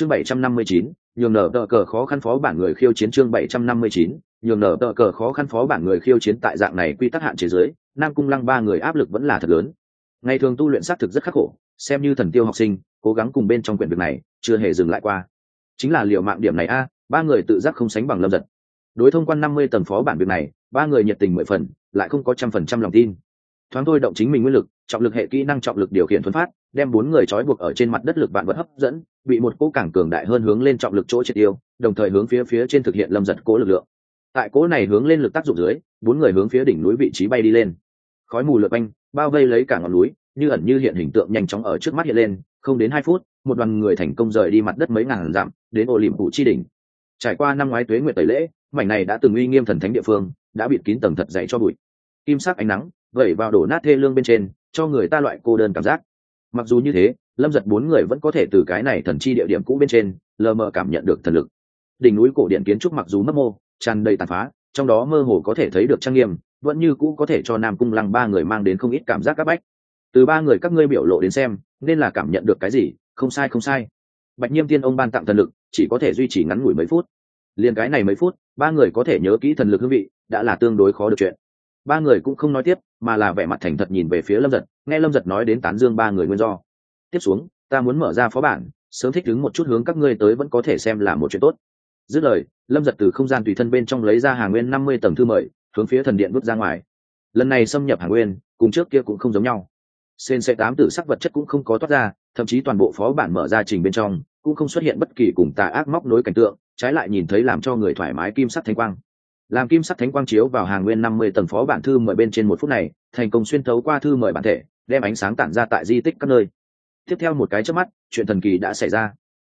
chương bảy trăm năm mươi chín, nhường nở tờ cờ khó khăn phó bản người khiêu chiến chương bảy trăm năm mươi chín, nhường nở tờ cờ khó khăn phó bản người khiêu chiến tại dạng này quy tắc hạn chế giới nam cung lăng ba người áp lực vẫn là thật lớn. Ngày thường tu luyện xác thực rất khắc khổ, xem như thần tiêu học sinh, cố gắng cùng bên trong quyển việc này, chưa hề dừng lại qua. Chính là liệu mạng điểm này a, ba người tự giác không sánh bằng lâm giật. Đối thông quan năm mươi tầng phó bản việc này, ba người nhiệt tình mười phần, lại không có trăm phần trăm lòng tin thoáng thôi động chính mình nguyên lực, trọng lực hệ kỹ năng trọng lực điều khiển thuấn phát, đem bốn người trói buộc ở trên mặt đất lực vạn vật hấp dẫn, bị một cỗ cảng cường đại hơn hướng lên trọng lực chỗ triệt tiêu, đồng thời hướng phía phía trên thực hiện lâm giật cỗ lực lượng. Tại cỗ này hướng lên lực tác dụng dưới, bốn người hướng phía đỉnh núi vị trí bay đi lên. Khói mù lượt banh bao vây lấy cả ngọn núi, như ẩn như hiện hình tượng nhanh chóng ở trước mắt hiện lên, không đến hai phút, một đoàn người thành công rời đi mặt đất mấy ngàn dặm, đến ổ liềm phủ chi đỉnh. Trải qua năm ngoái tuế nguyệt tẩy lễ, mảnh này đã từng uy nghiêm thần thánh địa phương, đã bịt kín tầng thật dày cho bụi. Kim sắc ánh nắng vẩy vào đổ nát thê lương bên trên, cho người ta loại cô đơn cảm giác. Mặc dù như thế, lâm giật bốn người vẫn có thể từ cái này thần chi địa điểm cũ bên trên, lờ mờ cảm nhận được thần lực. Đỉnh núi cổ điện kiến trúc mặc dù mất mô, tràn đầy tàn phá, trong đó mơ hồ có thể thấy được trang nghiêm, vẫn như cũ có thể cho nam cung lăng ba người mang đến không ít cảm giác áp bách. Từ ba người các ngươi biểu lộ đến xem, nên là cảm nhận được cái gì? Không sai không sai. Bạch nhiêm tiên ông ban tặng thần lực, chỉ có thể duy trì ngắn ngủi mấy phút. Liền cái này mấy phút, ba người có thể nhớ kỹ thần lực hương vị, đã là tương đối khó được chuyện. Ba người cũng không nói tiếp mà là vẻ mặt thành thật nhìn về phía lâm giật nghe lâm giật nói đến tán dương ba người nguyên do. Tiếp xuống ta muốn mở ra phó bản sớm thích ứng một chút hướng các ngươi tới vẫn có thể xem là một chuyện tốt. Dứt lời lâm giật từ không gian tùy thân bên trong lấy ra hàng nguyên năm mươi tầng thư mời hướng phía thần điện bước ra ngoài. Lần này xâm nhập hàng nguyên cùng trước kia cũng không giống nhau. Sen xe tám tử sắc vật chất cũng không có toát ra, thậm chí toàn bộ phó bản mở ra trình bên trong, cũng không xuất hiện bất kỳ cùng tà ác móc nối cảnh tượng, trái lại nhìn thấy làm cho người thoải mái kim sắc thanh quang. Làm kim sắc thánh quang chiếu vào hàng nguyên năm mươi tầng phó bản thư mời bên trên một phút này, thành công xuyên thấu qua thư mời bản thể, đem ánh sáng tản ra tại di tích các nơi. Tiếp theo một cái chớp mắt, chuyện thần kỳ đã xảy ra.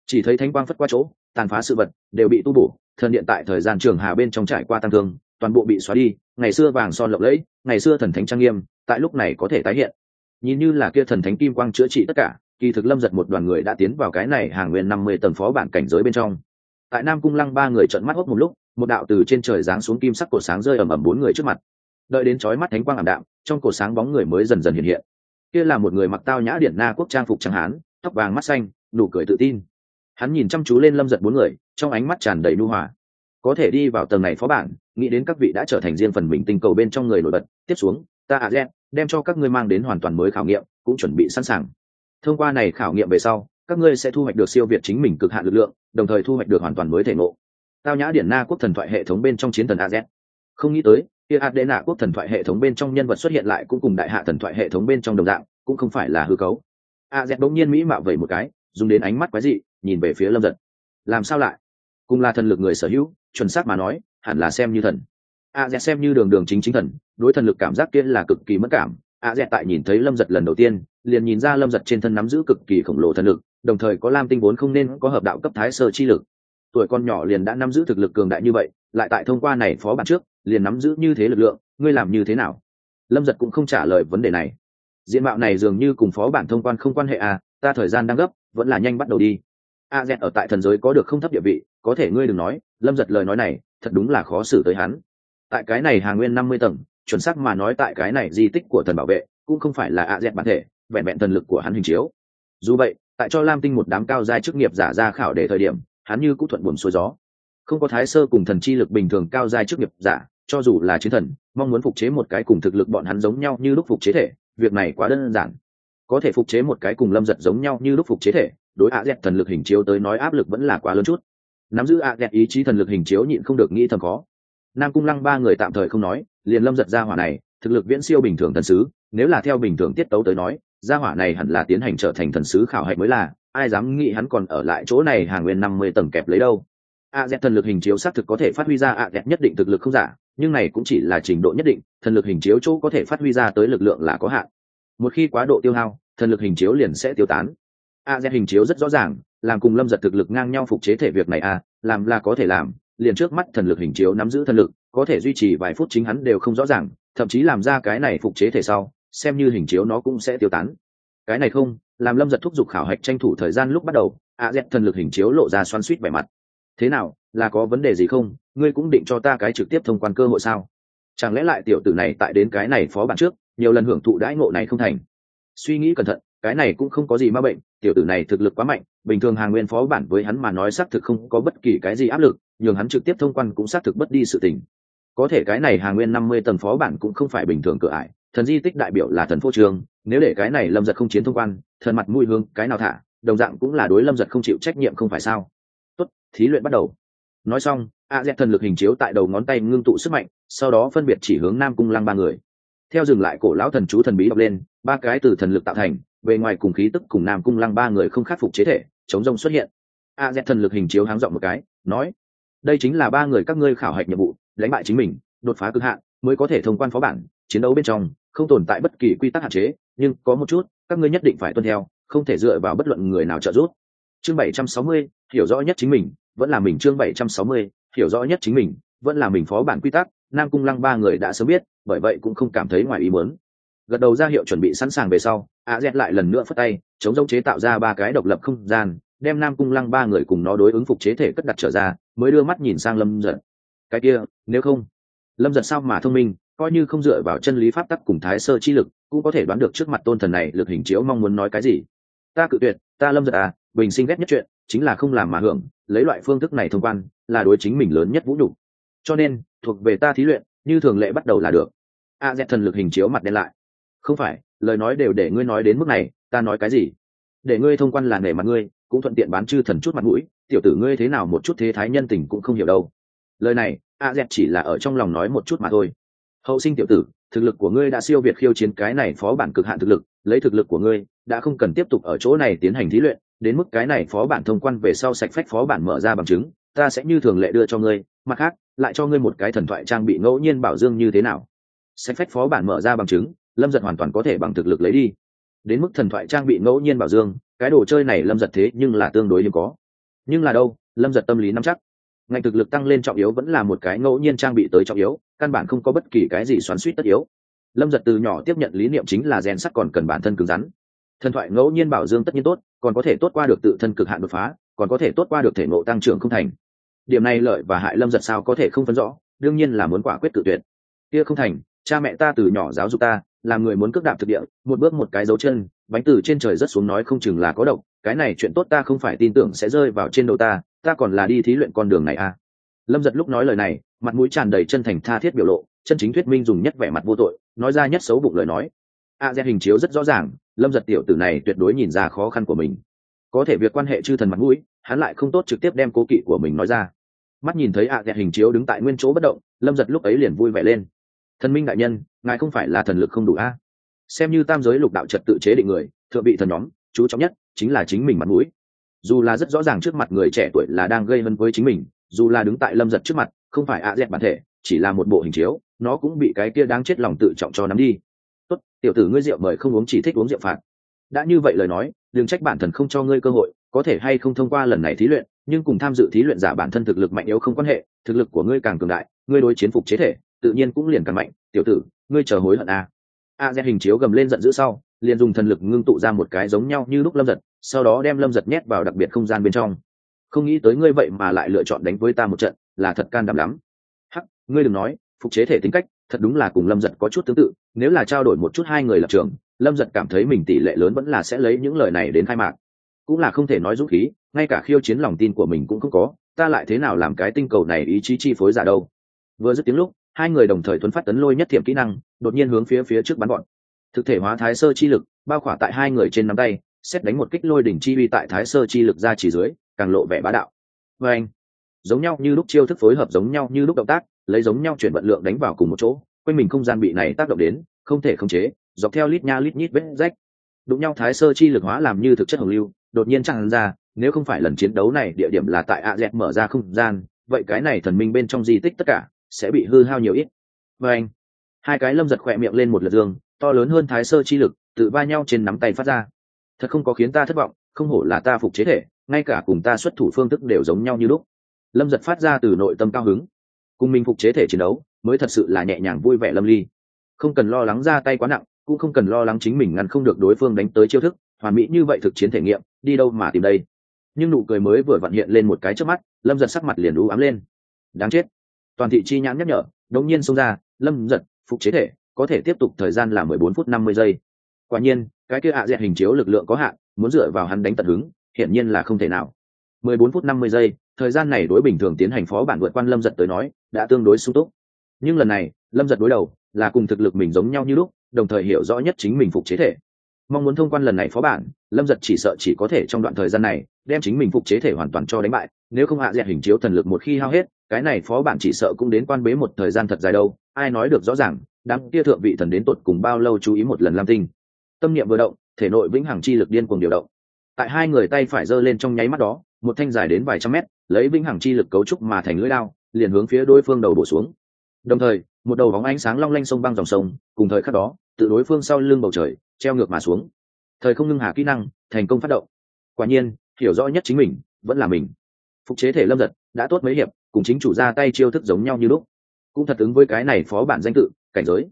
Chỉ thấy thánh quang phất qua chỗ, tàn phá sự vật đều bị tu bổ, thần điện tại thời gian trường hà bên trong trải qua tăng thương, toàn bộ bị xóa đi, ngày xưa vàng son lộng lẫy, ngày xưa thần thánh trang nghiêm, tại lúc này có thể tái hiện nhìn như là kia thần thánh kim quang chữa trị tất cả kỳ thực lâm giật một đoàn người đã tiến vào cái này hàng nguyên năm mươi tầng phó bản cảnh giới bên trong tại nam cung lăng ba người trận mắt hốc một lúc một đạo từ trên trời giáng xuống kim sắc cổ sáng rơi ầm ầm bốn người trước mặt. Đợi đến chói mắt thánh quang ảm đạm, trong cổ sáng bóng người mới dần dần hiện hiện. Kia là một người mặc tao nhã điển na quốc trang phục trắng hán, tóc vàng mắt xanh, nụ cười tự tin. Hắn nhìn chăm chú lên lâm giật bốn người, trong ánh mắt tràn đầy nu hòa. Có thể đi vào tầng này phó bản, nghĩ đến các vị đã trở thành riêng phần mình tinh cầu bên trong người nổi bật, tiếp xuống, ta ạ à đem cho các ngươi mang đến hoàn toàn mới khảo nghiệm, cũng chuẩn bị sẵn sàng. Thông qua này khảo nghiệm về sau, các ngươi sẽ thu hoạch được siêu việt chính mình cực hạn lực lượng, đồng thời thu hoạch được hoàn toàn mới thể ngộ tao nhã điển na quốc thần thoại hệ thống bên trong chiến thần az không nghĩ tới, kia adena quốc thần thoại hệ thống bên trong nhân vật xuất hiện lại cũng cùng đại hạ thần thoại hệ thống bên trong đồng dạng, cũng không phải là hư cấu. Az bỗng nhiên mỹ mạo vẩy một cái, dùng đến ánh mắt quái dị, nhìn về phía lâm giật. Làm sao lại? Cùng là thần lực người sở hữu, chuẩn xác mà nói, hẳn là xem như thần. A xem như đường đường chính chính thần, đối thần lực cảm giác kia là cực kỳ mất cảm. A tại nhìn thấy lâm giật lần đầu tiên, liền nhìn ra lâm giật trên thân nắm giữ cực kỳ khổng lồ thần lực, đồng thời có lam tinh vốn không nên có hợp đạo cấp thái sơ chi lực tuổi con nhỏ liền đã nắm giữ thực lực cường đại như vậy, lại tại thông qua này phó bản trước, liền nắm giữ như thế lực lượng, ngươi làm như thế nào? Lâm giật cũng không trả lời vấn đề này. Diện mạo này dường như cùng phó bản thông quan không quan hệ à ta thời gian đang gấp, vẫn là nhanh bắt đầu đi. A z ở tại thần giới có được không thấp địa vị, có thể ngươi đừng nói, lâm giật lời nói này, thật đúng là khó xử tới hắn. Tại cái này hàng nguyên năm mươi tầng, chuẩn xác mà nói tại cái này di tích của thần bảo vệ, cũng không phải là a z bản thể, vẹn vẹn thần lực của hắn hình chiếu. Dù vậy, tại cho lam tinh một đám cao giai chức nghiệp giả ra khảo để thời điểm hắn như cũng thuận buồn xuôi gió. Không có thái sơ cùng thần chi lực bình thường cao giai trước nghiệp giả, cho dù là chiến thần, mong muốn phục chế một cái cùng thực lực bọn hắn giống nhau như lúc phục chế thể, việc này quá đơn giản. Có thể phục chế một cái cùng lâm giật giống nhau như lúc phục chế thể, đối ạ dẹt thần lực hình chiếu tới nói áp lực vẫn là quá lớn chút. Nắm giữ ạ dẹt ý chí thần lực hình chiếu nhịn không được nghĩ thầm khó. Nam cung lăng ba người tạm thời không nói, liền lâm giật ra hỏa này, thực lực viễn siêu bình thường thần sứ, nếu là theo bình thường tiết tấu tới nói gia hỏa này hẳn là tiến hành trở thành thần sứ khảo hạch mới là ai dám nghĩ hắn còn ở lại chỗ này hàng nguyên năm mươi tầng kẹp lấy đâu? A z thần lực hình chiếu xác thực có thể phát huy ra a z nhất định thực lực không giả, nhưng này cũng chỉ là trình độ nhất định, thần lực hình chiếu chỗ có thể phát huy ra tới lực lượng là có hạn. Một khi quá độ tiêu hao, thần lực hình chiếu liền sẽ tiêu tán. A z hình chiếu rất rõ ràng, làm cùng lâm giật thực lực ngang nhau phục chế thể việc này a làm là có thể làm, liền trước mắt thần lực hình chiếu nắm giữ thần lực, có thể duy trì vài phút chính hắn đều không rõ ràng, thậm chí làm ra cái này phục chế thể sau, xem như hình chiếu nó cũng sẽ tiêu tán. Cái này không làm lâm giật thúc giục khảo hạch tranh thủ thời gian lúc bắt đầu a z thần lực hình chiếu lộ ra xoan suýt vẻ mặt. Thế nào, là có vấn đề gì không? Ngươi cũng định cho ta cái trực tiếp thông quan cơ hội sao? Chẳng lẽ lại tiểu tử này tại đến cái này phó bản trước, nhiều lần hưởng thụ đãi ngộ này không thành? Suy nghĩ cẩn thận, cái này cũng không có gì ma bệnh, tiểu tử này thực lực quá mạnh, bình thường hàng nguyên phó bản với hắn mà nói xác thực không có bất kỳ cái gì áp lực, nhường hắn trực tiếp thông quan cũng xác thực bất đi sự tình. Có thể cái này hàng nguyên năm mươi tầng phó bản cũng không phải bình thường cửa ải, thần di tích đại biểu là thần phô trường nếu để cái này lâm giật không chiến thông quan, thần mặt mũi hương cái nào thả, đồng dạng cũng là đối lâm giật không chịu trách nhiệm không phải sao? Tốt, thí luyện bắt đầu. Nói xong, a z thần lực hình chiếu tại đầu ngón tay ngưng tụ sức mạnh, sau đó phân biệt chỉ hướng nam cung lăng ba người. Theo dừng lại cổ lão thần chú thần bí đọc lên, ba cái từ thần lực tạo thành về ngoài cùng khí tức cùng nam cung lăng ba người không khắc phục chế thể, chống rông xuất hiện. A z thần lực hình chiếu háng dọn một cái, nói, đây chính là ba người các ngươi khảo hạch nhiệm vụ, đánh bại chính mình, đột phá cực hạn, mới có thể thông quan phó bản, chiến đấu bên trong, không tồn tại bất kỳ quy tắc hạn chế nhưng có một chút các ngươi nhất định phải tuân theo không thể dựa vào bất luận người nào trợ giúp. Chương 760, hiểu rõ nhất chính mình vẫn là mình. Chương 760, hiểu rõ nhất chính mình vẫn là mình phó bản quy tắc nam cung lăng ba người đã sớm biết bởi vậy cũng không cảm thấy ngoài ý muốn. Gật đầu ra hiệu chuẩn bị sẵn sàng về sau a z lại lần nữa phất tay chống dấu chế tạo ra ba cái độc lập không gian đem nam cung lăng ba người cùng nó đối ứng phục chế thể cất đặt trở ra mới đưa mắt nhìn sang lâm giật. Cái kia nếu không lâm giật sao mà thông minh coi như không dựa vào chân lý pháp tắc cùng thái sơ chi lực, cũng có thể đoán được trước mặt tôn thần này lực hình chiếu mong muốn nói cái gì. Ta cự tuyệt, ta lâm giật à bình sinh ghét nhất chuyện, chính là không làm mà hưởng, lấy loại phương thức này thông quan, là đối chính mình lớn nhất vũ nhục. Cho nên, thuộc về ta thí luyện, như thường lệ bắt đầu là được. A z thần lực hình chiếu mặt đen lại. Không phải, lời nói đều để ngươi nói đến mức này, ta nói cái gì? Để ngươi thông quan là nể mặt ngươi, cũng thuận tiện bán chư thần chút mặt mũi, tiểu tử ngươi thế nào một chút thế thái nhân tình cũng không hiểu đâu. Lời này, a z chỉ là ở trong lòng nói một chút mà thôi hậu sinh tiểu tử, thực lực của ngươi đã siêu việt khiêu chiến cái này phó bản cực hạn thực lực, lấy thực lực của ngươi, đã không cần tiếp tục ở chỗ này tiến hành thí luyện, đến mức cái này phó bản thông quan về sau sạch phách phó bản mở ra bằng chứng, ta sẽ như thường lệ đưa cho ngươi, mặt khác, lại cho ngươi một cái thần thoại trang bị ngẫu nhiên bảo dương như thế nào. Sạch phách phó bản mở ra bằng chứng, lâm giật hoàn toàn có thể bằng thực lực lấy đi. Đến mức thần thoại trang bị ngẫu nhiên bảo dương, cái đồ chơi này lâm giật thế nhưng là tương đối hiếm có. Nhưng là đâu, lâm giật tâm lý nắm chắc ngành thực lực tăng lên trọng yếu vẫn là một cái ngẫu nhiên trang bị tới trọng yếu, căn bản không có bất kỳ cái gì xoắn suýt tất yếu. Lâm giật từ nhỏ tiếp nhận lý niệm chính là rèn sắt còn cần bản thân cứng rắn. Thần thoại ngẫu nhiên bảo dương tất nhiên tốt, còn có thể tốt qua được tự thân cực hạn đột phá, còn có thể tốt qua được thể nộ tăng trưởng không thành. Điểm này lợi và hại lâm giật sao có thể không phân rõ, đương nhiên là muốn quả quyết tự tuyệt. Kia không thành, cha mẹ ta từ nhỏ giáo dục ta, làm người muốn cước đạp thực địa, một bước một cái dấu chân, bánh từ trên trời rất xuống nói không chừng là có độc, cái này chuyện tốt ta không phải tin tưởng sẽ rơi vào trên đầu ta ta còn là đi thí luyện con đường này à? Lâm giật lúc nói lời này, mặt mũi tràn đầy chân thành tha thiết biểu lộ, chân chính thuyết minh dùng nhất vẻ mặt vô tội, nói ra nhất xấu bụng lời nói. A z hình chiếu rất rõ ràng, lâm giật tiểu tử này tuyệt đối nhìn ra khó khăn của mình. Có thể việc quan hệ chư thần mặt mũi, hắn lại không tốt trực tiếp đem cố kỵ của mình nói ra. Mắt nhìn thấy a z hình chiếu đứng tại nguyên chỗ bất động, lâm giật lúc ấy liền vui vẻ lên. Thần minh đại nhân, ngài không phải là thần lực không đủ a? Xem như tam giới lục đạo trật tự chế định người, thượng vị thần nhóm, chú trọng nhất chính là chính mình mặt mũi dù là rất rõ ràng trước mặt người trẻ tuổi là đang gây hấn với chính mình, dù là đứng tại lâm giật trước mặt, không phải a dẹt bản thể, chỉ là một bộ hình chiếu, nó cũng bị cái kia đáng chết lòng tự trọng cho nắm đi. Tốt, tiểu tử ngươi rượu mời không uống chỉ thích uống rượu phạt. Đã như vậy lời nói, đừng trách bản thân không cho ngươi cơ hội, có thể hay không thông qua lần này thí luyện, nhưng cùng tham dự thí luyện giả bản thân thực lực mạnh yếu không quan hệ, thực lực của ngươi càng cường đại, ngươi đối chiến phục chế thể, tự nhiên cũng liền càng mạnh. Tiểu tử, ngươi chờ hối hận a a z hình chiếu gầm lên giận dữ sau, liền dùng thần lực ngưng tụ ra một cái giống nhau như lúc lâm giật sau đó đem lâm giật nhét vào đặc biệt không gian bên trong. Không nghĩ tới ngươi vậy mà lại lựa chọn đánh với ta một trận, là thật can đảm lắm. Hắc, ngươi đừng nói, phục chế thể tính cách, thật đúng là cùng lâm giật có chút tương tự, nếu là trao đổi một chút hai người lập trường, lâm giật cảm thấy mình tỷ lệ lớn vẫn là sẽ lấy những lời này đến khai mạc. Cũng là không thể nói dũng khí, ngay cả khiêu chiến lòng tin của mình cũng không có, ta lại thế nào làm cái tinh cầu này ý chí chi phối giả đâu. Vừa dứt tiếng lúc, hai người đồng thời thuấn phát tấn lôi nhất thiểm kỹ năng, đột nhiên hướng phía phía trước bắn bọn thực thể hóa thái sơ chi lực, bao khỏa tại hai người trên nắm tay xét đánh một kích lôi đỉnh chi uy tại thái sơ chi lực ra chỉ dưới, càng lộ vẻ bá đạo. Vê anh, giống nhau như lúc chiêu thức phối hợp giống nhau như lúc động tác, lấy giống nhau chuyển vận lượng đánh vào cùng một chỗ, quanh mình không gian bị này tác động đến, không thể khống chế, dọc theo lít nha lít nhít vết rách. Đụng nhau thái sơ chi lực hóa làm như thực chất hồng lưu, đột nhiên chẳng ra, nếu không phải lần chiến đấu này, địa điểm là tại a z mở ra không gian, vậy cái này thần minh bên trong di tích tất cả sẽ bị hư hao nhiều ít. Và anh, hai cái lâm giật khỏe miệng lên một lượt dương, to lớn hơn thái sơ chi lực, tự va nhau trên nắm tay phát ra thật không có khiến ta thất vọng, không hổ là ta phục chế thể, ngay cả cùng ta xuất thủ phương thức đều giống nhau như lúc. Lâm giật phát ra từ nội tâm cao hứng. Cùng mình phục chế thể chiến đấu, mới thật sự là nhẹ nhàng vui vẻ lâm ly. Không cần lo lắng ra tay quá nặng, cũng không cần lo lắng chính mình ngăn không được đối phương đánh tới chiêu thức, hoàn mỹ như vậy thực chiến thể nghiệm, đi đâu mà tìm đây. Nhưng nụ cười mới vừa vặn hiện lên một cái trước mắt, lâm giật sắc mặt liền đú ám lên. Đáng chết. Toàn thị chi nhãn nhắc nhở, đống nhiên xông ra, lâm giật, phục chế thể, có thể tiếp tục thời gian là mười bốn phút năm mươi giây. Quả nhiên cái kia ạ à dẹt hình chiếu lực lượng có hạn, muốn dựa vào hắn đánh tận hứng, hiển nhiên là không thể nào. 14 phút 50 giây, thời gian này đối bình thường tiến hành phó bản vượt quan lâm giật tới nói, đã tương đối sung túc. Nhưng lần này, lâm giật đối đầu, là cùng thực lực mình giống nhau như lúc, đồng thời hiểu rõ nhất chính mình phục chế thể. Mong muốn thông quan lần này phó bản, lâm giật chỉ sợ chỉ có thể trong đoạn thời gian này, đem chính mình phục chế thể hoàn toàn cho đánh bại, nếu không hạ dẹt hình chiếu thần lực một khi hao hết, cái này phó bản chỉ sợ cũng đến quan bế một thời gian thật dài đâu, ai nói được rõ ràng, đám kia thượng vị thần đến tột cùng bao lâu chú ý một lần lam tinh tâm niệm vừa động, thể nội vĩnh hằng chi lực điên cuồng điều động. Tại hai người tay phải giơ lên trong nháy mắt đó, một thanh dài đến vài trăm mét, lấy vĩnh hằng chi lực cấu trúc mà thành lưỡi lao liền hướng phía đối phương đầu đổ xuống. Đồng thời, một đầu bóng ánh sáng long lanh sông băng dòng sông, cùng thời khắc đó, tự đối phương sau lưng bầu trời, treo ngược mà xuống. Thời không ngưng hà kỹ năng, thành công phát động. Quả nhiên, hiểu rõ nhất chính mình, vẫn là mình. Phục chế thể lâm giật, đã tốt mấy hiệp, cùng chính chủ ra tay chiêu thức giống nhau như lúc. Cũng thật ứng với cái này phó bản danh tự, cảnh giới.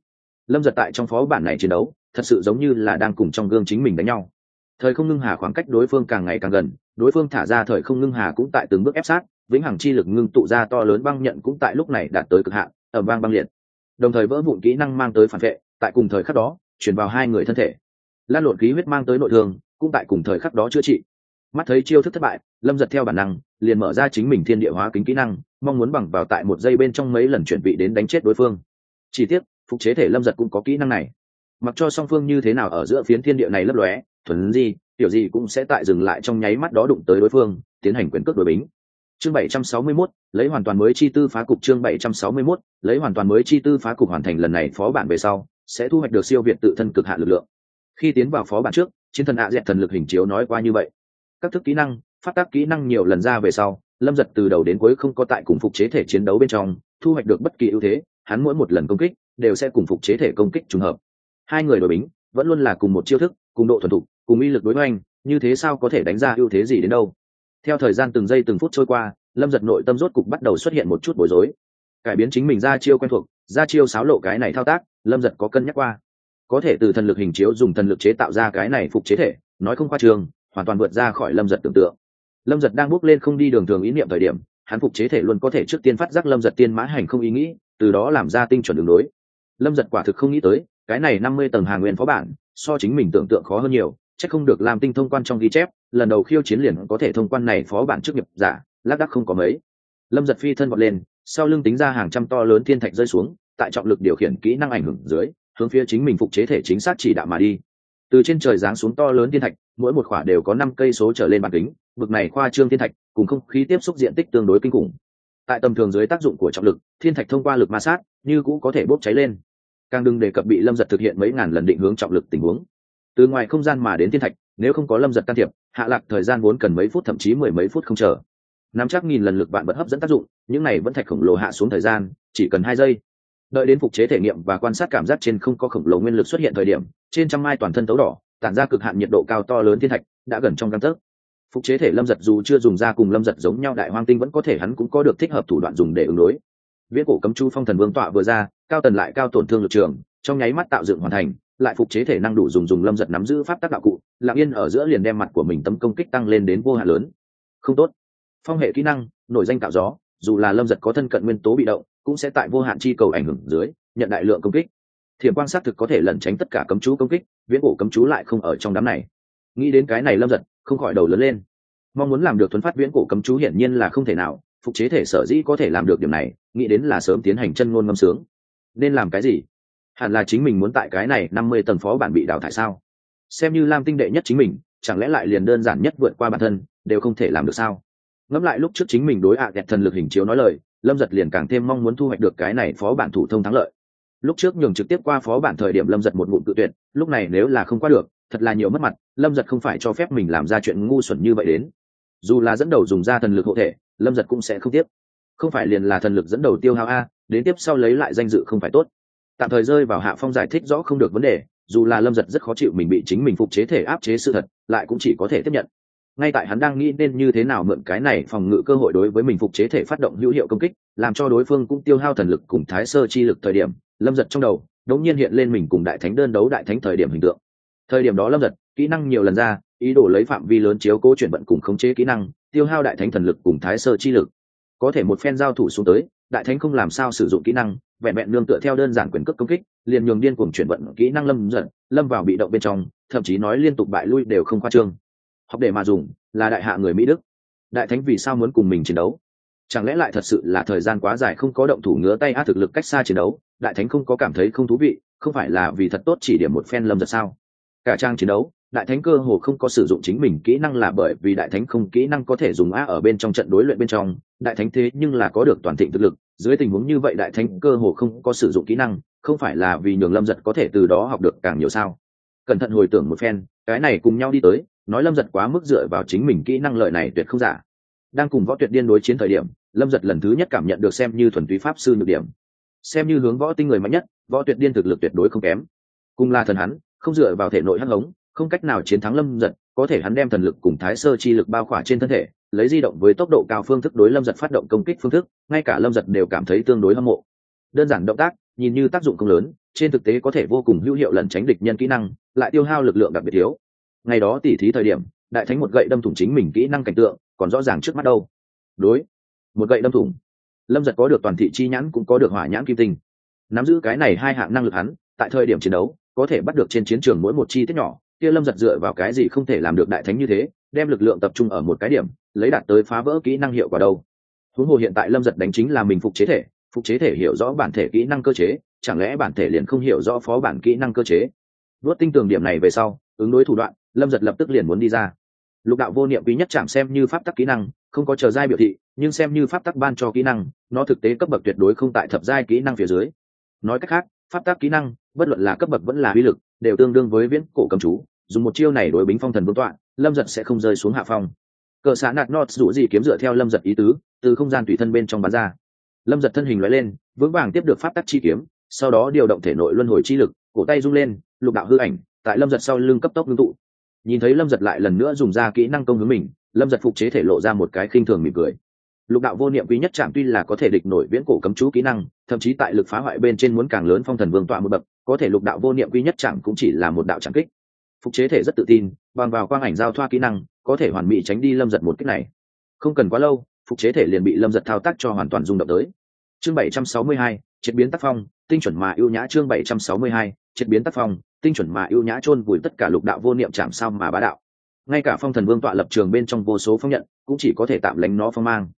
Lâm giật tại trong phó bản này chiến đấu thật sự giống như là đang cùng trong gương chính mình đánh nhau. Thời không ngưng hà khoảng cách đối phương càng ngày càng gần, đối phương thả ra thời không ngưng hà cũng tại từng bước ép sát, vĩnh hằng chi lực ngưng tụ ra to lớn băng nhận cũng tại lúc này đạt tới cực hạn ở vang băng liệt. Đồng thời vỡ vụn kỹ năng mang tới phản vệ, tại cùng thời khắc đó, chuyển vào hai người thân thể. Lan lộn khí huyết mang tới nội thương, cũng tại cùng thời khắc đó chữa trị. Mắt thấy chiêu thức thất bại, lâm giật theo bản năng, liền mở ra chính mình thiên địa hóa kính kỹ năng, mong muốn bằng vào tại một giây bên trong mấy lần chuẩn bị đến đánh chết đối phương. Chỉ tiếc, phục chế thể lâm giật cũng có kỹ năng này mặc cho song phương như thế nào ở giữa phiến thiên địa này lấp lóe thuần gì kiểu gì cũng sẽ tại dừng lại trong nháy mắt đó đụng tới đối phương tiến hành quyền cước đối bính. Chương 761, lấy hoàn toàn mới chi tư phá cục chương 761, lấy hoàn toàn mới chi tư phá cục hoàn thành lần này phó bản về sau sẽ thu hoạch được siêu việt tự thân cực hạn lực lượng. Khi tiến vào phó bản trước chiến thần ạ dẹt thần lực hình chiếu nói qua như vậy. Các thức kỹ năng phát tác kỹ năng nhiều lần ra về sau lâm giật từ đầu đến cuối không có tại cùng phục chế thể chiến đấu bên trong thu hoạch được bất kỳ ưu thế hắn mỗi một lần công kích đều sẽ cùng phục chế thể công kích trùng hợp hai người đội bính, vẫn luôn là cùng một chiêu thức, cùng độ thuần thục, cùng uy lực đối hoành, như thế sao có thể đánh ra ưu thế gì đến đâu? Theo thời gian từng giây từng phút trôi qua, lâm giật nội tâm rốt cục bắt đầu xuất hiện một chút bối rối. Cải biến chính mình ra chiêu quen thuộc, ra chiêu xáo lộ cái này thao tác, lâm giật có cân nhắc qua. Có thể từ thần lực hình chiếu dùng thần lực chế tạo ra cái này phục chế thể, nói không khoa trường, hoàn toàn vượt ra khỏi lâm giật tưởng tượng. Lâm giật đang bước lên không đi đường thường ý niệm thời điểm, hắn phục chế thể luôn có thể trước tiên phát giác lâm giật tiên mã hành không ý nghĩ, từ đó làm ra tinh chuẩn đường đối lâm giật quả thực không nghĩ tới cái này năm mươi tầng hàng nguyên phó bản, so chính mình tưởng tượng khó hơn nhiều, chắc không được làm tinh thông quan trong ghi chép, lần đầu khiêu chiến liền có thể thông quan này phó bản trước nghiệp, giả, lác đắc không có mấy. Lâm giật phi thân vọt lên, sau lưng tính ra hàng trăm to lớn thiên thạch rơi xuống, tại trọng lực điều khiển kỹ năng ảnh hưởng dưới, hướng phía chính mình phục chế thể chính xác chỉ đạo mà đi. Từ trên trời giáng xuống to lớn thiên thạch, mỗi một khỏa đều có năm cây số trở lên bàn kính vực này khoa trương thiên thạch, cùng không khí tiếp xúc diện tích tương đối kinh khủng. Tại tầm thường dưới tác dụng của trọng lực, thiên thạch thông qua lực ma sát, như cũng có thể bốc cháy lên càng đừng đề cập bị lâm giật thực hiện mấy ngàn lần định hướng trọng lực tình huống. Từ ngoài không gian mà đến thiên thạch, nếu không có lâm giật can thiệp, hạ lạc thời gian vốn cần mấy phút thậm chí mười mấy phút không chờ. Nắm chắc nghìn lần lực bạn bật hấp dẫn tác dụng, những này vẫn thạch khổng lồ hạ xuống thời gian, chỉ cần hai giây. Đợi đến phục chế thể nghiệm và quan sát cảm giác trên không có khổng lồ nguyên lực xuất hiện thời điểm, trên trăm mai toàn thân tấu đỏ, tản ra cực hạn nhiệt độ cao to lớn thiên thạch, đã gần trong căn tấc. Phục chế thể lâm giật dù chưa dùng ra cùng lâm giật giống nhau đại hoang tinh vẫn có thể hắn cũng có được thích hợp thủ đoạn dùng để ứng đối. Viễn cổ cấm chu phong thần vương tọa vừa ra cao tần lại cao tổn thương lực trường, trong nháy mắt tạo dựng hoàn thành, lại phục chế thể năng đủ dùng dùng lâm giật nắm giữ pháp tác đạo cụ lạng yên ở giữa liền đem mặt của mình tấm công kích tăng lên đến vô hạn lớn. Không tốt. Phong hệ kỹ năng, nổi danh tạo gió, dù là lâm giật có thân cận nguyên tố bị động, cũng sẽ tại vô hạn chi cầu ảnh hưởng dưới, nhận đại lượng công kích. Thiểm quan sát thực có thể lẩn tránh tất cả cấm chú công kích, viễn cổ cấm chú lại không ở trong đám này. Nghĩ đến cái này lâm giật, không khỏi đầu lớn lên. Mong muốn làm được thuấn phát viễn cổ cấm chú hiển nhiên là không thể nào, phục chế thể sở dĩ có thể làm được điểm này, nghĩ đến là sớm tiến hành chân ngôn ngâm sướng nên làm cái gì? Hẳn là chính mình muốn tại cái này năm mươi tầng phó bản bị đào thải sao? Xem như lam tinh đệ nhất chính mình, chẳng lẽ lại liền đơn giản nhất vượt qua bản thân, đều không thể làm được sao? Ngẫm lại lúc trước chính mình đối ạ à thần lực hình chiếu nói lời, lâm giật liền càng thêm mong muốn thu hoạch được cái này phó bản thủ thông thắng lợi. Lúc trước nhường trực tiếp qua phó bản thời điểm lâm giật một ngụm tự tuyệt, lúc này nếu là không qua được, thật là nhiều mất mặt, lâm giật không phải cho phép mình làm ra chuyện ngu xuẩn như vậy đến. Dù là dẫn đầu dùng ra thần lực hộ thể, lâm giật cũng sẽ không tiếp. Không phải liền là thần lực dẫn đầu tiêu hao a đến tiếp sau lấy lại danh dự không phải tốt. Tạm thời rơi vào hạ phong giải thích rõ không được vấn đề, dù là lâm giật rất khó chịu mình bị chính mình phục chế thể áp chế sự thật, lại cũng chỉ có thể tiếp nhận. Ngay tại hắn đang nghĩ nên như thế nào mượn cái này phòng ngự cơ hội đối với mình phục chế thể phát động hữu hiệu công kích, làm cho đối phương cũng tiêu hao thần lực cùng thái sơ chi lực thời điểm, lâm giật trong đầu đống nhiên hiện lên mình cùng đại thánh đơn đấu đại thánh thời điểm hình tượng. Thời điểm đó lâm giật, kỹ năng nhiều lần ra, ý đồ lấy phạm vi lớn chiếu cố chuyển vận cùng khống chế kỹ năng, tiêu hao đại thánh thần lực cùng thái sơ chi lực. Có thể một phen giao thủ xuống tới đại thánh không làm sao sử dụng kỹ năng, vẹn vẹn nương tựa theo đơn giản quyền cước công kích, liền nhường điên cuồng chuyển vận kỹ năng lâm giận, lâm vào bị động bên trong, thậm chí nói liên tục bại lui đều không khoa trương. Học để mà dùng, là đại hạ người mỹ đức. Đại thánh vì sao muốn cùng mình chiến đấu? Chẳng lẽ lại thật sự là thời gian quá dài không có động thủ ngứa tay a thực lực cách xa chiến đấu, đại thánh không có cảm thấy không thú vị, không phải là vì thật tốt chỉ điểm một phen lâm giật sao? Cả trang chiến đấu đại thánh cơ hồ không có sử dụng chính mình kỹ năng là bởi vì đại thánh không kỹ năng có thể dùng a ở bên trong trận đối luyện bên trong. Đại thánh thế nhưng là có được toàn thịnh thực lực. Dưới tình huống như vậy đại thánh cơ hồ không có sử dụng kỹ năng, không phải là vì nhường lâm giật có thể từ đó học được càng nhiều sao? Cẩn thận hồi tưởng một phen, cái này cùng nhau đi tới, nói lâm giật quá mức dựa vào chính mình kỹ năng lợi này tuyệt không giả. Đang cùng võ tuyệt điên đối chiến thời điểm, lâm giật lần thứ nhất cảm nhận được xem như thuần túy pháp sư nhược điểm. Xem như hướng võ tinh người mạnh nhất, võ tuyệt điên thực lực tuyệt đối không kém. Cùng là thần hắn, không dựa vào thể nội hắc hống không cách nào chiến thắng lâm giật, có thể hắn đem thần lực cùng thái sơ chi lực bao khỏa trên thân thể, lấy di động với tốc độ cao phương thức đối lâm giật phát động công kích phương thức, ngay cả lâm giật đều cảm thấy tương đối hâm mộ. Đơn giản động tác, nhìn như tác dụng không lớn, trên thực tế có thể vô cùng hữu hiệu lẩn tránh địch nhân kỹ năng, lại tiêu hao lực lượng đặc biệt thiếu. Ngày đó tỉ thí thời điểm, đại thánh một gậy đâm thủng chính mình kỹ năng cảnh tượng, còn rõ ràng trước mắt đâu. Đối, một gậy đâm thủng. Lâm giật có được toàn thị chi nhãn cũng có được hỏa nhãn kim tinh. Nắm giữ cái này hai hạng năng lực hắn, tại thời điểm chiến đấu, có thể bắt được trên chiến trường mỗi một chi tiết nhỏ kia lâm giật dựa vào cái gì không thể làm được đại thánh như thế, đem lực lượng tập trung ở một cái điểm, lấy đạt tới phá vỡ kỹ năng hiệu quả đâu. Huống hồ hiện tại lâm giật đánh chính là mình phục chế thể, phục chế thể hiểu rõ bản thể kỹ năng cơ chế, chẳng lẽ bản thể liền không hiểu rõ phó bản kỹ năng cơ chế? Vớt tinh tường điểm này về sau, ứng đối thủ đoạn, lâm giật lập tức liền muốn đi ra. Lục đạo vô niệm quý nhất chạm xem như pháp tắc kỹ năng, không có chờ giai biểu thị, nhưng xem như pháp tắc ban cho kỹ năng, nó thực tế cấp bậc tuyệt đối không tại thập giai kỹ năng phía dưới. Nói cách khác, pháp tắc kỹ năng, bất luận là cấp bậc vẫn là uy lực đều tương đương với viễn cổ cầm chú, dùng một chiêu này đối bính phong thần vương tọa, lâm giật sẽ không rơi xuống hạ phong. Cờ xã nạt nọt rủ gì kiếm dựa theo lâm giật ý tứ, từ không gian tùy thân bên trong bán ra. Lâm giật thân hình loại lên, vững vàng tiếp được pháp tắc chi kiếm, sau đó điều động thể nội luân hồi chi lực, cổ tay rung lên, lục đạo hư ảnh, tại lâm giật sau lưng cấp tốc ngưng tụ. Nhìn thấy lâm giật lại lần nữa dùng ra kỹ năng công hướng mình, lâm giật phục chế thể lộ ra một cái khinh thường mỉm cười. Lục đạo vô niệm quý nhất chạm tuy là có thể địch nổi viễn cổ cấm chú kỹ năng, thậm chí tại lực phá hoại bên trên muốn càng lớn phong thần vương tọa một bậc có thể lục đạo vô niệm quy nhất chẳng cũng chỉ là một đạo chẳng kích. Phục chế thể rất tự tin, bằng vào quang ảnh giao thoa kỹ năng, có thể hoàn mỹ tránh đi lâm giật một cách này. Không cần quá lâu, phục chế thể liền bị lâm giật thao tác cho hoàn toàn rung động tới. Chương bảy trăm sáu mươi hai, triệt biến tác phong, tinh chuẩn mà ưu nhã chương bảy trăm sáu mươi hai, triệt biến tác phong, tinh chuẩn mà ưu nhã chôn vùi tất cả lục đạo vô niệm chạm sao mà bá đạo. Ngay cả phong thần vương tọa lập trường bên trong vô số phong nhận, cũng chỉ có thể tạm lánh nó phong mang.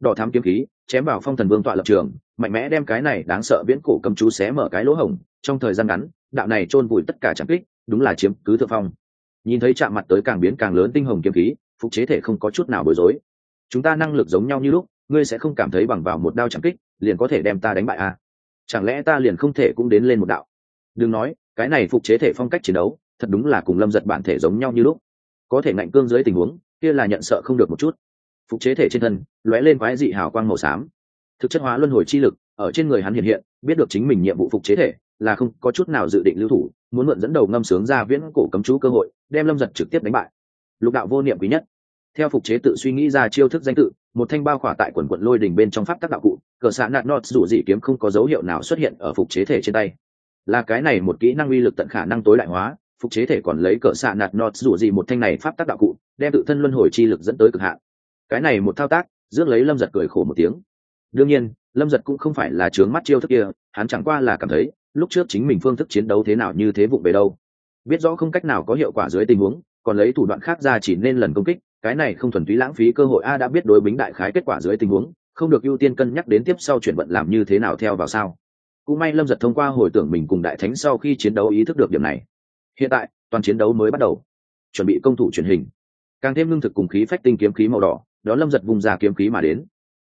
Đỏ thám kiếm khí, chém vào phong thần vương tọa lập trường mạnh mẽ đem cái này đáng sợ viễn cổ cầm chú xé mở cái lỗ hổng. Trong thời gian ngắn, đạo này chôn vùi tất cả trạm kích, đúng là chiếm cứ thượng phong. Nhìn thấy chạm mặt tới càng biến càng lớn tinh hồng kiếm khí, phục chế thể không có chút nào bối rối. Chúng ta năng lực giống nhau như lúc, ngươi sẽ không cảm thấy bằng vào một đao chạm kích, liền có thể đem ta đánh bại à? chẳng lẽ ta liền không thể cũng đến lên một đạo? Đừng nói, cái này phục chế thể phong cách chiến đấu, thật đúng là cùng lâm giật bản thể giống nhau như lúc. Có thể ngạnh cương dưới tình huống, kia là nhận sợ không được một chút. Phục chế thể trên thân, lóe lên quái dị hào quang màu xám thực chất hóa luân hồi chi lực ở trên người hắn hiện hiện, biết được chính mình nhiệm vụ phục chế thể, là không có chút nào dự định lưu thủ, muốn mượn dẫn đầu ngâm sướng ra viễn cổ cấm chú cơ hội, đem lâm giật trực tiếp đánh bại. Lục đạo vô niệm quý nhất. Theo phục chế tự suy nghĩ ra chiêu thức danh tự, một thanh bao khỏa tại quần quận lôi đình bên trong pháp tác đạo cụ, cờ xạ nạt nọt dù dị kiếm không có dấu hiệu nào xuất hiện ở phục chế thể trên tay. Là cái này một kỹ năng uy lực tận khả năng tối đại hóa, phục chế thể còn lấy cờ xạ nạt nọt dù dị một thanh này pháp tác đạo cụ, đem tự thân luân hồi chi lực dẫn tới cực hạn. Cái này một thao tác, rước lấy lâm giật cười khổ một tiếng đương nhiên, lâm giật cũng không phải là trướng mắt chiêu thức kia, hắn chẳng qua là cảm thấy, lúc trước chính mình phương thức chiến đấu thế nào như thế vụng về đâu. Biết rõ không cách nào có hiệu quả dưới tình huống, còn lấy thủ đoạn khác ra chỉ nên lần công kích, cái này không thuần túy lãng phí cơ hội a đã biết đối bính đại khái kết quả dưới tình huống, không được ưu tiên cân nhắc đến tiếp sau chuyển vận làm như thế nào theo vào sao. Cũng may lâm giật thông qua hồi tưởng mình cùng đại thánh sau khi chiến đấu ý thức được điểm này. Hiện tại, toàn chiến đấu mới bắt đầu. Chuẩn bị công thủ truyền hình. Càng thêm lương thực cùng khí phách tinh kiếm khí màu đỏ, đó lâm giật vùng ra kiếm khí mà đến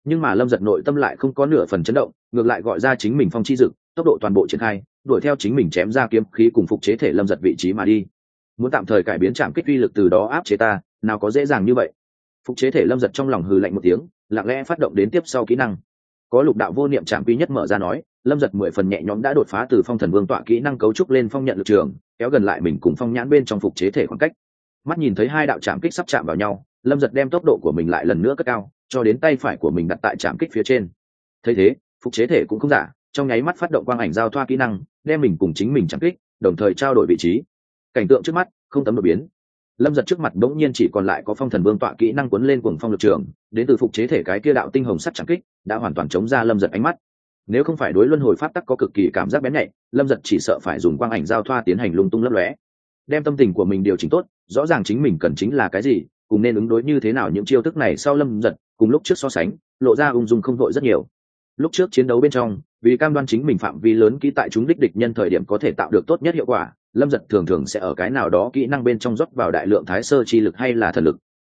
nhưng mà lâm giật nội tâm lại không có nửa phần chấn động, ngược lại gọi ra chính mình phong chi dực tốc độ toàn bộ triển khai, đuổi theo chính mình chém ra kiếm khí cùng phục chế thể lâm giật vị trí mà đi. Muốn tạm thời cải biến trạm kích uy lực từ đó áp chế ta, nào có dễ dàng như vậy. Phục chế thể lâm giật trong lòng hừ lạnh một tiếng, lặng lẽ phát động đến tiếp sau kỹ năng. Có lục đạo vô niệm trạm quy nhất mở ra nói, lâm giật mười phần nhẹ nhõm đã đột phá từ phong thần vương tọa kỹ năng cấu trúc lên phong nhận lực trường, kéo gần lại mình cùng phong nhãn bên trong phục chế thể khoảng cách. Mắt nhìn thấy hai đạo trạm kích sắp chạm vào nhau, lâm giật đem tốc độ của mình lại lần nữa cất cao cho đến tay phải của mình đặt tại trạm kích phía trên. Thấy thế, phục chế thể cũng không giả, trong nháy mắt phát động quang ảnh giao thoa kỹ năng, đem mình cùng chính mình chạm kích, đồng thời trao đổi vị trí. Cảnh tượng trước mắt, không tấm đột biến. Lâm giật trước mặt đ ỗ n g nhiên chỉ còn lại có phong thần vương tọa kỹ năng quấn lên cuồng phong lực trường, đến từ phục chế thể cái kia đạo tinh hồng sắt chạm kích, đã hoàn toàn chống ra lâm giật ánh mắt. Nếu không phải đối luân hồi pháp tắc có cực kỳ cảm giác bén nhạy, lâm giật chỉ sợ phải dùng quang ảnh giao thoa tiến hành lung tung lấp lóe. Đem tâm tình của mình điều chỉnh tốt, rõ ràng chính mình cần chính là cái gì, cùng nên ứng đối như thế nào những chiêu thức này sau lâm giật cùng lúc trước so sánh, lộ ra ung dung không vội rất nhiều. Lúc trước chiến đấu bên trong, vì cam đoan chính mình phạm vi lớn kỹ tại chúng đích địch nhân thời điểm có thể tạo được tốt nhất hiệu quả, lâm giật thường thường sẽ ở cái nào đó kỹ năng bên trong rót vào đại lượng thái sơ chi lực hay là thần lực.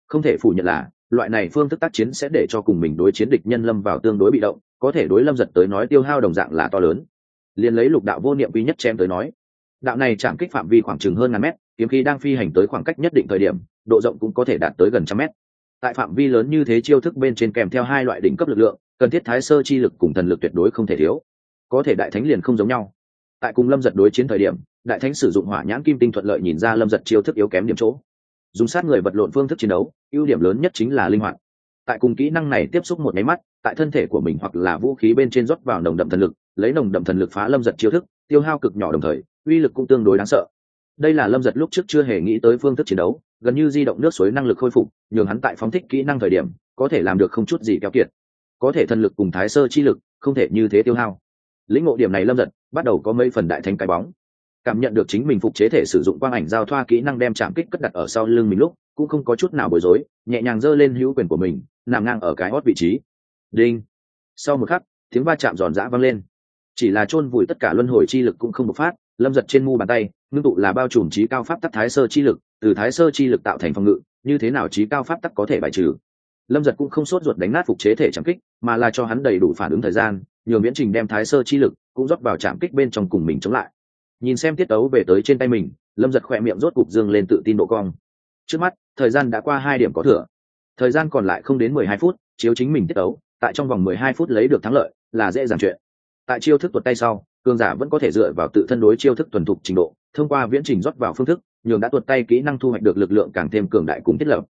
Không thể phủ nhận là, loại này phương thức tác chiến sẽ để cho cùng mình đối chiến địch nhân lâm vào tương đối bị động, có thể đối lâm giật tới nói tiêu hao đồng dạng là to lớn. Liền lấy lục đạo vô niệm vi nhất chém tới nói, đạo này chạm kích phạm vi khoảng chừng hơn ngàn mét, kiếm khí đang phi hành tới khoảng cách nhất định thời điểm, độ rộng cũng có thể đạt tới gần trăm mét tại phạm vi lớn như thế chiêu thức bên trên kèm theo hai loại đỉnh cấp lực lượng, cần thiết thái sơ chi lực cùng thần lực tuyệt đối không thể thiếu. Có thể đại thánh liền không giống nhau. Tại cùng lâm giật đối chiến thời điểm, đại thánh sử dụng hỏa nhãn kim tinh thuận lợi nhìn ra lâm giật chiêu thức yếu kém điểm chỗ. Dùng sát người vật lộn phương thức chiến đấu, ưu điểm lớn nhất chính là linh hoạt. Tại cùng kỹ năng này tiếp xúc một máy mắt, tại thân thể của mình hoặc là vũ khí bên trên rót vào nồng đậm thần lực, lấy nồng đậm thần lực phá lâm giật chiêu thức, tiêu hao cực nhỏ đồng thời, uy lực cũng tương đối đáng sợ. Đây là lâm giật lúc trước chưa hề nghĩ tới phương thức chiến đấu gần như di động nước suối năng lực khôi phục, nhường hắn tại phóng thích kỹ năng thời điểm, có thể làm được không chút gì keo kiệt. Có thể thần lực cùng thái sơ chi lực, không thể như thế tiêu hao. Lĩnh ngộ điểm này lâm giật bắt đầu có mấy phần đại thánh cái bóng. Cảm nhận được chính mình phục chế thể sử dụng quang ảnh giao thoa kỹ năng đem chạm kích cất đặt ở sau lưng mình lúc, cũng không có chút nào bối rối, nhẹ nhàng giơ lên hữu quyền của mình, nằm ngang ở cái hót vị trí. Đinh. Sau một khắc, tiếng va chạm giòn giã vang lên. Chỉ là chôn vùi tất cả luân hồi chi lực cũng không bộc phát, lâm giật trên mu bàn tay ngưng tụ là bao trùm trí cao pháp tắc thái sơ chi lực, từ thái sơ chi lực tạo thành phòng ngự, như thế nào trí cao pháp tắc có thể bài trừ? Lâm giật cũng không sốt ruột đánh nát phục chế thể trảm kích, mà là cho hắn đầy đủ phản ứng thời gian nhường viễn trình đem thái sơ chi lực cũng rót vào trảm kích bên trong cùng mình chống lại. Nhìn xem tiết tấu về tới trên tay mình, lâm giật khỏe miệng rốt cục dương lên tự tin độ cong. Trước mắt, thời gian đã qua hai điểm có thừa. Thời gian còn lại không đến mười hai phút, chiếu chính mình tiết tấu, tại trong vòng mười hai phút lấy được thắng lợi là dễ dàng chuyện. Tại chiêu thức tuột tay sau cường giả vẫn có thể dựa vào tự thân đối chiêu thức thuần thục trình độ, thông qua viễn trình rót vào phương thức, nhường đã tuột tay kỹ năng thu hoạch được lực lượng càng thêm cường đại cùng thiết lập.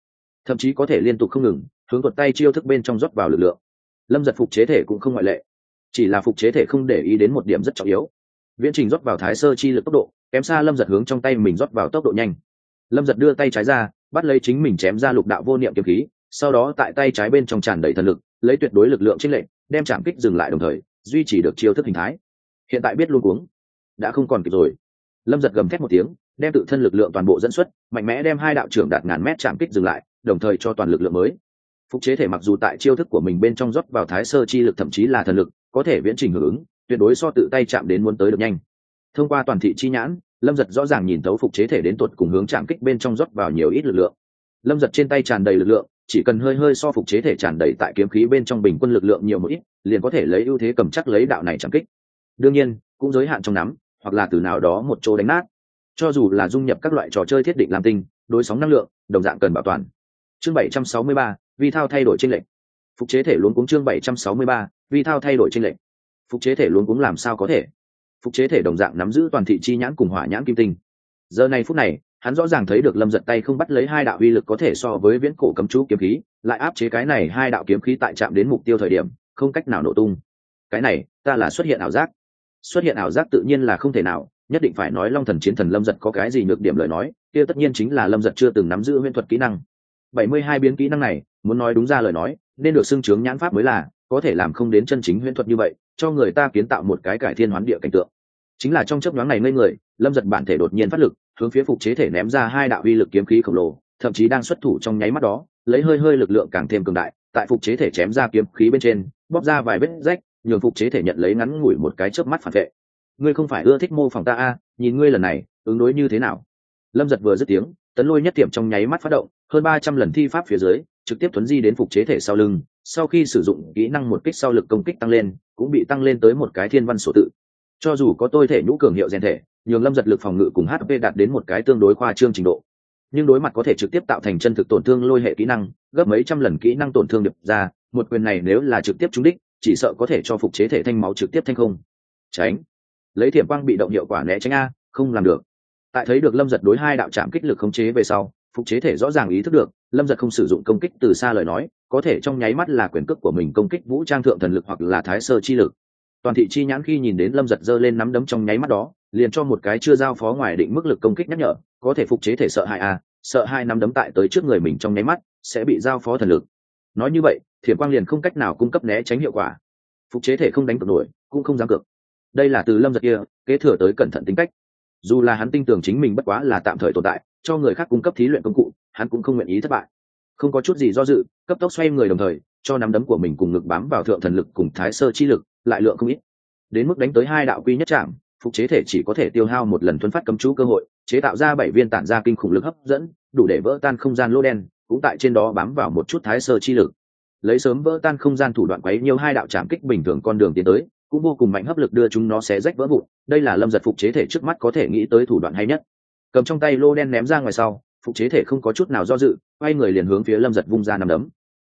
Thậm chí có thể liên tục không ngừng, hướng tuột tay chiêu thức bên trong rót vào lực lượng. Lâm giật phục chế thể cũng không ngoại lệ, chỉ là phục chế thể không để ý đến một điểm rất trọng yếu. Viễn trình rót vào thái sơ chi lực tốc độ, kém xa lâm giật hướng trong tay mình rót vào tốc độ nhanh. Lâm giật đưa tay trái ra, bắt lấy chính mình chém ra lục đạo vô niệm kiếm khí, sau đó tại tay trái bên trong tràn đầy thần lực, lấy tuyệt đối lực lượng trích lệnh đem trảm kích dừng lại đồng thời, duy trì được chiêu thức hình thái hiện tại biết luôn cuống. Đã không còn kịp rồi. Lâm giật gầm thét một tiếng, đem tự thân lực lượng toàn bộ dẫn xuất, mạnh mẽ đem hai đạo trưởng đạt ngàn mét chạm kích dừng lại, đồng thời cho toàn lực lượng mới. Phục chế thể mặc dù tại chiêu thức của mình bên trong rót vào thái sơ chi lực thậm chí là thần lực, có thể viễn trình hưởng ứng, tuyệt đối so tự tay chạm đến muốn tới được nhanh. Thông qua toàn thị chi nhãn, lâm giật rõ ràng nhìn thấu phục chế thể đến tuột cùng hướng chạm kích bên trong rót vào nhiều ít lực lượng. Lâm giật trên tay tràn đầy lực lượng, chỉ cần hơi hơi so phục chế thể tràn đầy tại kiếm khí bên trong bình quân lực lượng nhiều một ít, liền có thể lấy ưu thế cầm chắc lấy đạo này chạm kích đương nhiên cũng giới hạn trong nắm hoặc là từ nào đó một chỗ đánh nát. Cho dù là dung nhập các loại trò chơi thiết định làm tinh đối sóng năng lượng đồng dạng cần bảo toàn. Chương 763, vi thao thay đổi trên lệnh phục chế thể luôn cúng chương 763, vi thao thay đổi trên lệnh phục chế thể luôn cúng làm sao có thể? Phục chế thể đồng dạng nắm giữ toàn thị chi nhãn cùng hỏa nhãn kim tinh. Giờ này phút này hắn rõ ràng thấy được lâm giật tay không bắt lấy hai đạo uy lực có thể so với viễn cổ cấm chú kiếm khí lại áp chế cái này hai đạo kiếm khí tại chạm đến mục tiêu thời điểm không cách nào nổ tung. Cái này ta là xuất hiện ảo giác xuất hiện ảo giác tự nhiên là không thể nào, nhất định phải nói long thần chiến thần lâm giật có cái gì nhược điểm lời nói, kia tất nhiên chính là lâm giật chưa từng nắm giữ huyễn thuật kỹ năng. Bảy mươi hai biến kỹ năng này, muốn nói đúng ra lời nói, nên được xưng chướng nhãn pháp mới là, có thể làm không đến chân chính huyễn thuật như vậy, cho người ta kiến tạo một cái cải thiên hoán địa cảnh tượng. Chính là trong chấp nhoáng này ngây người, lâm giật bản thể đột nhiên phát lực, hướng phía phục chế thể ném ra hai đạo uy lực kiếm khí khổng lồ, thậm chí đang xuất thủ trong nháy mắt đó, lấy hơi hơi lực lượng càng thêm cường đại, tại phục chế thể chém ra kiếm khí bên trên, bóp ra vài vết rách nhường phục chế thể nhận lấy ngắn ngủi một cái chớp mắt phản vệ. Ngươi không phải ưa thích mô phỏng ta a, nhìn ngươi lần này, ứng đối như thế nào? Lâm giật vừa dứt tiếng, tấn lôi nhất tiệm trong nháy mắt phát động, hơn ba trăm lần thi pháp phía dưới, trực tiếp tuấn di đến phục chế thể sau lưng, sau khi sử dụng kỹ năng một kích sau lực công kích tăng lên, cũng bị tăng lên tới một cái thiên văn số tự. Cho dù có tôi thể nhũ cường hiệu rèn thể, nhường lâm giật lực phòng ngự cùng hp đạt đến một cái tương đối khoa trương trình độ. Nhưng đối mặt có thể trực tiếp tạo thành chân thực tổn thương lôi hệ kỹ năng, gấp mấy trăm lần kỹ năng tổn thương điệp ra, một quyền này nếu là trực tiếp trúng đích chỉ sợ có thể cho phục chế thể thanh máu trực tiếp thanh không. Tránh. Lấy thiểm quang bị động hiệu quả né tránh a, không làm được. Tại thấy được lâm giật đối hai đạo trạm kích lực khống chế về sau, phục chế thể rõ ràng ý thức được, lâm giật không sử dụng công kích từ xa lời nói, có thể trong nháy mắt là quyền cước của mình công kích vũ trang thượng thần lực hoặc là thái sơ chi lực. Toàn thị chi nhãn khi nhìn đến lâm giật giơ lên nắm đấm trong nháy mắt đó, liền cho một cái chưa giao phó ngoài định mức lực công kích nhắc nhở, có thể phục chế thể sợ hại a, sợ hai nắm đấm tại tới trước người mình trong nháy mắt, sẽ bị giao phó thần lực. Nói như vậy thiểm quang liền không cách nào cung cấp né tránh hiệu quả. Phục chế thể không đánh cược nổi, cũng không dám cược. Đây là từ lâm giật kia, kế thừa tới cẩn thận tính cách. Dù là hắn tin tưởng chính mình bất quá là tạm thời tồn tại, cho người khác cung cấp thí luyện công cụ, hắn cũng không nguyện ý thất bại. Không có chút gì do dự, cấp tốc xoay người đồng thời, cho nắm đấm của mình cùng ngực bám vào thượng thần lực cùng thái sơ chi lực, lại lượng không ít. Đến mức đánh tới hai đạo quy nhất trạm, phục chế thể chỉ có thể tiêu hao một lần thuấn phát cấm chú cơ hội, chế tạo ra bảy viên tản ra kinh khủng lực hấp dẫn, đủ để vỡ tan không gian lô đen, cũng tại trên đó bám vào một chút thái sơ chi lực lấy sớm vỡ tan không gian thủ đoạn quấy nhiều hai đạo trảm kích bình thường con đường tiến tới, cũng vô cùng mạnh hấp lực đưa chúng nó xé rách vỡ vụn. Đây là lâm giật phục chế thể trước mắt có thể nghĩ tới thủ đoạn hay nhất. Cầm trong tay lô đen ném ra ngoài sau, phục chế thể không có chút nào do dự, quay người liền hướng phía lâm giật vung ra nằm đấm.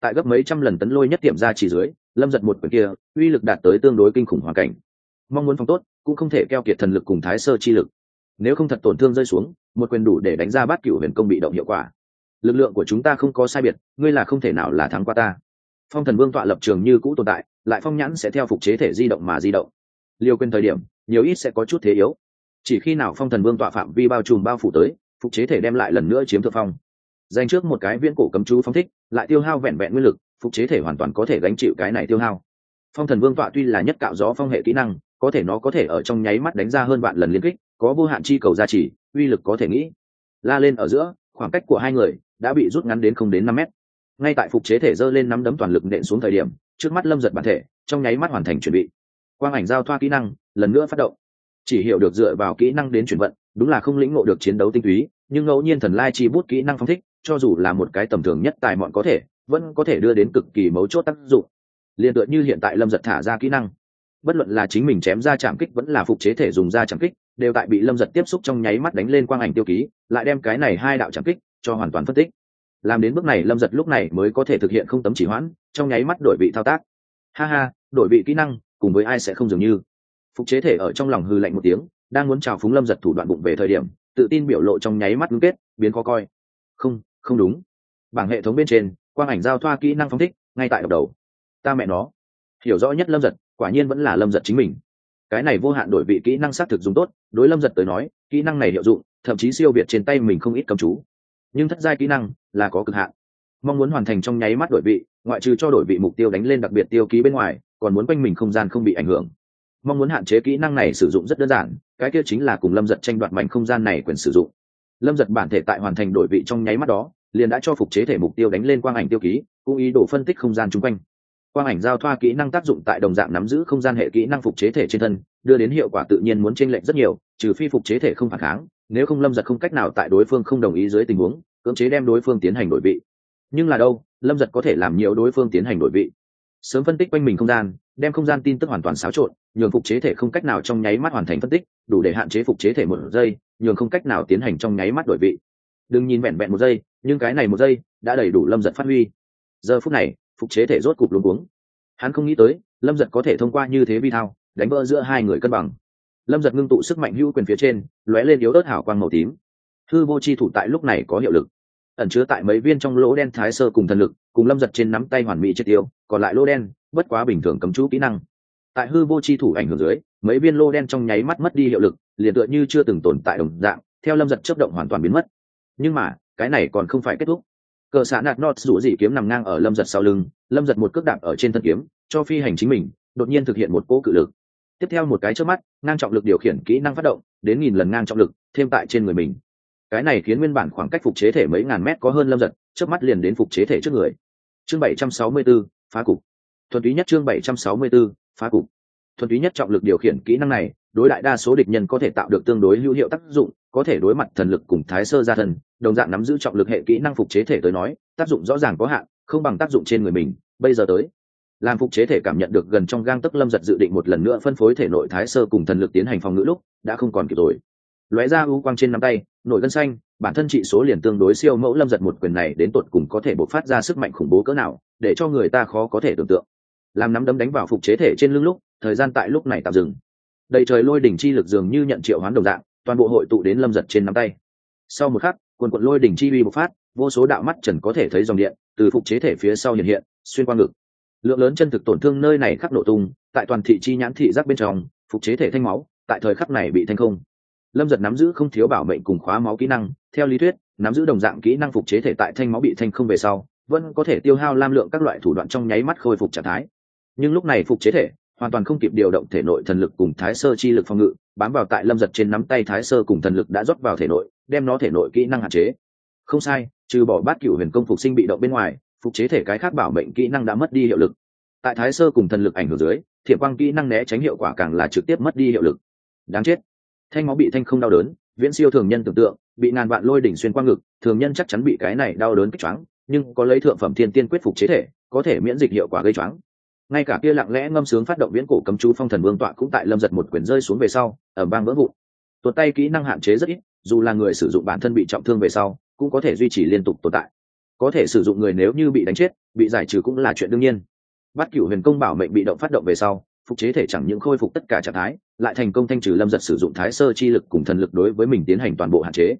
Tại gấp mấy trăm lần tấn lôi nhất tiệm ra chỉ dưới, lâm giật một quyển kia, uy lực đạt tới tương đối kinh khủng hoàn cảnh. Mong muốn phòng tốt, cũng không thể keo kiệt thần lực cùng thái sơ chi lực. Nếu không thật tổn thương rơi xuống, một quyền đủ để đánh ra bát cựu huyền công bị động hiệu quả. Lực lượng của chúng ta không có sai biệt, ngươi là không thể nào là thắng qua ta phong thần vương tọa lập trường như cũ tồn tại, lại phong nhãn sẽ theo phục chế thể di động mà di động. Liều quên thời điểm, nhiều ít sẽ có chút thế yếu. Chỉ khi nào phong thần vương tọa phạm vi bao trùm bao phủ tới, phục chế thể đem lại lần nữa chiếm thượng phong. Dành trước một cái viễn cổ cấm chú phong thích, lại tiêu hao vẹn vẹn nguyên lực, phục chế thể hoàn toàn có thể gánh chịu cái này tiêu hao. Phong thần vương tọa tuy là nhất cạo gió phong hệ kỹ năng, có thể nó có thể ở trong nháy mắt đánh ra hơn vạn lần liên kích, có vô hạn chi cầu gia trì, uy lực có thể nghĩ. La lên ở giữa, khoảng cách của hai người đã bị rút ngắn đến không đến năm mét ngay tại phục chế thể dơ lên nắm đấm toàn lực nện xuống thời điểm, trước mắt lâm giật bản thể, trong nháy mắt hoàn thành chuẩn bị quang ảnh giao thoa kỹ năng, lần nữa phát động. Chỉ hiểu được dựa vào kỹ năng đến chuyển vận, đúng là không lĩnh ngộ được chiến đấu tinh túy, nhưng ngẫu nhiên thần lai chi bút kỹ năng phong thích, cho dù là một cái tầm thường nhất tài mọn có thể, vẫn có thể đưa đến cực kỳ mấu chốt tác dụng. Liền tựa như hiện tại lâm giật thả ra kỹ năng. Bất luận là chính mình chém ra chạm kích vẫn là phục chế thể dùng ra chạm kích, đều tại bị lâm giật tiếp xúc trong nháy mắt đánh lên quang ảnh tiêu ký, lại đem cái này hai đạo chạm kích cho hoàn toàn phân tích làm đến bước này lâm giật lúc này mới có thể thực hiện không tấm chỉ hoãn, trong nháy mắt đổi vị thao tác. Ha ha, đổi vị kỹ năng, cùng với ai sẽ không dường như. Phục chế thể ở trong lòng hư lạnh một tiếng, đang muốn chào phúng lâm giật thủ đoạn bụng về thời điểm, tự tin biểu lộ trong nháy mắt ngưng kết, biến khó coi. Không không đúng. Bảng hệ thống bên trên, quang ảnh giao thoa kỹ năng phong thích, ngay tại đầu. Ta mẹ nó. Hiểu rõ nhất lâm giật, quả nhiên vẫn là lâm giật chính mình. Cái này vô hạn đổi vị kỹ năng xác thực dùng tốt, đối lâm giật tới nói, kỹ năng này hiệu dụng, thậm chí siêu việt trên tay mình không ít cầm chú nhưng thất giai kỹ năng là có cực hạn. Mong muốn hoàn thành trong nháy mắt đổi vị, ngoại trừ cho đổi vị mục tiêu đánh lên đặc biệt tiêu ký bên ngoài, còn muốn quanh mình không gian không bị ảnh hưởng. Mong muốn hạn chế kỹ năng này sử dụng rất đơn giản, cái kia chính là cùng lâm giật tranh đoạt mảnh không gian này quyền sử dụng. Lâm giật bản thể tại hoàn thành đổi vị trong nháy mắt đó, liền đã cho phục chế thể mục tiêu đánh lên quang ảnh tiêu ký, cũng ý đồ phân tích không gian chung quanh. Quang ảnh giao thoa kỹ năng tác dụng tại đồng dạng nắm giữ không gian hệ kỹ năng phục chế thể trên thân, đưa đến hiệu quả tự nhiên muốn chênh lệch rất nhiều, trừ phi phục chế thể không phản kháng nếu không lâm giật không cách nào tại đối phương không đồng ý dưới tình huống, cưỡng chế đem đối phương tiến hành đổi vị. Nhưng là đâu, lâm giật có thể làm nhiều đối phương tiến hành đổi vị. Sớm phân tích quanh mình không gian, đem không gian tin tức hoàn toàn xáo trộn, nhường phục chế thể không cách nào trong nháy mắt hoàn thành phân tích, đủ để hạn chế phục chế thể một giây, nhường không cách nào tiến hành trong nháy mắt đổi vị. Đừng nhìn vẹn vẹn một giây, nhưng cái này một giây đã đầy đủ lâm giật phát huy. Giờ phút này, phục chế thể rốt cục luống cuống. Hắn không nghĩ tới, lâm giật có thể thông qua như thế vi thao, đánh vỡ giữa hai người cân bằng lâm giật ngưng tụ sức mạnh hữu quyền phía trên, lóe lên yếu ớt hảo quang màu tím. Thư vô chi thủ tại lúc này có hiệu lực. Ẩn chứa tại mấy viên trong lỗ đen thái sơ cùng thần lực, cùng lâm giật trên nắm tay hoàn mỹ triệt tiêu, còn lại lỗ đen, bất quá bình thường cấm chú kỹ năng. Tại hư vô chi thủ ảnh hưởng dưới, mấy viên lô đen trong nháy mắt mất đi hiệu lực, liền tựa như chưa từng tồn tại đồng dạng, theo lâm giật chấp động hoàn toàn biến mất. Nhưng mà, cái này còn không phải kết thúc. Cờ xã nạt nọt rủ dị kiếm nằm ngang ở lâm giật sau lưng, lâm giật một cước đạp ở trên thân kiếm, cho phi hành chính mình, đột nhiên thực hiện một cỗ cự lực tiếp theo một cái trước mắt ngang trọng lực điều khiển kỹ năng phát động đến nghìn lần ngang trọng lực thêm tại trên người mình. Cái này khiến nguyên bản khoảng cách phục chế thể mấy ngàn mét có hơn lâm giật trước mắt liền đến phục chế thể trước người. Chương 764, phá cục. Thuần túy nhất chương 764, phá cục. Thuần túy nhất trọng lực điều khiển kỹ năng này đối đại đa số địch nhân có thể tạo được tương đối hữu hiệu tác dụng có thể đối mặt thần lực cùng thái sơ gia thần đồng dạng nắm giữ trọng lực hệ kỹ năng phục chế thể tới nói tác dụng rõ ràng có hạn không bằng tác dụng trên người mình. Bây giờ tới làm phục chế thể cảm nhận được gần trong gang tấc lâm giật dự định một lần nữa phân phối thể nội thái sơ cùng thần lực tiến hành phòng ngữ lúc, đã không còn kịp rồi. Lóe ra ưu quang trên nắm tay, nội gân xanh, bản thân trị số liền tương đối siêu mẫu lâm giật một quyền này đến tột cùng có thể bộc phát ra sức mạnh khủng bố cỡ nào, để cho người ta khó có thể tưởng tượng. Làm nắm đấm đánh vào phục chế thể trên lưng lúc, thời gian tại lúc này tạm dừng. Đầy trời lôi đỉnh chi lực dường như nhận triệu hoán đồng dạng, toàn bộ hội tụ đến lâm giật trên nắm tay. Sau một khắc, quần quận lôi đỉnh chi uy bộc phát, vô số đạo mắt trần có thể thấy dòng điện từ phục chế thể phía sau hiện hiện, xuyên qua ngực lượng lớn chân thực tổn thương nơi này khắc nổ tung, tại toàn thị chi nhãn thị giác bên trong, phục chế thể thanh máu, tại thời khắc này bị thanh không. Lâm giật nắm giữ không thiếu bảo mệnh cùng khóa máu kỹ năng, theo lý thuyết, nắm giữ đồng dạng kỹ năng phục chế thể tại thanh máu bị thanh không về sau, vẫn có thể tiêu hao lam lượng các loại thủ đoạn trong nháy mắt khôi phục trạng thái. Nhưng lúc này phục chế thể, hoàn toàn không kịp điều động thể nội thần lực cùng thái sơ chi lực phòng ngự, bám vào tại lâm giật trên nắm tay thái sơ cùng thần lực đã rót vào thể nội, đem nó thể nội kỹ năng hạn chế. Không sai, trừ bỏ bát cựu huyền công phục sinh bị động bên ngoài phục chế thể cái khác bảo mệnh kỹ năng đã mất đi hiệu lực. Tại thái sơ cùng thần lực ảnh hưởng dưới, thiểm quang kỹ năng né tránh hiệu quả càng là trực tiếp mất đi hiệu lực. Đáng chết. Thanh máu bị thanh không đau đớn, viễn siêu thường nhân tưởng tượng, bị ngàn vạn lôi đỉnh xuyên qua ngực, thường nhân chắc chắn bị cái này đau đớn kích choáng, nhưng có lấy thượng phẩm thiên tiên quyết phục chế thể, có thể miễn dịch hiệu quả gây choáng. Ngay cả kia lặng lẽ ngâm sướng phát động viễn cổ cấm chú phong thần vương tọa cũng tại lâm giật một quyển rơi xuống về sau ở bang vỡ vụn. Tuột tay kỹ năng hạn chế rất ít, dù là người sử dụng bản thân bị trọng thương về sau, cũng có thể duy trì liên tục tồn tại có thể sử dụng người nếu như bị đánh chết, bị giải trừ cũng là chuyện đương nhiên. Bắt cửu huyền công bảo mệnh bị động phát động về sau, phục chế thể chẳng những khôi phục tất cả trạng thái, lại thành công thanh trừ lâm giật sử dụng thái sơ chi lực cùng thần lực đối với mình tiến hành toàn bộ hạn chế.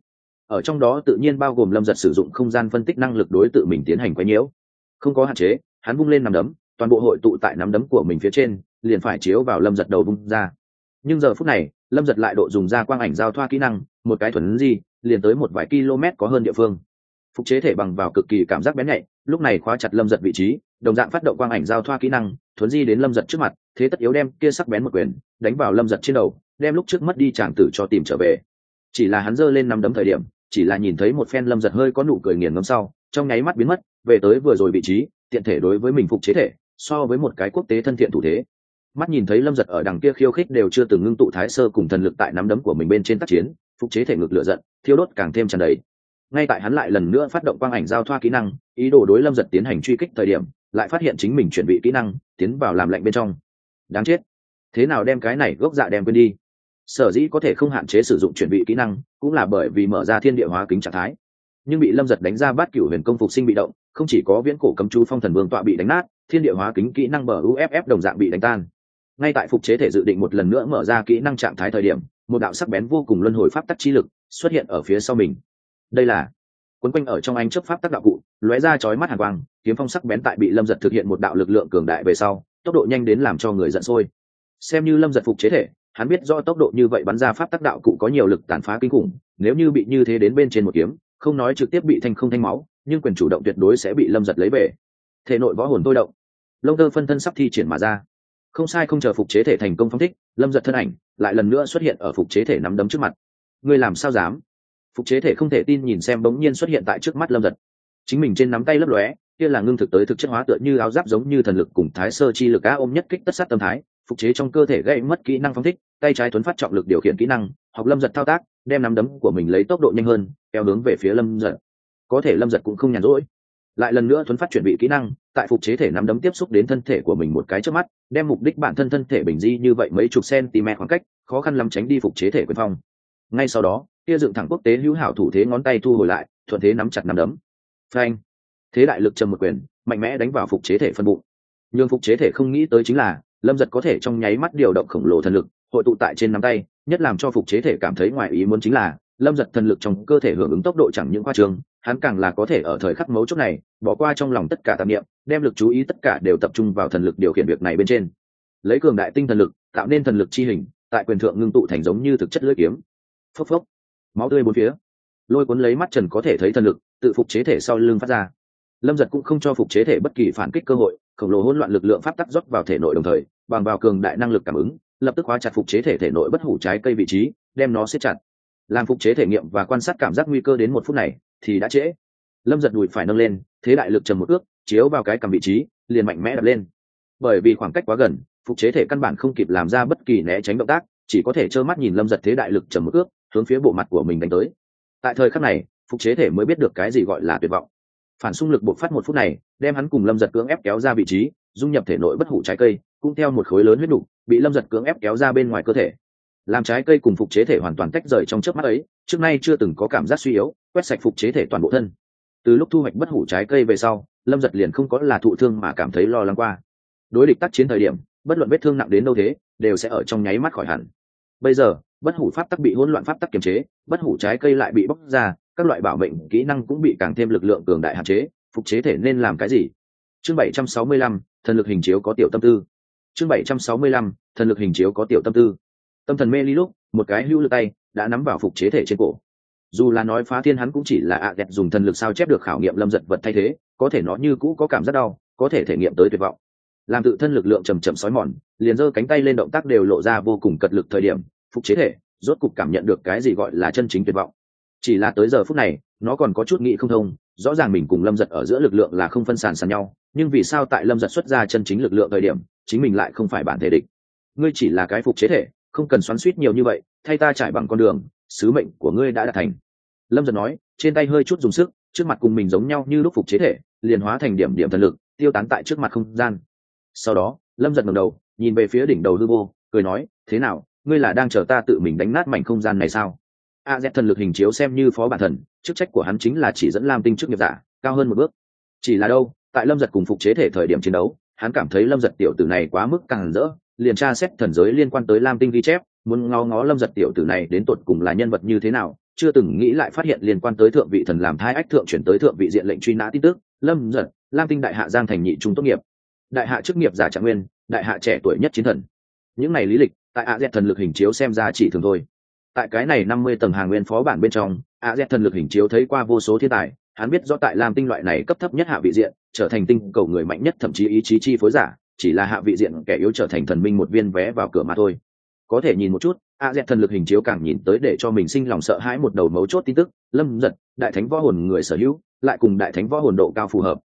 Ở trong đó tự nhiên bao gồm lâm giật sử dụng không gian phân tích năng lực đối tự mình tiến hành quấy nhiễu. Không có hạn chế, hắn vung lên nằm đấm, toàn bộ hội tụ tại nắm đấm của mình phía trên, liền phải chiếu vào lâm giật đầu vung ra. Nhưng giờ phút này, lâm giật lại độ dùng ra quang ảnh giao thoa kỹ năng, một cái thuần di, liền tới một vài km có hơn địa phương phục chế thể bằng vào cực kỳ cảm giác bén nhạy, lúc này khóa chặt lâm giật vị trí, đồng dạng phát động quang ảnh giao thoa kỹ năng, thuấn di đến lâm giật trước mặt, thế tất yếu đem kia sắc bén một quyền đánh vào lâm giật trên đầu, đem lúc trước mất đi tràng tử cho tìm trở về. Chỉ là hắn giơ lên năm đấm thời điểm, chỉ là nhìn thấy một phen lâm giật hơi có nụ cười nghiền ngấm sau, trong nháy mắt biến mất, về tới vừa rồi vị trí, tiện thể đối với mình phục chế thể, so với một cái quốc tế thân thiện thủ thế. Mắt nhìn thấy lâm giật ở đằng kia khiêu khích đều chưa từng ngưng tụ thái sơ cùng thần lực tại nắm đấm của mình bên trên tác chiến, phục chế thể ngực lựa giận, thiêu đốt càng thêm tràn đầy ngay tại hắn lại lần nữa phát động quang ảnh giao thoa kỹ năng, ý đồ đối lâm giật tiến hành truy kích thời điểm, lại phát hiện chính mình chuẩn bị kỹ năng, tiến vào làm lạnh bên trong. Đáng chết. Thế nào đem cái này gốc dạ đem quên đi? Sở dĩ có thể không hạn chế sử dụng chuẩn bị kỹ năng, cũng là bởi vì mở ra thiên địa hóa kính trạng thái. Nhưng bị lâm giật đánh ra bát cửu huyền công phục sinh bị động, không chỉ có viễn cổ cấm chú phong thần vương tọa bị đánh nát, thiên địa hóa kính kỹ năng bờ uff đồng dạng bị đánh tan. Ngay tại phục chế thể dự định một lần nữa mở ra kỹ năng trạng thái thời điểm, một đạo sắc bén vô cùng luân hồi pháp tắc chi lực xuất hiện ở phía sau mình đây là quấn quanh ở trong anh chấp pháp tác đạo cụ, lóe ra chói mắt hàng quang, kiếm phong sắc bén tại bị lâm giật thực hiện một đạo lực lượng cường đại về sau, tốc độ nhanh đến làm cho người giận sôi. Xem như lâm giật phục chế thể, hắn biết do tốc độ như vậy bắn ra pháp tác đạo cụ có nhiều lực tàn phá kinh khủng, nếu như bị như thế đến bên trên một kiếm, không nói trực tiếp bị thanh không thanh máu, nhưng quyền chủ động tuyệt đối sẽ bị lâm giật lấy về. Thể nội võ hồn tôi động. Lông tơ phân thân sắp thi triển mà ra. Không sai không chờ phục chế thể thành công phong thích, lâm giật thân ảnh lại lần nữa xuất hiện ở phục chế thể nắm đấm trước mặt. Ngươi làm sao dám? Phục chế thể không thể tin nhìn xem bỗng nhiên xuất hiện tại trước mắt lâm giật. Chính mình trên nắm tay lấp lóe, kia là ngưng thực tới thực chất hóa tựa như áo giáp giống như thần lực cùng thái sơ chi lực á ôm nhất kích tất sát tâm thái, phục chế trong cơ thể gây mất kỹ năng phong thích, tay trái tuấn phát trọng lực điều khiển kỹ năng, học lâm giật thao tác, đem nắm đấm của mình lấy tốc độ nhanh hơn, kéo hướng về phía lâm giật. Có thể lâm giật cũng không nhàn rỗi. Lại lần nữa tuấn phát chuẩn bị kỹ năng, tại phục chế thể nắm đấm tiếp xúc đến thân thể của mình một cái trước mắt, đem mục đích bản thân thân thể bình di như vậy mấy chục cm khoảng cách, khó khăn lắm tránh đi phục chế thể quyền phong. Ngay sau đó kia dựng thẳng quốc tế hữu hảo thủ thế ngón tay thu hồi lại, thuận thế nắm chặt nắm đấm. Phanh. Thế đại lực trầm một quyền, mạnh mẽ đánh vào phục chế thể phân bụng. Nhưng phục chế thể không nghĩ tới chính là, lâm giật có thể trong nháy mắt điều động khổng lồ thần lực, hội tụ tại trên nắm tay, nhất làm cho phục chế thể cảm thấy ngoài ý muốn chính là, lâm giật thần lực trong cơ thể hưởng ứng tốc độ chẳng những khoa trường, hắn càng là có thể ở thời khắc mấu chốt này, bỏ qua trong lòng tất cả tạp nghiệm đem lực chú ý tất cả đều tập trung vào thần lực điều khiển việc này bên trên. Lấy cường đại tinh thần lực, tạo nên thần lực chi hình, tại quyền thượng ngưng tụ thành giống như thực chất lưỡi kiếm. Phốc phốc máu tươi bốn phía. Lôi cuốn lấy mắt trần có thể thấy thần lực, tự phục chế thể sau lưng phát ra. Lâm giật cũng không cho phục chế thể bất kỳ phản kích cơ hội, khổng lồ hỗn loạn lực lượng pháp tắc rót vào thể nội đồng thời, bằng vào cường đại năng lực cảm ứng, lập tức hóa chặt phục chế thể thể nội bất hủ trái cây vị trí, đem nó siết chặt. Làm phục chế thể nghiệm và quan sát cảm giác nguy cơ đến một phút này, thì đã trễ. Lâm giật đùi phải nâng lên, thế đại lực trầm một ước, chiếu vào cái cầm vị trí, liền mạnh mẽ đập lên. Bởi vì khoảng cách quá gần, phục chế thể căn bản không kịp làm ra bất kỳ né tránh động tác, chỉ có thể trơ mắt nhìn lâm giật thế đại lực trầm một ước hướng phía bộ mặt của mình đánh tới. Tại thời khắc này, phục chế thể mới biết được cái gì gọi là tuyệt vọng. Phản xung lực bộc phát một phút này, đem hắn cùng lâm giật cưỡng ép kéo ra vị trí, dung nhập thể nội bất hủ trái cây, cũng theo một khối lớn huyết đủ bị lâm giật cưỡng ép kéo ra bên ngoài cơ thể. Làm trái cây cùng phục chế thể hoàn toàn tách rời trong chớp mắt ấy, trước nay chưa từng có cảm giác suy yếu, quét sạch phục chế thể toàn bộ thân. Từ lúc thu hoạch bất hủ trái cây về sau, lâm giật liền không có là thụ thương mà cảm thấy lo lắng qua. Đối địch tác chiến thời điểm, bất luận vết thương nặng đến đâu thế, đều sẽ ở trong nháy mắt khỏi hẳn. Bây giờ bất hủ pháp tắc bị hỗn loạn pháp tắc kiềm chế, bất hủ trái cây lại bị bóc ra, các loại bảo mệnh kỹ năng cũng bị càng thêm lực lượng cường đại hạn chế, phục chế thể nên làm cái gì? Chương bảy trăm sáu mươi lăm, thần lực hình chiếu có tiểu tâm tư. Chương bảy trăm sáu mươi lăm, thần lực hình chiếu có tiểu tâm tư. Tâm thần mê ly lúc, một cái hữu lực tay đã nắm vào phục chế thể trên cổ. Dù là nói phá thiên hắn cũng chỉ là ạ à đẹp dùng thần lực sao chép được khảo nghiệm lâm giật vật thay thế, có thể nó như cũ có cảm giác đau, có thể thể nghiệm tới tuyệt vọng. Làm tự thân lực lượng chầm chậm sói mòn, liền giơ cánh tay lên động tác đều lộ ra vô cùng cật lực thời điểm phục chế thể, rốt cục cảm nhận được cái gì gọi là chân chính tuyệt vọng. Chỉ là tới giờ phút này, nó còn có chút nghĩ không thông, rõ ràng mình cùng lâm giật ở giữa lực lượng là không phân sàn sàn nhau, nhưng vì sao tại lâm giật xuất ra chân chính lực lượng thời điểm, chính mình lại không phải bản thể địch? Ngươi chỉ là cái phục chế thể, không cần xoắn suýt nhiều như vậy, thay ta trải bằng con đường, sứ mệnh của ngươi đã đạt thành. Lâm giật nói, trên tay hơi chút dùng sức, trước mặt cùng mình giống nhau như lúc phục chế thể, liền hóa thành điểm điểm thần lực, tiêu tán tại trước mặt không gian. Sau đó, lâm giật ngầm đầu, nhìn về phía đỉnh đầu hư vô, cười nói, thế nào ngươi là đang chờ ta tự mình đánh nát mảnh không gian này sao? A z thần lực hình chiếu xem như phó bản thần, chức trách của hắn chính là chỉ dẫn lam tinh trước nghiệp giả, cao hơn một bước. Chỉ là đâu, tại lâm giật cùng phục chế thể thời điểm chiến đấu, hắn cảm thấy lâm giật tiểu tử này quá mức càng rỡ, liền tra xét thần giới liên quan tới lam tinh ghi chép, muốn ngó ngó lâm giật tiểu tử này đến tột cùng là nhân vật như thế nào, chưa từng nghĩ lại phát hiện liên quan tới thượng vị thần làm thai ách thượng chuyển tới thượng vị diện lệnh truy nã tin tức, lâm giật, lam tinh đại hạ giang thành nhị trung tốt nghiệp. Đại hạ chức nghiệp giả trạng nguyên, đại hạ trẻ tuổi nhất chiến thần. Những này lý lịch tại a z thần lực hình chiếu xem ra chỉ thường thôi. Tại cái này năm mươi tầng hàng nguyên phó bản bên trong, a z thần lực hình chiếu thấy qua vô số thiên tài, hắn biết rõ tại lam tinh loại này cấp thấp nhất hạ vị diện, trở thành tinh cầu người mạnh nhất, thậm chí ý chí chi phối giả, chỉ là hạ vị diện kẻ yếu trở thành thần minh một viên vé vào cửa mà thôi. Có thể nhìn một chút, a dẹt thần lực hình chiếu càng nhìn tới để cho mình sinh lòng sợ hãi một đầu mấu chốt tin tức, lâm giật đại thánh võ hồn người sở hữu, lại cùng đại thánh võ hồn độ cao phù hợp.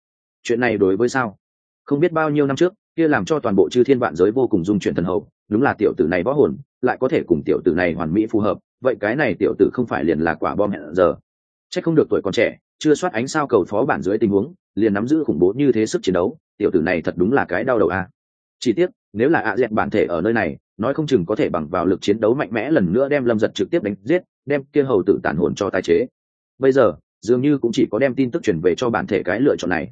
Chuyện này đối với sao? Không biết bao nhiêu năm trước, kia làm cho toàn bộ chư thiên vạn giới vô cùng dung chuyển thần hậu đúng là tiểu tử này võ hồn, lại có thể cùng tiểu tử này hoàn mỹ phù hợp, vậy cái này tiểu tử không phải liền là quả bom hẹn giờ? Trách không được tuổi còn trẻ, chưa soát ánh sao cầu phó bản dưới tình huống, liền nắm giữ khủng bố như thế sức chiến đấu, tiểu tử này thật đúng là cái đau đầu a. Chỉ tiếc, nếu là ạ à dẹt bản thể ở nơi này, nói không chừng có thể bằng vào lực chiến đấu mạnh mẽ lần nữa đem lâm giật trực tiếp đánh giết, đem kia hầu tử tản hồn cho tái chế. Bây giờ, dường như cũng chỉ có đem tin tức chuyển về cho bản thể cái lựa chọn này.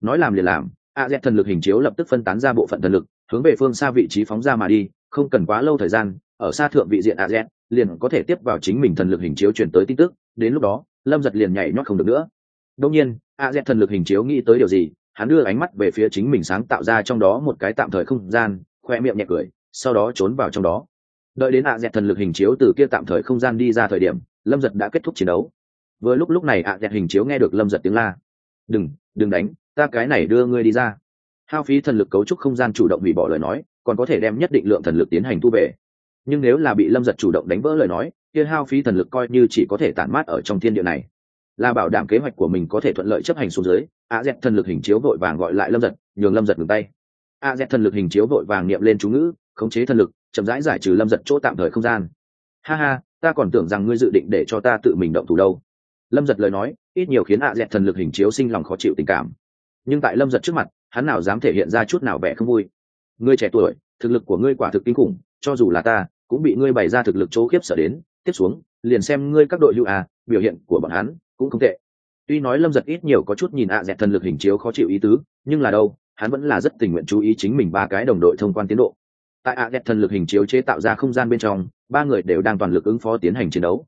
Nói làm liền làm a z thần lực hình chiếu lập tức phân tán ra bộ phận thần lực, hướng về phương xa vị trí phóng ra mà đi, không cần quá lâu thời gian, ở xa thượng vị diện a z liền có thể tiếp vào chính mình thần lực hình chiếu chuyển tới tin tức, đến lúc đó, lâm giật liền nhảy nhót không được nữa. Đông nhiên, a z thần lực hình chiếu nghĩ tới điều gì, hắn đưa ánh mắt về phía chính mình sáng tạo ra trong đó một cái tạm thời không gian, khoe miệng nhẹ cười, sau đó trốn vào trong đó. Đợi đến A Z thần lực hình chiếu từ kia tạm thời không gian đi ra thời điểm, lâm giật đã kết thúc chiến đấu. Vừa lúc lúc này ạ dẹt hình chiếu nghe được lâm giật tiếng la đừng đừng đánh, ta cái này đưa ngươi đi ra. Hao phí thần lực cấu trúc không gian chủ động hủy bỏ lời nói, còn có thể đem nhất định lượng thần lực tiến hành thu về. Nhưng nếu là bị lâm giật chủ động đánh vỡ lời nói, kia hao phí thần lực coi như chỉ có thể tản mát ở trong thiên địa này. Là bảo đảm kế hoạch của mình có thể thuận lợi chấp hành xuống dưới, a z thần lực hình chiếu vội vàng gọi lại lâm giật, nhường lâm giật ngừng tay. A z thần lực hình chiếu vội vàng niệm lên chú ngữ, khống chế thần lực, chậm rãi giải trừ lâm giật chỗ tạm thời không gian. Ha ha, ta còn tưởng rằng ngươi dự định để cho ta tự mình động thủ đâu lâm giật lời nói, ít nhiều khiến ạ dẹt thần lực hình chiếu sinh lòng khó chịu tình cảm. Nhưng tại lâm giật trước mặt, hắn nào dám thể hiện ra chút nào vẻ không vui. Ngươi trẻ tuổi, thực lực của ngươi quả thực kinh khủng, cho dù là ta, cũng bị ngươi bày ra thực lực chỗ khiếp sợ đến. Tiếp xuống, liền xem ngươi các đội hữu à biểu hiện của bọn hắn cũng không tệ. Tuy nói lâm giật ít nhiều có chút nhìn ạ dẹt thần lực hình chiếu khó chịu ý tứ, nhưng là đâu, hắn vẫn là rất tình nguyện chú ý chính mình ba cái đồng đội thông quan tiến độ. Tại ạ dẹt thần lực hình chiếu chế tạo ra không gian bên trong, ba người đều đang toàn lực ứng phó tiến hành chiến đấu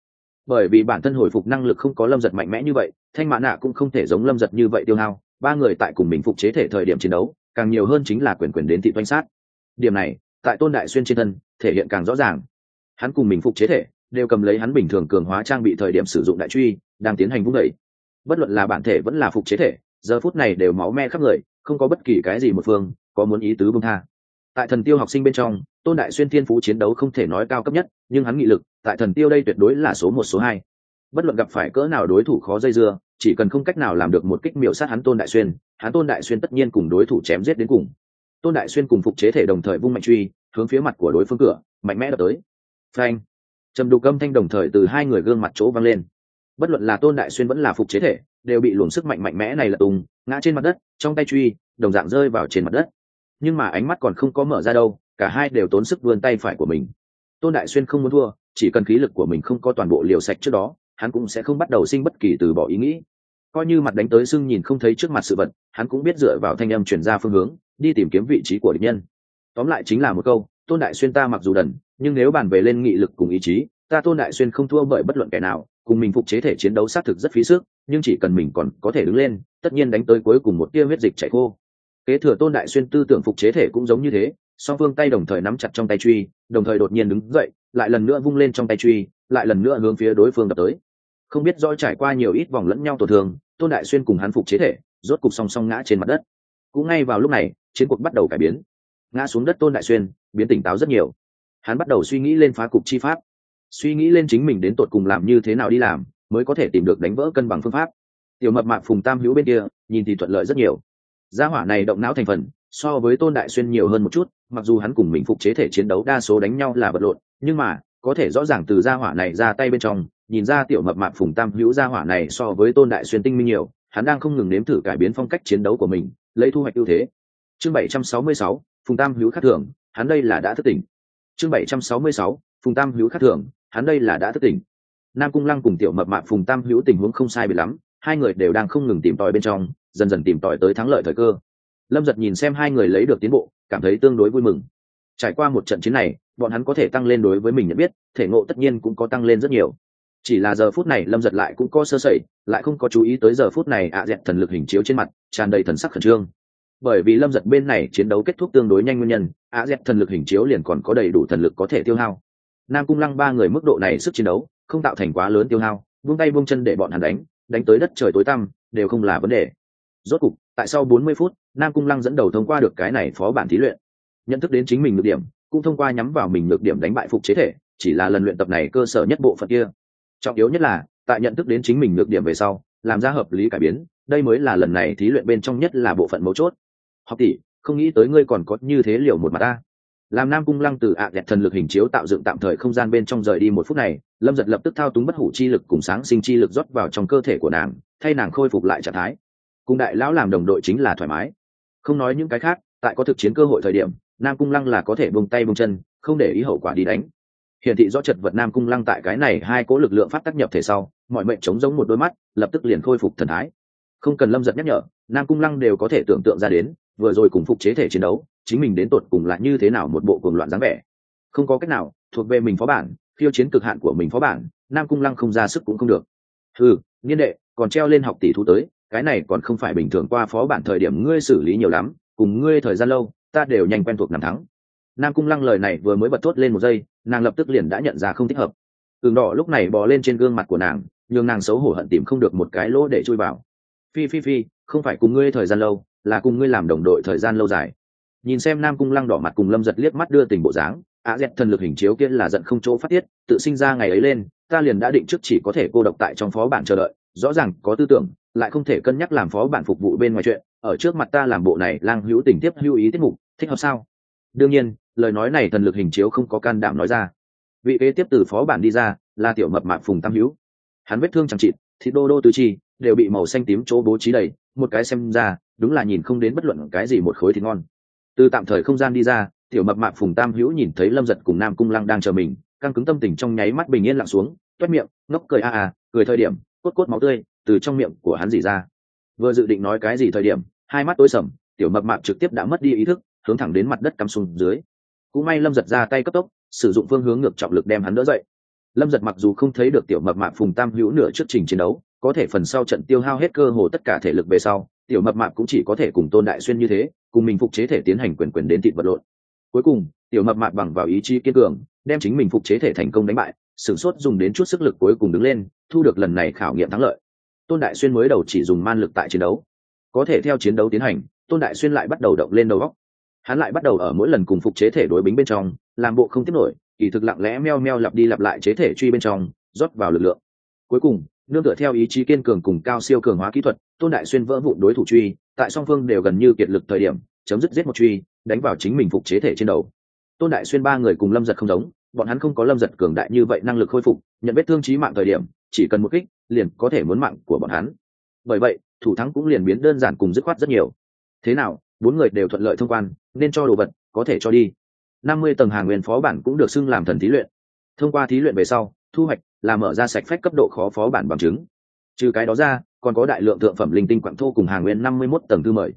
bởi vì bản thân hồi phục năng lực không có lâm giật mạnh mẽ như vậy, thanh mã nạ cũng không thể giống lâm giật như vậy tiêu hao. Ba người tại cùng mình phục chế thể thời điểm chiến đấu, càng nhiều hơn chính là quyền quyền đến thị toanh sát. Điểm này, tại tôn đại xuyên trên thân, thể hiện càng rõ ràng. Hắn cùng mình phục chế thể, đều cầm lấy hắn bình thường cường hóa trang bị thời điểm sử dụng đại truy, đang tiến hành vung đẩy bất luận là bản thể vẫn là phục chế thể, giờ phút này đều máu me khắp người, không có bất kỳ cái gì một phương có muốn ý tứ bông tha tại thần tiêu học sinh bên trong, tôn đại xuyên thiên phú chiến đấu không thể nói cao cấp nhất, nhưng hắn nghị lực, tại thần tiêu đây tuyệt đối là số một, số hai. Bất luận gặp phải cỡ nào đối thủ khó dây dưa, chỉ cần không cách nào làm được một kích miểu sát hắn tôn đại xuyên, hắn tôn đại xuyên tất nhiên cùng đối thủ chém giết đến cùng. Tôn đại xuyên cùng phục chế thể đồng thời vung mạnh truy, hướng phía mặt của đối phương cửa, mạnh mẽ đập tới. Phanh! Trầm đục âm thanh đồng thời từ hai người gương mặt chỗ vang lên. Bất luận là tôn đại xuyên vẫn là phục chế thể, đều bị luồng sức mạnh mạnh mẽ này lật tung ngã trên mặt đất, trong tay truy, đồng dạng rơi vào trên mặt đất nhưng mà ánh mắt còn không có mở ra đâu, cả hai đều tốn sức vươn tay phải của mình. Tôn đại xuyên không muốn thua, chỉ cần khí lực của mình không có toàn bộ liều sạch trước đó, hắn cũng sẽ không bắt đầu sinh bất kỳ từ bỏ ý nghĩ. Coi như mặt đánh tới sưng nhìn không thấy trước mặt sự vật, hắn cũng biết dựa vào thanh âm chuyển ra phương hướng, đi tìm kiếm vị trí của địch nhân. Tóm lại chính là một câu, tôn đại xuyên ta mặc dù đần, nhưng nếu bàn về lên nghị lực cùng ý chí, ta tôn đại xuyên không thua bởi bất luận kẻ nào, cùng mình phục chế thể chiến đấu xác thực rất phí sức, nhưng chỉ cần mình còn có thể đứng lên, tất nhiên đánh tới cuối cùng một tia huyết dịch chảy khô kế thừa tôn đại xuyên tư tưởng phục chế thể cũng giống như thế, song phương tay đồng thời nắm chặt trong tay truy, đồng thời đột nhiên đứng dậy, lại lần nữa vung lên trong tay truy, lại lần nữa hướng phía đối phương đập tới. Không biết do trải qua nhiều ít vòng lẫn nhau tổn thương, tôn đại xuyên cùng hắn phục chế thể, rốt cục song song ngã trên mặt đất. Cũng ngay vào lúc này, chiến cuộc bắt đầu cải biến. Ngã xuống đất tôn đại xuyên, biến tỉnh táo rất nhiều. Hắn bắt đầu suy nghĩ lên phá cục chi pháp. Suy nghĩ lên chính mình đến tột cùng làm như thế nào đi làm, mới có thể tìm được đánh vỡ cân bằng phương pháp. Tiểu mập mạp phùng tam hữu bên kia, nhìn thì thuận lợi rất nhiều gia hỏa này động não thành phần so với tôn đại xuyên nhiều hơn một chút mặc dù hắn cùng mình phục chế thể chiến đấu đa số đánh nhau là vật lộn nhưng mà có thể rõ ràng từ gia hỏa này ra tay bên trong nhìn ra tiểu mập mạp phùng tam hữu gia hỏa này so với tôn đại xuyên tinh minh nhiều hắn đang không ngừng nếm thử cải biến phong cách chiến đấu của mình lấy thu hoạch ưu thế. Chương 766, phùng tam hữu khắc thưởng hắn đây là đã thất tỉnh. Chương 766, phùng tam hữu khắc thưởng hắn đây là đã thất tỉnh. Nam cung lăng cùng tiểu mập mạp phùng tam hữu tình huống không sai bị lắm hai người đều đang không ngừng tìm tòi bên trong dần dần tìm tòi tới thắng lợi thời cơ. Lâm giật nhìn xem hai người lấy được tiến bộ, cảm thấy tương đối vui mừng. Trải qua một trận chiến này, bọn hắn có thể tăng lên đối với mình nhận biết, thể ngộ tất nhiên cũng có tăng lên rất nhiều. Chỉ là giờ phút này lâm giật lại cũng có sơ sẩy, lại không có chú ý tới giờ phút này ạ dẹt thần lực hình chiếu trên mặt, tràn đầy thần sắc khẩn trương. Bởi vì lâm giật bên này chiến đấu kết thúc tương đối nhanh nguyên nhân, ạ dẹt thần lực hình chiếu liền còn có đầy đủ thần lực có thể tiêu hao. Nam cung lăng ba người mức độ này sức chiến đấu, không tạo thành quá lớn tiêu hao, buông tay buông chân để bọn hắn đánh đánh tới đất trời tối tăm, đều không là vấn đề rốt cục, tại sau 40 phút, nam cung lăng dẫn đầu thông qua được cái này phó bản thí luyện. Nhận thức đến chính mình nhược điểm, cũng thông qua nhắm vào mình nhược điểm đánh bại phục chế thể, chỉ là lần luyện tập này cơ sở nhất bộ phận kia. Trọng yếu nhất là, tại nhận thức đến chính mình nhược điểm về sau, làm ra hợp lý cải biến, đây mới là lần này thí luyện bên trong nhất là bộ phận mấu chốt. Học tỷ, không nghĩ tới ngươi còn có như thế liều một mặt ta. Làm nam cung lăng từ ạ à thần lực hình chiếu tạo dựng tạm thời không gian bên trong rời đi một phút này, lâm giật lập tức thao túng bất hủ chi lực cùng sáng sinh chi lực rót vào trong cơ thể của nàng, thay nàng khôi phục lại trạng thái cùng đại lão làm đồng đội chính là thoải mái. Không nói những cái khác, tại có thực chiến cơ hội thời điểm, nam cung lăng là có thể bông tay bông chân, không để ý hậu quả đi đánh. Hiển thị rõ chật vật nam cung lăng tại cái này hai cố lực lượng phát tác nhập thể sau, mọi mệnh chống giống một đôi mắt, lập tức liền khôi phục thần thái. Không cần lâm giật nhắc nhở, nam cung lăng đều có thể tưởng tượng ra đến, vừa rồi cùng phục chế thể chiến đấu, chính mình đến tột cùng lại như thế nào một bộ cuồng loạn dáng vẻ. Không có cách nào, thuộc về mình phó bản, khiêu chiến cực hạn của mình phó bản, nam cung lăng không ra sức cũng không được. Ừ niên đệ, còn treo lên học tỷ thú tới cái này còn không phải bình thường qua phó bản thời điểm ngươi xử lý nhiều lắm, cùng ngươi thời gian lâu, ta đều nhanh quen thuộc nằm thắng. Nam cung lăng lời này vừa mới bật thốt lên một giây, nàng lập tức liền đã nhận ra không thích hợp. Tường đỏ lúc này bò lên trên gương mặt của nàng, nhường nàng xấu hổ hận tìm không được một cái lỗ để chui vào. Phi phi phi, không phải cùng ngươi thời gian lâu, là cùng ngươi làm đồng đội thời gian lâu dài. Nhìn xem nam cung lăng đỏ mặt cùng lâm giật liếc mắt đưa tình bộ dáng, á dẹt thần lực hình chiếu kia là giận không chỗ phát tiết, tự sinh ra ngày ấy lên, ta liền đã định trước chỉ có thể cô độc tại trong phó bản chờ đợi, rõ ràng có tư tưởng lại không thể cân nhắc làm phó bản phục vụ bên ngoài chuyện, ở trước mặt ta làm bộ này, lang hữu tình tiếp lưu ý tiết mục, thích hợp sao? Đương nhiên, lời nói này thần lực hình chiếu không có can đảm nói ra. Vị kế tiếp từ phó bản đi ra, là tiểu mập mạp phùng tam hữu. Hắn vết thương chẳng chịt, thịt đô đô tứ chi, đều bị màu xanh tím chỗ bố trí đầy, một cái xem ra, đúng là nhìn không đến bất luận cái gì một khối thịt ngon. Từ tạm thời không gian đi ra, tiểu mập mạp phùng tam hữu nhìn thấy lâm giật cùng nam cung lăng đang chờ mình, căng cứng tâm tình trong nháy mắt bình yên lặng xuống, toét miệng, ngốc cười a a, cười thời điểm, cốt cốt máu tươi từ trong miệng của hắn dỉ ra. Vừa dự định nói cái gì thời điểm, hai mắt tối sầm, tiểu mập mạp trực tiếp đã mất đi ý thức, hướng thẳng đến mặt đất cắm xuống dưới. Cũng may lâm giật ra tay cấp tốc, sử dụng phương hướng ngược trọng lực đem hắn đỡ dậy. Lâm giật mặc dù không thấy được tiểu mập mạp phùng tam hữu nửa trước trình chiến đấu, có thể phần sau trận tiêu hao hết cơ hồ tất cả thể lực về sau, tiểu mập mạp cũng chỉ có thể cùng tôn đại xuyên như thế, cùng mình phục chế thể tiến hành quyền quyền đến thịt vật lộn. Cuối cùng, tiểu mập mạp bằng vào ý chí kiên cường, đem chính mình phục chế thể thành công đánh bại, sửng sốt dùng đến chút sức lực cuối cùng đứng lên, thu được lần này khảo nghiệm thắng lợi tôn đại xuyên mới đầu chỉ dùng man lực tại chiến đấu. Có thể theo chiến đấu tiến hành, tôn đại xuyên lại bắt đầu động lên đầu góc hắn lại bắt đầu ở mỗi lần cùng phục chế thể đối bính bên trong, làm bộ không tiếp nổi, kỳ thực lặng lẽ meo meo lặp đi lặp lại chế thể truy bên trong, rót vào lực lượng. Cuối cùng, nương tựa theo ý chí kiên cường cùng cao siêu cường hóa kỹ thuật, tôn đại xuyên vỡ vụn đối thủ truy, tại song phương đều gần như kiệt lực thời điểm, chấm dứt giết một truy, đánh vào chính mình phục chế thể trên đầu. Tôn đại xuyên ba người cùng lâm giật không giống bọn hắn không có lâm giật cường đại như vậy năng lực khôi phục, nhận vết thương trí mạng thời điểm, chỉ cần một kích, liền có thể muốn mạng của bọn hắn. Bởi vậy, thủ thắng cũng liền biến đơn giản cùng dứt khoát rất nhiều. Thế nào, bốn người đều thuận lợi thông quan, nên cho đồ vật, có thể cho đi. Năm mươi tầng hàng nguyên phó bản cũng được xưng làm thần thí luyện. Thông qua thí luyện về sau, thu hoạch là mở ra sạch phách cấp độ khó phó bản bằng chứng. Trừ cái đó ra, còn có đại lượng thượng phẩm linh tinh quặng thô cùng hàng nguyên năm mươi mốt tầng thư mời.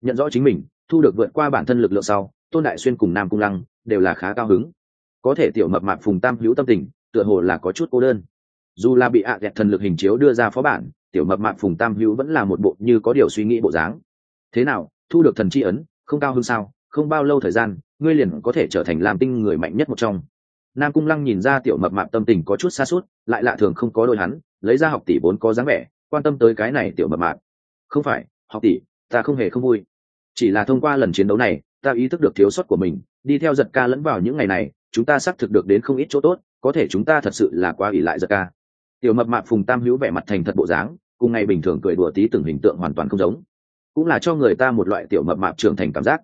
Nhận rõ chính mình, thu được vượt qua bản thân lực lượng sau, tôn đại xuyên cùng nam cung lăng đều là khá cao hứng có thể tiểu mập mạp phùng tam hữu tâm tình, tựa hồ là có chút cô đơn. Dù là bị ạ à thần lực hình chiếu đưa ra phó bản, tiểu mập mạp phùng tam hữu vẫn là một bộ như có điều suy nghĩ bộ dáng. Thế nào, thu được thần c h i ấn, không cao hơn sao, không bao lâu thời gian, ngươi liền có thể trở thành làm tinh người mạnh nhất một trong. Nam cung lăng nhìn ra tiểu mập mạp tâm tình có chút xa suốt, lại lạ thường không có đôi hắn, lấy ra học tỷ vốn có dáng vẻ, quan tâm tới cái này tiểu mập mạp. Không phải, học tỷ, ta không hề không vui. Chỉ là thông qua lần chiến đấu này, ta ý thức được thiếu sót của mình, đi theo giật ca lẫn vào những ngày này chúng ta xác thực được đến không ít chỗ tốt, có thể chúng ta thật sự là quá ỷ lại giật ca. Tiểu mập mạp phùng tam hữu vẻ mặt thành thật bộ dáng, cùng ngày bình thường cười đùa tí từng hình tượng hoàn toàn không giống. Cũng là cho người ta một loại tiểu mập mạp trưởng thành cảm giác.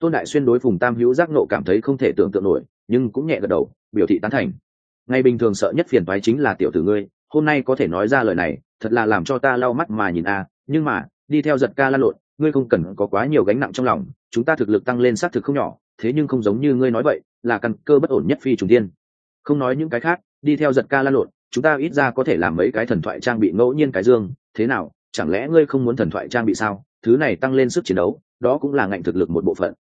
Tôn đại xuyên đối phùng tam hữu giác nộ cảm thấy không thể tưởng tượng nổi, nhưng cũng nhẹ gật đầu, biểu thị tán thành. Ngày bình thường sợ nhất phiền toái chính là tiểu tử ngươi, hôm nay có thể nói ra lời này, thật là làm cho ta lau mắt mà nhìn a à. nhưng mà, đi theo giật ca lan lộn, ngươi không cần có quá nhiều gánh nặng trong lòng, chúng ta thực lực tăng lên xác thực không nhỏ, thế nhưng không giống như ngươi nói vậy là căn cơ bất ổn nhất phi trùng tiên không nói những cái khác, đi theo giật ca lan lộn, chúng ta ít ra có thể làm mấy cái thần thoại trang bị ngẫu nhiên cái dương. Thế nào, chẳng lẽ ngươi không muốn thần thoại trang bị sao? Thứ này tăng lên sức chiến đấu, đó cũng là ngạnh thực lực một bộ phận.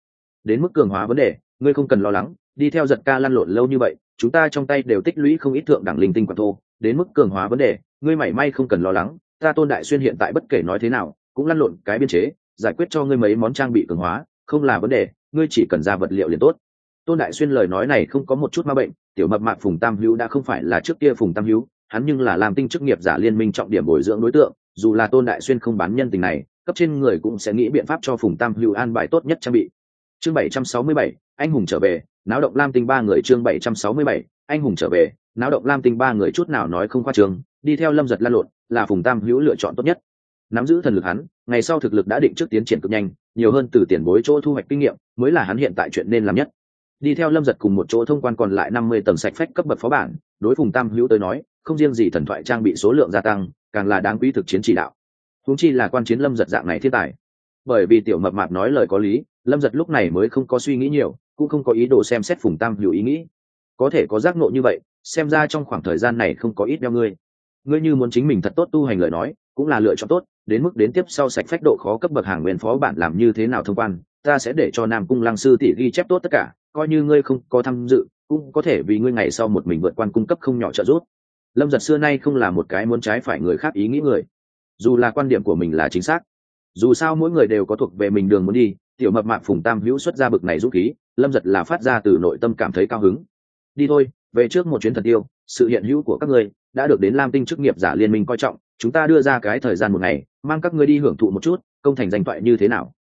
Đến mức cường hóa vấn đề, ngươi không cần lo lắng, đi theo giật ca lăn lộn lâu như vậy, chúng ta trong tay đều tích lũy không ít thượng đẳng linh tinh quả thô. Đến mức cường hóa vấn đề, ngươi mảy may không cần lo lắng, ta tôn đại xuyên hiện tại bất kể nói thế nào, cũng lăn lộn cái biên chế, giải quyết cho ngươi mấy món trang bị cường hóa, không là vấn đề, ngươi chỉ cần ra vật liệu liền tốt tôn đại xuyên lời nói này không có một chút ma bệnh tiểu mập mạc phùng tam hữu đã không phải là trước kia phùng tam hữu hắn nhưng là làm tinh chức nghiệp giả liên minh trọng điểm bồi dưỡng đối tượng dù là tôn đại xuyên không bán nhân tình này cấp trên người cũng sẽ nghĩ biện pháp cho phùng tam hữu an bài tốt nhất trang bị. Chương 767, anh hùng trở về náo động lam tinh ba người chương 767, anh hùng trở về náo động lam tinh ba người chút nào nói không qua trường đi theo lâm giật lan lộn là phùng tam hữu lựa chọn tốt nhất. Nắm giữ thần lực hắn ngày sau thực lực đã định trước tiến triển cực nhanh nhiều hơn từ tiền bối chỗ thu hoạch kinh nghiệm mới là hắn hiện tại chuyện nên làm nhất đi theo lâm giật cùng một chỗ thông quan còn lại năm mươi tầng sạch phách cấp bậc phó bản, đối phùng tam hữu tới nói, không riêng gì thần thoại trang bị số lượng gia tăng, càng là đáng quý thực chiến chỉ đạo. Húng chi là quan chiến lâm giật dạng này thiên tài. Bởi vì tiểu mập mạp nói lời có lý, lâm giật lúc này mới không có suy nghĩ nhiều, cũng không có ý đồ xem xét phùng tam hữu ý nghĩ. Có thể có giác nộ như vậy, xem ra trong khoảng thời gian này không có ít đeo ngươi. Ngươi như muốn chính mình thật tốt tu hành lời nói, cũng là lựa chọn tốt, đến mức đến tiếp sau sạch phách độ khó cấp bậc hàng nguyên phó bản làm như thế nào thông quan ta sẽ để cho nam cung lăng sư tỷ ghi chép tốt tất cả, coi như ngươi không có tham dự, cũng có thể vì ngươi ngày sau một mình vượt quan cung cấp không nhỏ trợ giúp. Lâm giật xưa nay không là một cái muốn trái phải người khác ý nghĩ người. Dù là quan điểm của mình là chính xác, dù sao mỗi người đều có thuộc về mình đường muốn đi, tiểu mập mạp phùng tam hữu xuất ra bực này rút khí, lâm giật là phát ra từ nội tâm cảm thấy cao hứng. Đi thôi, về trước một chuyến thần tiêu sự hiện hữu của các ngươi đã được đến lam tinh chức nghiệp giả liên minh coi trọng, chúng ta đưa ra cái thời gian một ngày, mang các ngươi đi hưởng thụ một chút, công thành danh thoại như thế nào?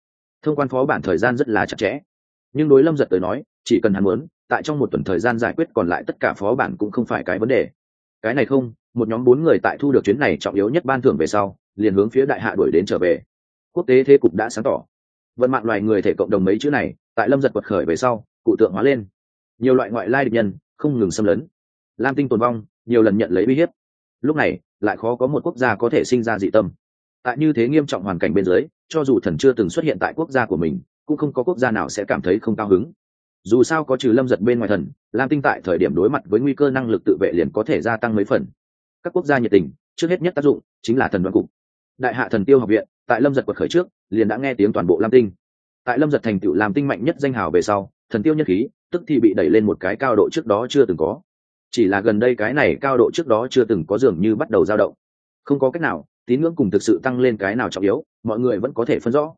Thông quan phó bản thời gian rất là chặt chẽ. Nhưng đối lâm giật tới nói, chỉ cần hắn muốn, tại trong một tuần thời gian giải quyết còn lại tất cả phó bản cũng không phải cái vấn đề. Cái này không, một nhóm bốn người tại thu được chuyến này trọng yếu nhất ban thưởng về sau, liền hướng phía đại hạ đuổi đến trở về. Quốc tế thế cục đã sáng tỏ. Vận mạng loài người thể cộng đồng mấy chữ này, tại lâm giật quật khởi về sau, cụ tượng hóa lên. Nhiều loại ngoại lai địch nhân, không ngừng xâm lấn. Lam tinh tồn vong, nhiều lần nhận lấy uy hiếp. Lúc này, lại khó có một quốc gia có thể sinh ra dị tâm tại như thế nghiêm trọng hoàn cảnh bên dưới, cho dù thần chưa từng xuất hiện tại quốc gia của mình, cũng không có quốc gia nào sẽ cảm thấy không cao hứng. Dù sao có trừ lâm giật bên ngoài thần, lam tinh tại thời điểm đối mặt với nguy cơ năng lực tự vệ liền có thể gia tăng mấy phần. Các quốc gia nhiệt tình, trước hết nhất tác dụng chính là thần đoàn cục. Đại hạ thần tiêu học viện, tại lâm giật quật khởi trước, liền đã nghe tiếng toàn bộ lam tinh. Tại lâm giật thành tựu làm tinh mạnh nhất danh hào về sau, thần tiêu nhất khí, tức thì bị đẩy lên một cái cao độ trước đó chưa từng có. Chỉ là gần đây cái này cao độ trước đó chưa từng có dường như bắt đầu dao động. Không có cách nào tín ngưỡng cùng thực sự tăng lên cái nào trọng yếu, mọi người vẫn có thể phân rõ.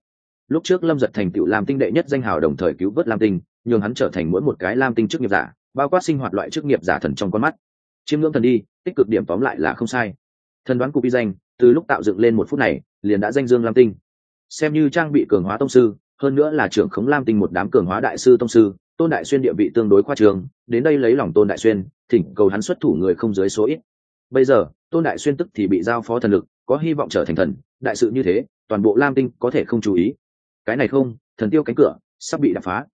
Lúc trước lâm giật thành tựu làm tinh đệ nhất danh hào đồng thời cứu vớt lam tinh, nhường hắn trở thành mỗi một cái lam tinh chức nghiệp giả, bao quát sinh hoạt loại chức nghiệp giả thần trong con mắt. Chiêm ngưỡng thần đi, tích cực điểm tóm lại là không sai. Thần đoán cụ bi danh, từ lúc tạo dựng lên một phút này, liền đã danh dương lam tinh. Xem như trang bị cường hóa tông sư, hơn nữa là trưởng khống lam tinh một đám cường hóa đại sư tông sư, tôn đại xuyên địa vị tương đối khoa trường, đến đây lấy lòng tôn đại xuyên, thỉnh cầu hắn xuất thủ người không dưới số ít bây giờ, tôn đại xuyên tức thì bị giao phó thần lực, có hy vọng trở thành thần, đại sự như thế, toàn bộ lam tinh có thể không chú ý. Cái này không, thần tiêu cánh cửa, sắp bị đập phá.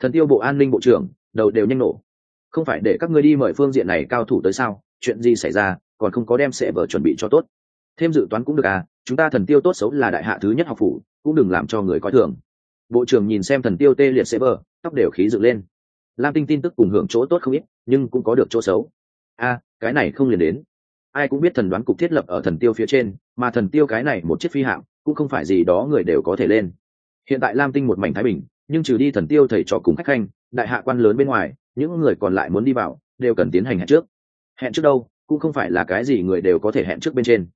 Thần tiêu bộ an ninh bộ trưởng, đầu đều nhanh nổ. Không phải để các ngươi đi mời phương diện này cao thủ tới sao, chuyện gì xảy ra, còn không có đem sẽ vở chuẩn bị cho tốt. Thêm dự toán cũng được à chúng ta thần tiêu tốt xấu là đại hạ thứ nhất học phủ, cũng đừng làm cho người coi thường. Bộ trưởng nhìn xem thần tiêu tê liệt sẽ vở, tóc đều khí dựng lên. Lam tinh tin tức cùng hưởng chỗ tốt không ít, nhưng cũng có được chỗ xấu. A cái này không liền đến ai cũng biết thần đoán cục thiết lập ở thần tiêu phía trên, mà thần tiêu cái này một chiếc phi hạm cũng không phải gì đó người đều có thể lên. Hiện tại lam tinh một mảnh thái bình, nhưng trừ đi thần tiêu thầy trò cùng khách khanh, đại hạ quan lớn bên ngoài, những người còn lại muốn đi vào, đều cần tiến hành hẹn trước. Hẹn trước đâu, cũng không phải là cái gì người đều có thể hẹn trước bên trên.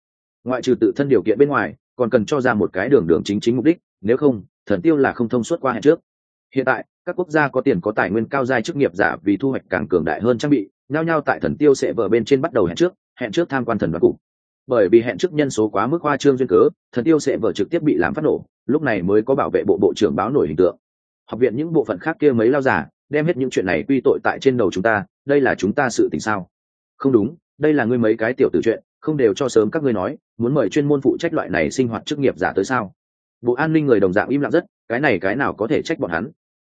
Ngoại trừ tự thân điều kiện bên ngoài, còn cần cho ra một cái đường đường chính chính mục đích, nếu không, thần tiêu là không thông suốt qua hẹn trước. Hiện tại, các quốc gia có tiền có tài nguyên cao giai chức nghiệp giả vì thu hoạch càng cường đại hơn trang bị, nhao nhao tại thần tiêu sẽ vở bên trên bắt đầu hẹn trước hẹn trước tham quan thần đoán cục. Bởi vì hẹn trước nhân số quá mức hoa trương duyên cớ, thần tiêu sẽ vở trực tiếp bị làm phát nổ, lúc này mới có bảo vệ bộ bộ trưởng báo nổi hình tượng. Học viện những bộ phận khác kia mấy lao giả, đem hết những chuyện này quy tội tại trên đầu chúng ta, đây là chúng ta sự tình sao? Không đúng, đây là ngươi mấy cái tiểu tử chuyện, không đều cho sớm các ngươi nói, muốn mời chuyên môn phụ trách loại này sinh hoạt chức nghiệp giả tới sao? Bộ an ninh người đồng dạng im lặng rất, cái này cái nào có thể trách bọn hắn?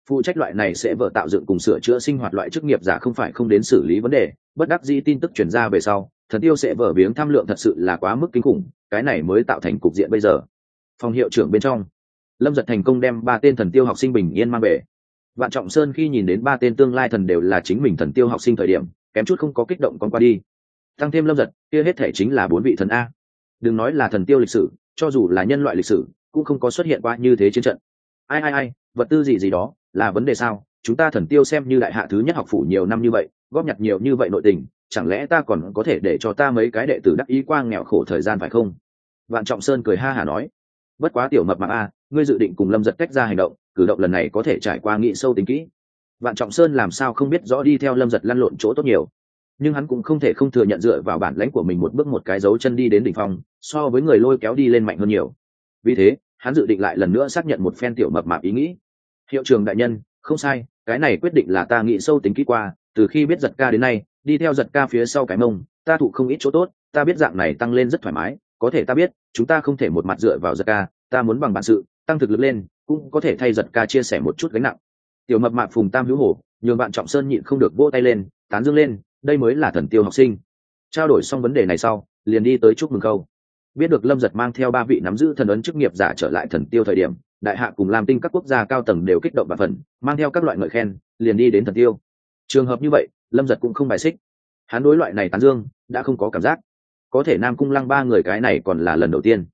Phụ trách loại này sẽ vợ tạo dựng cùng sửa chữa sinh hoạt loại chức nghiệp giả không phải không đến xử lý vấn đề, bất đắc dĩ tin tức chuyển ra về sau thần tiêu sẽ vở biếng tham lượng thật sự là quá mức kinh khủng, cái này mới tạo thành cục diện bây giờ. Phòng hiệu trưởng bên trong. Lâm giật thành công đem ba tên thần tiêu học sinh bình yên mang về. Vạn trọng sơn khi nhìn đến ba tên tương lai thần đều là chính mình thần tiêu học sinh thời điểm, kém chút không có kích động con qua đi. Tăng thêm lâm giật, kia hết thể chính là bốn vị thần a. Đừng nói là thần tiêu lịch sử, cho dù là nhân loại lịch sử, cũng không có xuất hiện qua như thế chiến trận. Ai ai ai, vật tư gì gì đó, là vấn đề sao? Chúng ta thần tiêu xem như đại hạ thứ nhất học phủ nhiều năm như vậy, góp nhặt nhiều như vậy nội tình chẳng lẽ ta còn có thể để cho ta mấy cái đệ tử đắc ý quang nghèo khổ thời gian phải không? Vạn trọng sơn cười ha hả nói. Bất quá tiểu mập mạc a, ngươi dự định cùng lâm giật cách ra hành động, cử động lần này có thể trải qua nghĩ sâu tính kỹ. Vạn trọng sơn làm sao không biết rõ đi theo lâm giật lăn lộn chỗ tốt nhiều. Nhưng hắn cũng không thể không thừa nhận dựa vào bản lãnh của mình một bước một cái dấu chân đi đến đỉnh phong, so với người lôi kéo đi lên mạnh hơn nhiều. Vì thế, hắn dự định lại lần nữa xác nhận một phen tiểu mập mạp ý nghĩ. Hiệu trường đại nhân, không sai, cái này quyết định là ta nghĩ sâu tính kỹ qua, từ khi biết giật ca đến nay đi theo giật ca phía sau cái mông, ta thụ không ít chỗ tốt, ta biết dạng này tăng lên rất thoải mái, có thể ta biết, chúng ta không thể một mặt dựa vào giật ca, ta muốn bằng bản sự, tăng thực lực lên, cũng có thể thay giật ca chia sẻ một chút gánh nặng. Tiểu mập mạp phùng tam hữu hổ, nhường bạn trọng sơn nhịn không được vỗ tay lên, tán dương lên, đây mới là thần tiêu học sinh. Trao đổi xong vấn đề này sau, liền đi tới chúc mừng câu. Biết được lâm giật mang theo ba vị nắm giữ thần ấn chức nghiệp giả trở lại thần tiêu thời điểm, đại hạ cùng làm tinh các quốc gia cao tầng đều kích động và phần mang theo các loại ngợi khen, liền đi đến thần tiêu. Trường hợp như vậy lâm giật cũng không bài xích. Hắn đối loại này tán dương, đã không có cảm giác. Có thể nam cung lăng ba người cái này còn là lần đầu tiên.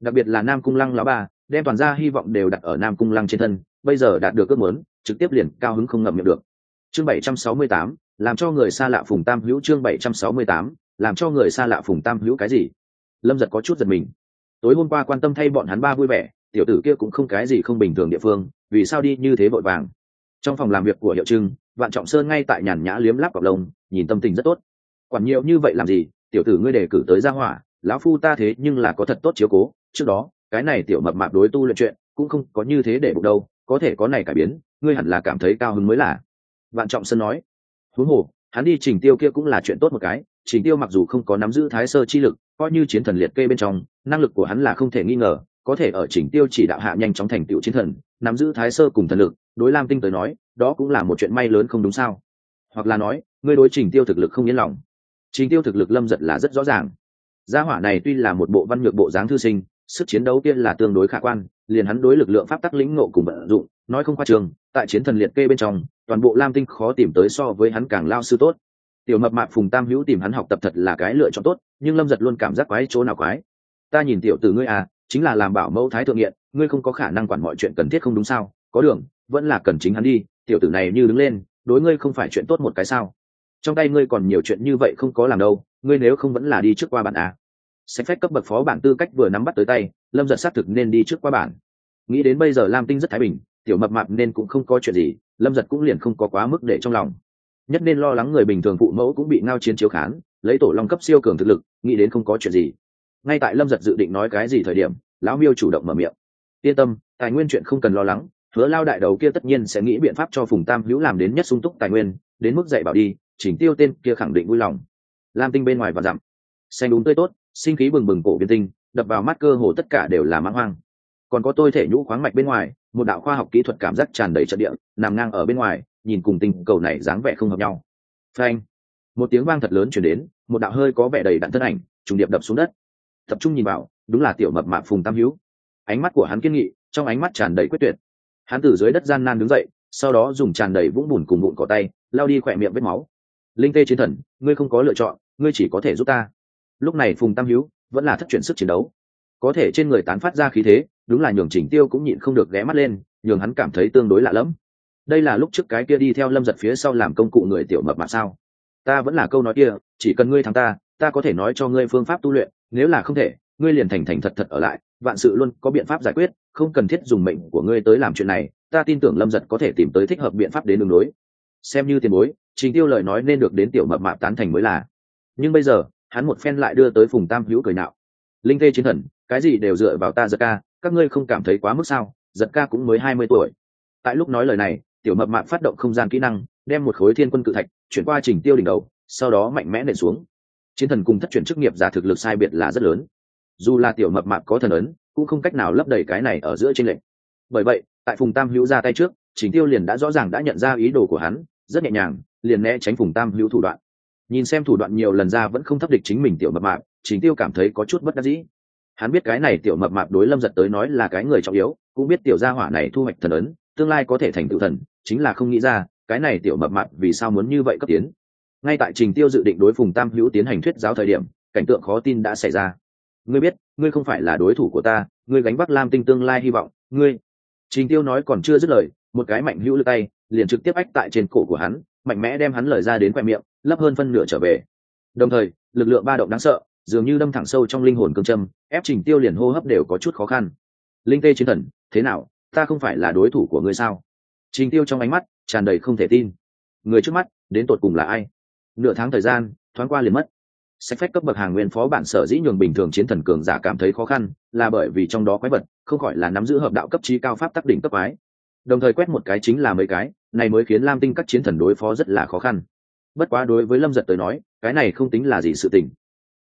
Đặc biệt là nam cung lăng lão ba, đem toàn ra hy vọng đều đặt ở nam cung lăng trên thân, bây giờ đạt được ước muốn, trực tiếp liền cao hứng không ngậm miệng được. Chương bảy trăm sáu mươi tám, làm cho người xa lạ phùng tam hữu chương bảy trăm sáu mươi tám, làm cho người xa lạ phùng tam hữu cái gì? Lâm giật có chút giật mình. Tối hôm qua quan tâm thay bọn hắn ba vui vẻ, tiểu tử kia cũng không cái gì không bình thường địa phương, vì sao đi như thế vội vàng? Trong phòng làm việc của hiệu trưng vạn trọng sơn ngay tại nhàn nhã liếm láp cọc lông, nhìn tâm tình rất tốt. Quản nhiều như vậy làm gì, tiểu tử ngươi đề cử tới gia hỏa, lão phu ta thế nhưng là có thật tốt chiếu cố, trước đó, cái này tiểu mập mạp đối tu luyện chuyện, cũng không có như thế để bụng đâu, có thể có này cải biến, ngươi hẳn là cảm thấy cao hứng mới là. Vạn trọng sơn nói, thú hồ, hắn đi trình tiêu kia cũng là chuyện tốt một cái, trình tiêu mặc dù không có nắm giữ thái sơ chi lực, coi như chiến thần liệt kê bên trong, năng lực của hắn là không thể nghi ngờ, có thể ở trình tiêu chỉ đạo hạ nhanh chóng thành tựu chiến thần, nắm giữ thái sơ cùng thần lực đối lam tinh tới nói, đó cũng là một chuyện may lớn không đúng sao? Hoặc là nói, ngươi đối trình tiêu thực lực không yên lòng. Trình tiêu thực lực lâm giật là rất rõ ràng. Gia hỏa này tuy là một bộ văn nhược bộ dáng thư sinh, sức chiến đấu kia là tương đối khả quan, liền hắn đối lực lượng pháp tắc lĩnh ngộ cùng vận dụng, nói không qua trường, tại chiến thần liệt kê bên trong, toàn bộ lam tinh khó tìm tới so với hắn càng lao sư tốt. Tiểu mập mạp phùng tam hữu tìm hắn học tập thật là cái lựa chọn tốt, nhưng lâm giật luôn cảm giác quái chỗ nào quái. Ta nhìn tiểu từ ngươi à chính là làm bảo mẫu thái thượng nghiện, ngươi không có khả năng quản mọi chuyện cần thiết không đúng sao? Có đường vẫn là cần chính hắn đi, tiểu tử này như đứng lên, đối ngươi không phải chuyện tốt một cái sao? Trong tay ngươi còn nhiều chuyện như vậy không có làm đâu, ngươi nếu không vẫn là đi trước qua bản à. sách phép cấp bậc phó bản tư cách vừa nắm bắt tới tay, lâm giật xác thực nên đi trước qua bản. Nghĩ đến bây giờ lam tinh rất thái bình, tiểu mập mạp nên cũng không có chuyện gì, lâm giật cũng liền không có quá mức để trong lòng. Nhất nên lo lắng người bình thường phụ mẫu cũng bị ngao chiến chiếu khán, lấy tổ long cấp siêu cường thực lực, nghĩ đến không có chuyện gì. Ngay tại lâm giật dự định nói cái gì thời điểm, lão miêu chủ động mở miệng. Yên tâm, tài nguyên chuyện không cần lo lắng hứa lao đại đầu kia tất nhiên sẽ nghĩ biện pháp cho phùng tam hữu làm đến nhất sung túc tài nguyên, đến mức dạy bảo đi, chỉnh tiêu tên kia khẳng định vui lòng. Lam tinh bên ngoài và dặm. Xanh đúng tươi tốt, sinh khí bừng bừng cổ biên tinh, đập vào mắt cơ hồ tất cả đều là mãng hoang. Còn có tôi thể nhũ khoáng mạch bên ngoài, một đạo khoa học kỹ thuật cảm giác tràn đầy trận địa, nằm ngang ở bên ngoài, nhìn cùng tình cầu này dáng vẻ không hợp nhau. Phanh. Một tiếng vang thật lớn chuyển đến, một đạo hơi có vẻ đầy đặn thân ảnh, trùng điệp đập xuống đất. Tập trung nhìn vào, đúng là tiểu mập mạp phùng tam hữu. Ánh mắt của hắn kiên nghị, trong ánh mắt tràn đầy quyết tuyệt hắn từ dưới đất gian nan đứng dậy, sau đó dùng tràn đầy vũng bùn cùng bụn cỏ tay lao đi khỏe miệng vết máu. Linh tê chiến thần, ngươi không có lựa chọn, ngươi chỉ có thể giúp ta. Lúc này phùng tam hữu vẫn là thất chuyển sức chiến đấu. Có thể trên người tán phát ra khí thế, đúng là nhường chỉnh tiêu cũng nhịn không được ghé mắt lên, nhường hắn cảm thấy tương đối lạ lẫm. Đây là lúc trước cái kia đi theo lâm giật phía sau làm công cụ người tiểu mập mà sao? Ta vẫn là câu nói kia, chỉ cần ngươi thắng ta ta có thể nói cho ngươi phương pháp tu luyện, nếu là không thể, ngươi liền thành thành thật thật ở lại, vạn sự luôn có biện pháp giải quyết không cần thiết dùng mệnh của ngươi tới làm chuyện này, ta tin tưởng lâm giật có thể tìm tới thích hợp biện pháp đến đường đối xem như tiền bối, trình tiêu lời nói nên được đến tiểu mập mạp tán thành mới là. Nhưng bây giờ, hắn một phen lại đưa tới phùng tam hữu cười nạo. Linh tê chiến thần, cái gì đều dựa vào ta giật ca, các ngươi không cảm thấy quá mức sao? Giật ca cũng mới hai mươi tuổi. Tại lúc nói lời này, tiểu mập mạp phát động không gian kỹ năng, đem một khối thiên quân cự thạch chuyển qua trình tiêu đỉnh đầu, sau đó mạnh mẽ nện xuống. Chiến thần cùng thất chuyển chức nghiệp giả thực lực sai biệt là rất lớn. Dù là tiểu mập mạp có thần ấn cũng không cách nào lấp đầy cái này ở giữa trên lệnh bởi vậy, tại phùng tam hữu ra tay trước, trình tiêu liền đã rõ ràng đã nhận ra ý đồ của hắn, rất nhẹ nhàng, liền né tránh phùng tam hữu thủ đoạn. Nhìn xem thủ đoạn nhiều lần ra vẫn không thấp địch chính mình tiểu mập mạp, trình tiêu cảm thấy có chút bất đắc dĩ. Hắn biết cái này tiểu mập mạp đối lâm giật tới nói là cái người trọng yếu, cũng biết tiểu gia hỏa này thu hoạch thần ấn, tương lai có thể thành tựu thần, chính là không nghĩ ra, cái này tiểu mập mạp vì sao muốn như vậy cấp tiến. Ngay tại trình tiêu dự định đối phùng tam hữu tiến hành thuyết giáo thời điểm, cảnh tượng khó tin đã xảy ra. Ngươi biết ngươi không phải là đối thủ của ta, ngươi gánh vác lam tinh tương lai hy vọng, ngươi. Trình tiêu nói còn chưa dứt lời, một cái mạnh hữu lực tay liền trực tiếp ách tại trên cổ của hắn, mạnh mẽ đem hắn lời ra đến khoe miệng, lấp hơn phân nửa trở về. Đồng thời, lực lượng ba động đáng sợ, dường như đâm thẳng sâu trong linh hồn cương châm, ép trình tiêu liền hô hấp đều có chút khó khăn. Linh tê chiến thần, thế nào? Ta không phải là đối thủ của ngươi sao? Trình tiêu trong ánh mắt tràn đầy không thể tin. Người trước mắt, đến tột cùng là ai? Nửa tháng thời gian, thoáng qua liền mất sách phép cấp bậc hàng nguyên phó bản sở dĩ nhường bình thường chiến thần cường giả cảm thấy khó khăn, là bởi vì trong đó quái vật, không khỏi là nắm giữ hợp đạo cấp trí cao pháp tắc đỉnh cấp ái đồng thời quét một cái chính là mấy cái, này mới khiến lam tinh các chiến thần đối phó rất là khó khăn. Bất quá đối với lâm giật tới nói, cái này không tính là gì sự tình.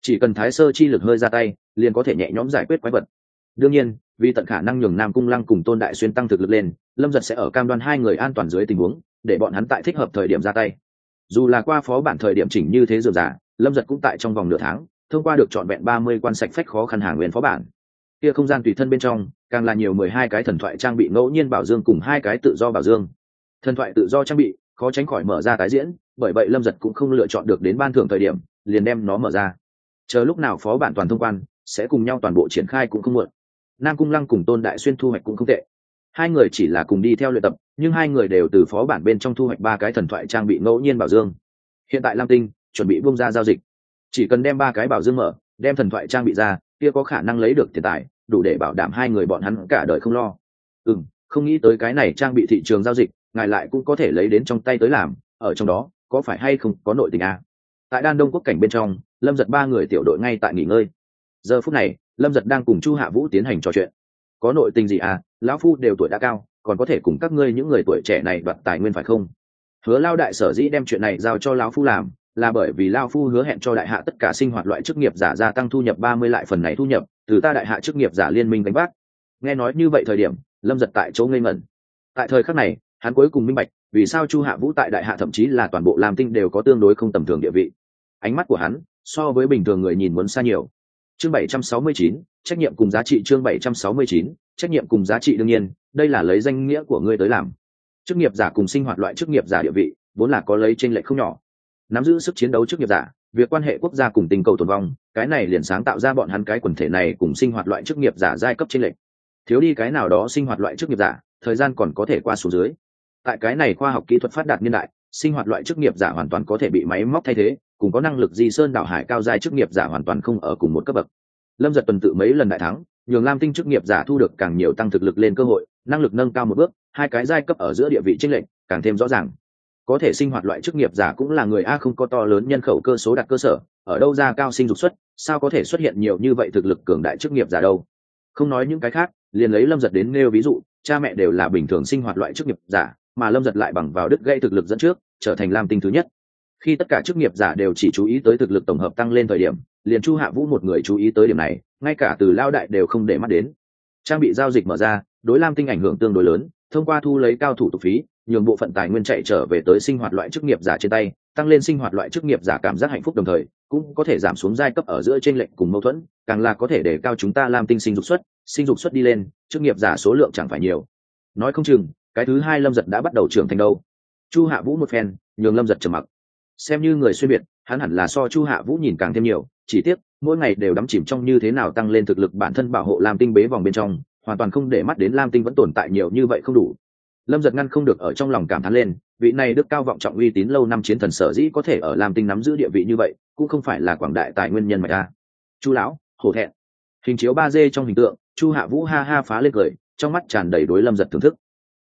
Chỉ cần thái sơ chi lực hơi ra tay, liền có thể nhẹ nhõm giải quyết quái vật. Đương nhiên, vì tận khả năng nhường nam cung lăng cùng tôn đại xuyên tăng thực lực lên, lâm giật sẽ ở cam đoan hai người an toàn dưới tình huống, để bọn hắn tại thích hợp thời điểm ra tay. Dù là qua phó bản thời điểm chỉnh như thế dường giả lâm giật cũng tại trong vòng nửa tháng, thông qua được trọn vẹn ba mươi quan sạch phách khó khăn hàng nguyên phó bản. Kia không gian tùy thân bên trong, càng là nhiều mười hai cái thần thoại trang bị ngẫu nhiên bảo dương cùng hai cái tự do bảo dương. Thần thoại tự do trang bị, khó tránh khỏi mở ra tái diễn, bởi vậy lâm giật cũng không lựa chọn được đến ban thưởng thời điểm, liền đem nó mở ra. Chờ lúc nào phó bản toàn thông quan, sẽ cùng nhau toàn bộ triển khai cũng không muộn. Nam cung lăng cùng tôn đại xuyên thu hoạch cũng không tệ. Hai người chỉ là cùng đi theo luyện tập, nhưng hai người đều từ phó bản bên trong thu hoạch ba cái thần thoại trang bị ngẫu nhiên bảo dương. Hiện tại lam tinh chuẩn bị bung ra giao dịch. Chỉ cần đem ba cái bảo dương mở, đem thần thoại trang bị ra, kia có khả năng lấy được tiền tài, đủ để bảo đảm hai người bọn hắn cả đời không lo. Ừ m không nghĩ tới cái này trang bị thị trường giao dịch, ngài lại cũng có thể lấy đến trong tay tới làm, ở trong đó, có phải hay không có nội tình à? tại đan đông quốc cảnh bên trong, lâm giật ba người tiểu đội ngay tại nghỉ ngơi. Giờ phút này, lâm giật đang cùng chu hạ vũ tiến hành trò chuyện. Có nội tình gì à? Lão phu đều tuổi đã cao, còn có thể cùng các ngươi những người tuổi trẻ này đoạt tài nguyên phải không? Hứa lao đại sở dĩ đem chuyện này giao cho lão phu làm là bởi vì lao phu hứa hẹn cho đại hạ tất cả sinh hoạt loại chức nghiệp giả gia tăng thu nhập ba mươi lại phần này thu nhập từ ta đại hạ chức nghiệp giả liên minh đánh bác nghe nói như vậy thời điểm lâm giật tại chỗ ngây ngẩn. Tại thời khắc này hắn cuối cùng minh bạch vì sao chu hạ vũ tại đại hạ thậm chí là toàn bộ làm tinh đều có tương đối không tầm thường địa vị. Ánh mắt của hắn so với bình thường người nhìn muốn xa nhiều. Chương 769, trách nhiệm cùng giá trị chương 769, trách nhiệm cùng giá trị đương nhiên đây là lấy danh nghĩa của ngươi tới làm. Chức nghiệp giả cùng sinh hoạt loại chức nghiệp giả địa vị vốn là có lấy trên lệ không nhỏ nắm giữ sức chiến đấu trước nghiệp giả, việc quan hệ quốc gia cùng tình cầu tồn vong, cái này liền sáng tạo ra bọn hắn cái quần thể này cùng sinh hoạt loại chức nghiệp giả giai cấp trên lệnh. thiếu đi cái nào đó sinh hoạt loại chức nghiệp giả, thời gian còn có thể qua số dưới. Tại cái này khoa học kỹ thuật phát đạt niên đại, sinh hoạt loại chức nghiệp giả hoàn toàn có thể bị máy móc thay thế, cùng có năng lực di sơn đảo hải cao giai chức nghiệp giả hoàn toàn không ở cùng một cấp bậc. Lâm giật tuần tự mấy lần đại thắng, nhường lam tinh chức nghiệp giả thu được càng nhiều tăng thực lực lên cơ hội, năng lực nâng cao một bước, hai cái giai cấp ở giữa địa vị tranh lệch càng thêm rõ ràng có thể sinh hoạt loại chức nghiệp giả cũng là người a không có to lớn nhân khẩu cơ số đặt cơ sở, ở đâu ra cao sinh dục xuất, sao có thể xuất hiện nhiều như vậy thực lực cường đại chức nghiệp giả đâu? Không nói những cái khác, liền lấy lâm giật đến nêu ví dụ, cha mẹ đều là bình thường sinh hoạt loại chức nghiệp giả, mà lâm giật lại bằng vào đứt gây thực lực dẫn trước, trở thành lam tinh thứ nhất. Khi tất cả chức nghiệp giả đều chỉ chú ý tới thực lực tổng hợp tăng lên thời điểm, liền chu hạ vũ một người chú ý tới điểm này, ngay cả từ lao đại đều không để mắt đến. Trang bị giao dịch mở ra, đối lam tinh ảnh hưởng tương đối lớn, thông qua thu lấy cao thủ tục phí nhường bộ phận tài nguyên chạy trở về tới sinh hoạt loại chức nghiệp giả trên tay, tăng lên sinh hoạt loại chức nghiệp giả cảm giác hạnh phúc đồng thời, cũng có thể giảm xuống giai cấp ở giữa trên lệnh cùng mâu thuẫn, càng là có thể để cao chúng ta làm tinh sinh dục xuất, sinh dục xuất đi lên, chức nghiệp giả số lượng chẳng phải nhiều. Nói không chừng, cái thứ hai lâm giật đã bắt đầu trưởng thành đâu. Chu hạ vũ một phen, nhường lâm giật trầm mặc. Xem như người xuyên biệt, hắn hẳn là so chu hạ vũ nhìn càng thêm nhiều, chỉ tiếc, mỗi ngày đều đắm chìm trong như thế nào tăng lên thực lực bản thân bảo hộ lam tinh bế vòng bên trong, hoàn toàn không để mắt đến lam tinh vẫn tồn tại nhiều như vậy không đủ lâm giật ngăn không được ở trong lòng cảm thán lên, vị này đức cao vọng trọng uy tín lâu năm chiến thần sở dĩ có thể ở làm tinh nắm giữ địa vị như vậy, cũng không phải là quảng đại tài nguyên nhân mạch ta chu lão, hổ thẹn. Hình chiếu ba d trong hình tượng, chu hạ vũ ha ha phá lên cười, trong mắt tràn đầy đối lâm giật thưởng thức.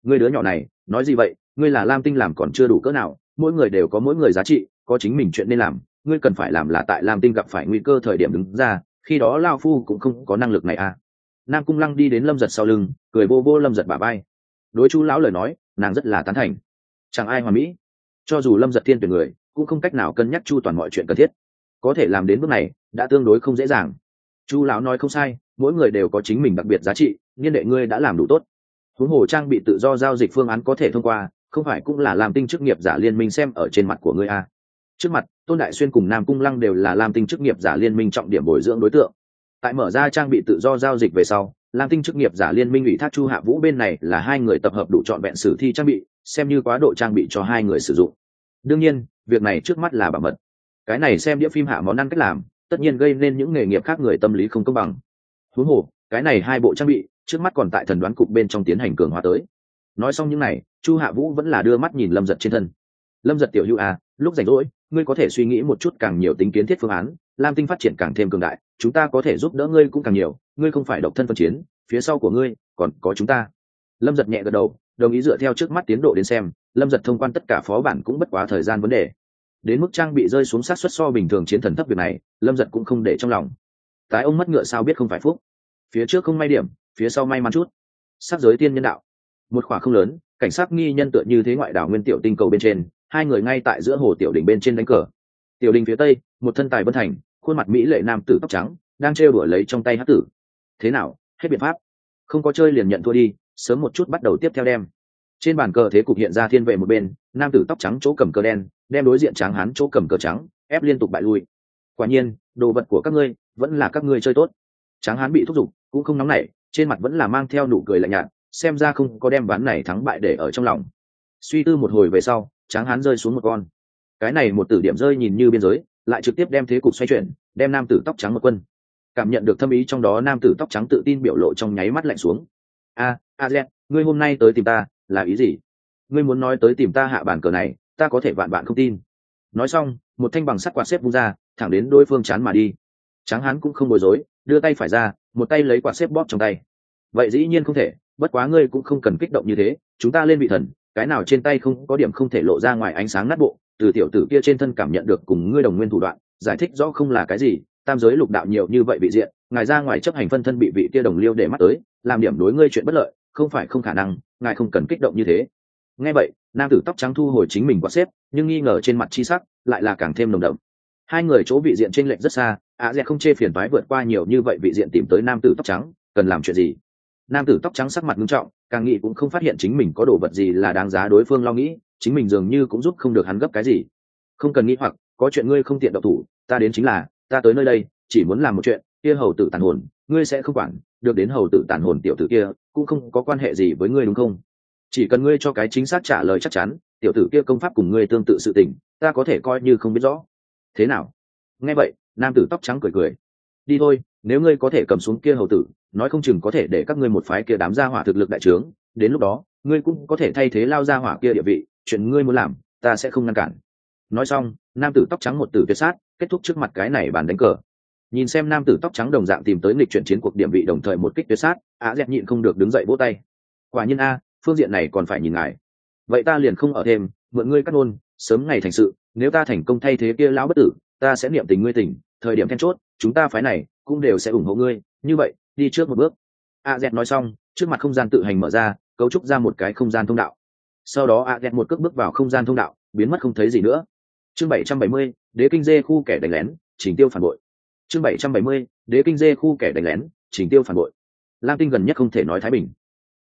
Người đứa nhỏ này, nói gì vậy? Ngươi là lam tinh làm còn chưa đủ cỡ nào, mỗi người đều có mỗi người giá trị, có chính mình chuyện nên làm, ngươi cần phải làm là tại lam tinh gặp phải nguy cơ thời điểm đứng ra, khi đó lao phu cũng không có năng lực này à. Nam cung lăng đi đến lâm giật sau lưng, cười vô vô lâm giật bà bay đối chu lão lời nói, nàng rất là tán thành. Chẳng ai hoàn mỹ. Cho dù lâm giật thiên tuyển người, cũng không cách nào cân nhắc chu toàn mọi chuyện cần thiết. Có thể làm đến bước này, đã tương đối không dễ dàng. Chu lão nói không sai, mỗi người đều có chính mình đặc biệt giá trị, niên đệ ngươi đã làm đủ tốt. Huống hồ trang bị tự do giao dịch phương án có thể thông qua, không phải cũng là làm tinh chức nghiệp giả liên minh xem ở trên mặt của ngươi a? Trước mặt, tôn đại xuyên cùng nam cung lăng đều là làm tinh chức nghiệp giả liên minh trọng điểm bồi dưỡng đối tượng. Tại mở ra trang bị tự do giao dịch về sau lam tinh chức nghiệp giả liên minh ủy thác chu hạ vũ bên này là hai người tập hợp đủ trọn vẹn sử thi trang bị, xem như quá độ trang bị cho hai người sử dụng. Đương nhiên, việc này trước mắt là bảo mật. Cái này xem đĩa phim hạ món ăn cách làm, tất nhiên gây nên những nghề nghiệp khác người tâm lý không công bằng. Huống hồ, cái này hai bộ trang bị, trước mắt còn tại thần đoán cục bên trong tiến hành cường hóa tới. Nói xong những n à y chu hạ vũ vẫn là đưa mắt nhìn lâm giật trên thân lâm giật tiểu hữu à lúc rảnh rỗi, ngươi có thể suy nghĩ một chút càng nhiều tính kiến thiết phương án, lam tinh phát triển càng thêm cường đại, chúng ta có thể giúp đỡ ngươi cũng càng nhiều, ngươi không phải độc thân phân chiến, phía sau của ngươi còn có chúng ta. Lâm giật nhẹ gật đầu, đồng ý dựa theo trước mắt tiến độ đến xem, lâm giật thông quan tất cả phó bản cũng bất quá thời gian vấn đề. Đến mức trang bị rơi xuống sát xuất so bình thường chiến thần thấp việc này, lâm giật cũng không để trong lòng. Tái ông mất ngựa sao biết không phải phúc. Phía trước không may điểm, phía sau may mắn chút. Sắc giới tiên nhân đạo. Một khỏa không lớn, cảnh sát nghi nhân tựa như thế ngoại đảo nguyên tiểu tinh cầu bên trên hai người ngay tại giữa hồ tiểu đình bên trên đánh cờ. Tiểu đình phía tây, một thân tài vân thành, khuôn mặt mỹ lệ nam tử tóc trắng, đang trêu đuổi lấy trong tay hát tử. Thế nào, hết biện pháp. Không có chơi liền nhận thua đi, sớm một chút bắt đầu tiếp theo đem. Trên bàn cờ thế cục hiện ra thiên vệ một bên, nam tử tóc trắng chỗ cầm cờ đen, đem đối diện tráng hán chỗ cầm cờ trắng, ép liên tục bại lui. Quả nhiên, đồ vật của các ngươi vẫn là các ngươi chơi tốt. Tráng hán bị thúc giục, cũng không nóng nảy, trên mặt vẫn là mang theo nụ cười lạnh nhạt, xem ra không có đem ván này thắng bại để ở trong lòng. Suy tư một hồi về sau tráng hán rơi xuống một con. Cái này một tử điểm rơi nhìn như biên giới, lại trực tiếp đem thế cục xoay chuyển, đem nam tử tóc trắng một quân. Cảm nhận được thâm ý trong đó, nam tử tóc trắng tự tin biểu lộ trong nháy mắt lạnh xuống. A a z ngươi hôm nay tới tìm ta, là ý gì? Ngươi muốn nói tới tìm ta hạ bàn cờ này, ta có thể vạn bạn không tin. Nói xong, một thanh bằng sắt quạt xếp vung ra, thẳng đến đối phương chán mà đi. Tráng hán cũng không bối rối, đưa tay phải ra, một tay lấy quạt xếp bóp trong tay. Vậy dĩ nhiên không thể, bất quá ngươi cũng không cần kích động như thế, chúng ta lên vị thần cái nào trên tay không có điểm không thể lộ ra ngoài ánh sáng nát bộ, từ tiểu tử kia trên thân cảm nhận được cùng ngươi đồng nguyên thủ đoạn, giải thích rõ không là cái gì, tam giới lục đạo nhiều như vậy bị diện, ngài ra ngoài chấp hành phân thân bị vị kia đồng liêu để mắt tới, làm điểm đối ngươi chuyện bất lợi, không phải không khả năng, ngài không cần kích động như thế. Nghe vậy, nam tử tóc trắng thu hồi chính mình quá xếp, nhưng nghi ngờ trên mặt chi sắc, lại là càng thêm nồng đậm. Hai người chỗ vị diện t r ê n lệch rất xa, ạ dẹt không chê phiền thoái vượt qua nhiều như vậy vị diện tìm tới nam tử tóc trắng, cần làm chuyện gì? Nam tử tóc trắng sắc mặt nghiêm trọng, càng nghĩ cũng không phát hiện chính mình có đồ vật gì là đáng giá đối phương lo nghĩ, chính mình dường như cũng giúp không được hắn gấp cái gì. Không cần nghĩ hoặc, có chuyện ngươi không tiện độc thủ, ta đến chính là, ta tới nơi đây, chỉ muốn làm một chuyện, kia hầu tử tàn hồn, ngươi sẽ không quản, được đến hầu tử tàn hồn tiểu tử kia, cũng không có quan hệ gì với ngươi đúng không? Chỉ cần ngươi cho cái chính xác trả lời chắc chắn, tiểu tử kia công pháp cùng ngươi tương tự sự tình, ta có thể coi như không biết rõ. Thế nào? Nghe vậy, nam tử tóc trắng cười cười. Đi thôi nếu ngươi có thể cầm xuống kia hầu tử, nói không chừng có thể để các ngươi một phái kia đám gia hỏa thực lực đại trướng, đến lúc đó, ngươi cũng có thể thay thế lao gia hỏa kia địa vị, chuyện ngươi muốn làm, ta sẽ không ngăn cản. Nói xong, nam tử tóc trắng một tử tuyệt sát, kết thúc trước mặt cái này bàn đánh cờ. Nhìn xem nam tử tóc trắng đồng dạng tìm tới nghịch chuyển chiến cuộc điểm vị đồng thời một kích tuyệt sát, á dẹp nhịn không được đứng dậy vỗ tay. Quả nhiên a, phương diện này còn phải nhìn ngài. Vậy ta liền không ở thêm, mượn ngươi cắt nôn sớm ngày thành sự, nếu ta thành công thay thế kia lão bất tử, ta sẽ niệm tình ngươi tình thời điểm then chốt, chúng ta phái này cũng đều sẽ ủng hộ ngươi, như vậy, đi trước một bước. A z nói xong, trước mặt không gian tự hành mở ra, cấu trúc ra một cái không gian thông đạo. Sau đó a z một cước bước vào không gian thông đạo, biến mất không thấy gì nữa. Chương bảy trăm bảy mươi, đế kinh dê khu kẻ đánh lén chỉnh tiêu phản bội. Chương bảy trăm bảy mươi, đế kinh dê khu kẻ đánh lén chỉnh tiêu phản bội. Lam tinh gần nhất không thể nói thái bình.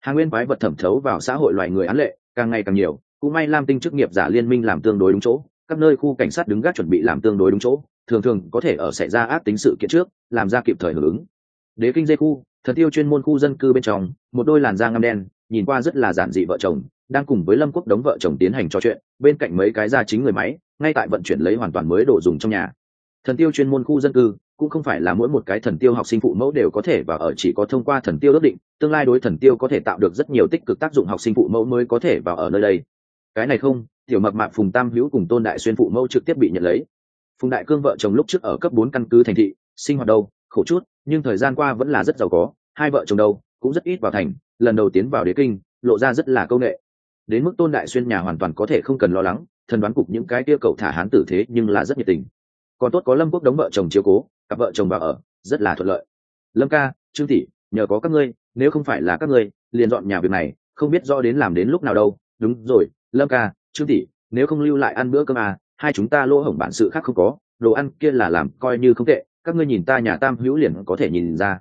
Hàng nguyên quái vật thẩm thấu vào xã hội loài người án lệ, càng ngày càng nhiều, cũng may lam tinh chức nghiệp giả liên minh làm tương đối đúng chỗ các nơi khu cảnh sát đứng gác chuẩn bị làm tương đối đúng chỗ, thường thường có thể ở xảy ra ác tính sự kiện trước, làm ra kịp thời hưởng ứng. Đế kinh dây khu, thần tiêu chuyên môn khu dân cư bên trong, một đôi làn da ngăm đen, nhìn qua rất là giản dị vợ chồng, đang cùng với lâm quốc đống vợ chồng tiến hành trò chuyện, bên cạnh mấy cái gia chính người máy, ngay tại vận chuyển lấy hoàn toàn mới đồ dùng trong nhà. Thần tiêu chuyên môn khu dân cư, cũng không phải là mỗi một cái thần tiêu học sinh phụ mẫu đều có thể và ở chỉ có thông qua thần tiêu ước định, tương lai đối thần tiêu có thể tạo được rất nhiều tích cực tác dụng học sinh phụ mẫu mới có thể vào ở nơi đây. Cái này không tiểu mập mạp phùng tam hữu cùng tôn đại xuyên phụ mẫu trực tiếp bị nhận lấy. Phùng đại cương vợ chồng lúc trước ở cấp bốn căn cứ thành thị, sinh hoạt đâu, khổ chút, nhưng thời gian qua vẫn là rất giàu có. Hai vợ chồng đâu, cũng rất ít vào thành, lần đầu tiến vào đế kinh, lộ ra rất là công nghệ. Đến mức tôn đại xuyên nhà hoàn toàn có thể không cần lo lắng, thần đoán cục những cái kia cậu thả hán tử thế nhưng là rất nhiệt tình. Còn tốt có lâm quốc đống vợ chồng chiếu cố, cặp vợ chồng vào ở, rất là thuận lợi. Lâm ca, trương tỷ, nhờ có các ngươi, nếu không phải là các ngươi, liền dọn nhà việc này, không biết rõ đến làm đến lúc nào đâu. Đúng rồi, lâm ca trương tỷ, nếu không lưu lại ăn bữa cơm à hai chúng ta lỗ hổng bản sự khác không có, đồ ăn kia là làm coi như không tệ, các ngươi nhìn ta nhà tam hữu liền có thể nhìn ra.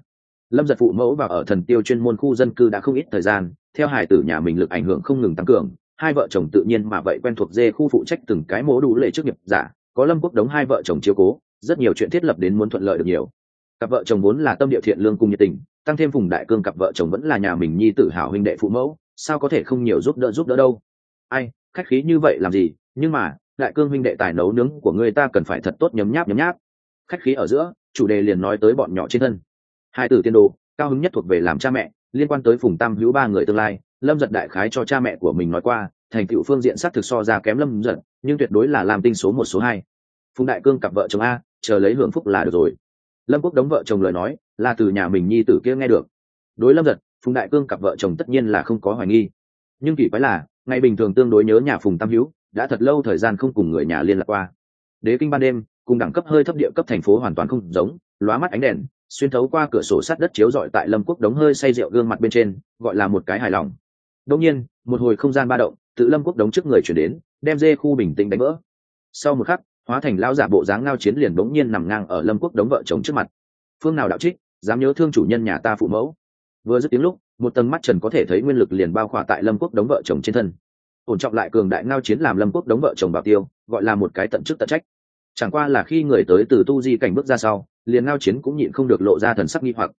Lâm giật phụ mẫu và ở thần tiêu chuyên môn khu dân cư đã không ít thời gian, theo hải tử nhà mình lực ảnh hưởng không ngừng tăng cường, hai vợ chồng tự nhiên mà vậy quen thuộc dê khu phụ trách từng cái mố đủ lệ trước nghiệp giả, có lâm quốc đống hai vợ chồng chiếu cố, rất nhiều chuyện thiết lập đến muốn thuận lợi được nhiều. Cặp vợ chồng vốn là tâm địa thiện lương cùng nhiệt tình, tăng thêm vùng đại cương cặp vợ chồng vẫn là nhà mình nhi tử hảo huynh đệ phụ mẫu, sao có thể không nhiều giúp đỡ giúp đỡ đâu? Ai khách khí như vậy làm gì, nhưng mà, đại cương huynh đệ tài nấu nướng của người ta cần phải thật tốt nhấm nháp nhấm nháp. Khách khí ở giữa, chủ đề liền nói tới bọn nhỏ trên thân. Hai tử tiên đồ, cao hứng nhất thuộc về làm cha mẹ, liên quan tới phùng tam hữu ba người tương lai, lâm giật đại khái cho cha mẹ của mình nói qua, thành tựu phương diện s á t thực so ra kém lâm giật, nhưng tuyệt đối là làm tinh số một, số hai. Phùng đại cương cặp vợ chồng a, chờ lấy hưởng phúc là được rồi. Lâm quốc đóng vợ chồng lời nói, là từ nhà mình nhi tử kia nghe được. Đối lâm giật, phùng đại cương cặp vợ chồng tất nhiên là không có hoài nghi. Nhưng kỳ quái là ngày bình thường tương đối nhớ nhà phùng tam hữu, đã thật lâu thời gian không cùng người nhà liên lạc qua. Đế kinh ban đêm, cùng đẳng cấp hơi thấp địa cấp thành phố hoàn toàn không giống, lóa mắt ánh đèn, xuyên thấu qua cửa sổ sắt đất chiếu rọi tại lâm quốc đống hơi say rượu gương mặt bên trên, gọi là một cái hài lòng. Đông nhiên, một hồi không gian ba động, tự lâm quốc đống trước người chuyển đến, đem dê khu bình tĩnh đánh vỡ. Sau một khắc, hóa thành lao giả bộ dáng ngao chiến liền bỗng nhiên nằm ngang ở lâm quốc đống vợ chồng trước mặt. Phương nào đạo trích, dám nhớ thương chủ nhân nhà ta phụ mẫu. Vừa dứt tiếng lúc một tầng mắt trần có thể thấy nguyên lực liền bao khỏa tại lâm quốc đống vợ chồng trên thân. Ổn trọng lại cường đại ngao chiến làm lâm quốc đống vợ chồng bảo tiêu, gọi là một cái tận chức tận trách. Chẳng qua là khi người tới từ tu di cảnh bước ra sau, liền ngao chiến cũng nhịn không được lộ ra thần sắc nghi hoặc.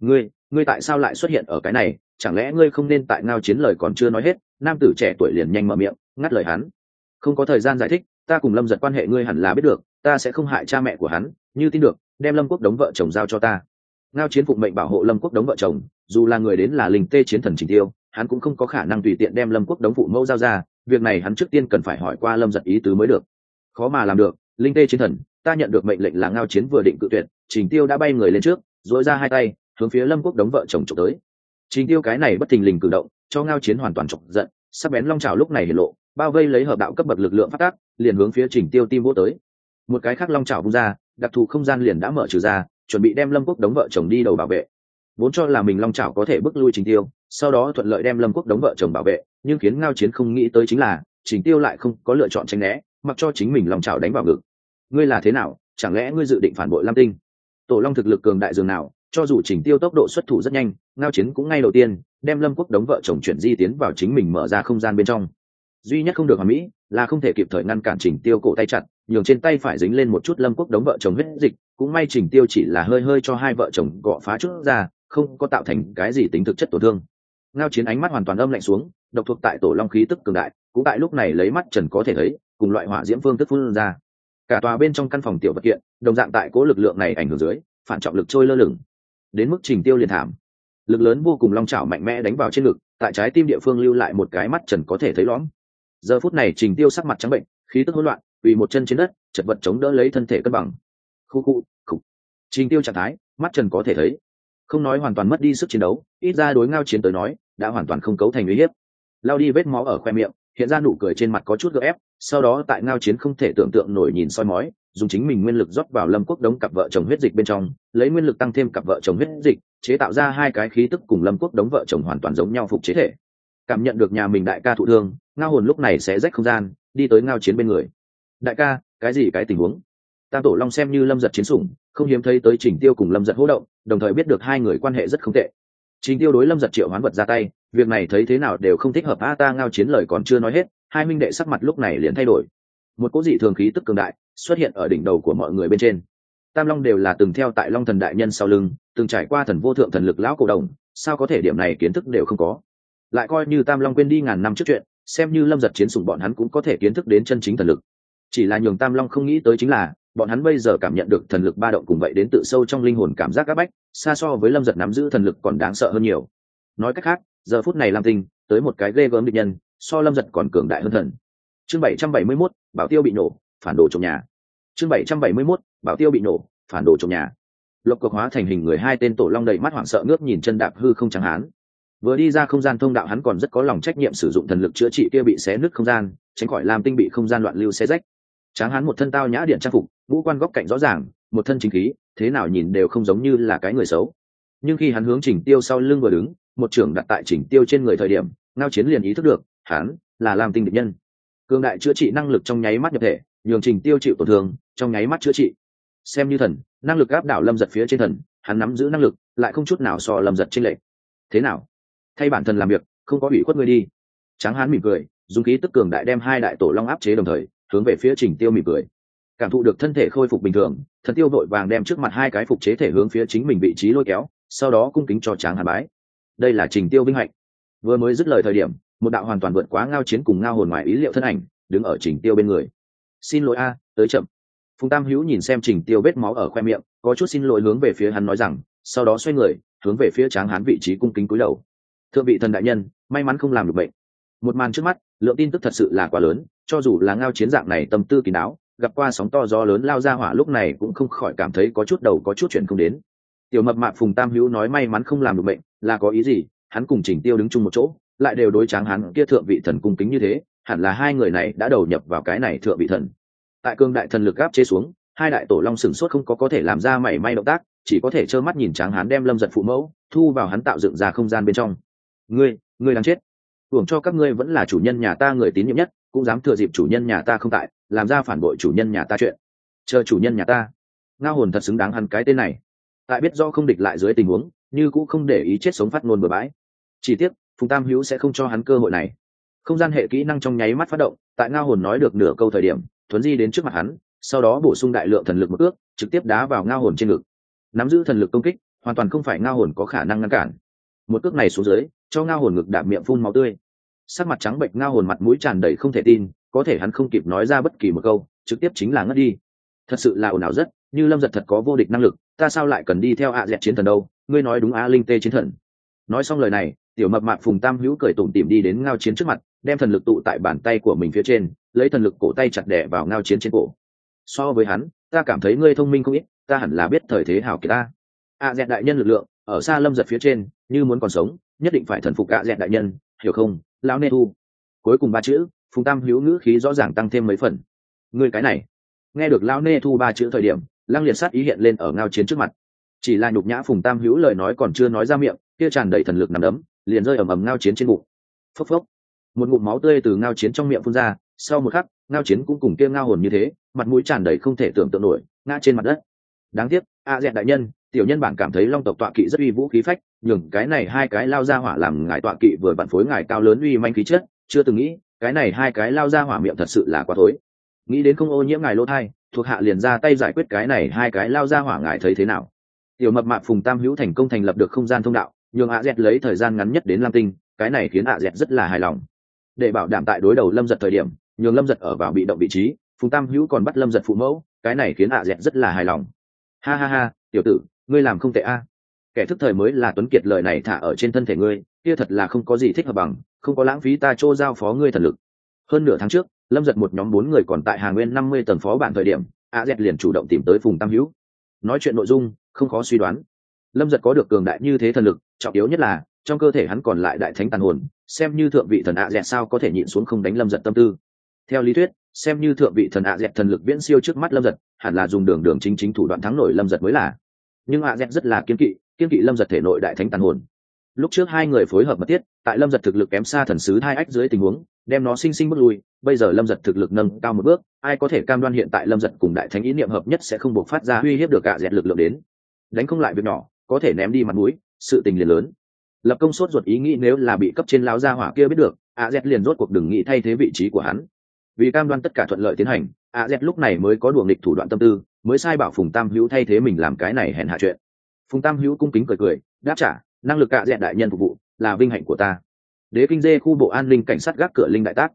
Ngươi ngươi tại sao lại xuất hiện ở cái này? Chẳng lẽ ngươi không nên tại ngao chiến lời còn chưa nói hết, nam tử trẻ tuổi liền nhanh mở miệng, ngắt lời hắn. Không có thời gian giải thích, ta cùng lâm giật quan hệ ngươi hẳn là biết được, ta sẽ không hại cha mẹ của hắn, như tin được, đem lâm quốc đống vợ chồng giao cho ta ngao chiến phụng mệnh bảo hộ lâm quốc đống vợ chồng, dù là người đến là linh tê chiến thần trình tiêu, hắn cũng không có khả năng tùy tiện đem lâm quốc đống phụ mẫu giao ra, việc này hắn trước tiên cần phải hỏi qua lâm giật ý tứ mới được. Khó mà làm được, linh tê chiến thần, ta nhận được mệnh lệnh là ngao chiến vừa định cự tuyệt, trình tiêu đã bay người lên trước dội ra hai tay, hướng phía lâm quốc đống vợ chồng trộm tới. Trình tiêu cái này bất thình lình cử động, cho ngao chiến hoàn toàn chọc giận sắp bén long trào lúc này hiện lộ, bao vây lấy hợp đạo cấp bậc lực lượng phát tác, liền hướng phía trình tiêu tim vô tới. Một cái khác long trào vung ra, đặc thù không gian liền đã mở trừ ra chuẩn bị đem lâm quốc đống vợ chồng đi đầu bảo vệ. Vốn cho là mình long trào có thể bước lui trình tiêu, sau đó thuận lợi đem lâm quốc đống vợ chồng bảo vệ, nhưng khiến ngao chiến không nghĩ tới chính là, trình tiêu lại không có lựa chọn tranh né, mặc cho chính mình long trào đánh vào ngực. Ngươi là thế nào? Chẳng lẽ ngươi dự định phản bội lam tinh? Tổ long thực lực cường đại dường nào, cho dù trình tiêu tốc độ xuất thủ rất nhanh, ngao chiến cũng ngay đầu tiên đem lâm quốc đống vợ chồng chuyển di tiến vào chính mình mở ra không gian bên trong. Duy nhất không được hoàn mỹ là không thể kịp thời ngăn cản trình tiêu cổ tay chặt, nhường trên tay phải dính lên một chút lâm quốc đống vợ chồng huyết dịch, cũng may trình tiêu chỉ là hơi hơi cho hai vợ chồng gọ phá chút ra, không có tạo thành cái gì tính thực chất tổn thương. Ngao chiến ánh mắt hoàn toàn âm lạnh xuống, độc thuộc tại tổ long khí tức cường đại, cũng tại lúc này lấy mắt trần có thể thấy, cùng loại hỏa diễm phương tức phun ra. Cả tòa bên trong căn phòng tiểu vật kiện, đồng dạng tại cố lực lượng này ảnh hưởng dưới, phản trọng lực trôi lơ lửng. Đến mức trình tiêu liền thảm. Lực lớn vô cùng long chảo mạnh mẽ đánh vào trên ngực, tại trái tim địa phương lưu lại một cái mắt trần có thể thấy lõm giờ phút này trình tiêu sắc mặt trắng bệnh, khí tức hỗn loạn vì một chân trên đất, chật vật chống đỡ lấy thân thể cân bằng. Khu khu, khục. Trình tiêu trạng thái, mắt trần có thể thấy. Không nói hoàn toàn mất đi sức chiến đấu, ít ra đối ngao chiến tới nói, đã hoàn toàn không cấu thành uy hiếp. Lao đi vết máu ở khoe miệng, hiện ra nụ cười trên mặt có chút gợ ép, sau đó tại ngao chiến không thể tưởng tượng nổi nhìn soi mói, dùng chính mình nguyên lực rót vào lâm quốc đống cặp vợ chồng huyết dịch bên trong, lấy nguyên lực tăng thêm cặp vợ chồng huyết dịch, chế tạo ra hai cái khí tức cùng lâm quốc đống vợ chồng hoàn toàn giống nhau phục chế thể. Cảm nhận được nhà mình đại ca thụ thương ngao hồn lúc này sẽ rách không gian, đi tới ngao chiến bên người. Đại ca, cái gì cái tình huống? Tam tổ long xem như lâm giật chiến sủng, không hiếm thấy tới trình tiêu cùng lâm giật hỗ động, đồng thời biết được hai người quan hệ rất không tệ. Trình tiêu đối lâm giật triệu hoán vật ra tay, việc này thấy thế nào đều không thích hợp, a ta ngao chiến lời còn chưa nói hết, hai minh đệ sắc mặt lúc này liền thay đổi. Một cố dị thường khí tức cường đại xuất hiện ở đỉnh đầu của mọi người bên trên. Tam long đều là từng theo tại long thần đại nhân sau lưng, từng trải qua thần vô thượng thần lực lão cổ đồng, sao có thể điểm này kiến thức đều không có? Lại coi như tam long quên đi ngàn năm trước chuyện xem như lâm giật chiến sủng bọn hắn cũng có thể kiến thức đến chân chính thần lực. Chỉ là nhường tam long không nghĩ tới chính là, bọn hắn bây giờ cảm nhận được thần lực ba động cùng vậy đến tự sâu trong linh hồn cảm giác áp bách, xa so với lâm giật nắm giữ thần lực còn đáng sợ hơn nhiều. Nói cách khác, giờ phút này lam tinh, tới một cái ghê gớm địch nhân, so lâm giật còn cường đại hơn thần. Chương bảy trăm bảy mươi mốt, bảo tiêu bị nổ, phản đồ trong nhà. Chương bảy trăm bảy mươi mốt, bảo tiêu bị nổ, phản đồ trong nhà. Lộc cực hóa thành hình người hai tên tổ long đầy mắt hoảng sợ ngước nhìn chân đạp hư không chẳng hán vừa đi ra không gian thông đạo hắn còn rất có lòng trách nhiệm sử dụng thần lực chữa trị kia bị xé nứt không gian, tránh khỏi làm tinh bị không gian loạn lưu xé rách. Tráng hắn một thân tao nhã điện trang phục, ngũ quan góc cạnh rõ ràng, một thân chính khí, thế nào nhìn đều không giống như là cái người xấu. Nhưng khi hắn hướng chỉnh tiêu sau lưng vừa đứng, một trưởng đặt tại chỉnh tiêu trên người thời điểm, ngao chiến liền ý thức được, hắn là làm tinh địch nhân. Cường đại chữa trị năng lực trong nháy mắt nhập thể, nhường trình tiêu chịu tổn thương, trong nháy mắt chữa trị. Xem như thần, năng lực áp đảo lâm giật phía trên thần, hắn nắm giữ năng lực, lại không chút nào so lâm giật trên lệ thế nào? Thay bản thân làm việc, không có ủy khuất ngươi đi. Tráng hán mỉm cười, dùng khí tức cường đại đem hai đại tổ long áp chế đồng thời, hướng về phía trình tiêu mỉm cười. Cảm thụ được thân thể khôi phục bình thường, thần tiêu vội vàng đem trước mặt hai cái phục chế thể hướng phía chính mình vị trí lôi kéo, sau đó cung kính cho tráng hàn bái. Đây là trình tiêu vinh hạnh. Vừa mới dứt lời thời điểm, một đạo hoàn toàn vượt quá ngao chiến cùng ngao hồn ngoài ý liệu thân ảnh, đứng ở trình tiêu bên người. Xin lỗi a, tới chậm. Phùng tam hữu nhìn xem trình tiêu vết máu ở khoe miệng, có chút xin lỗi hướng về phía hắn nói rằng, sau đó xoay người, hướng về phía tráng hán vị trí cung kính cúi đầu thượng vị thần đại nhân, may mắn không làm được bệnh. Một màn trước mắt, lượng tin tức thật sự là quá lớn, cho dù là ngao chiến dạng này tâm tư kín đáo gặp qua sóng to gió lớn lao ra hỏa lúc này cũng không khỏi cảm thấy có chút đầu có chút chuyện không đến. Tiểu mập mạp phùng tam hữu nói may mắn không làm được bệnh, là có ý gì? Hắn cùng chỉnh tiêu đứng chung một chỗ, lại đều đối tráng hắn, kia thượng vị thần cung kính như thế, hẳn là hai người này đã đầu nhập vào cái này thượng vị thần. Tại cương đại thần lực gáp chế xuống, hai đại tổ long sửng sốt không có có thể làm ra mảy may động tác, chỉ có thể trơ mắt nhìn tráng hắn đem lâm giật phụ mẫu, thu vào hắn tạo dựng ra không gian bên trong ngươi ngươi đang chết. Hưởng cho các ngươi vẫn là chủ nhân nhà ta người tín nhiệm nhất, cũng dám thừa dịp chủ nhân nhà ta không tại, làm ra phản bội chủ nhân nhà ta chuyện. Chờ chủ nhân nhà ta. Ngao hồn thật xứng đáng hắn cái tên này. Tại biết do không địch lại dưới tình huống, như cũng không để ý chết sống phát ngôn bừa bãi. Chỉ tiếc, phùng tam hữu sẽ không cho hắn cơ hội này. Không gian hệ kỹ năng trong nháy mắt phát động, tại ngao hồn nói được nửa câu thời điểm, thuấn di đến trước mặt hắn, sau đó bổ sung đại lượng thần lực một ước, trực tiếp đá vào ngao hồn trên ngực. Nắm giữ thần lực công kích, hoàn toàn không phải ngao hồn có khả năng ngăn cản. Một cước này xuống dưới cho ngao hồn ngực đạp miệng phun máu tươi. Sắc mặt trắng bệnh ngao hồn mặt mũi tràn đầy không thể tin, có thể hắn không kịp nói ra bất kỳ một câu, trực tiếp chính là ngất đi. Thật sự là ồn ào rất, như lâm giật thật có vô địch năng lực, ta sao lại cần đi theo ạ dẹt chiến thần đâu, ngươi nói đúng á linh tê chiến thần. Nói xong lời này, tiểu mập mạp phùng tam hữu cười tủm tỉm đi đến ngao chiến trước mặt, đem thần lực tụ tại bàn tay của mình phía trên, lấy thần lực cổ tay chặt đẻ vào ngao chiến trên cổ. So với hắn, ta cảm thấy ngươi thông minh không ít, ta hẳn là biết thời thế hảo kỳ ta. Ạ dẹt đại nhân lực lượng, ở xa lâm giật phía trên, như muốn còn sống nhất định phải thần phục ạ dẹn đại nhân, hiểu không? Lão nê thu. Cuối cùng ba chữ, phùng tam hữu ngữ khí rõ ràng tăng thêm mấy phần. Ngươi cái này. Nghe được lão nê thu ba chữ thời điểm, lăng liệt sát ý hiện lên ở ngao chiến trước mặt. Chỉ là nhục nhã phùng tam hữu lời nói còn chưa nói ra miệng, kia tràn đầy thần lực nằm đấm, liền rơi ầm ầm ngao chiến trên bụng. Phốc phốc. Một ngụm máu tươi từ ngao chiến trong miệng phun ra, sau một khắc, ngao chiến cũng cùng kia ngao hồn như thế, mặt mũi tràn đầy không thể tưởng tượng nổi, ngã trên mặt đất. Đáng tiếc a dẹn đại nhân, tiểu nhân bản cảm thấy long tộc tọa kỵ rất uy vũ khí phách nhường cái này hai cái lao ra hỏa làm ngài tọa kỵ vừa vặn phối ngài cao lớn uy manh khí chất, chưa từng nghĩ, cái này hai cái lao ra hỏa miệng thật sự là quá thối. Nghĩ đến không ô nhiễm ngài lỗ thai, thuộc hạ liền ra tay giải quyết cái này hai cái lao ra hỏa ngài thấy thế nào. Tiểu mập mạp phùng tam hữu thành công thành lập được không gian thông đạo, nhường ạ dẹt lấy thời gian ngắn nhất đến lam tinh, cái này khiến ạ dẹt rất là hài lòng. Để bảo đảm tại đối đầu lâm giật thời điểm, nhường lâm giật ở vào bị động vị trí, phùng tam hữu còn bắt lâm giật phụ mẫu, cái này khiến ạ dẹt rất là hài lòng. Ha ha ha, tiểu tử, ngươi làm không tệ a kẻ thức thời mới là tuấn kiệt lời này thả ở trên thân thể ngươi, kia thật là không có gì thích hợp bằng, không có lãng phí ta chỗ giao phó ngươi thần lực. Hơn nửa tháng trước, lâm giật một nhóm bốn người còn tại hà nguyên năm mươi tầng phó bản thời điểm, a z liền chủ động tìm tới phùng tam hữu. Nói chuyện nội dung, không khó suy đoán. Lâm giật có được cường đại như thế thần lực, trọng yếu nhất là, trong cơ thể hắn còn lại đại thánh tàn hồn, xem như thượng vị thần ạ dẹt sao có thể nhịn xuống không đánh lâm giật tâm tư. Theo lý thuyết, xem như thượng vị thần ạ dẹt thần lực viễn siêu trước mắt lâm giật, hẳn là dùng đường đường chính chính thủ đoạn thắng nổi lâm giật mới là. Nhưng ạ dẹt rất là kiên kỵ kiên kỵ lâm giật thể nội đại thánh tàn hồn. Lúc trước hai người phối hợp mật thiết, tại lâm giật thực lực kém xa thần sứ hai ách dưới tình huống, đem nó sinh sinh bước lui, bây giờ lâm giật thực lực nâng cao một bước, ai có thể cam đoan hiện tại lâm giật cùng đại thánh ý niệm hợp nhất sẽ không buộc phát ra uy hiếp được cả dẹt lực lượng đến. Đánh không lại việc nhỏ, có thể ném đi mặt mũi, sự tình liền lớn. Lập công sốt ruột ý nghĩ nếu là bị cấp trên láo gia hỏa kia biết được, a z liền rốt cuộc đừng nghĩ thay thế vị trí của hắn. Vì cam đoan tất cả thuận lợi tiến hành, a z lúc này mới có đùa nghịch thủ đoạn tâm tư, mới sai bảo phùng tam hữu thay thế mình làm cái này hèn hạ chuyện phùng tam hữu cung kính cười cười, đáp trả, năng lực cạ dẹn đại nhân phục vụ, là vinh hạnh của ta. Đế kinh dê khu bộ an ninh cảnh sát gác cửa linh đại tác.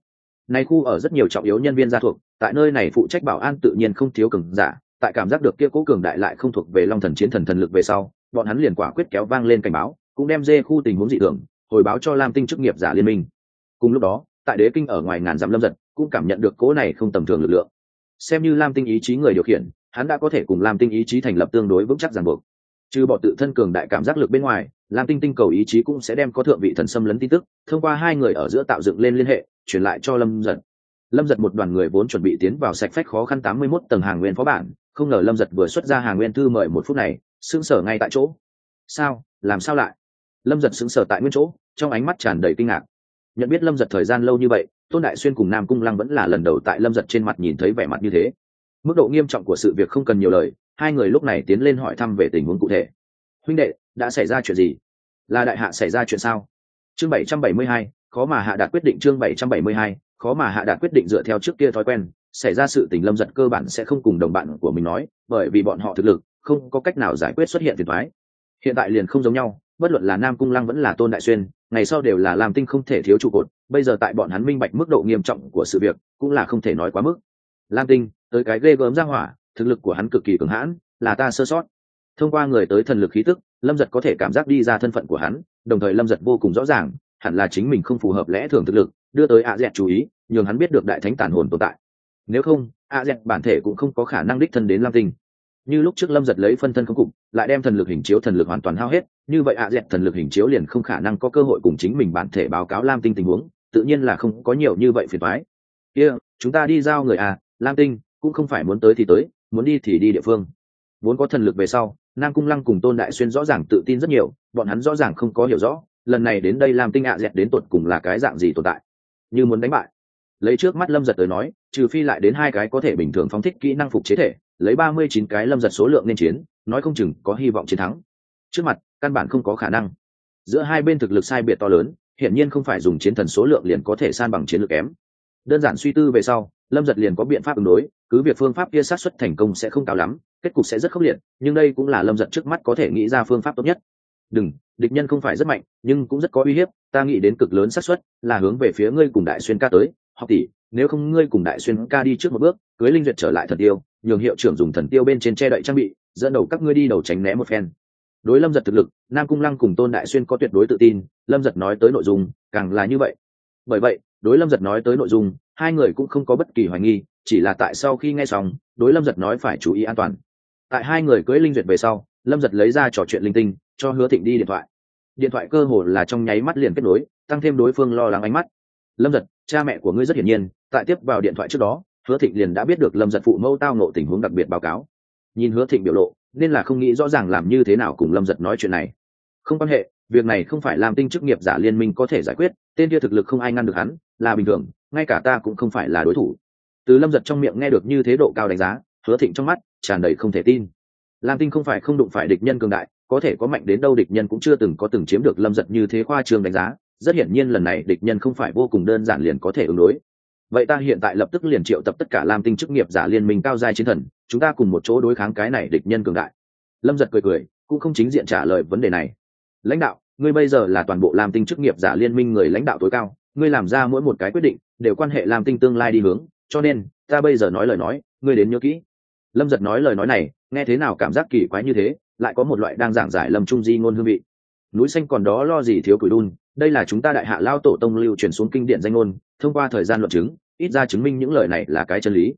Nay khu ở rất nhiều trọng yếu nhân viên gia thuộc, tại nơi này phụ trách bảo an tự nhiên không thiếu cường giả, tại cảm giác được kia cố cường đại lại không thuộc về long thần chiến thần thần lực về sau, bọn hắn liền quả quyết kéo vang lên cảnh báo, cũng đem dê khu tình huống dị thường, hồi báo cho lam tinh chức nghiệp giả liên minh. Cùng lúc đó, tại đế kinh ở ngoài ngàn dặm lâm giật, cũng cảm nhận được cố này không tầm thường lực lượng. Xem như lam tinh ý chí người điều khiển, hắn đã có thể cùng lam tinh ý chí thành lập tương đối vững chắc ràng buộc trừ bỏ tự thân cường đại cảm giác lực bên ngoài, lam tinh tinh cầu ý chí cũng sẽ đem có thượng vị thần xâm lấn tin tức, thông qua hai người ở giữa tạo dựng lên liên hệ, truyền lại cho lâm giật. Lâm giật một đoàn người vốn chuẩn bị tiến vào sạch phách khó khăn tám mươi mốt tầng hàng nguyên phó bản, không ngờ lâm giật vừa xuất ra hàng nguyên thư mời một phút này xứng sở ngay tại chỗ. Sao? Làm sao lại? Lâm giật sững sờ tại nguyên chỗ, trong ánh mắt tràn đầy kinh ngạc. Nhận biết lâm giật thời gian lâu như vậy, tôn đại xuyên cùng nam cung lăng vẫn là lần đầu tại lâm giật trên mặt nhìn thấy vẻ mặt như thế. Mức độ nghiêm trọng của sự việc không cần nhiều lời hai người lúc này tiến lên hỏi thăm về tình huống cụ thể. Huynh đệ, đã xảy ra chuyện gì? Là đại hạ xảy ra chuyện sao? Chương bảy trăm bảy mươi hai, khó mà hạ đạt quyết định chương bảy trăm bảy mươi hai, khó mà hạ đạt quyết định dựa theo trước kia thói quen, xảy ra sự tình lâm giật cơ bản sẽ không cùng đồng bạn của mình nói, bởi vì bọn họ thực lực không có cách nào giải quyết xuất hiện phiền thoái hiện tại liền không giống nhau, bất luận là nam cung lăng vẫn là tôn đại xuyên, ngày sau đều là làm tinh không thể thiếu trụ cột, bây giờ tại bọn hắn minh bạch mức độ nghiêm trọng của sự việc, cũng là không thể nói quá mức. Lam tinh, tới cái ghê gớm ra hỏa thực lực của hắn cực kỳ cường hãn là ta sơ sót. Thông qua người tới thần lực khí tức lâm giật có thể cảm giác đi ra thân phận của hắn đồng thời lâm giật vô cùng rõ ràng hẳn là chính mình không phù hợp lẽ thường thực lực đưa tới a dẹt chú ý nhường hắn biết được đại thánh tản hồn tồn tại. Nếu không a dẹt bản thể cũng không có khả năng đích thân đến lam tinh. Như lúc trước lâm giật lấy phân thân không cục lại đem thần lực hình chiếu thần lực hoàn toàn hao hết như vậy a dẹt thần lực hình chiếu liền không khả năng có cơ hội cùng chính mình bản thể báo cáo lam tinh tình huống tự nhiên là không có nhiều như vậy phiền thoái kia、yeah, chúng ta đi giao người à lam tinh cũng không phải muốn tới thì tới muốn đi thì đi địa phương. Vốn có thần lực về sau, nam cung lăng cùng tôn đại xuyên rõ ràng tự tin rất nhiều, bọn hắn rõ ràng không có hiểu rõ, lần này đến đây làm tinh ạ dẹt đến tột cùng là cái dạng gì tồn tại. Như muốn đánh bại. Lấy trước mắt lâm giật tới nói, trừ phi lại đến hai cái có thể bình thường phóng thích kỹ năng phục chế thể, lấy ba mươi chín cái lâm giật số lượng nên chiến, nói không chừng có hy vọng chiến thắng. Trước mặt, căn bản không có khả năng. Giữa hai bên thực lực sai biệt to lớn, hiển nhiên không phải dùng chiến thần số lượng liền có thể san bằng chiến lược kém. Đơn giản suy tư về sau lâm giật liền có biện pháp ứng đối, cứ việc phương pháp kia sát xuất thành công sẽ không cao lắm, kết cục sẽ rất khốc liệt, nhưng đây cũng là lâm giật trước mắt có thể nghĩ ra phương pháp tốt nhất. Đừng, địch nhân không phải rất mạnh, nhưng cũng rất có uy hiếp, ta nghĩ đến cực lớn xác suất là hướng về phía ngươi cùng đại xuyên ca tới, học tỷ, nếu không ngươi cùng đại xuyên ca đi trước một bước, cưới linh duyệt trở lại thần tiêu, nhường hiệu trưởng dùng thần tiêu bên trên che đậy trang bị, dẫn đầu các ngươi đi đầu tránh né một phen. Đối lâm giật thực lực, nam cung lăng cùng tôn đại xuyên có tuyệt đối tự tin, lâm giật nói tới nội dung, càng là như vậy. Bởi vậy đối lâm giật nói tới nội dung, hai người cũng không có bất kỳ hoài nghi, chỉ là tại sau khi nghe xong, đối lâm giật nói phải chú ý an toàn. Tại hai người cưới linh duyệt về sau, lâm giật lấy ra trò chuyện linh tinh, cho hứa thịnh đi điện thoại. Điện thoại cơ hồ là trong nháy mắt liền kết nối, tăng thêm đối phương lo lắng ánh mắt. Lâm giật, cha mẹ của ngươi rất hiển nhiên, tại tiếp vào điện thoại trước đó, hứa thịnh liền đã biết được lâm giật phụ mẫu tao nộ tình huống đặc biệt báo cáo. Nhìn hứa thịnh biểu lộ, nên là không nghĩ rõ ràng làm như thế nào cùng lâm giật nói chuyện này. Không quan hệ, việc này không phải làm tinh chức nghiệp giả liên minh có thể giải quyết, tên kia thực lực không ai ngăn được hắn là bình thường, ngay cả ta cũng không phải là đối thủ. Từ lâm giật trong miệng nghe được như thế độ cao đánh giá, hứa thịnh trong mắt tràn đầy không thể tin. Lam tinh không phải không đụng phải địch nhân cường đại, có thể có mạnh đến đâu địch nhân cũng chưa từng có từng chiếm được lâm giật như thế khoa trường đánh giá, rất hiển nhiên lần này địch nhân không phải vô cùng đơn giản liền có thể ứng đối. Vậy ta hiện tại lập tức liền triệu tập tất cả lam tinh chức nghiệp giả liên minh cao giai chiến thần, chúng ta cùng một chỗ đối kháng cái này địch nhân cường đại. Lâm giật cười cười, cũng không chính diện trả lời vấn đề này. Lãnh đạo, ngươi bây giờ là toàn bộ lam tinh chức nghiệp giả liên minh người lãnh đạo tối cao ngươi làm ra mỗi một cái quyết định, đều quan hệ làm tinh tương lai đi hướng, cho nên, ta bây giờ nói lời nói, ngươi đến nhớ kỹ. Lâm giật nói lời nói này, nghe thế nào cảm giác kỳ quái như thế, lại có một loại đang giảng giải lâm trung di ngôn hương vị. Núi xanh còn đó lo gì thiếu củi đun, đây là chúng ta đại hạ lao tổ tông lưu truyền xuống kinh điển danh ngôn, thông qua thời gian luận chứng, ít ra chứng minh những lời này là cái chân lý.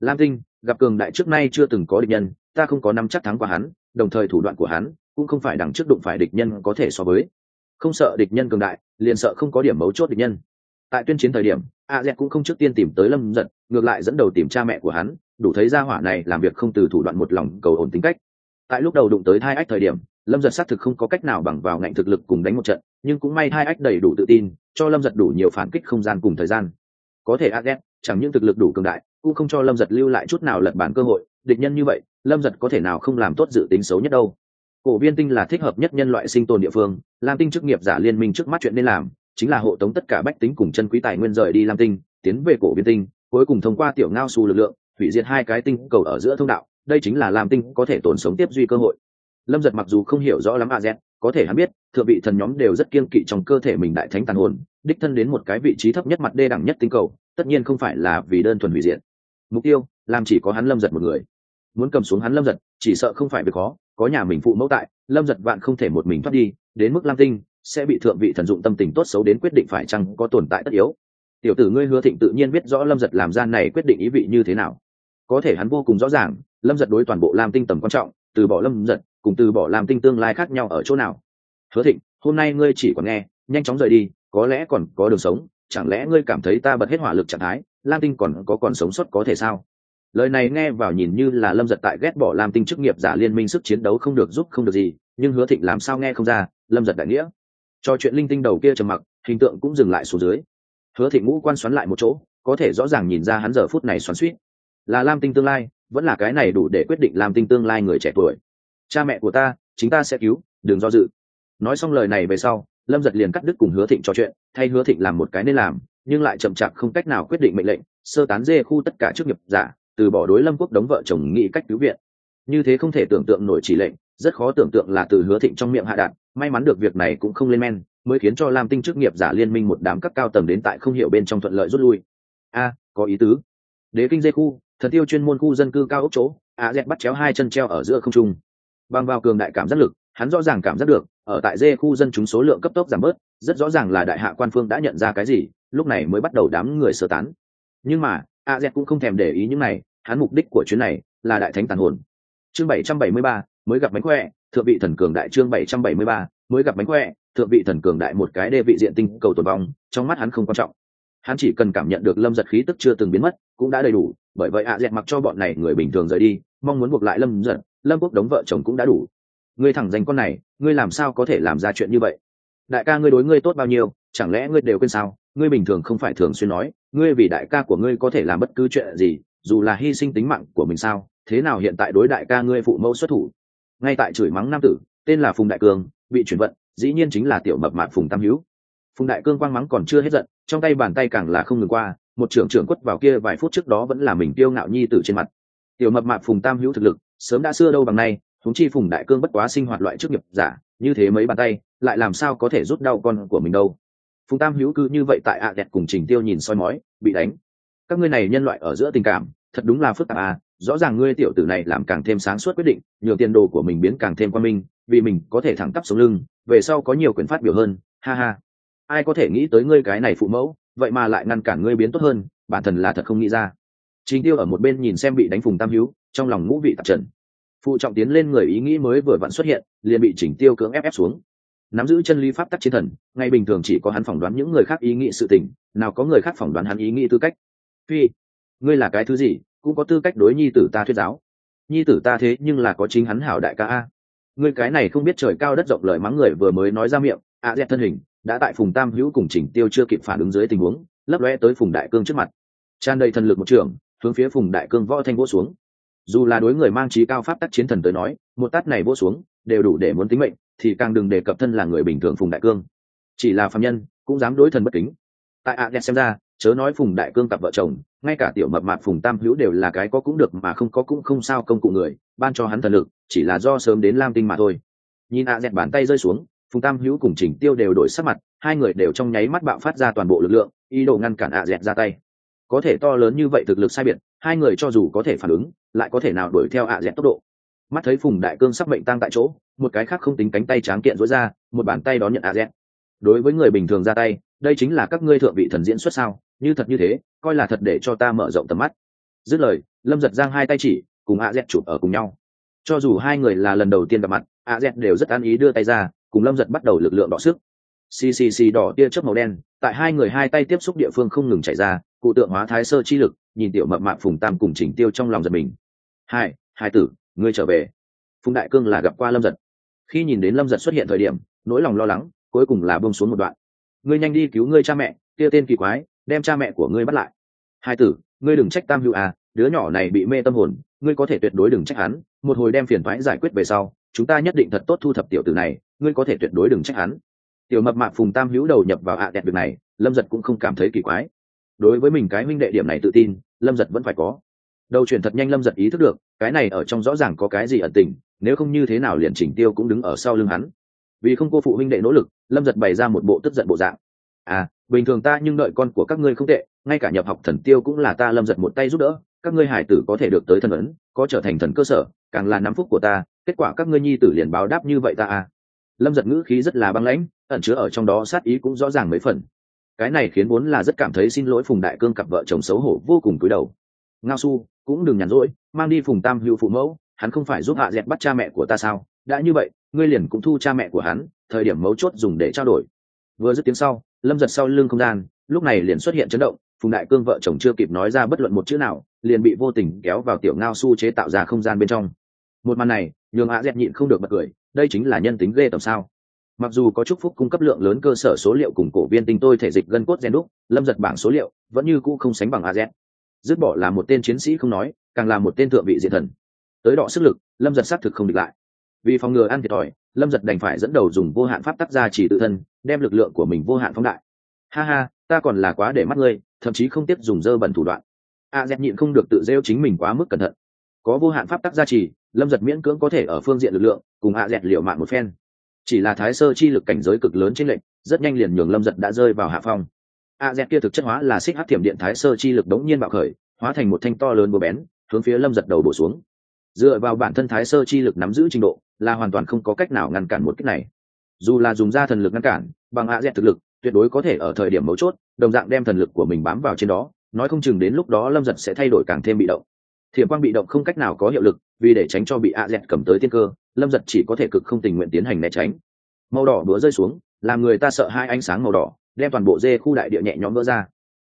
Lam tinh, gặp cường đại trước nay chưa từng có địch nhân, ta không có năm chắc thắng qua hắn, đồng thời thủ đoạn của hắn, cũng không phải đằng trước đụng phải địch nhân có thể so với không sợ địch nhân cường đại, liền sợ không có điểm mấu chốt địch nhân. Tại tuyên chiến thời điểm, a z cũng không trước tiên tìm tới lâm giật ngược lại dẫn đầu tìm cha mẹ của hắn, đủ thấy ra hỏa này làm việc không từ thủ đoạn một lòng cầu ổn tính cách. Tại lúc đầu đụng tới hai ách thời điểm, lâm giật xác thực không có cách nào bằng vào ngạnh thực lực cùng đánh một trận, nhưng cũng may hai ách đầy đủ tự tin, cho lâm giật đủ nhiều phản kích không gian cùng thời gian. Có thể a z, chẳng những thực lực đủ cường đại, cũng không cho lâm giật lưu lại chút nào lật bản cơ hội. Địch nhân như vậy, lâm giật có thể nào không làm tốt dự tính xấu nhất đâu? Cổ viên tinh là thích hợp nhất nhân loại sinh tồn địa phương, lam tinh chức nghiệp giả liên minh trước mắt chuyện nên làm, chính là hộ tống tất cả bách tính cùng chân quý tài nguyên rời đi lam tinh, tiến về cổ viên tinh, cuối cùng thông qua tiểu ngao su lực lượng, hủy diệt hai cái tinh cầu ở giữa thông đạo, đây chính là lam tinh có thể tồn sống tiếp duy cơ hội. Lâm giật mặc dù không hiểu rõ lắm a z, có thể hắn biết, thượng vị thần nhóm đều rất kiên kỵ trong cơ thể mình đại thánh tàn hồn, đích thân đến một cái vị trí thấp nhất mặt đê đẳng nhất tinh cầu, tất nhiên không phải là vì đơn thuần hủy diệt. Mục tiêu làm chỉ có hắn lâm giật một người. Muốn cầm xuống hắn lâm giật, chỉ sợ không phải việc khó có nhà mình phụ mẫu tại, lâm giật vạn không thể một mình thoát đi, đến mức lam tinh sẽ bị thượng vị thần dụng tâm tình tốt xấu đến quyết định phải chăng có tồn tại tất yếu. Tiểu tử ngươi hứa thịnh tự nhiên biết rõ lâm giật làm ra này quyết định ý vị như thế nào. Có thể hắn vô cùng rõ ràng, lâm giật đối toàn bộ lam tinh tầm quan trọng, từ bỏ lâm giật, cùng từ bỏ lam tinh tương lai khác nhau ở chỗ nào? Hứa thịnh, hôm nay ngươi chỉ còn nghe, nhanh chóng rời đi, có lẽ còn có đường sống, chẳng lẽ ngươi cảm thấy ta bật hết hỏa lực trạng thái, lam tinh còn có còn sống sót có thể sao? Lời này nghe vào nhìn như là lâm giật tại ghét bỏ làm tinh chức nghiệp giả liên minh sức chiến đấu không được giúp không được gì, nhưng hứa thịnh làm sao nghe không ra, lâm giật đại nghĩa. Cho chuyện linh tinh đầu kia trầm mặc, hình tượng cũng dừng lại xuống dưới. Hứa thịnh ngũ quan xoắn lại một chỗ, có thể rõ ràng nhìn ra hắn giờ phút này xoắn suýt là lam tinh tương lai, vẫn là cái này đủ để quyết định làm tinh tương lai người trẻ tuổi. Cha mẹ của ta, chính ta sẽ cứu, đừng do dự. Nói xong lời này về sau, lâm giật liền cắt đứt cùng hứa thịnh trò chuyện, thay hứa thịnh làm một cái nên làm, nhưng lại chậm chạp không cách nào quyết định mệnh lệnh, sơ tán dê khu tất cả chức nghiệp giả từ bỏ đối lâm quốc đống vợ chồng nghĩ cách cứu viện. Như thế không thể tưởng tượng nổi chỉ lệnh, rất khó tưởng tượng là từ hứa thịnh trong miệng hạ đạn, may mắn được việc này cũng không lên men, mới khiến cho lam tinh chức nghiệp giả liên minh một đám cấp cao tầng đến tại không hiểu bên trong thuận lợi rút lui. A, có ý tứ. Đế kinh dê khu, thần tiêu chuyên môn khu dân cư cao ốc chỗ, a z bắt chéo hai chân treo ở giữa không trung. Bằng vào cường đại cảm giác lực, hắn rõ ràng cảm giác được, ở tại dê khu dân chúng số lượng cấp tốc giảm bớt, rất rõ ràng là đại hạ quan phương đã nhận ra cái gì, lúc này mới bắt đầu đám người sơ tán. Nhưng mà a z cũng không thèm để ý những này, hắn mục đích của chuyến này là đại thánh tàn hồn. Chương bảy trăm bảy mươi ba, mới gặp mánh khỏe, thượng vị thần cường đại chương bảy trăm bảy mươi ba, mới gặp mánh khỏe, thượng vị thần cường đại một cái đê vị diện tinh cầu tồn vong, trong mắt hắn không quan trọng. Hắn chỉ cần cảm nhận được lâm giật khí tức chưa từng biến mất, cũng đã đầy đủ, bởi vậy a z mặc cho bọn này người bình thường rời đi, mong muốn buộc lại lâm giật, lâm quốc đống vợ chồng cũng đã đủ. Ngươi thẳng danh con này, ngươi làm sao có thể làm ra chuyện như vậy? Đại ca ngươi đối ngươi tốt bao nhiêu, chẳng lẽ ngươi đều quên sao? Ngươi bình thường không phải thường xuyên nói, ngươi vì đại ca của ngươi có thể làm bất cứ chuyện gì, dù là hy sinh tính mạng của mình sao, thế nào hiện tại đối đại ca ngươi phụ mẫu xuất thủ? Ngay tại chửi mắng nam tử, tên là phùng đại cương bị chuyển vận, dĩ nhiên chính là tiểu mập mạp phùng tam hữu. Phùng đại cương quang mắng còn chưa hết giận, trong tay bàn tay càng là không ngừng qua, một trưởng trưởng quất vào kia vài phút trước đó vẫn là mình tiêu ngạo nhi tử trên mặt. Tiểu mập mạp phùng tam hữu thực lực, sớm đã xưa đâu bằng nay thúng chi phùng đại cương bất quá sinh hoạt loại chức nghiệp giả, như thế mấy bàn tay, lại làm sao có thể rút đau con của mình đâu? Phùng tam hữu cứ như vậy tại ạ đẹp cùng trình tiêu nhìn soi mói, bị đánh. Các ngươi này nhân loại ở giữa tình cảm, thật đúng là phức tạp à rõ ràng ngươi tiểu tử này làm càng thêm sáng suốt quyết định nhiều tiền đồ của mình biến càng thêm quan minh vì mình có thể thẳng tắp xuống lưng, về sau có nhiều quyền phát biểu hơn, ha ha. Ai có thể nghĩ tới ngươi cái này phụ mẫu, vậy mà lại ngăn cản ngươi biến tốt hơn, bản thân là thật không nghĩ ra. Chính tiêu ở một bên nhìn xem bị đánh phùng tam hữu, trong lòng ngũ vị tạp trần. Phụ trọng tiến lên người ý nghĩ mới vừa vặn xuất hiện, liền bị chỉnh tiêu cưỡng ép ép xuống nắm giữ chân lý pháp tắc chiến thần, ngay bình thường chỉ có hắn phỏng đoán những người khác ý nghĩ sự tình, nào có người khác phỏng đoán hắn ý nghĩ tư cách. Phi, ngươi là cái thứ gì, cũng có tư cách đối nhi tử ta thuyết giáo. Nhi tử ta thế nhưng là có chính hắn hảo đại ca a. Ngươi cái này không biết trời cao đất rộng lời mắng người vừa mới nói ra miệng a à dẹt thân hình, đã tại phùng tam hữu cùng chỉnh tiêu chưa kịp phản ứng dưới tình huống, lấp lóe tới phùng đại cương trước mặt. Tràn đầy thần lực một trường, hướng phía phùng đại cương võ thanh vỗ xuống dù là đối người mang trí cao pháp tắc chiến thần tới nói, một tát này vỗ xuống, đều đủ để muốn tính mệnh, thì càng đừng đề cập thân là người bình thường phùng đại cương. Chỉ là phạm nhân, cũng dám đối thần bất kính. Tại a à xem ra, chớ nói phùng đại cương cặp vợ chồng, ngay cả tiểu mập mạp phùng tam hữu đều là cái có cũng được mà không có cũng không sao công cụ người, ban cho hắn thần lực, chỉ là do sớm đến lam tinh mà thôi. Nhìn ạ dẹt bàn tay rơi xuống, phùng tam hữu cùng chỉnh tiêu đều đổi sắc mặt, hai người đều trong nháy mắt bạo phát ra toàn bộ lực lượng, ý đồ ngăn cản ạ dẹt ra tay. Có thể to lớn như vậy thực lực sai biệt, hai người cho dù có thể phản ứng lại có thể nào đuổi theo ạ dẹt tốc độ. Mắt thấy phùng đại cương sắp bệnh tăng tại chỗ, một cái khác không tính cánh tay tráng kiện rối ra, một bàn tay đón nhận ạ dẹt. Đối với người bình thường ra tay, đây chính là các ngươi thượng vị thần diễn xuất sao, như thật như thế, coi là thật để cho ta mở rộng tầm mắt. Dứt lời, lâm giật giang hai tay chỉ, cùng a dẹt chụp ở cùng nhau. Cho dù hai người là lần đầu tiên gặp mặt, ạ dẹt đều rất an ý đưa tay ra, cùng lâm giật bắt đầu lực lượng đọ sức. Ccc đỏ tia chớp màu đen, tại hai người hai tay tiếp xúc địa phương không ngừng chạy ra, cụ tượng hóa thái sơ chi lực, nhìn tiểu mập mạp phùng tam cùng chỉnh tiêu trong lòng giật mình hai hai tử, ngươi trở về. Phùng đại cương là gặp qua lâm giật. Khi nhìn đến lâm giật xuất hiện thời điểm, nỗi lòng lo lắng cuối cùng là bông xuống một đoạn. Ngươi nhanh đi cứu ngươi cha mẹ, kia tên kỳ quái, đem cha mẹ của ngươi bắt lại. Hai tử, ngươi đừng trách tam hữu à đứa nhỏ này bị mê tâm hồn, ngươi có thể tuyệt đối đừng trách hắn. Một hồi đem phiền thoái giải quyết về sau, chúng ta nhất định thật tốt thu thập tiểu tử này, ngươi có thể tuyệt đối đừng trách hắn. Tiểu mập mạp phùng tam hữu đầu nhập vào ạ đẹp việc này, lâm giật cũng không cảm thấy kỳ quái. Đối với mình cái minh đệ điểm này tự tin, lâm giật vẫn phải có đầu chuyển thật nhanh lâm giật ý thức được, cái này ở trong rõ ràng có cái gì ẩn tình, nếu không như thế nào liền chỉnh tiêu cũng đứng ở sau lưng hắn. Vì không cô phụ huynh đệ nỗ lực, lâm giật bày ra một bộ tức giận bộ dạng. À bình thường ta nhưng đợi con của các ngươi không tệ, ngay cả nhập học thần tiêu cũng là ta lâm giật một tay giúp đỡ, các ngươi hải tử có thể được tới thần ấn, có trở thành thần cơ sở, càng là nắm phúc của ta, kết quả các ngươi nhi tử liền báo đáp như vậy ta à. Lâm giật ngữ khí rất là băng lãnh, ẩn chứa ở trong đó sát ý cũng rõ ràng mấy phần. Cái này khiến vốn là rất cảm thấy xin lỗi phùng đại cương cặp vợ chồng xấu hổ vô cùng cúi đầu. Ngao su cũng đừng nhàn rỗi, mang đi phùng tam hữu phụ mẫu, hắn không phải giúp hạ dẹt bắt cha mẹ của ta sao? Đã như vậy, ngươi liền cũng thu cha mẹ của hắn, thời điểm mấu chốt dùng để trao đổi. Vừa dứt tiếng sau, lâm giật sau lưng không gian, lúc này liền xuất hiện chấn động, phùng đại cương vợ chồng chưa kịp nói ra bất luận một chữ nào, liền bị vô tình kéo vào tiểu ngao su chế tạo ra không gian bên trong. Một màn này, nhường hạ dẹt nhịn không được bật cười, đây chính là nhân tính ghê tầm sao? Mặc dù có chúc phúc cung cấp lượng lớn cơ sở số liệu cùng cổ viên tinh tôi thể dịch gân cốt gen đúc, lâm giật bảng số liệu vẫn như cũ không sánh bằng az dứt bỏ là một tên chiến sĩ không nói, càng là một tên thượng vị diện thần. Tới đọ sức lực, lâm giật xác thực không địch lại. Vì phòng ngừa ăn thiệt thòi, lâm giật đành phải dẫn đầu dùng vô hạn pháp tắc ra chỉ tự thân, đem lực lượng của mình vô hạn phóng đại. Ha ha, ta còn là quá để mắt ngươi, thậm chí không tiếp dùng dơ bẩn thủ đoạn. A dẹp nhịn không được tự rêu chính mình quá mức cẩn thận. Có vô hạn pháp tắc gia trì, lâm giật miễn cưỡng có thể ở phương diện lực lượng, cùng a dẹp liệu mạng một phen. Chỉ là thái sơ chi lực cảnh giới cực lớn trên lệnh, rất nhanh liền nhường lâm giật đã rơi vào hạ phong a z kia thực chất hóa là xích hát thiểm điện thái sơ chi lực đống nhiên bạo khởi, hóa thành một thanh to lớn búa bén, hướng phía lâm giật đầu bổ xuống. Dựa vào bản thân thái sơ chi lực nắm giữ trình độ, là hoàn toàn không có cách nào ngăn cản một cách này. Dù là dùng ra thần lực ngăn cản, bằng a z thực lực, tuyệt đối có thể ở thời điểm mấu chốt, đồng dạng đem thần lực của mình bám vào trên đó, nói không chừng đến lúc đó lâm giật sẽ thay đổi càng thêm bị động. Thiểm quang bị động không cách nào có hiệu lực, vì để tránh cho bị a z cầm tới tiên cơ, lâm giật chỉ có thể cực không tình nguyện tiến hành né tránh. Màu đỏ đũa rơi xuống, làm người ta sợ hai ánh sáng màu đỏ đem toàn bộ dê khu đại địa nhẹ nhõm vỡ ra.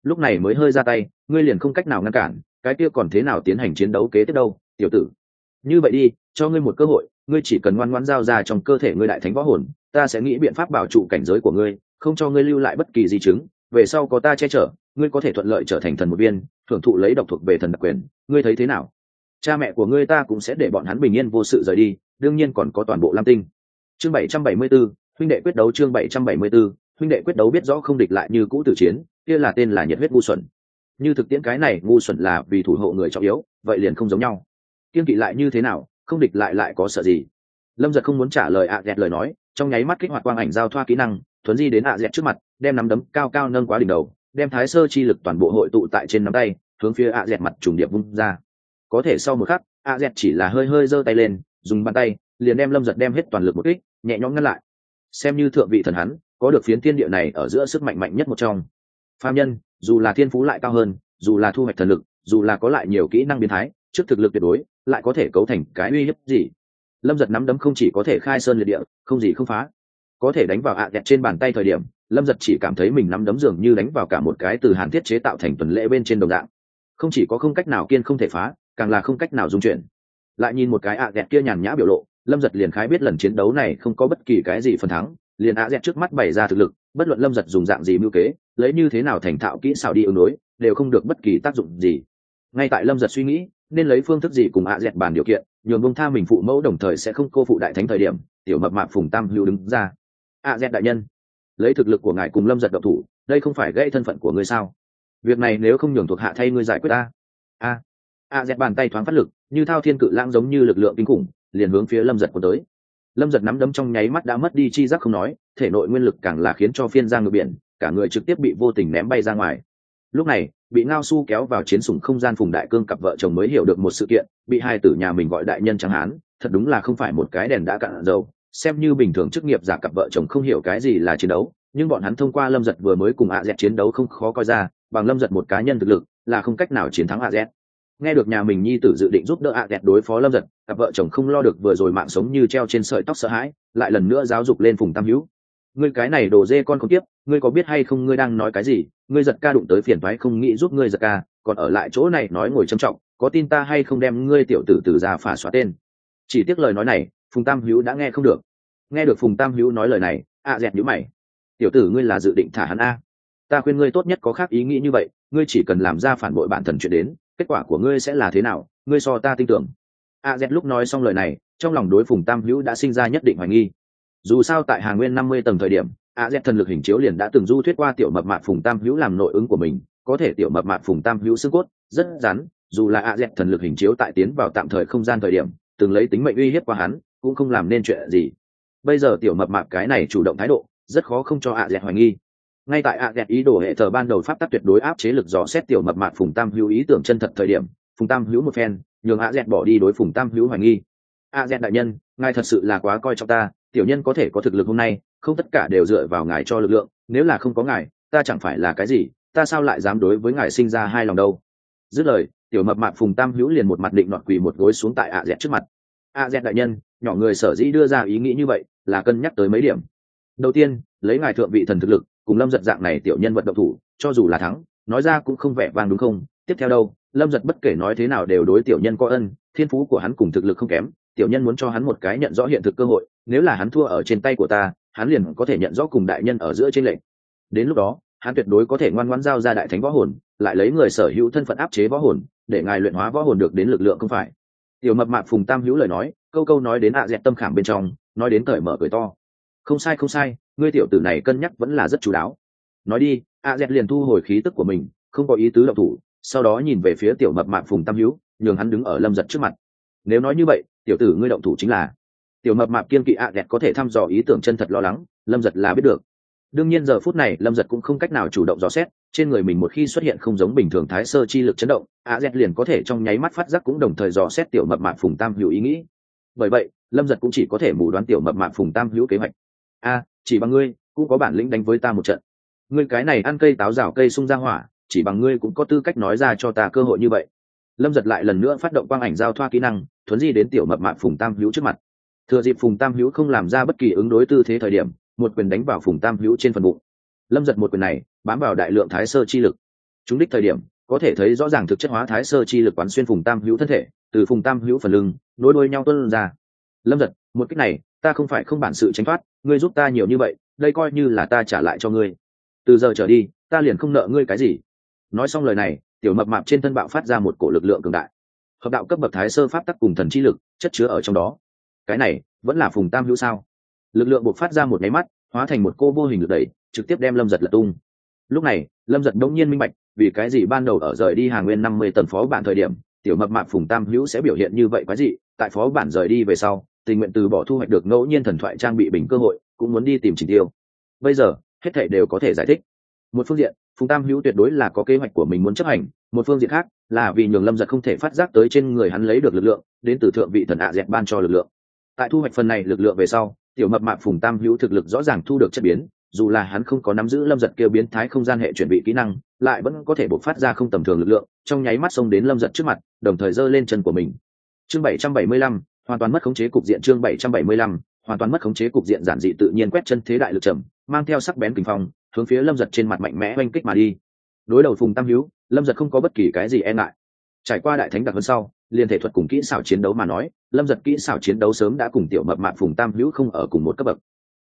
Lúc này mới hơi ra tay ngươi liền không cách nào ngăn cản cái kia còn thế nào tiến hành chiến đấu kế tiếp đâu tiểu tử. Như vậy đi cho ngươi một cơ hội ngươi chỉ cần ngoan ngoãn giao ra trong cơ thể ngươi đại thánh võ hồn ta sẽ nghĩ biện pháp bảo trụ cảnh giới của ngươi không cho ngươi lưu lại bất kỳ di chứng. Về sau có ta che chở ngươi có thể thuận lợi trở thành thần một viên thưởng thụ lấy độc thuộc về thần đặc quyền. Ngươi thấy thế nào? Cha mẹ của ngươi ta cũng sẽ để bọn hắn bình yên vô sự rời đi đương nhiên còn có toàn bộ lam tinh. Chương bảy trăm bảy mươi 774, huynh đệ quyết đấu chương bảy trăm bảy mươi 774, huynh đệ quyết đấu biết rõ không địch lại như cũ tử chiến, kia là tên là nhiệt huyết ngu xuẩn. Như thực tiễn cái này, ngu xuẩn là vì thủ hộ người trọng yếu, vậy liền không giống nhau. Kiên kỵ lại như thế nào, không địch lại lại có sợ gì? Lâm giật không muốn trả lời ạ à dẹt lời nói, trong nháy mắt kích hoạt quang ảnh giao thoa kỹ năng, thuấn di đến ạ à dẹt trước mặt, đem nắm đấm cao cao nâng quá đỉnh đầu, đem thái sơ chi lực toàn bộ hội tụ tại trên nắm tay, hướng phía ạ à dẹt mặt trùng điệp vung ra. Có thể sau một khắc, ạ dẹt chỉ là hơi hơi giơ tay lên, dùng bàn tay, liền đem lâm giật đem hết toàn lực một kích, nhẹ nhõm ngăn lại. Xem như thượng vị thần hắn có được phiến thiên địa này ở giữa sức mạnh mạnh nhất một trong. Phạm nhân, dù là thiên phú lại cao hơn, dù là thu hoạch thần lực, dù là có lại nhiều kỹ năng biến thái, trước thực lực tuyệt đối, lại có thể cấu thành cái uy hiếp gì? Lâm giật nắm đấm không chỉ có thể khai sơn liệt địa, không gì không phá. Có thể đánh vào ạ à trên bàn tay thời điểm, lâm giật chỉ cảm thấy mình nắm đấm dường như đánh vào cả một cái từ hàn thiết chế tạo thành tuần lễ bên trên đồng dạng. Không chỉ có không cách nào kiên không thể phá, càng là không cách nào dung chuyển. Lại nhìn một cái ạ à kia nhàn nhã biểu lộ, lâm giật liền khái biết lần chiến đấu này không có bất kỳ cái gì phần thắng liền ạ dẹt trước mắt bày ra thực lực, bất luận lâm giật dùng dạng gì mưu kế, lấy như thế nào thành thạo kỹ xảo đi ứng đối, đều không được bất kỳ tác dụng gì. Ngay tại lâm giật suy nghĩ, nên lấy phương thức gì cùng ạ dẹt bàn điều kiện, nhường bông tha mình phụ mẫu đồng thời sẽ không cô phụ đại thánh thời điểm, tiểu mập mạp phùng tam hữu đứng ra. Ạ dẹt đại nhân, lấy thực lực của ngài cùng lâm giật độc thủ, đây không phải gây thân phận của ngươi sao? Việc này nếu không nhường thuộc hạ thay ngươi giải quyết ta. A. A. Dẹt bàn tay thoáng phát lực, như thao thiên cự lãng giống như lực lượng kinh khủng, liền hướng phía lâm giật của tới lâm giật nắm đấm trong nháy mắt đã mất đi chi giác không nói, thể nội nguyên lực càng là khiến cho phiên ra ngược biển, cả người trực tiếp bị vô tình ném bay ra ngoài. Lúc này, bị ngao su kéo vào chiến sủng không gian phùng đại cương cặp vợ chồng mới hiểu được một sự kiện, bị hai tử nhà mình gọi đại nhân chẳng hán thật đúng là không phải một cái đèn đã cạn dầu. Xem như bình thường chức nghiệp giả cặp vợ chồng không hiểu cái gì là chiến đấu, nhưng bọn hắn thông qua lâm giật vừa mới cùng ạ dẹt chiến đấu không khó coi ra, bằng lâm giật một cá nhân thực lực, là không cách nào chiến thắng ạ dẹt nghe được nhà mình nhi tử dự định giúp đỡ ạ dẹt đối phó lâm giật, cặp vợ chồng không lo được vừa rồi mạng sống như treo trên sợi tóc sợ hãi, lại lần nữa giáo dục lên phùng tam hữu. Ngươi cái này đồ dê con không tiếp, ngươi có biết hay không ngươi đang nói cái gì? Ngươi giật ca đụng tới phiền thoái không nghĩ giúp ngươi giật ca, còn ở lại chỗ này nói ngồi trầm trọng, có tin ta hay không đem ngươi tiểu tử tử ra phả xóa tên? Chỉ tiếc lời nói này, phùng tam hữu đã nghe không được. Nghe được phùng tam hữu nói lời này, ạ dẹt nhữ mày. Tiểu tử ngươi là dự định thả hắn a. Ta khuyên ngươi tốt nhất có khác ý nghĩ như vậy, ngươi chỉ cần làm ra phản bội bản thần chuyện đến kết quả của ngươi sẽ là thế nào, ngươi so ta tin tưởng. A z lúc nói xong lời này, trong lòng đối phùng tam hữu đã sinh ra nhất định hoài nghi. Dù sao tại hà nguyên năm mươi tầng thời điểm, a z thần lực hình chiếu liền đã từng du thuyết qua tiểu mập mạc phùng tam hữu làm nội ứng của mình, có thể tiểu mập mạc phùng tam hữu xương cốt, rất rắn, dù là a z thần lực hình chiếu tại tiến vào tạm thời không gian thời điểm, từng lấy tính mệnh uy hiếp qua hắn, cũng không làm nên chuyện gì. Bây giờ tiểu mập mạc cái này chủ động thái độ, rất khó không cho a z hoài nghi ngay tại a z ý đồ hệ thờ ban đầu pháp tắc tuyệt đối áp chế lực dò xét tiểu mập mạp phùng tam hữu ý tưởng chân thật thời điểm, phùng tam hữu một phen, nhường a dẹt bỏ đi đối phùng tam hữu hoài nghi. A dẹt đại nhân, ngài thật sự là quá coi trọng ta, tiểu nhân có thể có thực lực hôm nay, không tất cả đều dựa vào ngài cho lực lượng, nếu là không có ngài, ta chẳng phải là cái gì, ta sao lại dám đối với ngài sinh ra hai lòng đâu? Dứt lời, tiểu mập mạp phùng tam hữu liền một mặt định nọt quỳ một gối xuống tại a dẹt trước mặt. A dẹt đại nhân, nhỏ người sở dĩ đưa ra ý nghĩ như vậy, là cân nhắc tới mấy điểm. Đầu tiên, lấy ngài thượng vị thần thực lực cùng lâm giật dạng này tiểu nhân vận động thủ, cho dù là thắng, nói ra cũng không vẻ vang đúng không? Tiếp theo đâu, lâm giật bất kể nói thế nào đều đối tiểu nhân có ân, thiên phú của hắn cùng thực lực không kém, tiểu nhân muốn cho hắn một cái nhận rõ hiện thực cơ hội, nếu là hắn thua ở trên tay của ta, hắn liền có thể nhận rõ cùng đại nhân ở giữa trên lệnh đến lúc đó, hắn tuyệt đối có thể ngoan ngoãn giao ra đại thánh võ hồn, lại lấy người sở hữu thân phận áp chế võ hồn, để ngài luyện hóa võ hồn được đến lực lượng không phải. Tiểu mập mạp phùng tam hữu lời nói, câu câu nói đến ạ dẹt tâm khảm bên trong, nói đến cởi mở cười to. Không sai không sai ngươi tiểu tử này cân nhắc vẫn là rất chú đáo. Nói đi, A dẹt liền thu hồi khí tức của mình, không có ý tứ động thủ, sau đó nhìn về phía tiểu mập mạp phùng tam hữu nhường hắn đứng ở lâm giật trước mặt. Nếu nói như vậy, tiểu tử ngươi động thủ chính là tiểu mập mạp kiên kỵ A dẹt có thể thăm dò ý tưởng chân thật lo lắng, lâm giật là biết được. Đương nhiên giờ phút này, lâm giật cũng không cách nào chủ động dò xét, trên người mình một khi xuất hiện không giống bình thường thái sơ chi lực chấn động, a z liền có thể trong nháy mắt phát giác cũng đồng thời dò xét tiểu mập mạp phùng tam hữu ý nghĩ. Bởi vậy, lâm giật cũng chỉ có thể mù đoán tiểu mập mạp phùng tam hữu kế hoạch. A chỉ bằng ngươi, cũng có bản lĩnh đánh với ta một trận. Ngươi cái này ăn cây táo rào cây sung ra hỏa, chỉ bằng ngươi cũng có tư cách nói ra cho ta cơ hội như vậy. Lâm giật lại lần nữa phát động quang ảnh giao thoa kỹ năng, thuấn di đến tiểu mập mạp phùng tam hữu trước mặt. Thừa dịp phùng tam hữu không làm ra bất kỳ ứng đối tư thế thời điểm, một quyền đánh vào phùng tam hữu trên phần bụng. Lâm giật một quyền này, bám vào đại lượng thái sơ chi lực. Chúng đích thời điểm, có thể thấy rõ ràng thực chất hóa thái sơ chi lực quán xuyên phùng tam hữu thân thể, từ phùng tam hữu phần lưng, nối đuôi nhau tuân ra. Lâm giật một cách này, ta không phải không bản sự tránh thoát, ngươi giúp ta nhiều như vậy, đây coi như là ta trả lại cho ngươi. Từ giờ trở đi, ta liền không nợ ngươi cái gì. Nói xong lời này, tiểu mập mạp trên thân bạo phát ra một cổ lực lượng cường đại. Hợp đạo cấp bậc thái sơ pháp tắc cùng thần chi lực chất chứa ở trong đó. Cái này, vẫn là phùng tam hữu sao? Lực lượng buộc phát ra một máy mắt, hóa thành một cô vô hình lực đẩy, trực tiếp đem lâm giật lật tung. Lúc này, lâm giật đông nhiên minh bạch, vì cái gì ban đầu ở rời đi hàng nguyên năm mươi tần phó bản thời điểm, tiểu mập mạp phùng tam hữu sẽ biểu hiện như vậy quái gì tại phó bản rời đi về sau tình nguyện từ bỏ thu hoạch được ngẫu nhiên thần thoại trang bị bình cơ hội, cũng muốn đi tìm chỉ tiêu. Bây giờ, hết thảy đều có thể giải thích. Một phương diện, phùng tam hữu tuyệt đối là có kế hoạch của mình muốn chấp hành, một phương diện khác, là vì nhường lâm giật không thể phát giác tới trên người hắn lấy được lực lượng, đến từ thượng vị thần ạ dẹp ban cho lực lượng. Tại thu hoạch phần này lực lượng về sau, tiểu mập mạp phùng tam hữu thực lực rõ ràng thu được chất biến, dù là hắn không có nắm giữ lâm giật kêu biến thái không gian hệ chuẩn bị kỹ năng, lại vẫn có thể bộc phát ra không tầm thường lực lượng, trong nháy mắt xông đến lâm giật trước mặt, đồng thời giơ lên chân của mình. Chương bảy trăm bảy mươi lăm hoàn toàn mất khống chế cục diện chương bảy trăm bảy mươi lăm, hoàn toàn mất khống chế cục diện giản dị tự nhiên quét chân thế đại lực trầm, mang theo sắc bén kình phong, hướng phía lâm giật trên mặt mạnh mẽ oanh kích mà đi. Đối đầu phùng tam hữu lâm giật không có bất kỳ cái gì e ngại. Trải qua đại thánh đặc hơn sau, liên thể thuật cùng kỹ xảo chiến đấu mà nói, lâm giật kỹ xảo chiến đấu sớm đã cùng tiểu mập mạp phùng tam hữu không ở cùng một cấp bậc.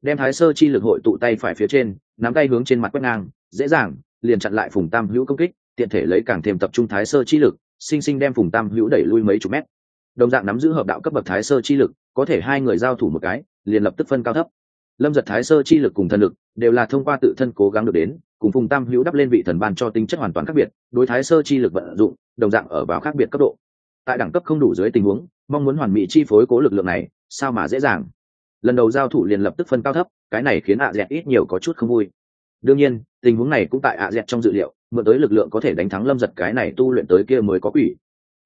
Đem thái sơ chi lực hội tụ tay phải phía trên, nắm tay hướng trên mặt quét ngang, dễ dàng, liền chặn lại phùng tam hữu công kích, tiện thể lấy càng thêm tập trung thái sơ chi lực, sinh sinh đem phùng tam hữu đẩy lui mấy chục mét đồng dạng nắm giữ hợp đạo cấp bậc thái sơ chi lực, có thể hai người giao thủ một cái, liền lập tức phân cao thấp. Lâm giật thái sơ chi lực cùng thần lực, đều là thông qua tự thân cố gắng được đến, cùng phùng tam hữu đắp lên vị thần ban cho tính chất hoàn toàn khác biệt, đối thái sơ chi lực vận dụng, đồng dạng ở vào khác biệt cấp độ. Tại đẳng cấp không đủ dưới tình huống, mong muốn hoàn mỹ chi phối cố lực lượng này, sao mà dễ dàng? Lần đầu giao thủ liền lập tức phân cao thấp, cái này khiến ạ dẹt ít nhiều có chút không vui. Đương nhiên, tình huống này cũng tại ạ dẹt trong dự liệu, mượn tới lực lượng có thể đánh thắng lâm giật cái này tu luyện tới kia mới có quỷ.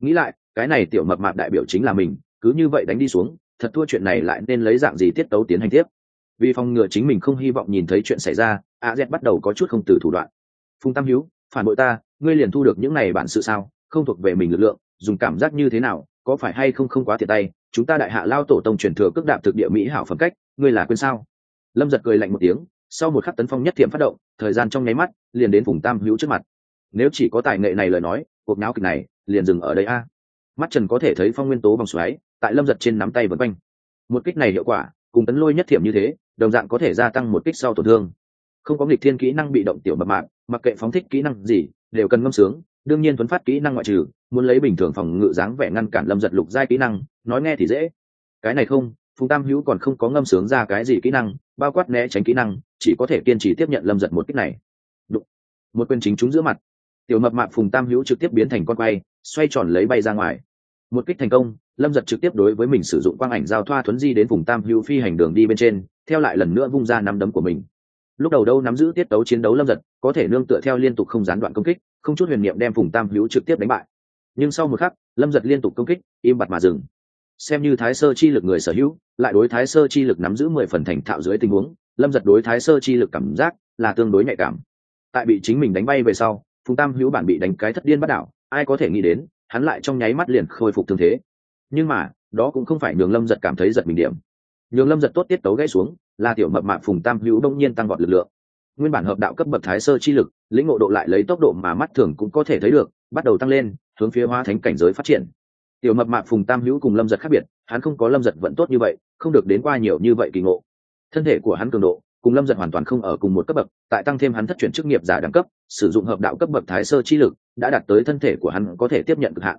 Nghĩ lại cái này tiểu mập mạp đại biểu chính là mình, cứ như vậy đánh đi xuống, thật thua chuyện này lại nên lấy dạng gì tiết tấu tiến hành tiếp? Vì phòng ngừa chính mình không hy vọng nhìn thấy chuyện xảy ra, a z bắt đầu có chút không từ thủ đoạn. Phùng tam hữu phản bội ta, ngươi liền thu được những này bản sự sao, không thuộc về mình lực lượng, dùng cảm giác như thế nào, có phải hay không không quá thiệt tay, chúng ta đại hạ lao tổ tông truyền thừa cước đạp thực địa mỹ hảo phẩm cách, ngươi là quên sao? Lâm giật cười lạnh một tiếng, sau một khắc tấn phong nhất thiệm phát động, thời gian trong nháy mắt, liền đến phùng tam hữu trước mặt. Nếu chỉ có tài nghệ này lời nói, cuộc náo kịch này, liền dừng ở đây a mắt trần có thể thấy phong nguyên tố vòng xoáy, tại lâm giật trên nắm tay vân quanh. Một kích này hiệu quả, cùng tấn lôi nhất thiểm như thế, đồng dạng có thể gia tăng một kích sau tổn thương. Không có nghịch thiên kỹ năng bị động tiểu mập mạng mặc kệ phóng thích kỹ năng gì, đều cần ngâm sướng, đương nhiên thuấn phát kỹ năng ngoại trừ, muốn lấy bình thường phòng ngự dáng vẻ ngăn cản lâm giật lục giai kỹ năng, nói nghe thì dễ. Cái này không, phùng tam hữu còn không có ngâm sướng ra cái gì kỹ năng, bao quát né tránh kỹ năng, chỉ có thể kiên trì tiếp nhận lâm giật một kích này. Đụng. một quyền chính chúng giữa mặt. Tiểu mập mạp phùng tam hữu trực tiếp biến thành con quay, xoay tròn lấy bay ra ngoài một kích thành công, lâm giật trực tiếp đối với mình sử dụng quang ảnh giao thoa thuấn di đến vùng tam hữu phi hành đường đi bên trên, theo lại lần nữa vung ra nắm đấm của mình. Lúc đầu đâu nắm giữ tiết tấu chiến đấu lâm giật, có thể nương tựa theo liên tục không gián đoạn công kích, không chút huyền niệm đem vùng tam hữu trực tiếp đánh bại. Nhưng sau một khắc, lâm giật liên tục công kích, im bặt mà dừng. Xem như thái sơ chi lực người sở hữu, lại đối thái sơ chi lực nắm giữ mười phần thành thạo dưới tình huống, lâm giật đối thái sơ chi lực cảm giác là tương đối nhạy cảm. Tại bị chính mình đánh bay về sau phùng tam hữu bản bị đánh cái thất điên bắt đảo, ai có thể nghĩ đến hắn lại trong nháy mắt liền khôi phục thương thế. Nhưng mà, đó cũng không phải nhường lâm giật cảm thấy giật mình điểm. Nhường lâm giật tốt tiết tấu gãy xuống là tiểu mập mạp phùng tam hữu đông nhiên tăng vọt lực lượng. Nguyên bản hợp đạo cấp bậc thái sơ chi lực, lĩnh ngộ độ lại lấy tốc độ mà mắt thường cũng có thể thấy được, bắt đầu tăng lên, hướng phía hóa thánh cảnh giới phát triển. Tiểu mập mạp phùng tam hữu cùng lâm giật khác biệt, hắn không có lâm giật vẫn tốt như vậy, không được đến qua nhiều như vậy kỳ ngộ. Thân thể của hắn cường độ cùng lâm giật hoàn toàn không ở cùng một cấp bậc, tại tăng thêm hắn thất chuyển chức nghiệp giả đẳng cấp, sử dụng hợp đạo cấp bậc thái sơ chi lực, đã đạt tới thân thể của hắn có thể tiếp nhận cực hạn.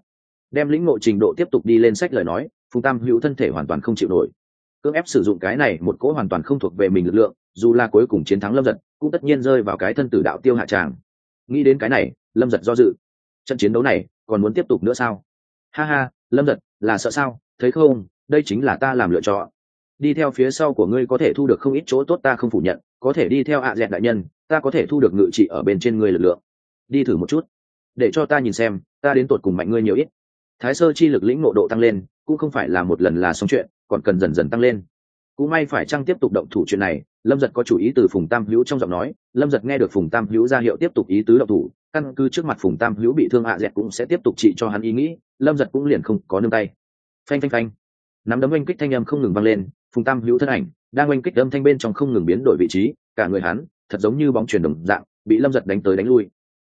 Đem lĩnh ngộ trình độ tiếp tục đi lên sách lời nói, phùng tam hữu thân thể hoàn toàn không chịu nổi. Cưỡng ép sử dụng cái này, một cỗ hoàn toàn không thuộc về mình lực lượng, dù là cuối cùng chiến thắng lâm giật, cũng tất nhiên rơi vào cái thân tử đạo tiêu hạ tràng. Nghĩ đến cái này, lâm giật do dự. Trận chiến đấu này, còn muốn tiếp tục nữa sao? Ha ha, lâm giật, là sợ sao? Thấy không? Đây chính là ta làm lựa chọn đi theo phía sau của ngươi có thể thu được không ít chỗ tốt ta không phủ nhận, có thể đi theo ạ à dẹn đại nhân, ta có thể thu được ngự trị ở bên trên ngươi lực lượng. Đi thử một chút. Để cho ta nhìn xem, ta đến tột cùng mạnh ngươi nhiều ít. Thái sơ chi lực lĩnh ngộ độ tăng lên, cũng không phải là một lần là xong chuyện, còn cần dần dần tăng lên. Cũng may phải chăng tiếp tục động thủ chuyện này, lâm giật có chủ ý từ phùng tam hữu trong giọng nói, lâm giật nghe được phùng tam hữu ra hiệu tiếp tục ý tứ động thủ, căn cứ trước mặt phùng tam hữu bị thương hạ dẹt cũng sẽ tiếp tục trị cho hắn ý nghĩ, lâm giật cũng liền không có nương tay. Phanh phanh phanh. Nắm đấm oanh kích thanh âm không ngừng vang lên phùng tam hữu thân ảnh, đang oanh kích âm thanh bên trong không ngừng biến đổi vị trí, cả người hắn, thật giống như bóng chuyển đồng dạng, bị lâm giật đánh tới đánh lui.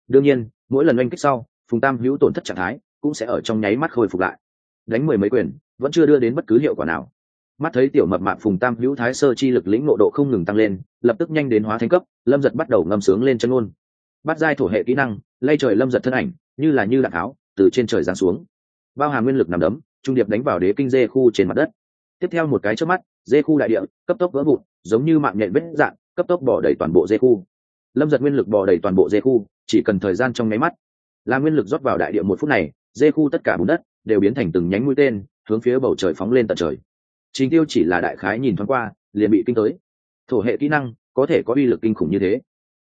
Đương nhiên, mỗi lần oanh kích sau, phùng tam hữu tổn thất trạng thái, cũng sẽ ở trong nháy mắt khôi phục lại. Đánh mười mấy quyền, vẫn chưa đưa đến bất cứ hiệu quả nào. Mắt thấy tiểu mập mạp phùng tam hữu thái sơ chi lực lĩnh nộ độ không ngừng tăng lên, lập tức nhanh đến hóa thành cấp, lâm giật bắt đầu ngâm sướng lên chân ôn bắt giai thổ hệ kỹ năng, lay trời lâm giật thân ảnh, như là như đạn tháo, từ trên trời giáng xuống. Bao hàm nguyên lực nằm đấm, trung điệp đánh vào đế kinh dê khu trên mặt đất tiếp theo một cái trước mắt, dê khu đại địa, cấp tốc vỡ vụn, giống như mạng nhện vết dạng, cấp tốc bỏ đầy toàn bộ dê khu. Lâm giật nguyên lực bỏ đầy toàn bộ dê khu, chỉ cần thời gian trong nháy mắt. Là nguyên lực rót vào đại địa một phút này, dê khu tất cả bùn đất đều biến thành từng nhánh mũi tên, hướng phía bầu trời phóng lên tận trời. Chính tiêu chỉ là đại khái nhìn thoáng qua, liền bị kinh tới. Thổ hệ kỹ năng, có thể có uy lực kinh khủng như thế.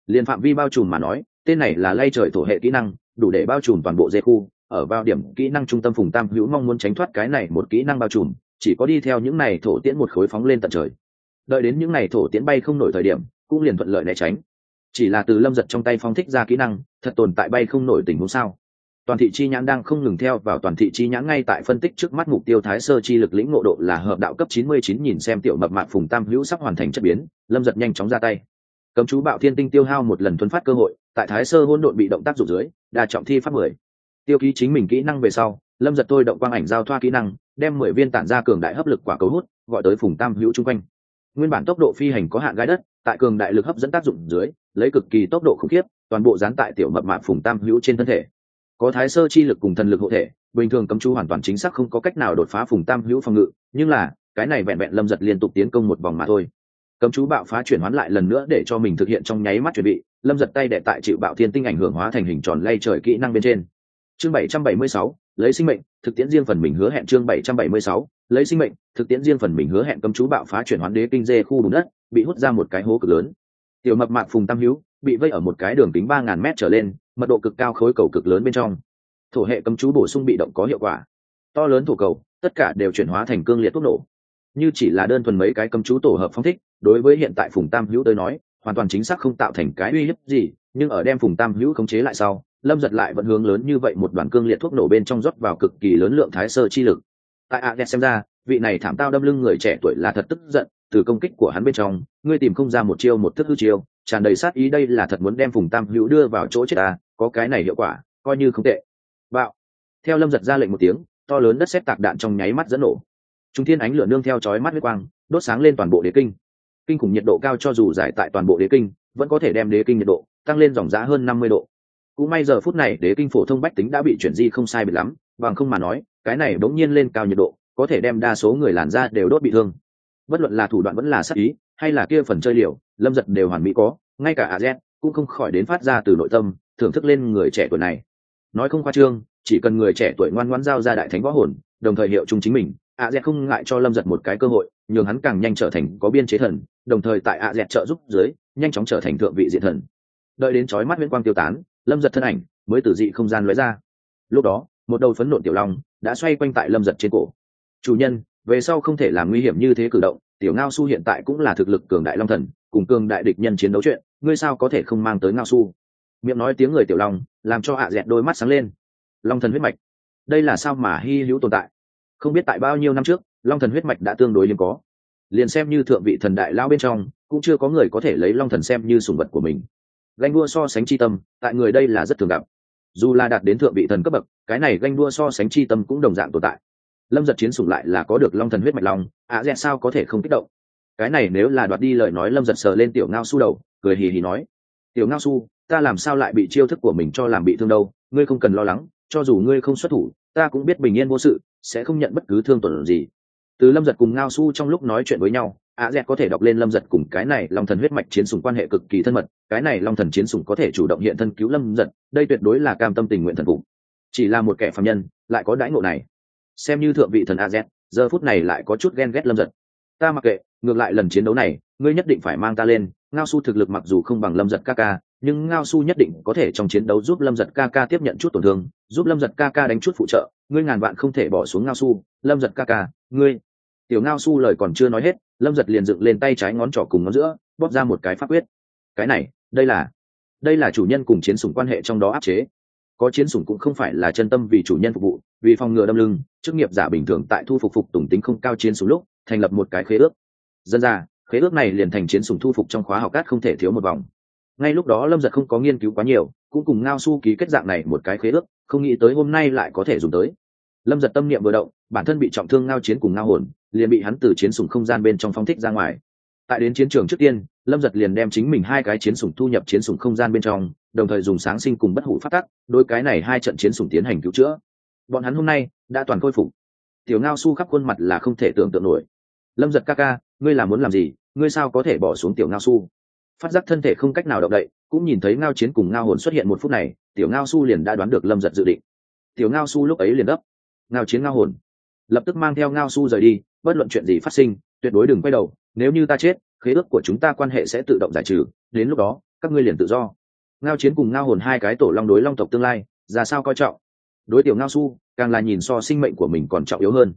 Liền phạm vi bao trùm mà nói, tên này là lay trời thổ hệ kỹ năng, đủ để bao trùm toàn bộ dê khu, ở vào điểm kỹ năng trung tâm phùng tam hữu mong muốn tránh thoát cái này một kỹ năng bao trùm chỉ có đi theo những này thổ tiễn một khối phóng lên tận trời. Đợi đến những này thổ tiễn bay không nổi thời điểm, cũng liền thuận lợi né tránh. Chỉ là từ lâm giật trong tay phóng thích ra kỹ năng, thật tồn tại bay không nổi tình huống sao? Toàn thị chi nhãn đang không ngừng theo vào toàn thị chi nhãn ngay tại phân tích trước mắt mục tiêu thái sơ chi lực lĩnh ngộ độ là hợp đạo cấp chín mươi chín, nhìn xem tiểu mập mạc phùng tam hữu sắp hoàn thành chất biến, lâm giật nhanh chóng ra tay. Cấm chú bạo thiên tinh tiêu hao một lần thuấn phát cơ hội, tại thái sơ hôn độn bị động tác rủ dưới, đa trọng thi pháp mười. Tiêu ký chính mình kỹ năng về sau lâm giật tôi động quang ảnh giao thoa kỹ năng, đem mười viên tản ra cường đại hấp lực quả cầu hút, gọi tới phùng tam hữu chung quanh. Nguyên bản tốc độ phi hành có hạn gai đất, tại cường đại lực hấp dẫn tác dụng dưới, lấy cực kỳ tốc độ khủng khiếp, toàn bộ dán tại tiểu mập mạp phùng tam hữu trên thân thể. Có thái sơ chi lực cùng thần lực hộ thể, bình thường cấm chú hoàn toàn chính xác không có cách nào đột phá phùng tam hữu phòng ngự, nhưng là, cái này vẹn vẹn lâm giật liên tục tiến công một vòng mà thôi. Cấm chú bạo phá chuyển hoán lại lần nữa để cho mình thực hiện trong nháy mắt chuẩn bị, lâm giật tay đệ tại chịu bạo thiên tinh ảnh hưởng hóa thành hình tròn lay trời kỹ năng bên trên. Chương bảy trăm bảy mươi sáu lấy sinh mệnh, thực tiễn riêng phần mình hứa hẹn chương bảy trăm bảy mươi sáu, lấy sinh mệnh, thực tiễn riêng phần mình hứa hẹn cấm chú bạo phá chuyển hoán đế kinh dê khu bùn đất, bị hút ra một cái hố cực lớn. Tiểu mập mạc phùng tam hữu bị vây ở một cái đường kính ba ngàn mét trở lên, mật độ cực cao khối cầu cực lớn bên trong. Thổ hệ cấm chú bổ sung bị động có hiệu quả. To lớn thổ cầu, tất cả đều chuyển hóa thành cương liệt thuốc nổ. Như chỉ là đơn thuần mấy cái cấm chú tổ hợp phong thích, đối với hiện tại phùng tam hữu tới nói, hoàn toàn chính xác không tạo thành cái uy hiếp gì, nhưng ở đem phùng tam hữu khống chế lại sau lâm giật lại vẫn hướng lớn như vậy một đoàn cương liệt thuốc nổ bên trong rót vào cực kỳ lớn lượng thái sơ chi lực. Tại a xem ra, vị này thảm tao đâm lưng người trẻ tuổi là thật tức giận, từ công kích của hắn bên trong, ngươi tìm không ra một chiêu một thức hư chiêu, tràn đầy sát ý đây là thật muốn đem phùng tam hữu đưa vào chỗ chết ta, có cái này hiệu quả, coi như không tệ. Bạo. Theo lâm giật ra lệnh một tiếng, to lớn đất xét tạc đạn trong nháy mắt dẫn nổ. Chúng thiên ánh lửa nương theo chói mắt huyết quang, đốt sáng lên toàn bộ đế kinh. Kinh khủng nhiệt độ cao cho dù giải tại toàn bộ đế kinh, vẫn có thể đem đế kinh nhiệt độ tăng lên dòng giá hơn năm mươi độ cũng may giờ phút này đế kinh phổ thông bách tính đã bị chuyển di không sai biệt lắm, bằng không mà nói, cái này bỗng nhiên lên cao nhiệt độ, có thể đem đa số người làn da đều đốt bị thương. Bất luận là thủ đoạn vẫn là sắc ý, hay là kia phần chơi liều, lâm giật đều hoàn mỹ có, ngay cả a z cũng không khỏi đến phát ra từ nội tâm, thưởng thức lên người trẻ tuổi này. Nói không khoa trương, chỉ cần người trẻ tuổi ngoan ngoãn giao ra đại thánh võ hồn, đồng thời hiệu chung chính mình, a z không ngại cho lâm giật một cái cơ hội, nhường hắn càng nhanh trở thành có biên chế thần, đồng thời tại a z trợ giúp dưới, nhanh chóng trở thành thượng vị diện thần. Đợi đến chói mắt viễn quang tiêu tán lâm giật thân ảnh mới từ dị không gian lóe ra. Lúc đó, một đầu phấn nộn tiểu long đã xoay quanh tại lâm giật trên cổ. Chủ nhân, về sau không thể làm nguy hiểm như thế cử động, tiểu ngao su hiện tại cũng là thực lực cường đại long thần, cùng cường đại địch nhân chiến đấu chuyện, ngươi sao có thể không mang tới ngao su? Miệng nói tiếng người tiểu long làm cho hạ dẹt đôi mắt sáng lên. Long thần huyết mạch, đây là sao mà hy hữu tồn tại? Không biết tại bao nhiêu năm trước, long thần huyết mạch đã tương đối hiếm có. Liền xem như thượng vị thần đại lao bên trong, cũng chưa có người có thể lấy long thần xem như sùng vật của mình ganh đua so sánh chi tâm, tại người đây là rất thường gặp. Dù là đạt đến thượng vị thần cấp bậc, cái này ganh đua so sánh chi tâm cũng đồng dạng tồn tại. Lâm giật chiến sủng lại là có được long thần huyết mạch long, ạ dẹt sao có thể không kích động? Cái này nếu là đoạt đi lời nói lâm giật sờ lên tiểu ngao su đầu, cười hì hì nói, tiểu ngao su, ta làm sao lại bị chiêu thức của mình cho làm bị thương đâu? Ngươi không cần lo lắng, cho dù ngươi không xuất thủ, ta cũng biết bình yên vô sự, sẽ không nhận bất cứ thương tổn gì. Từ lâm giật cùng ngao su trong lúc nói chuyện với nhau a z có thể đọc lên lâm giật cùng cái này long thần huyết mạch chiến sùng quan hệ cực kỳ thân mật, cái này long thần chiến sùng có thể chủ động hiện thân cứu lâm giật, đây tuyệt đối là cam tâm tình nguyện thần phục. Chỉ là một kẻ phạm nhân, lại có đãi ngộ này. Xem như thượng vị thần a z, giờ phút này lại có chút ghen ghét lâm giật. Ta mặc kệ, ngược lại lần chiến đấu này, ngươi nhất định phải mang ta lên, ngao su thực lực mặc dù không bằng lâm giật ca ca, nhưng ngao su nhất định có thể trong chiến đấu giúp lâm giật ca ca tiếp nhận chút tổn thương, giúp lâm giật ca ca đánh chút phụ trợ, ngươi ngàn vạn không thể bỏ xuống ngao su lâm giật ca ca, ngươi. Tiểu ngao su lời còn chưa nói hết lâm giật liền dựng lên tay trái ngón trỏ cùng ngón giữa, bóp ra một cái pháp quyết. Cái này, đây là đây là chủ nhân cùng chiến sủng quan hệ trong đó áp chế. Có chiến sủng cũng không phải là chân tâm vì chủ nhân phục vụ, vì phòng ngừa đâm lưng, chức nghiệp giả bình thường tại thu phục phục tùng tính không cao chiến sủng lúc, thành lập một cái khế ước. Dân ra, khế ước này liền thành chiến sủng thu phục trong khóa học cát không thể thiếu một vòng. Ngay lúc đó lâm giật không có nghiên cứu quá nhiều, cũng cùng ngao su ký kết dạng này một cái khế ước, không nghĩ tới hôm nay lại có thể dùng tới lâm giật tâm niệm vừa động, bản thân bị trọng thương ngao chiến cùng ngao hồn, liền bị hắn từ chiến sủng không gian bên trong phong thích ra ngoài. Tại đến chiến trường trước tiên, lâm giật liền đem chính mình hai cái chiến sủng thu nhập chiến sủng không gian bên trong, đồng thời dùng sáng sinh cùng bất hủ phát tắc đôi cái này hai trận chiến sủng tiến hành cứu chữa. Bọn hắn hôm nay đã toàn khôi phục. Tiểu ngao su khắp khuôn mặt là không thể tưởng tượng nổi. Lâm giật ca ca, ngươi là muốn làm gì? Ngươi sao có thể bỏ xuống tiểu ngao su? Phát giác thân thể không cách nào động đậy, cũng nhìn thấy ngao chiến cùng ngao hồn xuất hiện một phút này, tiểu ngao su liền đã đoán được lâm giật dự định. Tiểu ngao su lúc ấy liền đấp ngao chiến ngao hồn. Lập tức mang theo ngao su rời đi, bất luận chuyện gì phát sinh, tuyệt đối đừng quay đầu, nếu như ta chết, khế ước của chúng ta quan hệ sẽ tự động giải trừ, đến lúc đó, các ngươi liền tự do. Ngao chiến cùng ngao hồn hai cái tổ long đối long tộc tương lai, ra sao coi trọng? Đối tiểu ngao su, càng là nhìn so sinh mệnh của mình còn trọng yếu hơn.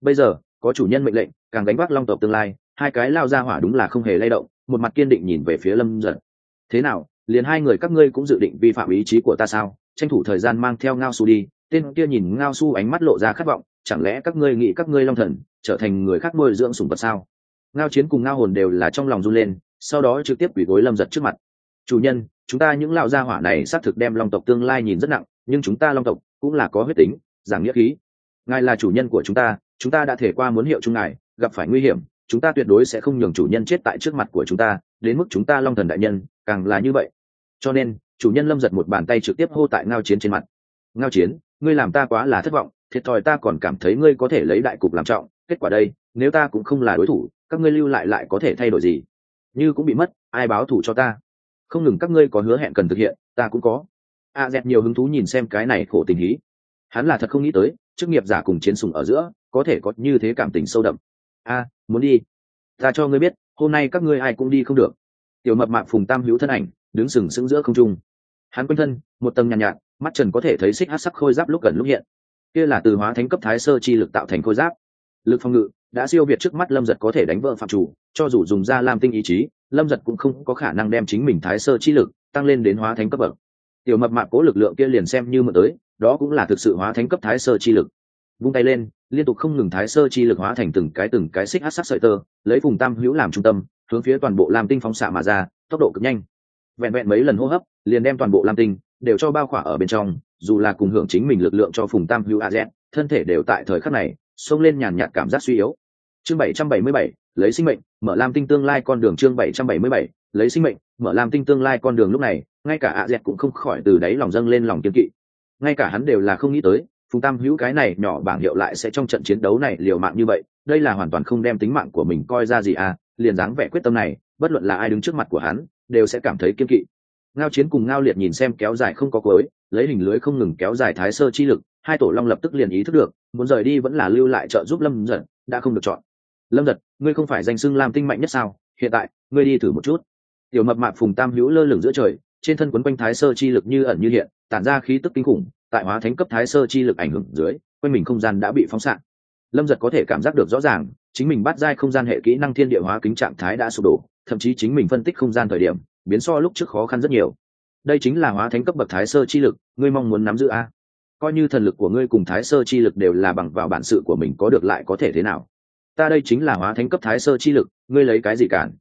Bây giờ, có chủ nhân mệnh lệnh, càng đánh vác long tộc tương lai, hai cái lao ra hỏa đúng là không hề lay động, một mặt kiên định nhìn về phía lâm giật thế nào, liền hai người các ngươi cũng dự định vi phạm ý chí của ta sao? Tranh thủ thời gian mang theo ngao su đi tên kia nhìn ngao su ánh mắt lộ ra khát vọng, chẳng lẽ các ngươi nghĩ các ngươi long thần trở thành người khác nuôi dưỡng sủng vật sao? Ngao chiến cùng ngao hồn đều là trong lòng run lên, sau đó trực tiếp quỷ gối lâm giật trước mặt. Chủ nhân, chúng ta những lão gia hỏa này xác thực đem long tộc tương lai nhìn rất nặng, nhưng chúng ta long tộc cũng là có huyết tính, giảng nghĩa khí. Ngài là chủ nhân của chúng ta chúng ta đã thể qua muốn hiệu chung ngài, gặp phải nguy hiểm, chúng ta tuyệt đối sẽ không nhường chủ nhân chết tại trước mặt của chúng ta, đến mức chúng ta long thần đại nhân, càng là như vậy. Cho nên, chủ nhân lâm giật một bàn tay trực tiếp hô tại ngao chiến trên mặt. Ngao chiến ngươi làm ta quá là thất vọng thiệt thòi ta còn cảm thấy ngươi có thể lấy đại cục làm trọng kết quả đây nếu ta cũng không là đối thủ các ngươi lưu lại lại có thể thay đổi gì? Như cũng bị mất ai báo thủ cho ta? Không ngừng các ngươi có hứa hẹn cần thực hiện ta cũng có. A à, nhiều hứng thú nhìn xem cái này khổ tình hí. Hắn là thật không nghĩ tới chức nghiệp giả cùng chiến sùng ở giữa có thể có như thế cảm tình sâu đậm. A muốn đi. Ta cho ngươi biết hôm nay các ngươi ai cũng đi không được. Tiểu mập mạp phùng tam hữu thân ảnh đứng sừng sững giữa không trung hắn quanh thân một tầng nhàn nhạt, nhạt mắt trần có thể thấy xích hát sắc khôi giáp lúc gần lúc hiện. Kia là từ hóa thánh cấp thái sơ chi lực tạo thành khôi giáp. Lực phòng ngự đã siêu việt trước mắt lâm giật có thể đánh vỡ phạm chủ cho dù dùng ra lam tinh ý chí lâm giật cũng không có khả năng đem chính mình thái sơ chi lực tăng lên đến hóa thánh cấp bậc. Tiểu mập mạp cố lực lượng kia liền xem như mượn tới đó cũng là thực sự hóa thánh cấp thái sơ chi lực. Vung tay lên liên tục không ngừng thái sơ chi lực hóa thành từng cái từng cái xích hát sắc sợi tơ lấy vùng tam hữu làm trung tâm hướng phía toàn bộ lam tinh phóng xạ mà ra tốc độ cực nhanh. Vẹn vẹn mấy lần hô hấp liền đem toàn bộ lam tinh đều cho bao khỏa ở bên trong, dù là cùng hưởng chính mình lực lượng cho phùng tam hữu a z, thân thể đều tại thời khắc này xông lên nhàn nhạt cảm giác suy yếu. Chương bảy trăm bảy mươi bảy, lấy sinh mệnh, mở lam tinh tương lai con đường chương bảy trăm bảy mươi bảy, lấy sinh mệnh, mở lam tinh tương lai con đường lúc này, ngay cả a z cũng không khỏi từ đáy lòng dâng lên lòng kiên kỵ. Ngay cả hắn đều là không nghĩ tới, phùng tam hữu cái này nhỏ bảng hiệu lại sẽ trong trận chiến đấu này liều mạng như vậy, đây là hoàn toàn không đem tính mạng của mình coi ra gì à liền dáng vẻ quyết tâm này, bất luận là ai đứng trước mặt của hắn, đều sẽ cảm thấy kiên kỵ ngao chiến cùng ngao liệt nhìn xem kéo dài không có cuối, lấy hình lưới không ngừng kéo dài thái sơ chi lực, hai tổ long lập tức liền ý thức được, muốn rời đi vẫn là lưu lại trợ giúp lâm giật đã không được chọn. Lâm giật ngươi không phải danh xưng làm tinh mạnh nhất sao? Hiện tại, ngươi đi thử một chút. Tiểu mập mạp phùng tam hữu lơ lửng giữa trời, trên thân quấn quanh thái sơ chi lực như ẩn như hiện, tản ra khí tức kinh khủng, tại hóa thánh cấp thái sơ chi lực ảnh hưởng dưới, quanh mình không gian đã bị phóng xạ. Lâm giật có thể cảm giác được rõ ràng, chính mình bắt giai không gian hệ kỹ năng thiên địa hóa kính trạng thái đã sụp đổ, thậm chí chính mình phân tích không gian thời điểm biến so lúc trước khó khăn rất nhiều. Đây chính là hóa thánh cấp bậc thái sơ chi lực, ngươi mong muốn nắm giữ a? Coi như thần lực của ngươi cùng thái sơ chi lực đều là bằng vào bản sự của mình có được lại có thể thế nào? Ta đây chính là hóa thánh cấp thái sơ chi lực, ngươi lấy cái gì cản?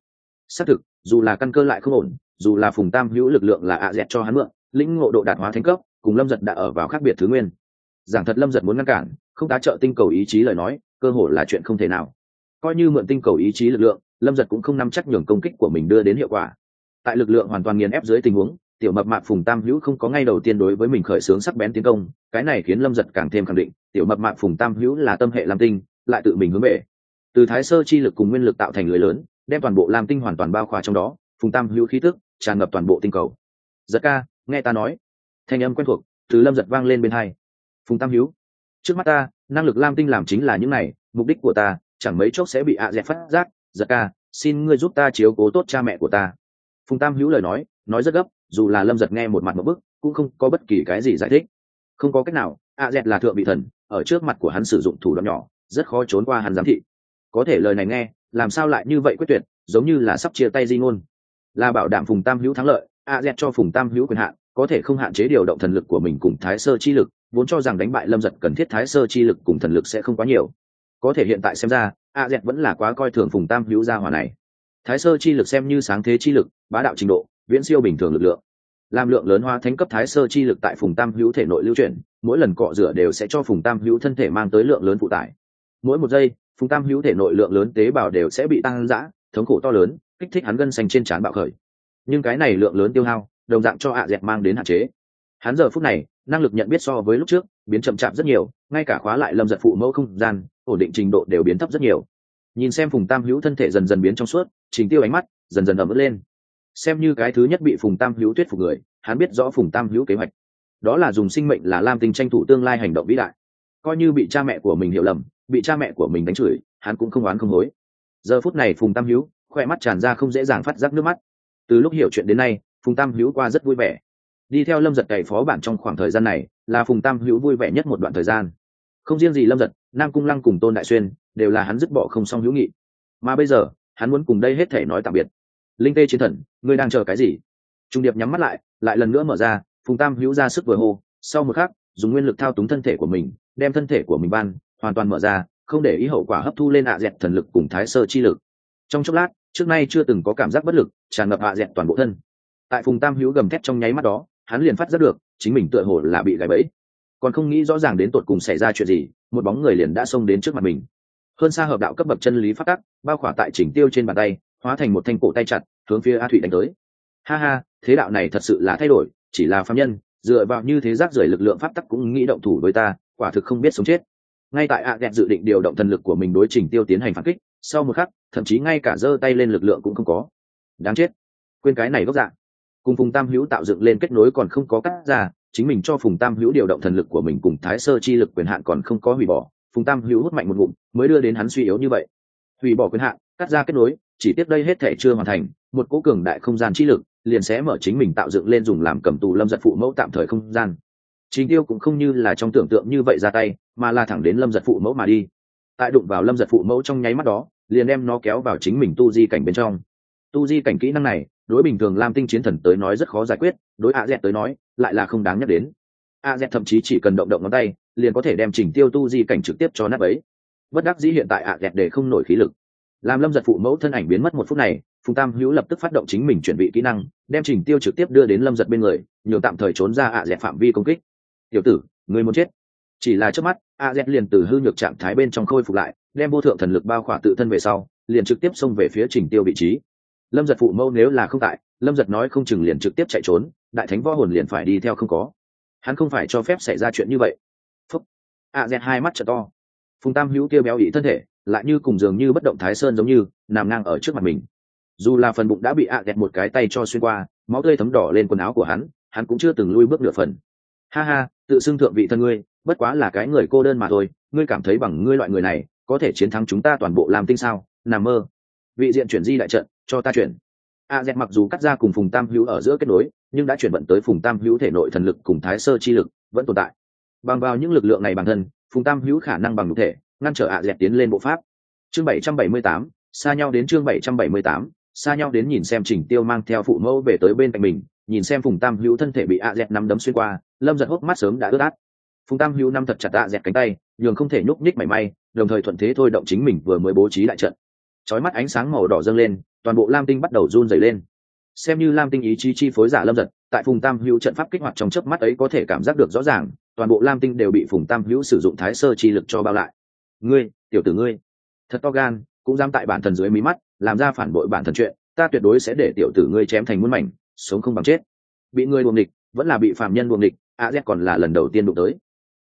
Xác thực, dù là căn cơ lại không ổn, dù là phùng tam hữu lực lượng là ạ dẹt cho hắn mượn, lĩnh ngộ độ đạt hóa thánh cấp, cùng lâm giật đã ở vào khác biệt thứ nguyên. Giảng thật lâm giật muốn ngăn cản, không tá trợ tinh cầu ý chí lời nói, cơ hội là chuyện không thể nào. Coi như mượn tinh cầu ý chí lực lượng, lâm giật cũng không nắm chắc nhường công kích của mình đưa đến hiệu quả tại lực lượng hoàn toàn nghiền ép dưới tình huống, tiểu mập mạp phùng tam hữu không có ngay đầu tiên đối với mình khởi xướng sắc bén tiến công, cái này khiến lâm giật càng thêm khẳng định, tiểu mập mạp phùng tam hữu là tâm hệ lam tinh, lại tự mình hướng về. Từ thái sơ chi lực cùng nguyên lực tạo thành lưới lớn, đem toàn bộ lam tinh hoàn toàn bao khỏa trong đó, phùng tam hữu khí tức tràn ngập toàn bộ tinh cầu. Giật ca, nghe ta nói. Thanh âm quen thuộc, từ lâm giật vang lên bên hai. Phùng tam hữu, trước mắt ta, năng lực lam tinh làm chính là những này, mục đích của ta, chẳng mấy chốc sẽ bị ạ dẹp phát giác. Giật ca, xin ngươi giúp ta chiếu cố tốt cha mẹ của ta phùng tam hữu lời nói nói rất gấp, dù là lâm giật nghe một mặt một bức, cũng không có bất kỳ cái gì giải thích. Không có cách nào ạ dẹp là thượng vị thần, ở trước mặt của hắn sử dụng thủ đoạn nhỏ, rất khó trốn qua hắn giám thị. Có thể lời này nghe, làm sao lại như vậy quyết tuyệt, giống như là sắp chia tay di ngôn. Là bảo đảm phùng tam hữu thắng lợi, a z cho phùng tam hữu quyền hạn, có thể không hạn chế điều động thần lực của mình cùng thái sơ chi lực, vốn cho rằng đánh bại lâm giật cần thiết thái sơ chi lực cùng thần lực sẽ không quá nhiều. Có thể hiện tại xem ra, a z vẫn là quá coi thường phùng tam hữu gia hòa này thái sơ chi lực xem như sáng thế chi lực, bá đạo trình độ, viễn siêu bình thường lực lượng. Làm lượng lớn hoa thánh cấp thái sơ chi lực tại phùng tam hữu thể nội lưu chuyển, mỗi lần cọ rửa đều sẽ cho phùng tam hữu thân thể mang tới lượng lớn phụ tải. Mỗi một giây, phùng tam hữu thể nội lượng lớn tế bào đều sẽ bị tăng giã thống khổ to lớn, kích thích hắn gân xanh trên trán bạo khởi. Nhưng cái này lượng lớn tiêu hao, đồng dạng cho ạ dẹt mang đến hạn chế. Hắn giờ phút này, năng lực nhận biết so với lúc trước, biến chậm chạp rất nhiều, ngay cả khóa lại lâm giật phụ mẫu không gian, ổn định trình độ đều biến thấp rất nhiều nhìn xem phùng tam hữu thân thể dần dần biến trong suốt, trình tiêu ánh mắt dần dần ẩm ướt lên. Xem như cái thứ nhất bị phùng tam hữu tuyết phục người, hắn biết rõ phùng tam hữu kế hoạch. Đó là dùng sinh mệnh là lam tinh tranh thủ tương lai hành động vĩ đại. Coi như bị cha mẹ của mình hiểu lầm, bị cha mẹ của mình đánh chửi, hắn cũng không oán không hối. Giờ phút này phùng tam hữu khoe mắt tràn ra không dễ dàng phát giác nước mắt. Từ lúc hiểu chuyện đến nay, phùng tam hữu qua rất vui vẻ. Đi theo lâm giật cày phó bản trong khoảng thời gian này, là phùng tam hữu vui vẻ nhất một đoạn thời gian. Không riêng gì lâm giật, nam cung lăng cùng tôn đại xuyên đều là hắn dứt bỏ không xong hữu nghị. Mà bây giờ, hắn muốn cùng đây hết thể nói tạm biệt. Linh tê chiến thần, ngươi đang chờ cái gì? Trung điệp nhắm mắt lại lại lần nữa mở ra, phùng tam hữu ra sức vừa hô, sau một khắc, dùng nguyên lực thao túng thân thể của mình, đem thân thể của mình ban, hoàn toàn mở ra, không để ý hậu quả hấp thu lên ạ dẹt thần lực cùng thái sơ chi lực. Trong chốc lát, trước nay chưa từng có cảm giác bất lực, tràn ngập ạ dẹt toàn bộ thân. Tại phùng tam hữu gầm thét trong nháy mắt đó, hắn liền phát giác được, chính mình tựa hồ là bị gãy bẫy. Còn không nghĩ rõ ràng đến tột cùng xảy ra chuyện gì, một bóng người liền đã xông đến trước mặt mình hơn xa hợp đạo cấp bậc chân lý phát tắc, bao khỏa tại chỉnh tiêu trên bàn tay, hóa thành một thanh cổ tay chặt, hướng phía a thụy đánh tới. Ha ha, thế đạo này thật sự là thay đổi, chỉ là phạm nhân, dựa vào như thế rác rưởi lực lượng pháp tắc cũng nghĩ động thủ với ta, quả thực không biết sống chết. Ngay tại a ghẹt dự định điều động thần lực của mình đối trình tiêu tiến hành phản kích, sau một khắc, thậm chí ngay cả giơ tay lên lực lượng cũng không có. Đáng chết. Quên cái này gốc dạng cùng phùng tam hữu tạo dựng lên kết nối còn không có cắt ra, chính mình cho phùng tam hữu điều động thần lực của mình cùng thái sơ chi lực quyền hạn còn không có hủy bỏ phùng tam hữu hút mạnh một ngụm, mới đưa đến hắn suy yếu như vậy. Hủy bỏ quyền hạn, cắt ra kết nối, chỉ tiếp đây hết thể chưa hoàn thành, một cố cường đại không gian chi lực, liền sẽ mở chính mình tạo dựng lên dùng làm cầm tù lâm giật phụ mẫu tạm thời không gian. Chính tiêu cũng không như là trong tưởng tượng như vậy ra tay, mà là thẳng đến lâm giật phụ mẫu mà đi. Tại đụng vào lâm giật phụ mẫu trong nháy mắt đó, liền đem nó kéo vào chính mình tu di cảnh bên trong. Tu di cảnh kỹ năng này, đối bình thường lam tinh chiến thần tới nói rất khó giải quyết, đối a z tới nói, lại là không đáng nhắc đến. A z thậm chí chỉ cần động động ngón tay liền có thể đem chỉnh tiêu tu di cảnh trực tiếp cho nắp ấy bất đắc dĩ hiện tại ạ z để không nổi khí lực. Làm lâm giật phụ mẫu thân ảnh biến mất một phút này, phùng tam hữu lập tức phát động chính mình chuẩn bị kỹ năng, đem trình tiêu trực tiếp đưa đến lâm giật bên người, nhường tạm thời trốn ra ạ dẹt phạm vi công kích. Tiểu tử, người muốn chết. Chỉ là trước mắt a z liền từ hư nhược trạng thái bên trong khôi phục lại, đem vô thượng thần lực bao khỏa tự thân về sau, liền trực tiếp xông về phía trình tiêu vị trí. Lâm giật phụ mẫu nếu là không tại, lâm giật nói không chừng liền trực tiếp chạy trốn, đại thánh võ hồn liền phải đi theo không có. Hắn không phải cho phép xảy ra chuyện như vậy a z hai mắt t to. Phùng tam hữu kia béo ị thân thể, lại như cùng dường như bất động thái sơn giống như, nằm ngang ở trước mặt mình. Dù là phần bụng đã bị ạ à một cái tay cho xuyên qua, máu tươi thấm đỏ lên quần áo của hắn hắn cũng chưa từng lui bước nửa phần. Ha ha, tự xưng thượng vị thân ngươi, bất quá là cái người cô đơn mà thôi, ngươi cảm thấy bằng ngươi loại người này, có thể chiến thắng chúng ta toàn bộ làm tinh sao? Nằm mơ. Vị diện chuyển di đại trận, cho ta chuyển. A dẹt mặc dù cắt ra cùng phùng tam hữu ở giữa kết nối, nhưng đã chuyển vận tới phùng tam hữu thể nội thần lực cùng thái sơ chi lực, vẫn tồn tại bằng vào những lực lượng này bản thân, phùng tam hữu khả năng bằng nhục thể, ngăn trở ạ dẹt tiến lên bộ pháp. Chương bảy trăm bảy mươi tám, xa nhau đến chương bảy trăm bảy mươi tám, xa nhau đến nhìn xem trình tiêu mang theo phụ mẫu về tới bên cạnh mình, nhìn xem phùng tam hữu thân thể bị ạ dẹt nắm đấm xuyên qua, lâm giật hốc mắt sớm đã ướt át. Phùng tam hữu năm thật chặt ạ dẹt cánh tay, nhường không thể nhúc nhích mảy may, đồng thời thuận thế thôi động chính mình vừa mới bố trí đại trận. Chói mắt ánh sáng màu đỏ dâng lên, toàn bộ lam tinh bắt đầu run dày lên. Xem như lam tinh ý chí chi phối giả lâm giật, tại phùng tam hữu trận pháp kích hoạt trong chớp mắt ấy có thể cảm giác được rõ ràng toàn bộ lam tinh đều bị phùng tam hữu sử dụng thái sơ chi lực cho bao lại. Ngươi, tiểu tử ngươi, thật to gan, cũng dám tại bản thần dưới mí mắt, làm ra phản bội bản thần chuyện, ta tuyệt đối sẽ để tiểu tử ngươi chém thành muôn mảnh, sống không bằng chết. Bị ngươi buồng địch, vẫn là bị phạm nhân buồng địch, a z còn là lần đầu tiên đụng tới.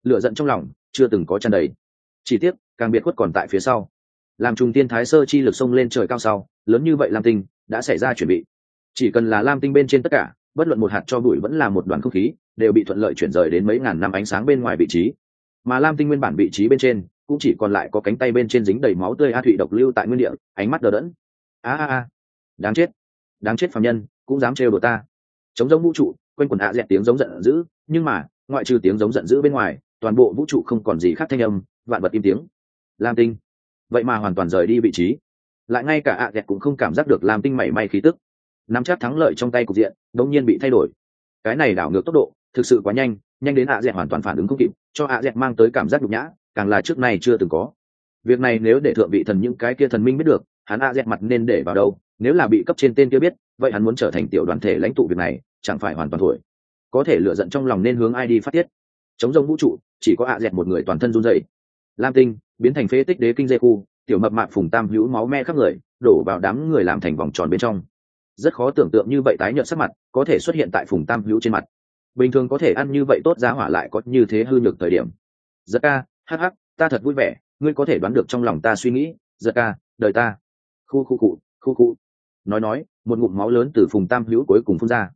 Lựa giận trong lòng, chưa từng có chăn đầy. Chỉ tiếc, càng biệt khuất còn tại phía sau. Làm trùng tiên thái sơ chi lực sông lên trời cao sau, lớn như vậy lam tinh, đã xảy ra chuẩn bị. Chỉ cần là lam tinh bên trên tất cả bất luận một hạt cho bụi vẫn là một đoàn không khí, đều bị thuận lợi chuyển rời đến mấy ngàn năm ánh sáng bên ngoài vị trí. Mà lam tinh nguyên bản vị trí bên trên, cũng chỉ còn lại có cánh tay bên trên dính đầy máu tươi a thụy độc lưu tại nguyên địa, ánh mắt đờ đẫn. A a a, đáng chết đáng chết phạm nhân, cũng dám trêu đồ ta. Chống giống vũ trụ, quanh quần hạ dẹt tiếng giống giận dữ, nhưng mà, ngoại trừ tiếng giống giận dữ bên ngoài, toàn bộ vũ trụ không còn gì khác thanh âm, vạn vật im tiếng. Lam tinh, vậy mà hoàn toàn rời đi vị trí. Lại ngay cả ạ dẹt cũng không cảm giác được lam tinh mảy may khí tức nắm chắc thắng lợi trong tay cục diện đống nhiên bị thay đổi. Cái này đảo ngược tốc độ, thực sự quá nhanh nhanh đến ạ dẹt hoàn toàn phản ứng không kịp, cho ạ dẹt mang tới cảm giác nhục nhã, càng là trước này chưa từng có. Việc này nếu để thượng vị thần những cái kia thần minh biết được, hắn ạ dẹt mặt nên để vào đâu, nếu là bị cấp trên tên kia biết, vậy hắn muốn trở thành tiểu đoàn thể lãnh tụ việc này, chẳng phải hoàn toàn thổi. Có thể lựa giận trong lòng nên hướng ai đi phát tiết. Chống rông vũ trụ, chỉ có ạ dẹt một người toàn thân run dậy lam tinh, biến thành phế tích đế kinh dây khu, tiểu mập mạp phùng tam hữu máu me khắp người, đổ vào đám người làm thành vòng tròn bên trong rất khó tưởng tượng như vậy tái nhợt sắc mặt, có thể xuất hiện tại phùng tam hữu trên mặt. Bình thường có thể ăn như vậy tốt giá hỏa lại có như thế hư nhược thời điểm. Giật ca, hắc hắc, ta thật vui vẻ, ngươi có thể đoán được trong lòng ta suy nghĩ, giật ca, đời ta. Khu khu cụ khu cụ. Nói nói, một ngụm máu lớn từ phùng tam hữu cuối cùng phun ra.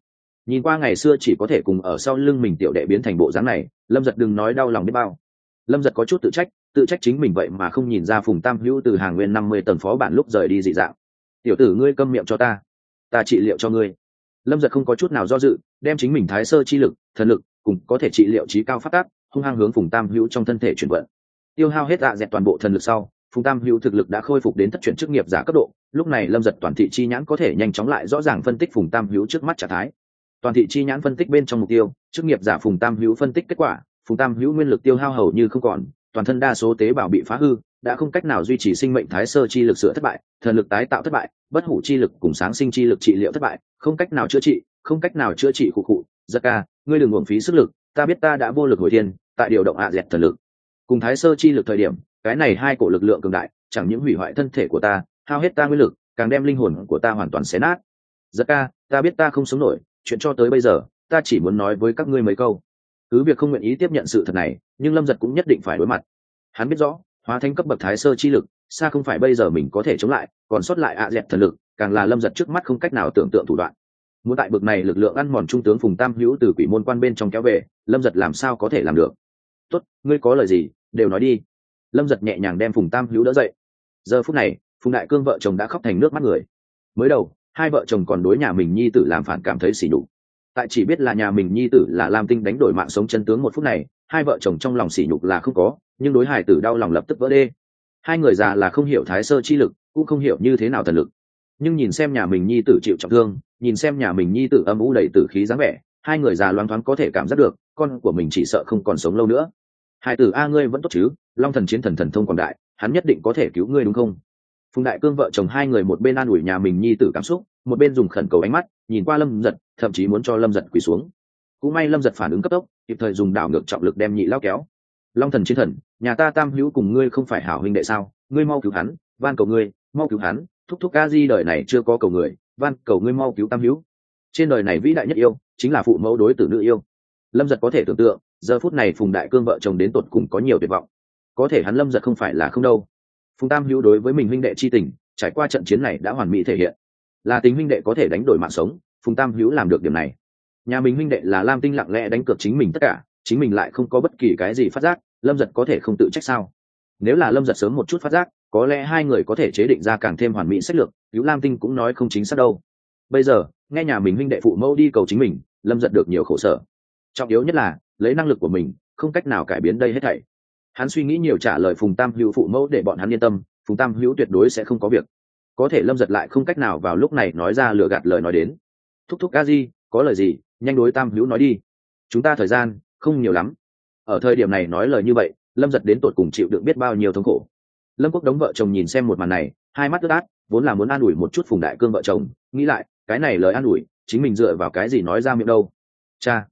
Nhìn qua ngày xưa chỉ có thể cùng ở sau lưng mình tiểu đệ biến thành bộ dáng này, lâm giật đừng nói đau lòng biết bao. Lâm giật có chút tự trách tự trách chính mình vậy mà không nhìn ra phùng tam hữu từ hàng nguyên năm mươi tầng phó bản lúc rời đi dị dạng. Tiểu tử ngươi câm miệng cho ta ta trị liệu cho ngươi. Lâm giật không có chút nào do dự, đem chính mình thái sơ chi lực, thần lực cùng có thể trị liệu trí cao phát tác, hung hăng hướng phùng tam hữu trong thân thể chuyển vận. Tiêu hao hết dạ dẹt toàn bộ thần lực sau, phùng tam hữu thực lực đã khôi phục đến thất chuyển chức nghiệp giả cấp độ, lúc này lâm giật toàn thị chi nhãn có thể nhanh chóng lại rõ ràng phân tích phùng tam hữu trước mắt trả thái. Toàn thị chi nhãn phân tích bên trong mục tiêu, chức nghiệp giả phùng tam hữu phân tích kết quả, phùng tam hữu nguyên lực tiêu hao hầu như không còn toàn thân đa số tế bào bị phá hư, đã không cách nào duy trì sinh mệnh thái sơ chi lực sửa thất bại, thần lực tái tạo thất bại, bất hủ chi lực cùng sáng sinh chi lực trị liệu thất bại, không cách nào chữa trị, không cách nào chữa trị khụ khụ. Giật ca, ngươi đừng uổng phí sức lực, ta biết ta đã vô lực hồi thiên, tại điều động ạ dẹt thần lực. Cùng thái sơ chi lực thời điểm, cái này hai cổ lực lượng cường đại, chẳng những hủy hoại thân thể của ta, hao hết ta nguyên lực, càng đem linh hồn của ta hoàn toàn xé nát. Giật ca, ta biết ta không sống nổi, chuyện cho tới bây giờ, ta chỉ muốn nói với các ngươi mấy câu. Cứ việc không nguyện ý tiếp nhận sự thật này nhưng lâm giật cũng nhất định phải đối mặt. Hắn biết rõ, hóa thanh cấp bậc thái sơ chi lực, xa không phải bây giờ mình có thể chống lại, còn sót lại ạ dẹt thần lực, càng là lâm giật trước mắt không cách nào tưởng tượng thủ đoạn. Muốn tại bậc này lực lượng ăn mòn trung tướng phùng tam hữu từ quỷ môn quan bên trong kéo về, lâm giật làm sao có thể làm được? Tốt, ngươi có lời gì, đều nói đi. Lâm giật nhẹ nhàng đem phùng tam hữu đỡ dậy. Giờ phút này, phùng đại cương vợ chồng đã khóc thành nước mắt người. Mới đầu, hai vợ chồng còn đối nhà mình nhi tử làm phản cảm thấy xỉ nhục. Tại chỉ biết là nhà mình nhi tử là lam tinh đánh đổi mạng sống chân tướng một phút này hai vợ chồng trong lòng sỉ nhục là không có, nhưng đối hải tử đau lòng lập tức vỡ đê. Hai người già là không hiểu thái sơ chi lực, cũng không hiểu như thế nào thần lực. Nhưng nhìn xem nhà mình nhi tử chịu trọng thương, nhìn xem nhà mình nhi tử âm u đầy tử khí dáng vẻ, hai người già loáng thoáng có thể cảm giác được, con của mình chỉ sợ không còn sống lâu nữa. Hải tử, a, ngươi vẫn tốt chứ? Long thần chiến thần thần thông quảng đại, hắn nhất định có thể cứu ngươi đúng không? Phùng đại cương vợ chồng hai người một bên an ủi nhà mình nhi tử cảm xúc, một bên dùng khẩn cầu ánh mắt, nhìn qua lâm giật, thậm chí muốn cho lâm giật quỳ xuống cũng may lâm giật phản ứng cấp tốc, kịp thời dùng đảo ngược trọng lực đem nhị lao kéo. Long thần chiến thần, nhà ta tam hữu cùng ngươi không phải hảo huynh đệ sao? Ngươi mau cứu hắn, van cầu ngươi, mau cứu hắn. Thúc thúc ca di đời này chưa có cầu người, van cầu ngươi mau cứu tam hữu. Trên đời này vĩ đại nhất yêu, chính là phụ mẫu đối tử nữ yêu. Lâm giật có thể tưởng tượng, giờ phút này phùng đại cương vợ chồng đến tột cùng có nhiều tuyệt vọng. Có thể hắn lâm giật không phải là không đâu. Phùng tam hữu đối với mình huynh đệ c h i tình, trải qua trận chiến này đã hoàn mỹ thể hiện. Là tính huynh đệ có thể đánh đổi mạng sống, phùng tam hữu làm được điểm này nhà mình huynh đệ là lam tinh lặng lẽ đánh cược chính mình tất cả, chính mình lại không có bất kỳ cái gì phát giác, lâm giật có thể không tự trách sao? Nếu là lâm giật sớm một chút phát giác, có lẽ hai người có thể chế định ra càng thêm hoàn mỹ sách lược, cứu lam tinh cũng nói không chính xác đâu. Bây giờ, nghe nhà mình huynh đệ phụ mẫu đi cầu chính mình, lâm giật được nhiều khổ sở. Trọng yếu nhất là, lấy năng lực của mình, không cách nào cải biến đây hết thảy. Hắn suy nghĩ nhiều trả lời phùng tam hữu phụ mẫu để bọn hắn yên tâm, phùng tam hữu tuyệt đối sẽ không có việc. Có thể lâm giật lại không cách nào vào lúc này nói ra lừa gạt lời nói đến. Thúc thúc a di, có lời gì? Nhanh đối tam hữu nói đi. Chúng ta thời gian không nhiều lắm. Ở thời điểm này nói lời như vậy, lâm giật đến tột cùng chịu đựng biết bao nhiêu thống khổ. Lâm quốc đống vợ chồng nhìn xem một màn này, hai mắt ướt át, vốn là muốn an ủi một chút phùng đại cương vợ chồng, nghĩ lại, cái này lời an ủi, chính mình dựa vào cái gì nói ra miệng đâu? Cha,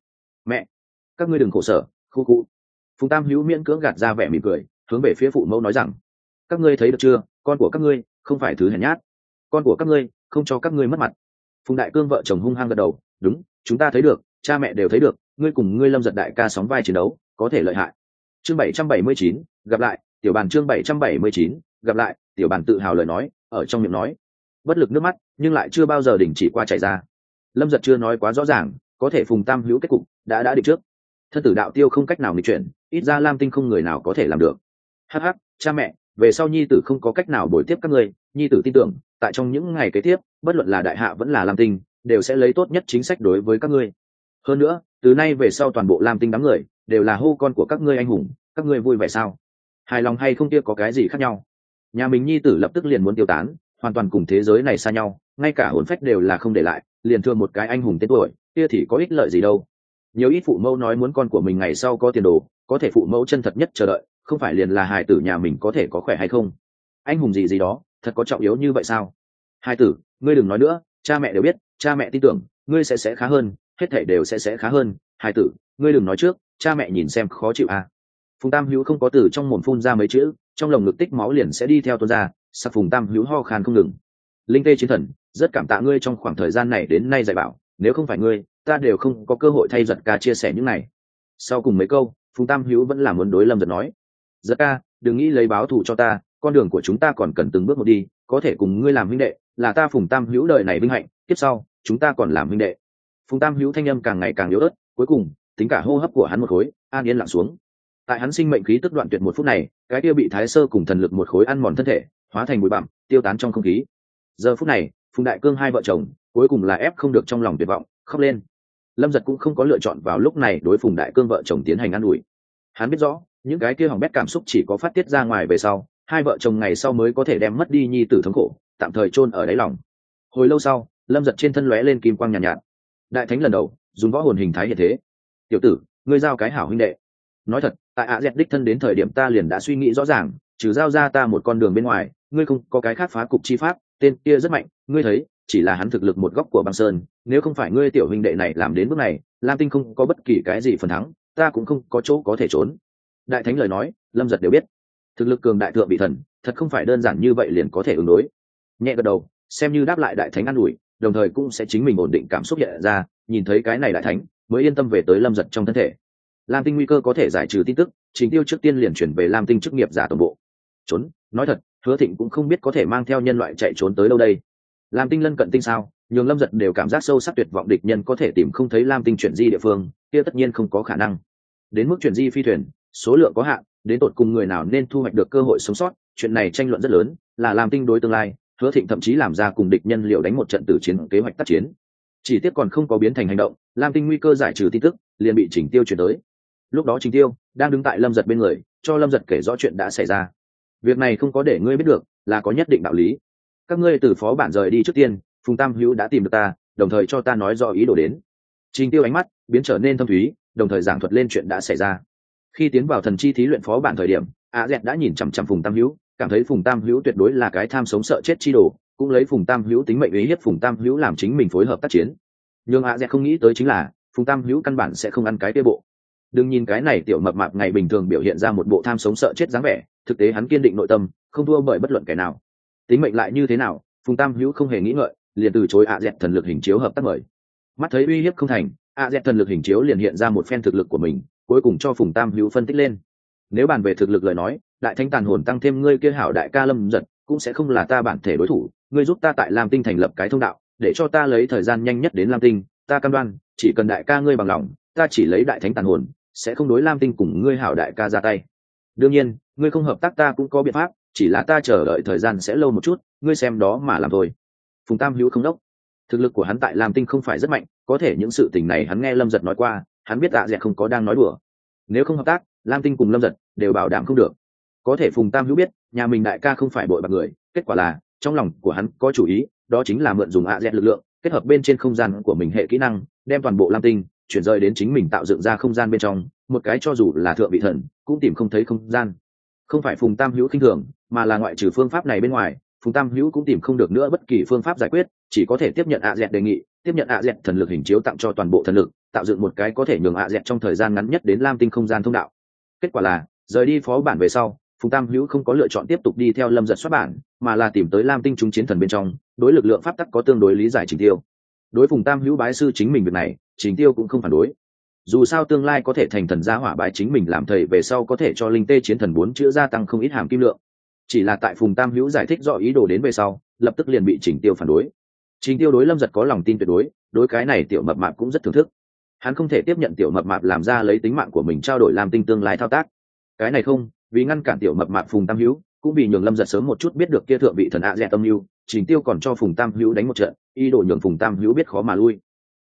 mẹ, các ngươi đừng khổ sở, khu khu. Phùng tam hữu miễn cưỡng gạt ra vẻ mỉm cười, hướng về phía phụ mẫu nói rằng, các ngươi thấy được chưa, con của các ngươi không phải thứ hèn nhát. Con của các ngươi không cho các ngươi mất mặt. Phùng đại cương vợ chồng hung hăng gật đầu, đúng chúng ta thấy được, cha mẹ đều thấy được, ngươi cùng ngươi lâm giật đại ca sóng vai chiến đấu, có thể lợi hại. Chương bảy trăm bảy mươi chín, gặp lại, tiểu bàn chương bảy trăm bảy mươi chín, gặp lại, tiểu bàn tự hào lời nói, ở trong miệng nói. Bất lực nước mắt, nhưng lại chưa bao giờ đình chỉ qua chảy ra. Lâm giật chưa nói quá rõ ràng, có thể phùng tam hữu kết cục, đã đã định trước. Thân tử đạo tiêu không cách nào nghịch chuyển, ít ra lam tinh không người nào có thể làm được. Hh cha mẹ, về sau nhi tử không có cách nào bồi tiếp các ngươi, nhi tử tin tưởng, tại trong những ngày kế tiếp, bất luận là đại hạ vẫn là lam tinh đều sẽ lấy tốt nhất chính sách đối với các ngươi. Hơn nữa, từ nay về sau toàn bộ lam tinh đám người đều là hô con của các ngươi anh hùng, các ngươi vui vẻ sao? Hài lòng hay không kia có cái gì khác nhau? Nhà mình nhi tử lập tức liền muốn tiêu tán, hoàn toàn cùng thế giới này xa nhau, ngay cả hồn phách đều là không để lại, liền thương một cái anh hùng tên tuổi, kia thì có ích lợi gì đâu. Nhiều ít phụ mẫu nói muốn con của mình ngày sau có tiền đồ, có thể phụ mẫu chân thật nhất chờ đợi, không phải liền là hài tử nhà mình có thể có khỏe hay không? Anh hùng gì gì đó, thật có trọng yếu như vậy sao? Hai tử, ngươi đừng nói nữa, cha mẹ đều biết cha mẹ tin tưởng, ngươi sẽ sẽ khá hơn, hết thể đều sẽ sẽ khá hơn. Hai tử, ngươi đừng nói trước, cha mẹ nhìn xem khó chịu à. phùng tam hữu không có từ trong mồm phun ra mấy chữ, trong lồng ngực tích máu liền sẽ đi theo tuôn ra sặc phùng tam hữu ho khan không ngừng. Linh tê chiến thần, rất cảm tạ ngươi trong khoảng thời gian này đến nay dạy bảo, nếu không phải ngươi, ta đều không có cơ hội thay giật ca chia sẻ những này. Sau cùng mấy câu, phùng tam hữu vẫn là muốn đối lâm giật nói, giật ca, đừng nghĩ lấy báo thù cho ta, con đường của chúng ta còn cần từng bước một đi, có thể cùng ngươi làm huynh đệ, là ta phùng tam hữu đời này vinh hạnh, tiếp sau chúng ta còn làm huynh đệ. Phùng tam hữu thanh âm càng ngày càng yếu ớt, cuối cùng, tính cả hô hấp của hắn một khối, an yên lặng xuống. Tại hắn sinh mệnh khí tức đoạn tuyệt một phút này, cái kia bị thái sơ cùng thần lực một khối ăn mòn thân thể, hóa thành bụi bặm, tiêu tán trong không khí. Giờ phút này, phùng đại cương hai vợ chồng, cuối cùng là ép không được trong lòng tuyệt vọng, khóc lên. Lâm giật cũng không có lựa chọn vào lúc này đối phùng đại cương vợ chồng tiến hành ă n ủi. Hắn biết rõ, những cái kia hỏng bét cảm xúc chỉ có phát tiết ra ngoài về sau, hai vợ chồng ngày sau mới có thể đem mất đi nhi tử thống khổ, tạm thời chôn ở đáy lòng. Hồi lâu sau lâm giật trên thân lóe lên kim quang nhàn nhạt, nhạt. Đại thánh lần đầu dùng võ hồn hình thái hiện thế. Tiểu tử ngươi giao cái hảo huynh đệ. Nói thật tại ạ dẹt đích thân đến thời điểm ta liền đã suy nghĩ rõ ràng trừ giao ra ta một con đường bên ngoài ngươi không có cái khác phá cục chi pháp tên kia rất mạnh ngươi thấy chỉ là hắn thực lực một góc của băng sơn nếu không phải ngươi tiểu huynh đệ này làm đến bước này lam tinh không có bất kỳ cái gì phần thắng ta cũng không có chỗ có thể trốn. Đại thánh lời nói lâm giật đều biết. Thực lực cường đại thượng vị thần thật không phải đơn giản như vậy liền có thể ứng đối. Nhẹ gật đầu xem như đáp lại đại thánh an ủi đồng thời cũng sẽ chính mình ổn định cảm xúc hiện ra, nhìn thấy cái này đại thánh, mới yên tâm về tới lâm giật trong thân thể. Lam tinh nguy cơ có thể giải trừ tin tức chính tiêu trước tiên liền chuyển về lam tinh chức nghiệp giả toàn bộ. Trốn, nói thật, hứa thịnh cũng không biết có thể mang theo nhân loại chạy trốn tới đâu đây. Lam tinh lân cận tinh sao, nhường lâm giật đều cảm giác sâu sắc tuyệt vọng địch nhân có thể tìm không thấy lam tinh chuyển di địa phương, kia tất nhiên không có khả năng. Đến mức chuyển di phi thuyền, số lượng có hạn, đến tột cùng người nào nên thu hoạch được cơ hội sống sót, chuyện này tranh luận rất lớn, là lam tinh đối tương lai hứa thịnh thậm chí làm ra cùng địch nhân liệu đánh một trận tử chiến kế hoạch tác chiến. Chỉ tiếc còn không có biến thành hành động, lam tinh nguy cơ giải trừ tin tức, liền bị chỉnh tiêu chuyển tới. Lúc đó trình tiêu đang đứng tại lâm giật bên người, cho lâm giật kể rõ chuyện đã xảy ra. Việc này không có để ngươi biết được, là có nhất định đạo lý. Các ngươi từ phó bản rời đi trước tiên, phùng tam hữu đã tìm được ta, đồng thời cho ta nói do ý đồ đến. Trình tiêu ánh mắt biến trở nên thâm thúy, đồng thời giảng thuật lên chuyện đã xảy ra. Khi tiến vào thần chi thí luyện phó bản thời điểm, a z đã nhìn chằm chằm phùng tam hữu cảm thấy phùng tam hữu tuyệt đối là cái tham sống sợ chết chi đồ, cũng lấy phùng tam hữu tính mệnh ý hiếp phùng tam hữu làm chính mình phối hợp tác chiến. Nhưng a dẹt không nghĩ tới chính là, phùng tam hữu căn bản sẽ không ăn cái kia bộ. Đừng nhìn cái này tiểu mập mạp ngày bình thường biểu hiện ra một bộ tham sống sợ chết dáng vẻ, thực tế hắn kiên định nội tâm, không thua bởi bất luận kẻ nào. Tính mệnh lại như thế nào, phùng tam hữu không hề nghĩ ngợi, liền từ chối ạ dẹt thần lực hình chiếu hợp tác mời. Mắt thấy uy hiếp không thành, ạ dẹt thần lực hình chiếu liền hiện ra một phen thực lực của mình, cuối cùng cho phùng tam hữu phân tích lên. Nếu bàn về thực lực lời nói đại Thánh tàn hồn tăng thêm ngươi kia hảo đại ca lâm giật, cũng sẽ không là ta bản thể đối thủ, ngươi giúp ta tại lam tinh thành lập cái thông đạo, để cho ta lấy thời gian nhanh nhất đến lam tinh, ta cam đoan, chỉ cần đại ca ngươi bằng lòng, ta chỉ lấy đại thánh tàn hồn, sẽ không đối lam tinh cùng ngươi hảo đại ca ra tay. Đương nhiên, ngươi không hợp tác ta cũng có biện pháp, chỉ là ta chờ đợi thời gian sẽ lâu một chút, ngươi xem đó mà làm thôi. Phùng tam hữu không đốc. Thực lực của hắn tại lam tinh không phải rất mạnh, có thể những sự tình này hắn nghe lâm giật nói qua, hắn biết tạ dẹt không có đang nói đùa. Nếu không hợp tác, lam tinh cùng lâm giật đều bảo đảm không được có thể phùng tam hữu biết, nhà mình đại ca không phải bội bạc người, kết quả là, trong lòng của hắn có chủ ý, đó chính là mượn dùng ạ dẹt lực lượng, kết hợp bên trên không gian của mình hệ kỹ năng, đem toàn bộ lam tinh, chuyển rời đến chính mình tạo dựng ra không gian bên trong, một cái cho dù là thượng vị thần, cũng tìm không thấy không gian. Không phải phùng tam hữu khinh thường, mà là ngoại trừ phương pháp này bên ngoài, phùng tam hữu cũng tìm không được nữa bất kỳ phương pháp giải quyết, chỉ có thể tiếp nhận ạ dẹt đề nghị, tiếp nhận ạ dẹt thần lực hình chiếu tặng cho toàn bộ thần lực, tạo dựng một cái có thể nhường ạ dẹt trong thời gian ngắn nhất đến lam tinh không gian thông đạo. Kết quả là, rời đi phó bản về sau phùng tam hữu không có lựa chọn tiếp tục đi theo lâm giật xuất bản, mà là tìm tới lam tinh chúng chiến thần bên trong, đối lực lượng pháp tắc có tương đối lý giải trình tiêu. Đối phùng tam hữu bái sư chính mình việc này, trình tiêu cũng không phản đối. Dù sao tương lai có thể thành thần gia hỏa bái chính mình làm thầy về sau có thể cho linh tê chiến thần bốn chữa gia tăng không ít hàm kim lượng. Chỉ là tại phùng tam hữu giải thích rõ ý đồ đến về sau, lập tức liền bị trình tiêu phản đối. Trình tiêu đối lâm giật có lòng tin tuyệt đối đối cái này tiểu mập mạp cũng rất thưởng thức. Hắn không thể tiếp nhận tiểu mập mạp làm ra lấy tính mạng của mình trao đổi làm tinh tương lai thao tác cái này không, vì ngăn cản tiểu mập mạp phùng tam hữu, cũng vì nhường lâm giật sớm một chút biết được kia thượng vị thần ạ dẹt tâm mưu, trình tiêu còn cho phùng tam hữu đánh một trận y đổ nhường phùng tam hữu biết khó mà lui.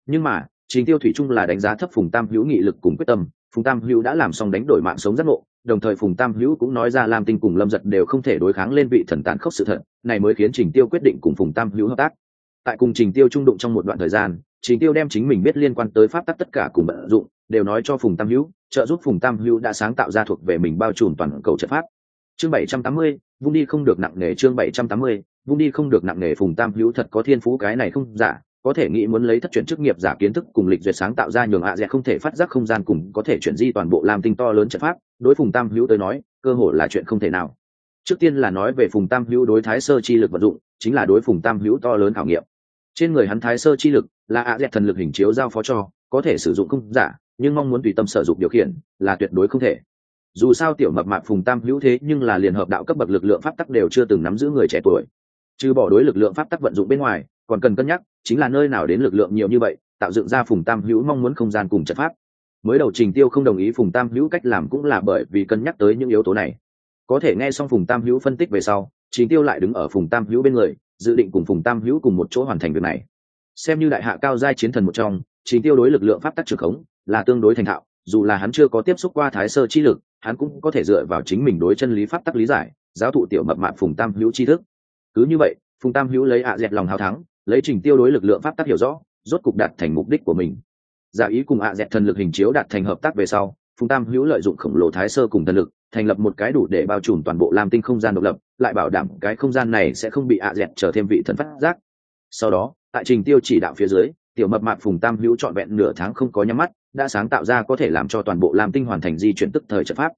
Nhưng mà, trình tiêu thủy chung là đánh giá thấp phùng tam hữu nghị lực cùng quyết tâm, phùng tam hữu đã làm xong đánh đổi mạng sống giác ngộ, đồng thời phùng tam hữu cũng nói ra lam tinh cùng lâm giật đều không thể đối kháng lên vị thần tàn khốc sự thật, này mới khiến trình tiêu quyết định cùng phùng tam hữu hợp tác. Tại cùng trình tiêu trung đụng trong một đoạn thời gian trình tiêu đem chính mình biết liên quan tới pháp tắc tất cả cùng vận dụng, đều nói cho phùng tam hữu, trợ giúp phùng tam hữu đã sáng tạo ra thuộc về mình bao trùm toàn cầu trận pháp. Chương bảy trăm tám mươi, vung đi không được nặng nề chương bảy trăm tám mươi, vung đi không được nặng nề phùng tam hữu thật có thiên phú cái này không giả, có thể nghĩ muốn lấy thất truyền chức nghiệp giả kiến thức cùng lịch duyệt sáng tạo ra nhường ạ à không thể phát giác không gian cùng có thể chuyển di toàn bộ làm tinh to lớn trận pháp, đối phùng tam hữu tới nói, cơ hội là chuyện không thể nào. Trước tiên là nói về phùng tam hữu đối thái sơ chi lực vận dụng, chính là đối phùng tam hữu to lớn khảo nghiệm. Trên người hắn thái sơ chi lực là ạ à thần lực hình chiếu giao phó cho, có thể sử dụng không giả, nhưng mong muốn tùy tâm sở dụng điều khiển, là tuyệt đối không thể. Dù sao tiểu mập mạp phùng tam hữu thế nhưng là liền hợp đạo cấp bậc lực lượng pháp tắc đều chưa từng nắm giữ người trẻ tuổi. Trừ bỏ đối lực lượng pháp tắc vận dụng bên ngoài, còn cần cân nhắc, chính là nơi nào đến lực lượng nhiều như vậy, tạo dựng ra phùng tam hữu mong muốn không gian cùng trận pháp. Mới đầu trình tiêu không đồng ý phùng tam hữu cách làm cũng là bởi vì cân nhắc tới những yếu tố này. Có thể nghe xong phùng tam hữu phân tích về sau, trình tiêu lại đứng ở phùng tam hữu bên người, dự định cùng phùng tam hữu cùng một chỗ hoàn thành việc này xem như đại hạ cao giai chiến thần một trong trình tiêu đối lực lượng pháp tắc trường khống là tương đối thành thạo, dù là hắn chưa có tiếp xúc qua thái sơ chi lực, hắn cũng có thể dựa vào chính mình đối chân lý pháp tắc lý giải, giáo thụ tiểu mập mạp phùng tam hữu tri thức. Cứ như vậy, phùng tam hữu lấy ạ dẹt lòng hào thắng, lấy trình tiêu đối lực lượng pháp tắc hiểu rõ, rốt cục đạt thành mục đích của mình. Giả ý cùng ạ dẹt thần lực hình chiếu đạt thành hợp tác về sau, phùng tam hữu lợi dụng khổng lồ thái sơ cùng thần lực, thành lập một cái đủ để bao trùm toàn bộ lam tinh không gian độc lập, lại bảo đảm cái không gian này sẽ không bị ạ dẹt trở thêm vị thần phát giác. Sau đó tại trình tiêu chỉ đạo phía dưới, tiểu mập mạp phùng tam hữu trọn vẹn nửa tháng không có nhắm mắt, đã sáng tạo ra có thể làm cho toàn bộ lam tinh hoàn thành di chuyển tức thời trận pháp.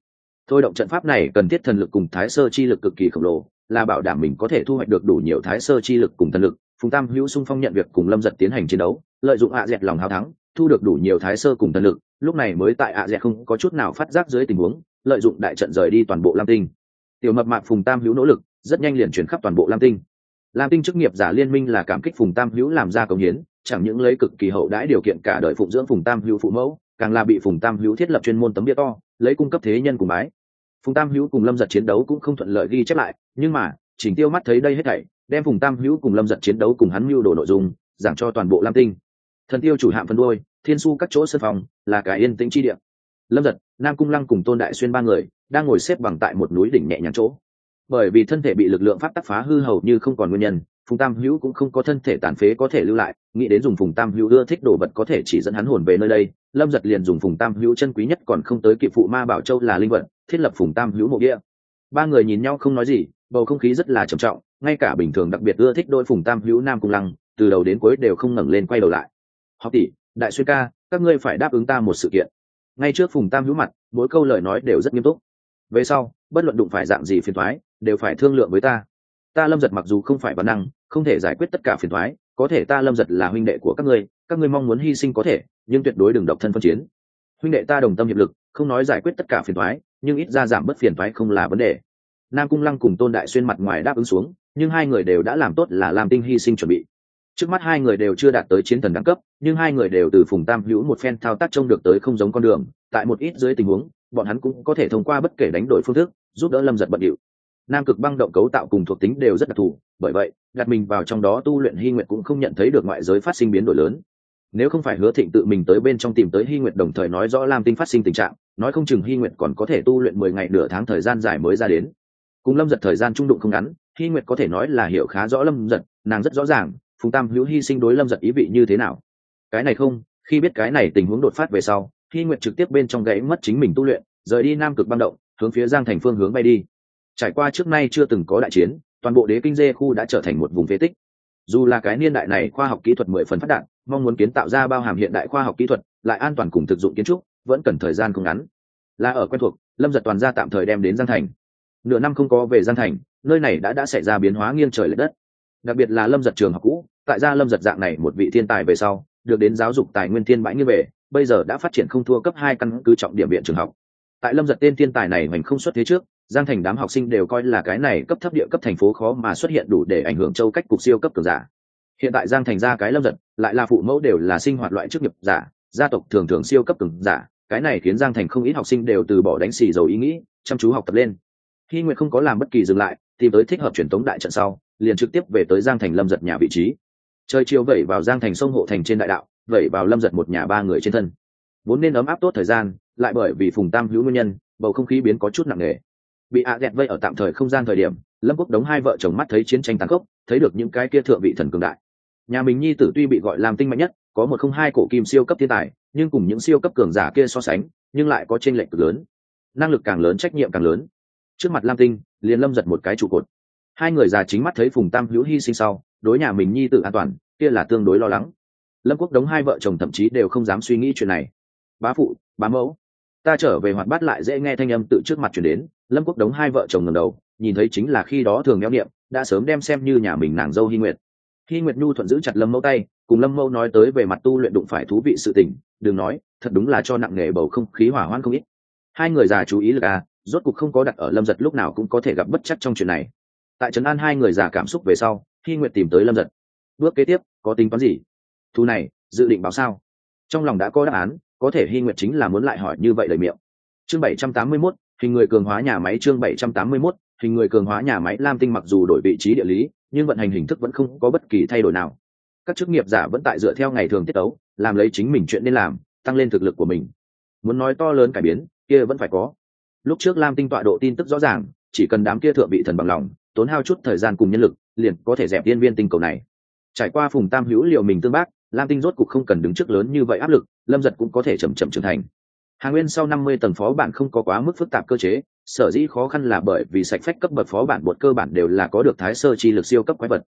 Thôi động trận pháp này cần thiết thần lực cùng thái sơ chi lực cực kỳ khổng lồ, là bảo đảm mình có thể thu hoạch được đủ nhiều thái sơ chi lực cùng thần lực. Phùng tam hữu sung phong nhận việc cùng lâm giật tiến hành chiến đấu, lợi dụng ạ dẹt lòng hào thắng, thu được đủ nhiều thái sơ cùng thần lực. Lúc này mới tại ạ dẹt không có chút nào phát giác dưới tình huống, lợi dụng đại trận rời đi toàn bộ lam tinh. Tiểu mập mạp phùng tam hữu nỗ lực, rất nhanh liền chuyển khắp toàn bộ lam tinh lam tinh chức nghiệp giả liên minh là cảm kích phùng tam hữu làm ra công hiến, chẳng những lấy cực kỳ hậu đãi điều kiện cả đời phụng dưỡng phùng tam hữu phụ mẫu, càng là bị phùng tam hữu thiết lập chuyên môn tấm bia to, lấy cung cấp thế nhân cùng bái. Phùng tam hữu cùng lâm giật chiến đấu cũng không thuận lợi ghi chép lại, nhưng mà chỉnh tiêu mắt thấy đây hết thảy, đem phùng tam hữu cùng lâm giật chiến đấu cùng hắn mưu đồ nội dung, giảng cho toàn bộ lam tinh. Thần tiêu chủ hạm phân đôi thiên su các chỗ sân phòng, là cả yên tĩnh chi địa. Lâm giật, nam cung lăng cùng tôn đại xuyên ba người, đang ngồi xếp bằng tại một núi đỉnh nhẹ nhàng chỗ bởi vì thân thể bị lực lượng pháp tắc phá hư hầu như không còn nguyên nhân, phùng tam hữu cũng không có thân thể tàn phế có thể lưu lại, nghĩ đến dùng phùng tam hữu ưa thích đồ vật có thể chỉ dẫn hắn hồn về nơi đây, lâm giật liền dùng phùng tam hữu chân quý nhất còn không tới kịp phụ ma bảo châu là linh vật, thiết lập phùng tam hữu mộ địa. Ba người nhìn nhau không nói gì, bầu không khí rất là trầm trọng, ngay cả bình thường đặc biệt ưa thích đôi phùng tam hữu nam cung lăng, từ đầu đến cuối đều không ngẩng lên quay đầu lại. Học tỷ, đại xuyên ca, các ngươi phải đáp ứng ta một sự kiện. Ngay trước phùng tam hữu mặt, mỗi câu lời nói đều rất nghiêm túc. Về sau, bất luận đụng phải dạng gì phiền thoái đều phải thương lượng với ta. Ta lâm giật mặc dù không phải bản năng, không thể giải quyết tất cả phiền thoái có thể ta lâm giật là huynh đệ của các ngươi các ngươi mong muốn hy sinh có thể, nhưng tuyệt đối đừng độc thân phân chiến. Huynh đệ ta đồng tâm hiệp lực, không nói giải quyết tất cả phiền thoái nhưng ít ra giảm bớt phiền thoái không là vấn đề. Nam cung lăng cùng tôn đại xuyên mặt ngoài đáp ứng xuống, nhưng hai người đều đã làm tốt là làm tinh hy sinh chuẩn bị. Trước mắt hai người đều chưa đạt tới chiến thần đẳng cấp, nhưng hai người đều từ phùng tam hữu một phen thao tác trông được tới không giống con đường, tại một ít dưới tình huống, bọn hắn cũng có thể thông qua bất kể đánh đổi phương thức, giúp đỡ lâm giật bận điệu nam cực băng động cấu tạo cùng thuộc tính đều rất đặc thù, bởi vậy, đặt mình vào trong đó tu luyện hy nguyện cũng không nhận thấy được ngoại giới phát sinh biến đổi lớn. Nếu không phải hứa thịnh tự mình tới bên trong tìm tới hy nguyện đồng thời nói rõ lam tinh phát sinh tình trạng, nói không chừng hy nguyện còn có thể tu luyện mười ngày nửa tháng thời gian dài mới ra đến. Cùng lâm giật thời gian trung đụng không ngắn, hy nguyệt có thể nói là hiểu khá rõ lâm giật, nàng rất rõ ràng, phùng tam hữu hy sinh đối lâm giật ý vị như thế nào. Cái này không, khi biết cái này tình huống đột phát về sau, hy nguyệt trực tiếp bên trong gãy mất chính mình tu luyện, rời đi nam cực băng động, hướng phía giang thành phương hướng bay đi trải qua trước nay chưa từng có đại chiến, toàn bộ đế kinh dê khu đã trở thành một vùng phế tích. Dù là cái niên đại này khoa học kỹ thuật mười phần phát đạt, mong muốn kiến tạo ra bao hàm hiện đại khoa học kỹ thuật, lại an toàn cùng thực dụng kiến trúc, vẫn cần thời gian không ngắn. Là ở quen thuộc, lâm giật toàn ra tạm thời đem đến giang thành. Nửa năm không có về giang thành, nơi này đã đã xảy ra biến hóa nghiêng trời l ệ đất. Đặc biệt là lâm giật trường học cũ, tại gia lâm giật dạng này một vị thiên tài về sau, được đến giáo dục tài nguyên thiên bãi như về, bây giờ đã phát triển không thua cấp hai căn cứ trọng điểm viện trường học. Tại lâm giật tên thiên tài này hoành không xuất thế trước giang thành đám học sinh đều coi là cái này cấp thấp địa cấp thành phố khó mà xuất hiện đủ để ảnh hưởng châu cách cục siêu cấp cường giả. Hiện tại giang thành ra cái lâm giật, lại là phụ mẫu đều là sinh hoạt loại chức nghiệp giả, gia tộc thường thường siêu cấp cường giả, cái này khiến giang thành không ít học sinh đều từ bỏ đánh xì dầu ý nghĩ, chăm chú học tập lên. Khi nguyện không có làm bất kỳ dừng lại, tìm tới thích hợp truyền tống đại trận sau, liền trực tiếp về tới giang thành lâm giật nhà vị trí. Trời chiều vẩy vào giang thành sông hộ thành trên đại đạo, vẩy vào lâm giật một nhà ba người trên thân. Vốn nên ấm áp tốt thời gian, lại bởi vì phùng tam hữu nguyên nhân, bầu không khí biến có chút nặng nề bị ạ à ghẹt vây ở tạm thời không gian thời điểm, lâm quốc đống hai vợ chồng mắt thấy chiến tranh tàn khốc, thấy được những cái kia thượng vị thần cường đại. Nhà mình nhi tử tuy bị gọi làm tinh mạnh nhất, có một không hai cổ kim siêu cấp thiên tài, nhưng cùng những siêu cấp cường giả kia so sánh, nhưng lại có tranh lệch cực lớn. Năng lực càng lớn, trách nhiệm càng lớn. Trước mặt lam tinh, liền lâm giật một cái trụ cột. Hai người già chính mắt thấy phùng tam hữu hy sinh sau, đối nhà mình nhi tự an toàn, kia là tương đối lo lắng. Lâm quốc đống hai vợ chồng thậm chí đều không dám suy nghĩ chuyện này. Bá phụ, bá mẫu, ta trở về hoạt bát lại dễ nghe thanh âm tự trước mặt chuyển đến lâm quốc đống hai vợ chồng ngầm đầu, nhìn thấy chính là khi đó thường neo niệm, đã sớm đem xem như nhà mình nàng dâu hy nguyệt. Hy nguyệt nhu thuận giữ chặt lâm mẫu tay, cùng lâm mẫu nói tới về mặt tu luyện đụng phải thú vị sự tình, đừng nói, thật đúng là cho nặng nghề bầu không khí hỏa hoạn không ít. Hai người già chú ý lực à rốt cuộc không có đặt ở lâm giật lúc nào cũng có thể gặp bất chắc trong chuyện này. Tại trấn an hai người già cảm xúc về sau hy nguyệt tìm tới lâm giật. Bước kế tiếp, có tính toán gì? Thu này, dự định báo sao? Trong lòng đã có đáp án, có thể hy nguyệt chính là muốn lại hỏi như vậy lời miệng. Chương bảy trăm tám mươi mốt hình người cường hóa nhà máy chương 781, hình người cường hóa nhà máy lam tinh mặc dù đổi vị trí địa lý nhưng vận hành hình thức vẫn không có bất kỳ thay đổi nào. Các chức nghiệp giả vẫn tại dựa theo ngày thường tiết tấu làm lấy chính mình chuyện nên làm tăng lên thực lực của mình. Muốn nói to lớn cải biến kia vẫn phải có. Lúc trước lam tinh tọa độ tin tức rõ ràng chỉ cần đám kia thượng vị thần bằng lòng tốn hao chút thời gian cùng nhân lực liền có thể dẹp tiên viên tinh cầu này. Trải qua phùng tam hữu liệu mình tương bác lam tinh rốt cục không cần đứng trước lớn như vậy áp lực lâm giật cũng có thể chầm chậm trưởng thành hà nguyên sau năm mươi tầng phó bản không có quá mức phức tạp cơ chế, sở dĩ khó khăn là bởi vì sạch phách cấp bậc phó bản bột cơ bản đều là có được thái sơ chi lực siêu cấp quái vật.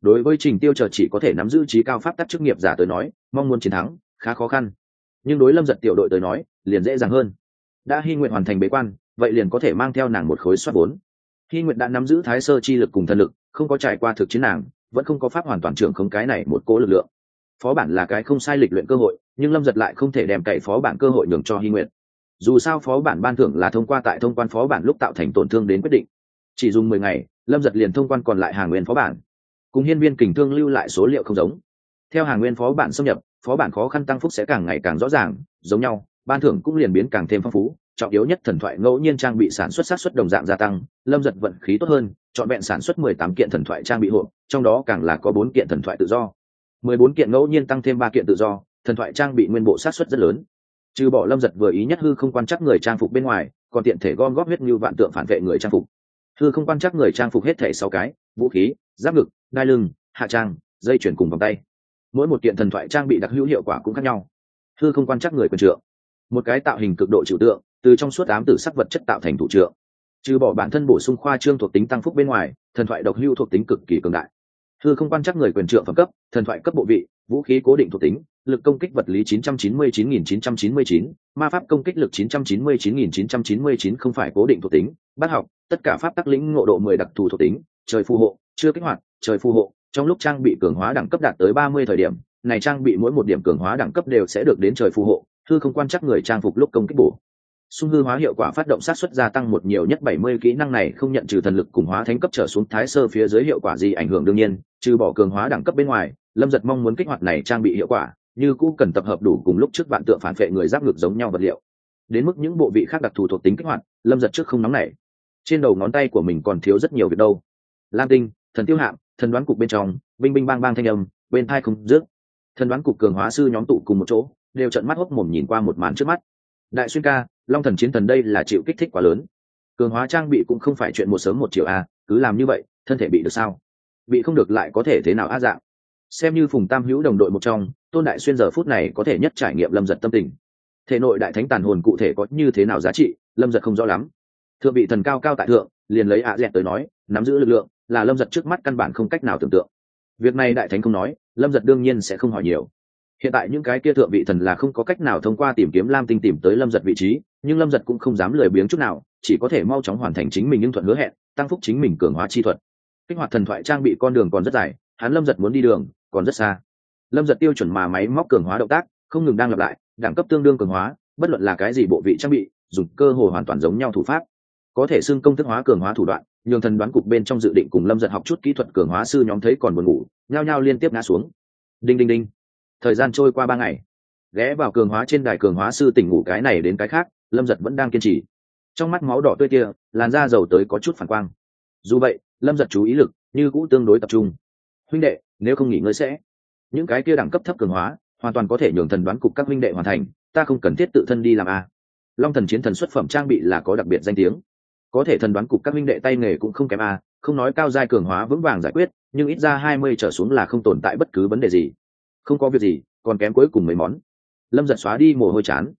Đối với trình tiêu chờ chỉ có thể nắm giữ trí cao pháp tắc chức nghiệp giả tới nói, mong muốn chiến thắng, khá khó khăn. Nhưng đối lâm giật tiểu đội tới nói, liền dễ dàng hơn. Đã hy nguyện hoàn thành bế quan, vậy liền có thể mang theo nàng một khối soát vốn. Hy nguyện đã nắm giữ thái sơ chi lực cùng thần lực, không có trải qua thực chiến nàng, vẫn không có pháp hoàn toàn trưởng không cái này một cố lực lượng. Phó bản là cái không sai lịch luyện cơ hội nhưng lâm giật lại không thể đem cậy phó bản cơ hội nhường cho hy nguyện dù sao phó bản ban thưởng là thông qua tại thông quan phó bản lúc tạo thành tổn thương đến quyết định chỉ dùng mười ngày lâm giật liền thông quan còn lại hàng nguyên phó bản cùng hiên viên kình thương lưu lại số liệu không giống theo hàng nguyên phó bản xâm nhập phó bản khó khăn tăng phúc sẽ càng ngày càng rõ ràng giống nhau ban thưởng cũng liền biến càng thêm phong phú trọng yếu nhất thần thoại ngẫu nhiên trang bị sản xuất sát xuất đồng dạng gia tăng lâm giật vận khí tốt hơn chọn vẹn sản xuất mười tám kiện thần thoại trang bị hộp trong đó càng là có bốn kiện thần thoại tự do mười bốn kiện ngẫu nhiên tăng thêm ba kiện tự do thần thoại trang bị nguyên bộ sát xuất rất lớn. Trừ bỏ lâm giật vừa ý nhất hư không quan chắc người trang phục bên ngoài, còn tiện thể gom góp huyết như vạn tượng phản vệ người trang phục. Hư không quan chắc người trang phục hết thể sáu cái, vũ khí, giáp ngực, đai lưng, hạ trang, dây chuyển cùng vòng tay. Mỗi một kiện thần thoại trang bị đặc hữu hiệu quả cũng khác nhau. Hư không quan chắc người quần trượng. Một cái tạo hình cực độ trừu tượng, từ trong suốt ám tử sắc vật chất tạo thành thủ trượng. Trừ bỏ bản thân bổ sung khoa trương thuộc tính tăng phúc bên ngoài, thần thoại độc hưu thuộc tính cực kỳ cường đại hư không quan chắc người quyền trượng phẩm cấp thần thoại cấp bộ vị vũ khí cố định thuộc tính lực công kích vật lý 999.999, ma pháp công kích lực 999.999 không phải cố định thuộc tính bắt học tất cả pháp tắc lĩnh ngộ độ 10 đặc thù thuộc tính trời phù hộ chưa kích hoạt trời phù hộ trong lúc trang bị cường hóa đẳng cấp đạt tới 30 thời điểm này trang bị mỗi một điểm cường hóa đẳng cấp đều sẽ được đến trời phù hộ hư không quan chắc người trang phục lúc công kích bổ xung hư hóa hiệu quả phát động sát xuất gia tăng một nhiều nhất bảy mươi kỹ năng này không nhận trừ thần lực cùng hóa thánh cấp trở xuống thái sơ phía dưới hiệu quả gì ảnh hưởng đương nhiên, trừ bỏ cường hóa đẳng cấp bên ngoài, lâm giật mong muốn kích hoạt này trang bị hiệu quả, như cũ cần tập hợp đủ cùng lúc trước vạn tượng phản vệ người giáp ngược giống nhau vật liệu. Đến mức những bộ vị khác đặc thù thuộc tính kích hoạt, lâm giật trước không nóng nảy. Trên đầu ngón tay của mình còn thiếu rất nhiều việc đâu. Lam tinh, thần tiêu hạm, thần đoán cục bên trong, binh binh bang bang thanh âm, bên tai không dứt. Thần đoán cục cường hóa sư nhóm tụ cùng một chỗ, đều trận mắt hốc mồm nhìn qua một màn trước mắt. Đại xuyên ca long thần chiến thần đây là chịu kích thích quá lớn. Cường hóa trang bị cũng không phải chuyện một sớm một chiều a cứ làm như vậy, thân thể bị được sao? Bị không được lại có thể thế nào á dạng? Xem như phùng tam hữu đồng đội một trong, tôn đại xuyên giờ phút này có thể nhất trải nghiệm lâm giật tâm tình. Thể nội đại thánh tàn hồn cụ thể có như thế nào giá trị, lâm giật không rõ lắm. Thượng vị thần cao cao tại thượng, liền lấy ạ dẹt tới nói, nắm giữ lực lượng, là lâm giật trước mắt căn bản không cách nào tưởng tượng. Việc này đại thánh không nói, lâm giật đương nhiên sẽ không hỏi nhiều hiện tại những cái kia thượng vị thần là không có cách nào thông qua tìm kiếm lam tinh tìm tới lâm giật vị trí, nhưng lâm giật cũng không dám lười biếng chút nào, chỉ có thể mau chóng hoàn thành chính mình nhưng thuận hứa hẹn, tăng phúc chính mình cường hóa chi thuật. Kích hoạt thần thoại trang bị con đường còn rất dài, hắn lâm giật muốn đi đường, còn rất xa. Lâm giật tiêu chuẩn mà máy móc cường hóa động tác, không ngừng đang lặp lại, đẳng cấp tương đương cường hóa, bất luận là cái gì bộ vị trang bị, dùng cơ hồ hoàn toàn giống nhau thủ pháp. Có thể xưng công thức hóa cường hóa thủ đoạn, nhường thần đoán cục bên trong dự định cùng lâm giật học chút kỹ thuật cường hóa sư nhóm thấy còn buồn ngủ, nhao nhao liên tiếp ngã xuống. Đinh đinh đinh thời gian trôi qua ba ngày. Ghé vào cường hóa trên đài cường hóa sư tỉnh ngủ cái này đến cái khác, lâm giật vẫn đang kiên trì. Trong mắt máu đỏ tươi kia, làn da dầu tới có chút phản quang. Dù vậy, lâm giật chú ý lực như cũ tương đối tập trung. Huynh đệ, nếu không nghỉ ngơi sẽ. Những cái kia đẳng cấp thấp cường hóa, hoàn toàn có thể nhường thần đoán cục các huynh đệ hoàn thành, ta không cần thiết tự thân đi làm a. Long thần chiến thần xuất phẩm trang bị là có đặc biệt danh tiếng. Có thể thần đoán cục các huynh đệ tay nghề cũng không kém a, không nói cao giai cường hóa vững vàng giải quyết, nhưng ít ra hai mươi trở xuống là không tồn tại bất cứ vấn đề gì không có việc gì, còn kém cuối cùng mấy món. Lâm giật xóa đi mồ hôi chán.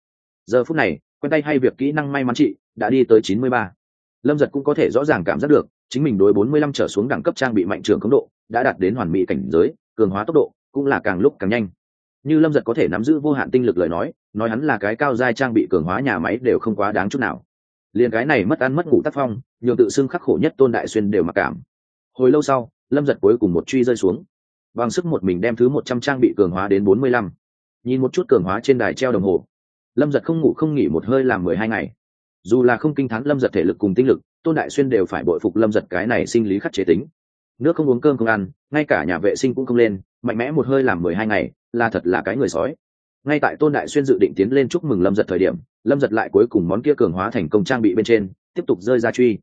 Giờ phút này, quen tay hay việc kỹ năng may mắn chị, đã đi tới chín mươi ba. Lâm giật cũng có thể rõ ràng cảm giác được, chính mình đối bốn mươi lăm trở xuống đẳng cấp trang bị mạnh trường cấm độ, đã đạt đến hoàn mỹ cảnh giới, cường hóa tốc độ, cũng là càng lúc càng nhanh. Như lâm giật có thể nắm giữ vô hạn tinh lực lời nói nói hắn là cái cao giai trang bị cường hóa nhà máy đều không quá đáng chút nào. Liền cái này mất ăn mất ngủ tác phong, nhường tự xưng khắc khổ nhất tôn đại xuyên đều mặc cảm. Hồi lâu sau, lâm giật cuối cùng một truy rơi xuống bằng sức một mình đem thứ một trăm trang bị cường hóa đến bốn mươi lăm. Nhìn một chút cường hóa trên đài treo đồng hồ. Lâm giật không ngủ không nghỉ một hơi làm mười hai ngày. Dù là không kinh t h á n lâm giật thể lực cùng tinh lực, tôn đại xuyên đều phải bội phục lâm giật cái này sinh lý khắc chế tính. Nước không uống cơm không ăn, ngay cả nhà vệ sinh cũng không lên, mạnh mẽ một hơi làm mười hai ngày, là thật là cái người sói. Ngay tại tôn đại xuyên dự định tiến lên chúc mừng lâm giật thời điểm, lâm giật lại cuối cùng món kia cường hóa thành công trang bị bên trên, tiếp tục rơi ra truy.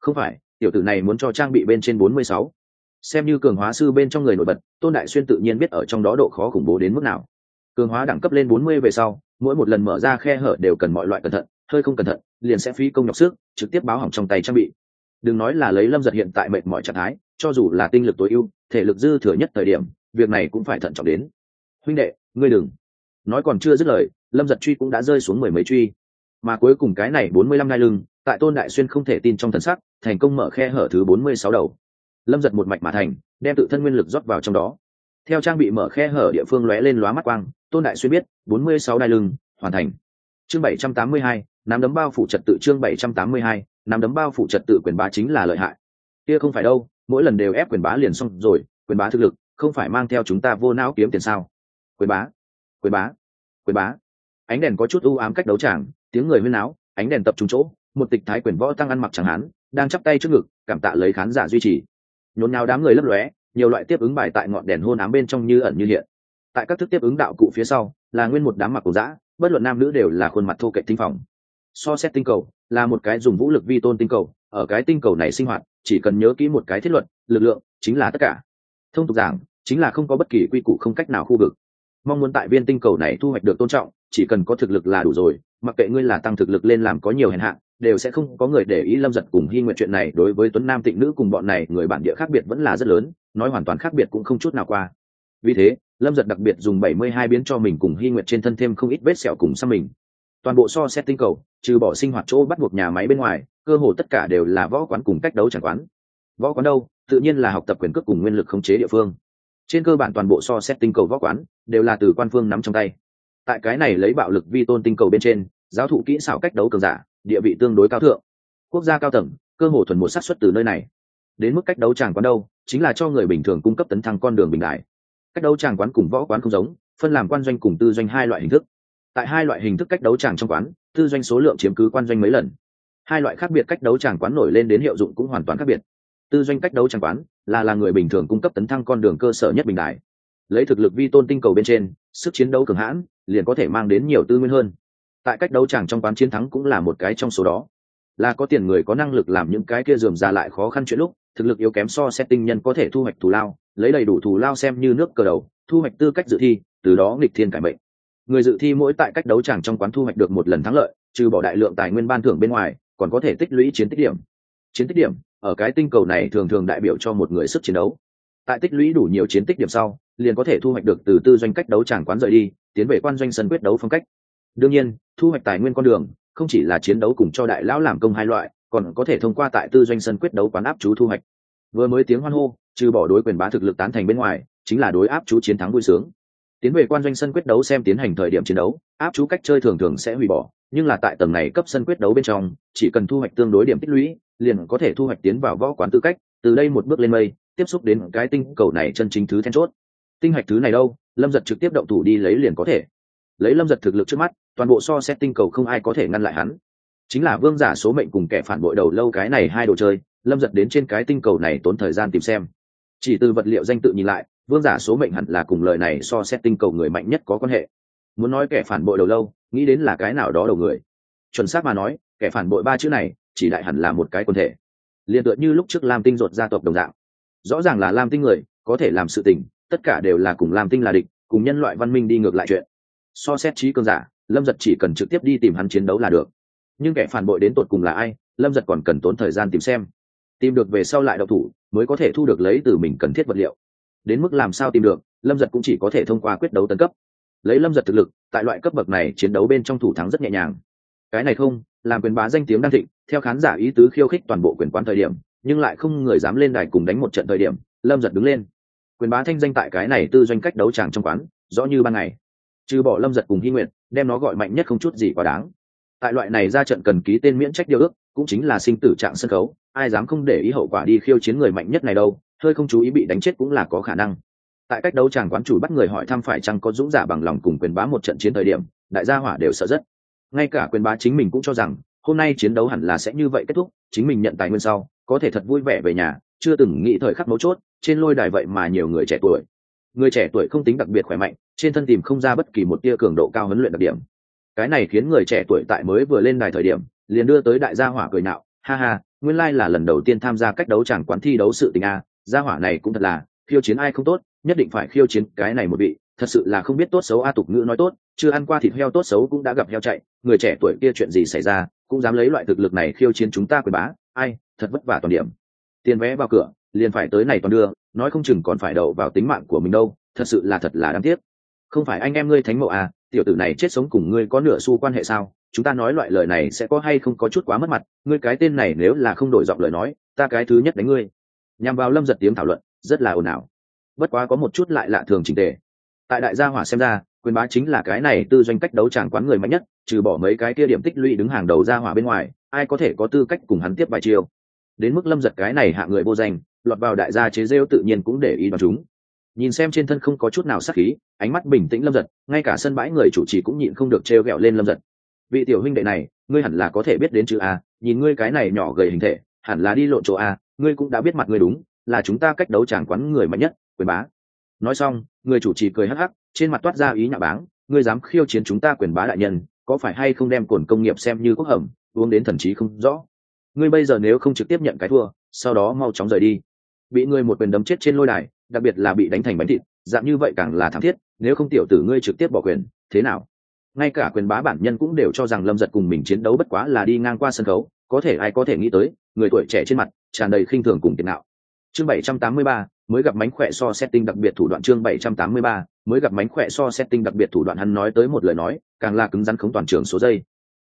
Không phải, tiểu tử này muốn cho trang bị bên trên bốn mươi sáu xem như cường hóa sư bên trong người nổi bật, tôn đại xuyên tự nhiên biết ở trong đó độ khó khủng bố đến mức nào. Cường hóa đẳng cấp lên bốn mươi về sau, mỗi một lần mở ra khe hở đều cần mọi loại cẩn thận, hơi không cẩn thận, liền sẽ phí công nhọc sức, trực tiếp báo hỏng trong tay trang bị. Đừng nói là lấy lâm giật hiện tại mệt mọi trạng thái, cho dù là tinh lực tối ưu, thể lực dư thừa nhất thời điểm, việc này cũng phải thận trọng đến. Huynh đệ, ngươi đừng. Nói còn chưa dứt lời, lâm giật truy cũng đã rơi xuống mười mấy truy. Mà cuối cùng cái này bốn mươi lăm ngai lưng, tại tôn đại xuyên không thể tin trong thần sắc, thành công mở khe hở thứ bốn mươi sáu đầu lâm giật một mạch mà thành, đem tự thân nguyên lực rót vào trong đó. Theo trang bị mở khe hở địa phương lóe lên lóa mắt quang, tôn đại xuyên biết, bốn mươi sáu đai lưng, hoàn thành. Chương bảy trăm tám mươi hai, nắm đấm bao phủ trật tự chương bảy trăm tám mươi hai, nắm đấm bao phủ trật tự quyền bá chính là lợi hại. Kia không phải đâu, mỗi lần đều ép quyền bá liền xong rồi, quyền bá thực lực, không phải mang theo chúng ta vô não kiếm tiền sao? Quyền bá quyền bá quyền bá. Ánh đèn có chút u ám cách đấu tràng, tiếng người huyên áo ánh đèn tập trung chỗ, một tịch thái quyền võ tăng ăn mặc chẳng hán, đang chắp tay trước ngực, cảm tạ lấy khán giả duy trì nhốn nháo đám người lấp lóe, nhiều loại tiếp ứng bài tại ngọn đèn hôn ám bên trong như ẩn như hiện. Tại các thức tiếp ứng đạo cụ phía sau, là nguyên một đám mặc cổ dã, bất luận nam nữ đều là khuôn mặt thô kệ tinh phòng so xét tinh cầu, là một cái dùng vũ lực vi tôn tinh cầu, ở cái tinh cầu này sinh hoạt, chỉ cần nhớ kỹ một cái thiết luật, lực lượng chính là tất cả. Thông tục giảng, chính là không có bất kỳ quy củ không cách nào khu vực. Mong muốn tại viên tinh cầu này thu hoạch được tôn trọng, chỉ cần có thực lực là đủ rồi mặc kệ ngươi là tăng thực lực lên làm có nhiều hèn hạ, đều sẽ không có người để ý lâm giật cùng hy nguyện chuyện này đối với tuấn nam tịnh nữ cùng bọn này người bản địa khác biệt vẫn là rất lớn, nói hoàn toàn khác biệt cũng không chút nào qua. Vì thế, lâm giật đặc biệt dùng bảy mươi hai biến cho mình cùng hy nguyện trên thân thêm không ít vết sẹo cùng xăm mình. Toàn bộ so xét tinh cầu, trừ bỏ sinh hoạt chỗ bắt buộc nhà máy bên ngoài, cơ hồ tất cả đều là võ quán cùng cách đấu chẳng quán. Võ quán đâu? Tự nhiên là học tập quyền cước cùng nguyên lực khống chế địa phương. Trên cơ bản toàn bộ so xét tinh cầu võ quán, đều là từ quan phương nắm trong tay tại cái này lấy bạo lực vi tôn tinh cầu bên trên, giáo thụ kỹ xảo cách đấu cường giả, địa vị tương đối cao thượng. Quốc gia cao tầng, cơ hồ thuần một sát xuất từ nơi này. Đến mức cách đấu tràng quán đâu, chính là cho người bình thường cung cấp tấn thăng con đường bình đại. Cách đấu tràng quán cùng võ quán không giống, phân làm quan doanh cùng tư doanh hai loại hình thức. Tại hai loại hình thức cách đấu tràng trong quán, tư doanh số lượng chiếm cứ quan doanh mấy lần. Hai loại khác biệt cách đấu tràng quán nổi lên đến hiệu dụng cũng hoàn toàn khác biệt. Tư doanh cách đấu tràng quán là là người bình thường cung cấp tấn thăng con đường cơ sở nhất bình đại. Lấy thực lực vi tôn tinh cầu bên trên, sức chiến đấu cường hãn liền có thể mang đến nhiều tư nguyên hơn. Tại cách đấu tràng trong quán chiến thắng cũng là một cái trong số đó. Là có tiền người có năng lực làm những cái kia dườm ra lại khó khăn chuyện lúc, thực lực yếu kém so xét tinh nhân có thể thu hoạch thù lao, lấy đầy đủ thù lao xem như nước cờ đầu, thu hoạch tư cách dự thi, từ đó nghịch thiên cải mệnh. Người dự thi mỗi tại cách đấu tràng trong quán thu hoạch được một lần thắng lợi, trừ bỏ đại lượng tài nguyên ban thưởng bên ngoài, còn có thể tích lũy chiến tích điểm. Chiến tích điểm, ở cái tinh cầu này thường thường đại biểu cho một người sức chiến đấu. Tại tích lũy đủ nhiều chiến tích điểm sau, liền có thể thu hoạch được từ tư doanh cách đấu tràng quán rời đi tiến về quan doanh sân quyết đấu phong cách. Đương nhiên, thu hoạch tài nguyên con đường, không chỉ là chiến đấu cùng cho đại lão làm công hai loại, còn có thể thông qua tại tư doanh sân quyết đấu quán áp chú thu hoạch. Vừa mới tiếng hoan hô, trừ bỏ đối quyền bá thực lực tán thành bên ngoài, chính là đối áp chú chiến thắng vui sướng. Tiến về quan doanh sân quyết đấu xem tiến hành thời điểm chiến đấu, áp chú cách chơi thường thường sẽ hủy bỏ, nhưng là tại tầng này cấp sân quyết đấu bên trong, chỉ cần thu hoạch tương đối điểm tích lũy, liền có thể thu hoạch tiến vào võ quán tư cách, từ đây một bước lên mây, tiếp xúc đến cái tinh cầu này chân chính thứ then chốt. Tinh hạch thứ này đâu? Lâm giật trực tiếp động thủ đi lấy liền có thể. Lấy lâm giật thực lực trước mắt, toàn bộ so xét tinh cầu không ai có thể ngăn lại hắn. Chính là vương giả số mệnh cùng kẻ phản bội đầu lâu cái này hai đồ chơi, lâm giật đến trên cái tinh cầu này tốn thời gian tìm xem. Chỉ từ vật liệu danh tự nhìn lại, vương giả số mệnh hẳn là cùng lời này so xét tinh cầu người mạnh nhất có quan hệ. Muốn nói kẻ phản bội đầu lâu, nghĩ đến là cái nào đó đầu người. Chuẩn xác mà nói, kẻ phản bội ba chữ này, chỉ đại hẳn là một cái quân thể. Liền tựa như lúc trước lam tinh ruột gia tộc đồng dạng. Rõ ràng là lam tinh người, có thể làm sự tình tất cả đều là cùng làm tinh là địch, cùng nhân loại văn minh đi ngược lại chuyện. So xét trí cơn giả, lâm giật chỉ cần trực tiếp đi tìm hắn chiến đấu là được. Nhưng kẻ phản bội đến tột cùng là ai, lâm giật còn cần tốn thời gian tìm xem. Tìm được về sau lại đậu thủ, mới có thể thu được lấy từ mình cần thiết vật liệu. Đến mức làm sao tìm được, lâm giật cũng chỉ có thể thông qua quyết đấu tấn cấp. Lấy lâm giật thực lực, tại loại cấp bậc này chiến đấu bên trong thủ thắng rất nhẹ nhàng. Cái này không, làm quyền bá danh tiếng đang thịnh, theo khán giả ý tứ khiêu khích toàn bộ quyền quán thời điểm, nhưng lại không người dám lên đài cùng đánh một trận thời điểm, lâm giật đứng lên quyền bá thanh danh tại cái này tư doanh cách đấu tràng trong quán, rõ như ban ngày. Trừ bỏ lâm giật cùng hy nguyện đem nó gọi mạnh nhất không chút gì quá đáng. Tại loại này ra trận cần ký tên miễn trách điều ước, cũng chính là sinh tử trạng sân khấu, ai dám không để ý hậu quả đi khiêu chiến người mạnh nhất này đâu, hơi không chú ý bị đánh chết cũng là có khả năng. Tại cách đấu chàng quán chủ bắt người hỏi thăm phải chăng có dũng giả bằng lòng cùng quyền bá một trận chiến thời điểm, đại gia hỏa đều sợ rất. Ngay cả quyền bá chính mình cũng cho rằng, hôm nay chiến đấu hẳn là sẽ như vậy kết thúc, chính mình nhận tài nguyên sau, có thể thật vui vẻ về nhà, chưa từng nghĩ thời khắc mấu chốt trên lôi đài vậy mà nhiều người trẻ tuổi. Người trẻ tuổi không tính đặc biệt khỏe mạnh, trên thân tìm không ra bất kỳ một tia cường độ cao huấn luyện đặc điểm. Cái này khiến người trẻ tuổi tại mới vừa lên đài thời điểm, liền đưa tới đại gia hỏa cười nạo, ha ha, nguyên lai là lần đầu tiên tham gia cách đấu chẳng quán thi đấu sự tình a, gia hỏa này cũng thật là, khiêu chiến ai không tốt, nhất định phải khiêu chiến cái này một vị, thật sự là không biết tốt xấu a tục ngữ nói tốt, chưa ăn qua thịt heo tốt xấu cũng đã gặp heo chạy, người trẻ tuổi kia chuyện gì xảy ra, cũng dám lấy loại thực lực này khiêu chiến chúng ta quyền bá, ai, thật vất vả toàn điểm. Tiền vé vào cửa liền phải tới này toàn đưa, nói không chừng còn phải đậu vào tính mạng của mình đâu, thật sự là thật là đáng tiếc. Không phải anh em ngươi thánh mộ à tiểu tử này chết sống cùng ngươi có nửa xu quan hệ sao? Chúng ta nói loại lời này sẽ có hay không có chút quá mất mặt, ngươi cái tên này nếu là không đổi giọng lời nói, ta cái thứ nhất đánh ngươi. Nhằm vào lâm giật tiếng thảo luận, rất là ồn ào. Bất quá có một chút lại lạ thường trình tề. Tại đại gia hỏa xem ra, quyền bá chính là cái này tư doanh cách đấu tràng quán người mạnh nhất, trừ bỏ mấy cái kia điểm tích lũy đứng hàng đầu gia hỏa bên ngoài, ai có thể có tư cách cùng hắn tiếp bài chiêu? Đến mức lâm giật cái này hạ người vô danh lọt vào đại gia chế rêu tự nhiên cũng để ý đoán chúng. Nhìn xem trên thân không có chút nào sắc khí, ánh mắt bình tĩnh lâm giật, ngay cả sân bãi người chủ trì cũng nhịn không được trêu ghẹo lên lâm giật. Vị tiểu huynh đệ này, ngươi hẳn là có thể biết đến chữ a, nhìn ngươi cái này nhỏ gầy hình thể, hẳn là đi lộn chỗ a, ngươi cũng đã biết mặt ngươi đúng, là chúng ta cách đấu tràng quán người mạnh nhất, quyền bá. Nói xong, người chủ trì cười hắc hắc, trên mặt toát ra ý nhà báng, ngươi dám khiêu chiến chúng ta quyền bá đại nhân, có phải hay không đem cồn công nghiệp xem như quốc hầm, uống đến thần trí không rõ. Ngươi bây giờ nếu không trực tiếp nhận cái thua, sau đó mau chóng rời đi bị ngươi một quyền đấm chết trên lôi đài đặc biệt là bị đánh thành bánh thịt dạng như vậy càng là thảm thiết nếu không tiểu tử ngươi trực tiếp bỏ quyền thế nào? Ngay cả quyền bá bản nhân cũng đều cho rằng lâm giật cùng mình chiến đấu bất quá là đi ngang qua sân khấu có thể ai có thể nghĩ tới người tuổi trẻ trên mặt tràn đầy khinh thường cùng tiền nạo. Chương 783, mới gặp mánh khỏe so setting đặc biệt thủ đoạn chương 783, mới gặp mánh khỏe so setting đặc biệt thủ đoạn hắn nói tới một lời nói càng là cứng rắn khống toàn trường số giây.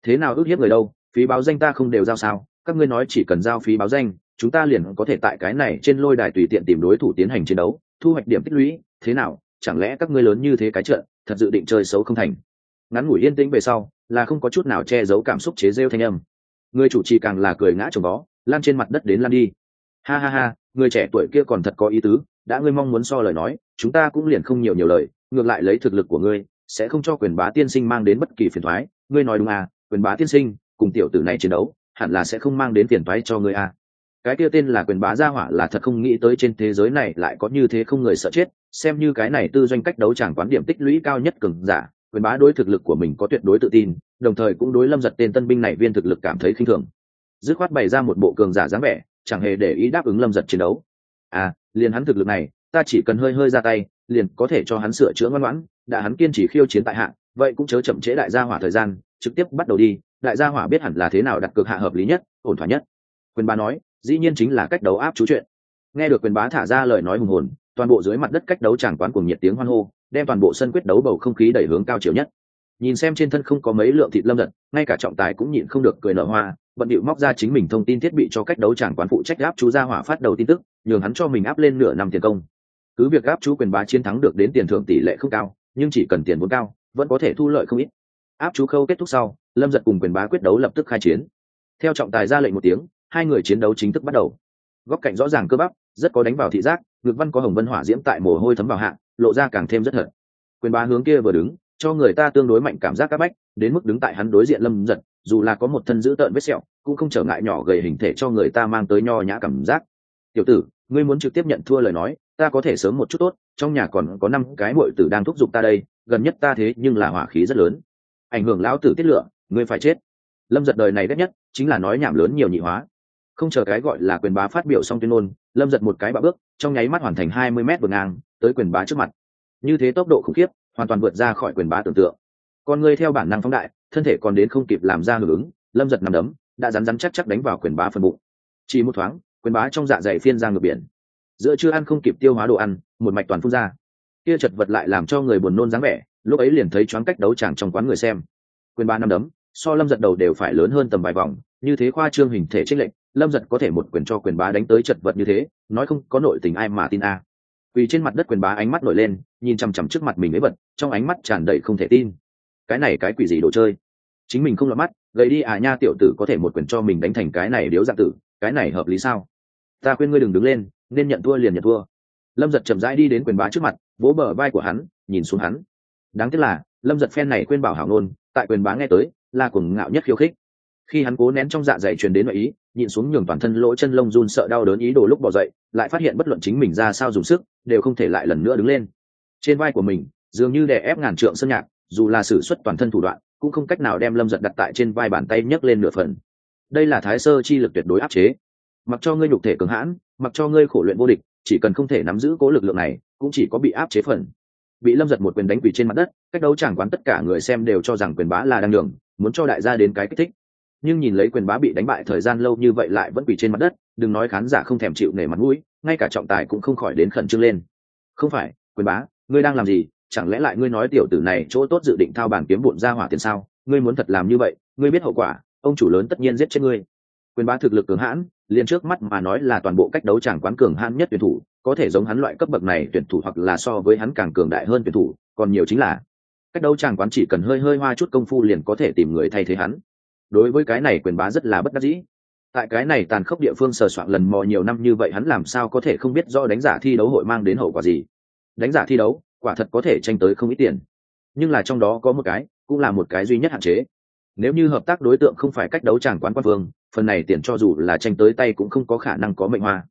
Thế nào ước hiếp người đâu? Phí báo danh ta không đều giao sao? Các ngươi nói chỉ cần giao phí báo danh chúng ta liền có thể tại cái này trên lôi đài tùy tiện tìm đối thủ tiến hành chiến đấu, thu hoạch điểm tích lũy, thế nào, chẳng lẽ các ngươi lớn như thế cái trận, thật dự định chơi xấu không thành? Ngắn ngủi yên tĩnh về sau, là không có chút nào che giấu cảm xúc chế rêu thanh âm. Người chủ trì càng là cười ngã chồng bó lan trên mặt đất đến lan đi. Ha ha ha, người trẻ tuổi kia còn thật có ý tứ, đã ngươi mong muốn so lời nói, chúng ta cũng liền không nhiều nhiều lời, ngược lại lấy thực lực của ngươi, sẽ không cho quyền bá tiên sinh mang đến bất kỳ phiền thoái ngươi nói đúng à quyền bá tiên sinh, cùng tiểu tử này chiến đấu, hẳn là sẽ không mang đến phiền thoái cho ngươi à cái kia tên là quyền bá gia hỏa là thật không nghĩ tới trên thế giới này lại có như thế không người sợ chết, xem như cái này tư doanh cách đấu chẳng quán điểm tích lũy cao nhất cường giả, quyền bá đối thực lực của mình có tuyệt đối tự tin, đồng thời cũng đối lâm giật tên tân binh này viên thực lực cảm thấy khinh thường. Dứt khoát bày ra một bộ cường giả dáng vẻ, chẳng hề để ý đáp ứng lâm giật chiến đấu. À liền hắn thực lực này, ta chỉ cần hơi hơi ra tay, liền có thể cho hắn sửa chữa ngoan ngoãn, đã hắn kiên trì khiêu chiến tại hạ, vậy cũng chớ chậm trễ đại gia hỏa thời gian, trực tiếp bắt đầu đi, đại gia hỏa biết hẳn là thế nào đặt cược hạ hợp lý nhất, ổn thỏa nhất. Quyền bá nói dĩ nhiên chính là cách đấu áp chú chuyện. Nghe được quyền bá thả ra lời nói hùng hồn, toàn bộ dưới mặt đất cách đấu chẳng quán cùng nhiệt tiếng hoan hô, đem toàn bộ sân quyết đấu bầu không khí đẩy hướng cao chiều nhất. Nhìn xem trên thân không có mấy lượng thịt lâm giật, ngay cả trọng tài cũng nhịn không được cười nở hoa, bận điệu móc ra chính mình thông tin thiết bị cho cách đấu chẳng quán phụ trách áp chú ra hỏa phát đầu tin tức, nhường hắn cho mình áp lên nửa năm tiền công. Cứ việc áp chú quyền bá chiến thắng được đến tiền thưởng tỷ lệ không cao, nhưng chỉ cần tiền vốn cao, vẫn có thể thu lợi không ít. Áp chú khâu kết thúc sau, lâm giật cùng quyền bá quyết đấu lập tức khai chiến. Theo trọng tài ra lệnh một tiếng hai người chiến đấu chính thức bắt đầu. Góc cạnh rõ ràng cơ bắp, rất có đánh vào thị giác, ngực văn có hồng vân hỏa diễm tại mồ hôi thấm vào hạng lộ ra càng thêm rất thật. Quyền bá hướng kia vừa đứng, cho người ta tương đối mạnh cảm giác áp bách, đến mức đứng tại hắn đối diện lâm giật dù là có một thân dữ tợn vết sẹo, cũng không trở ngại nhỏ gầy hình thể cho người ta mang tới nho nhã cảm giác. Tiểu tử, ngươi muốn trực tiếp nhận thua lời nói, ta có thể sớm một chút tốt, trong nhà còn có năm cái muội tử đang thúc giục ta đây, gần nhất ta thế nhưng là hỏa khí rất lớn. Ảnh hưởng lão tử tiết lựa ngươi phải chết. Lâm giật đời này ghét nhất, chính là nói nhảm lớn nhiều nhị hóa không chờ cái gọi là quyền bá phát biểu xong tuyên ngôn, lâm giật một cái bạo bước, trong nháy mắt hoàn thành hai mươi mét vượt ngang, tới quyền bá trước mặt. Như thế tốc độ khủng khiếp, hoàn toàn vượt ra khỏi quyền bá tưởng tượng. Còn người theo bản năng phóng đại, thân thể còn đến không kịp làm ra hưởng ứng, lâm giật nằm đấm, đã rắn rắn chắc chắc đánh vào quyền bá phần bụng. Chỉ một thoáng, quyền bá trong dạ dày phiên ra ngược biển. Giữa chưa ăn không kịp tiêu hóa đồ ăn, một mạch toàn phun ra. Kia chật vật lại làm cho người buồn nôn dáng vẻ, lúc ấy liền thấy choáng cách đấu chẳng trong quán người xem. Quyền bá năm đấm, so lâm giật đầu đều phải lớn hơn tầm vài vòng, như thế khoa trương hình thể trích lệnh lâm giật có thể một quyền cho quyền bá đánh tới chật vật như thế, nói không có nội tình ai mà tin a. Vì trên mặt đất quyền bá ánh mắt nổi lên, nhìn chằm chằm trước mặt mình ấy vật, trong ánh mắt tràn đầy không thể tin. Cái này cái quỷ gì đồ chơi? Chính mình không lọt mắt, gầy đi à nha tiểu tử có thể một quyền cho mình đánh thành cái này điếu dạng tử, cái này hợp lý sao? Ta khuyên ngươi đừng đứng lên, nên nhận thua liền nhận thua. Lâm giật chậm rãi đi đến quyền bá trước mặt, vỗ bờ vai của hắn, nhìn xuống hắn. Đáng tiếc là, lâm giật phen này khuyên bảo hảo nôn tại quyền bá nghe tới, là cuồng ngạo nhất khiêu khích. Khi hắn cố nén trong dạ dày truyền đến nội ý nhịn xuống nhường toàn thân lỗ chân lông run sợ đau đớn ý đồ lúc bỏ dậy, lại phát hiện bất luận chính mình ra sao dùng sức, đều không thể lại lần nữa đứng lên. Trên vai của mình, dường như đè ép ngàn trượng sơn nhạc, dù là sử xuất toàn thân thủ đoạn, cũng không cách nào đem lâm giật đặt tại trên vai bàn tay nhấc lên nửa phần. Đây là thái sơ chi lực tuyệt đối áp chế. Mặc cho ngươi nhục thể cường hãn, mặc cho ngươi khổ luyện vô địch, chỉ cần không thể nắm giữ cố lực lượng này, cũng chỉ có bị áp chế phần. Bị lâm giật một quyền đánh quỳ trên mặt đất, cách đấu chẳng quán tất cả người xem đều cho rằng quyền bá là đang đường muốn cho đại gia đến cái kích thích nhưng nhìn lấy quyền bá bị đánh bại thời gian lâu như vậy lại vẫn quỳ trên mặt đất, đừng nói khán giả không thèm chịu nể mặt mũi, ngay cả trọng tài cũng không khỏi đến khẩn trương lên. Không phải, quyền bá, ngươi đang làm gì? Chẳng lẽ lại ngươi nói tiểu tử này chỗ tốt dự định thao bàn kiếm bụn ra hỏa tiền sao? Ngươi muốn thật làm như vậy, ngươi biết hậu quả, ông chủ lớn tất nhiên giết chết ngươi. Quyền bá thực lực cường hãn, liền trước mắt mà nói là toàn bộ cách đấu chẳng quán cường hãn nhất tuyển thủ, có thể giống hắn loại cấp bậc này tuyển thủ hoặc là so với hắn càng cường đại hơn tuyển thủ, còn nhiều chính là, cách đấu chẳng quán chỉ cần hơi hơi hoa chút công phu liền có thể tìm người thay thế hắn đối với cái này quyền bá rất là bất đắc dĩ. Tại cái này tàn khốc địa phương sờ soạn lần mò nhiều năm như vậy hắn làm sao có thể không biết do đánh giả thi đấu hội mang đến hậu quả gì. Đánh giả thi đấu, quả thật có thể tranh tới không ít tiền. Nhưng là trong đó có một cái, cũng là một cái duy nhất hạn chế. Nếu như hợp tác đối tượng không phải cách đấu tràng quán quan phương phần này tiền cho dù là tranh tới tay cũng không có khả năng có mệnh hoa.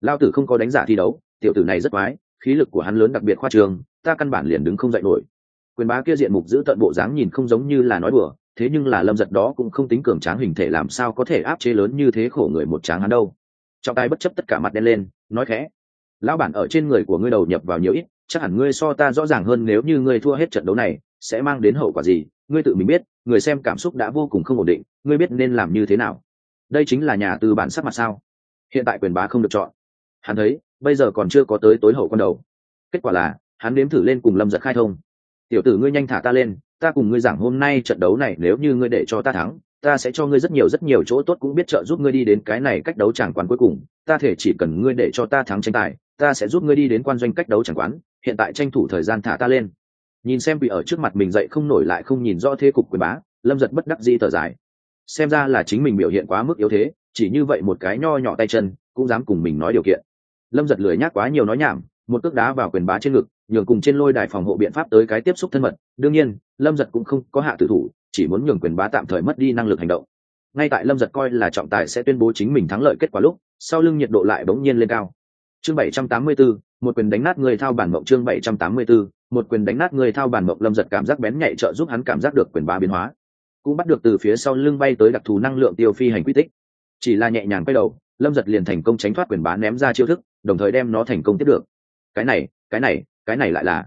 Lao tử không có đánh giả thi đấu, tiểu tử này rất quái, khí lực của hắn lớn đặc biệt khoa trường, ta căn bản liền đứng không dậy nổi. Quyền bá kia diện mục giữ tận bộ dáng nhìn không giống như là nói đùa thế nhưng là lâm giật đó cũng không tính cường tráng hình thể làm sao có thể áp chế lớn như thế khổ người một tráng hắn đâu. Trọng tài bất chấp tất cả mặt đen lên, nói khẽ, lão bản ở trên người của ngươi đầu nhập vào nhiều ít, chắc hẳn ngươi so ta rõ ràng hơn nếu như ngươi thua hết trận đấu này, sẽ mang đến hậu quả gì? Ngươi tự mình biết, người xem cảm xúc đã vô cùng không ổn định, ngươi biết nên làm như thế nào. Đây chính là nhà tư bản sắc mặt sao? Hiện tại quyền bá không được chọn. Hắn thấy, bây giờ còn chưa có tới tối hậu con đầu. Kết quả là, hắn nếm thử lên cùng lâm giật khai thông. Tiểu tử ngươi nhanh thả ta lên ta cùng ngươi giảng hôm nay trận đấu này, nếu như ngươi để cho ta thắng, ta sẽ cho ngươi rất nhiều rất nhiều chỗ tốt cũng biết trợ giúp ngươi đi đến cái này cách đấu chẳng quán cuối cùng. Ta thể chỉ cần ngươi để cho ta thắng tranh tài, ta sẽ giúp ngươi đi đến quan doanh cách đấu chẳng quán. Hiện tại tranh thủ thời gian thả ta lên. Nhìn xem bị ở trước mặt mình dậy không nổi lại không nhìn rõ thế cục quyền bá, lâm giật bất đắc dĩ thở dài. Xem ra là chính mình biểu hiện quá mức yếu thế, chỉ như vậy một cái nho nhỏ tay chân, cũng dám cùng mình nói điều kiện. Lâm giật lười nhác quá nhiều nói nhảm, một cước đá vào quyền bá trên ngực nhường cùng trên lôi đài phòng hộ biện pháp tới cái tiếp xúc thân mật. Đương nhiên lâm giật cũng không có hạ tử thủ chỉ muốn nhường quyền bá tạm thời mất đi năng lực hành động. Ngay tại lâm giật coi là trọng tài sẽ tuyên bố chính mình thắng lợi kết quả lúc sau lưng nhiệt độ lại bỗng nhiên lên cao. Chương 784, một quyền đánh nát người thao bản mộng chương 784, một quyền đánh nát người thao bản mộng lâm giật cảm giác bén nhạy trợ giúp hắn cảm giác được quyền bá biến hóa. Cũng bắt được từ phía sau lưng bay tới đặc thù năng lượng tiêu phi hành quy tích. Chỉ là nhẹ nhàng quay đầu lâm giật liền thành công tránh thoát quyền bá ném ra chiêu thức đồng thời đem nó thành công tiếp được. Cái này cái này cái này lại là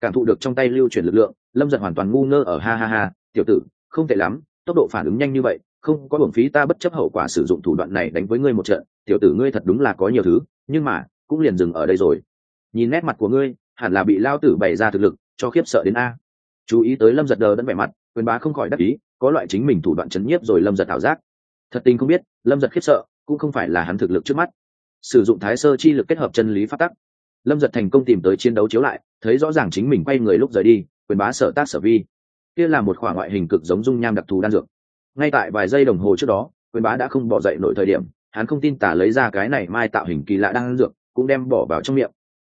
cảm thụ được trong tay lưu chuyển lực lượng, lâm giật hoàn toàn ngu ngơ ở ha ha ha, tiểu tử, không tệ lắm, tốc độ phản ứng nhanh như vậy, không có bổng phí ta bất chấp hậu quả sử dụng thủ đoạn này đánh với ngươi một trận, tiểu tử ngươi thật đúng là có nhiều thứ, nhưng mà, cũng liền dừng ở đây rồi. Nhìn nét mặt của ngươi, hẳn là bị lao tử bày ra thực lực, cho khiếp sợ đến a. Chú ý tới lâm giật đờ đẫn vẻ mặt, quyền bá không khỏi đắc ý, có loại chính mình thủ đoạn chấn nhiếp rồi lâm giật ảo giác. Thật tình không biết, lâm giật khiếp sợ, cũng không phải là hắn thực lực trước mắt. Sử dụng thái sơ chi lực kết hợp chân lý phát tắc lâm giật thành công tìm tới chiến đấu chiếu lại, thấy rõ ràng chính mình quay người lúc rời đi, quyền bá sở tác sở vi. Kia là một khoảng ngoại hình cực giống dung nham đặc thù đan dược. Ngay tại vài giây đồng hồ trước đó, quyền bá đã không bỏ dậy nổi thời điểm, hắn không tin tả lấy ra cái này mai tạo hình kỳ lạ đan dược, cũng đem bỏ vào trong miệng.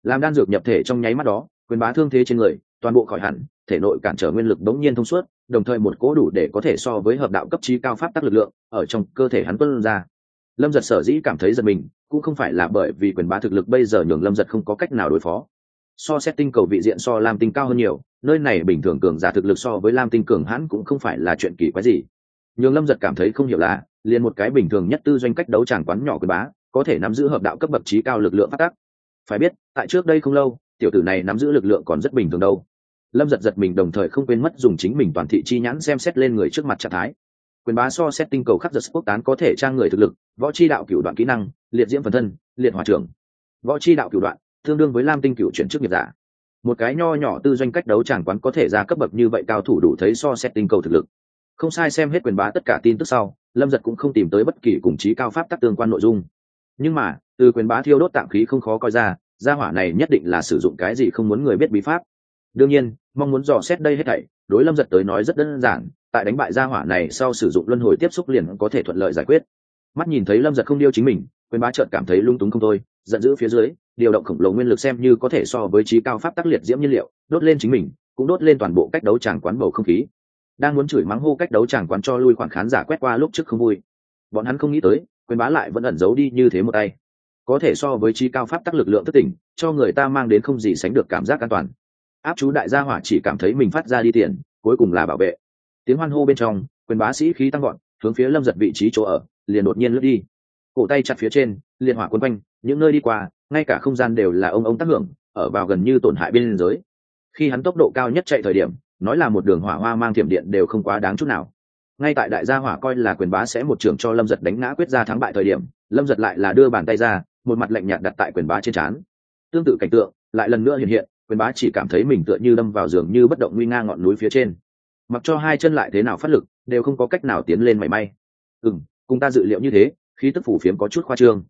Làm đan dược nhập thể trong nháy mắt đó, quyền bá thương thế trên người, toàn bộ khỏi hẳn, thể nội cản trở nguyên lực đống nhiên thông suốt, đồng thời một cố đủ để có thể so với hợp đạo cấp trí cao pháp tắc lực lượng, ở trong cơ thể hắn tuân ra lâm giật sở dĩ cảm thấy giật mình, cũng không phải là bởi vì quyền bá thực lực bây giờ nhường lâm giật không có cách nào đối phó. So xét tinh cầu vị diện so lam tinh cao hơn nhiều, nơi này bình thường cường giả thực lực so với lam tinh cường hãn cũng không phải là chuyện kỳ quái gì. Nhường lâm giật cảm thấy không hiểu là, liền một cái bình thường nhất tư doanh cách đấu tràng quán nhỏ quyền bá, có thể nắm giữ hợp đạo cấp bậc trí cao lực lượng phát tác. Phải biết, tại trước đây không lâu, tiểu tử này nắm giữ lực lượng còn rất bình thường đâu. Lâm giật giật mình đồng thời không quên mất dùng chính mình toàn thị chi nhãn xem xét lên người trước mặt trạng thái quyền bá so xét tinh cầu khắc giật quốc tán có thể trang người thực lực, võ chi đạo cửu đoạn kỹ năng, liệt diễm phần thân, liệt hòa trưởng. Võ chi đạo cửu đoạn, tương đương với lam tinh cửu chuyển chức nghiệp giả. Một cái nho nhỏ tư doanh cách đấu tràng quán có thể ra cấp bậc như vậy cao thủ đủ thấy so xét tinh cầu thực lực. Không sai xem hết quyền bá tất cả tin tức sau, lâm giật cũng không tìm tới bất kỳ cùng chí cao pháp tắc tương quan nội dung. Nhưng mà, từ quyền bá thiêu đốt tạm khí không khó coi ra, gia hỏa này nhất định là sử dụng cái gì không muốn người biết bí pháp đương nhiên, mong muốn dò xét đây hết thảy, đối lâm giật tới nói rất đơn giản, tại đánh bại gia hỏa này sau sử dụng luân hồi tiếp xúc liền có thể thuận lợi giải quyết. Mắt nhìn thấy lâm giật không điêu chính mình, quyền bá trợt cảm thấy lung túng không thôi, giận dữ phía dưới, điều động khổng lồ nguyên lực xem như có thể so với trí cao pháp tác liệt diễm nhiên liệu, đốt lên chính mình, cũng đốt lên toàn bộ cách đấu tràng quán bầu không khí. Đang muốn chửi mắng hô cách đấu tràng quán cho lui khoảng khán giả quét qua lúc trước không vui. Bọn hắn không nghĩ tới, quyền bá lại vẫn ẩn giấu đi như thế một tay. Có thể so với trí cao pháp tắc lực lượng thất tỉnh, cho người ta mang đến không gì sánh được cảm giác an toàn áp chú đại gia hỏa chỉ cảm thấy mình phát ra đi tiền, cuối cùng là bảo vệ. Tiếng hoan hô bên trong, quyền bá sĩ khí tăng gọn hướng phía lâm giật vị trí chỗ ở, liền đột nhiên lướt đi. Cổ tay chặt phía trên liên hỏa quân quanh, những nơi đi qua, ngay cả không gian đều là ông ông tác hưởng, ở vào gần như tổn hại bên liên giới khi hắn tốc độ cao nhất chạy thời điểm, nói là một đường hỏa hoa mang thiểm điện đều không quá đáng chút nào. Ngay tại đại gia hỏa coi là quyền bá sẽ một trường cho lâm giật đánh ngã quyết ra thắng bại thời điểm, lâm giật lại là đưa bàn tay ra, một mặt lạnh nhạt đặt tại quyền bá trên trán. Tương tự cảnh tượng, lại lần nữa hiện hiện quyền bá chỉ cảm thấy mình tựa như đâm vào giường như bất động nguy nga ngọn núi phía trên. Mặc cho hai chân lại thế nào phát lực, đều không có cách nào tiến lên mảy may. Ừ m cùng ta dự liệu như thế, khí tức phủ phiếm có chút khoa trương.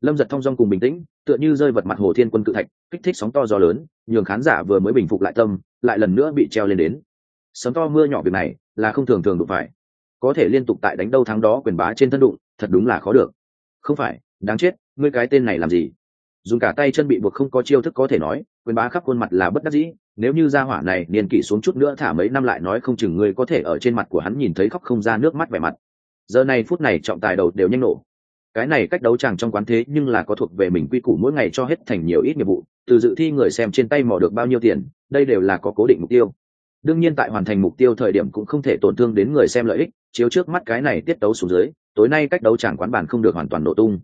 Lâm giật thong dong cùng bình tĩnh, tựa như rơi vật mặt hồ thiên quân cự thạch, kích thích sóng to gió lớn, nhường khán giả vừa mới bình phục lại tâm, lại lần nữa bị treo lên đến. Sóng to mưa nhỏ việc này, là không thường thường đụng phải. Có thể liên tục tại đánh đâu thắng đó quyền bá trên thân đụng, thật đúng là khó được. Không phải, đáng chết, ngươi cái tên này làm gì? Dùng cả tay chân bị buộc không có chiêu thức có thể nói, quyền bá khắp khuôn mặt là bất đắc dĩ, nếu như gia hỏa này niên kỷ xuống chút nữa thả mấy năm lại nói không chừng người có thể ở trên mặt của hắn nhìn thấy khóc không ra nước mắt vẻ mặt. Giờ này phút này trọng tài đầu đều nhanh nổ. Cái này cách đấu chàng trong quán thế nhưng là có thuộc về mình quy củ mỗi ngày cho hết thành nhiều ít nghiệp vụ, từ dự thi người xem trên tay mò được bao nhiêu tiền, đây đều là có cố định mục tiêu. Đương nhiên tại hoàn thành mục tiêu thời điểm cũng không thể tổn thương đến người xem lợi ích, chiếu trước mắt cái này tiết đấu xuống dưới, tối nay cách đấu chàng quán bàn không được hoàn toàn nổ tung.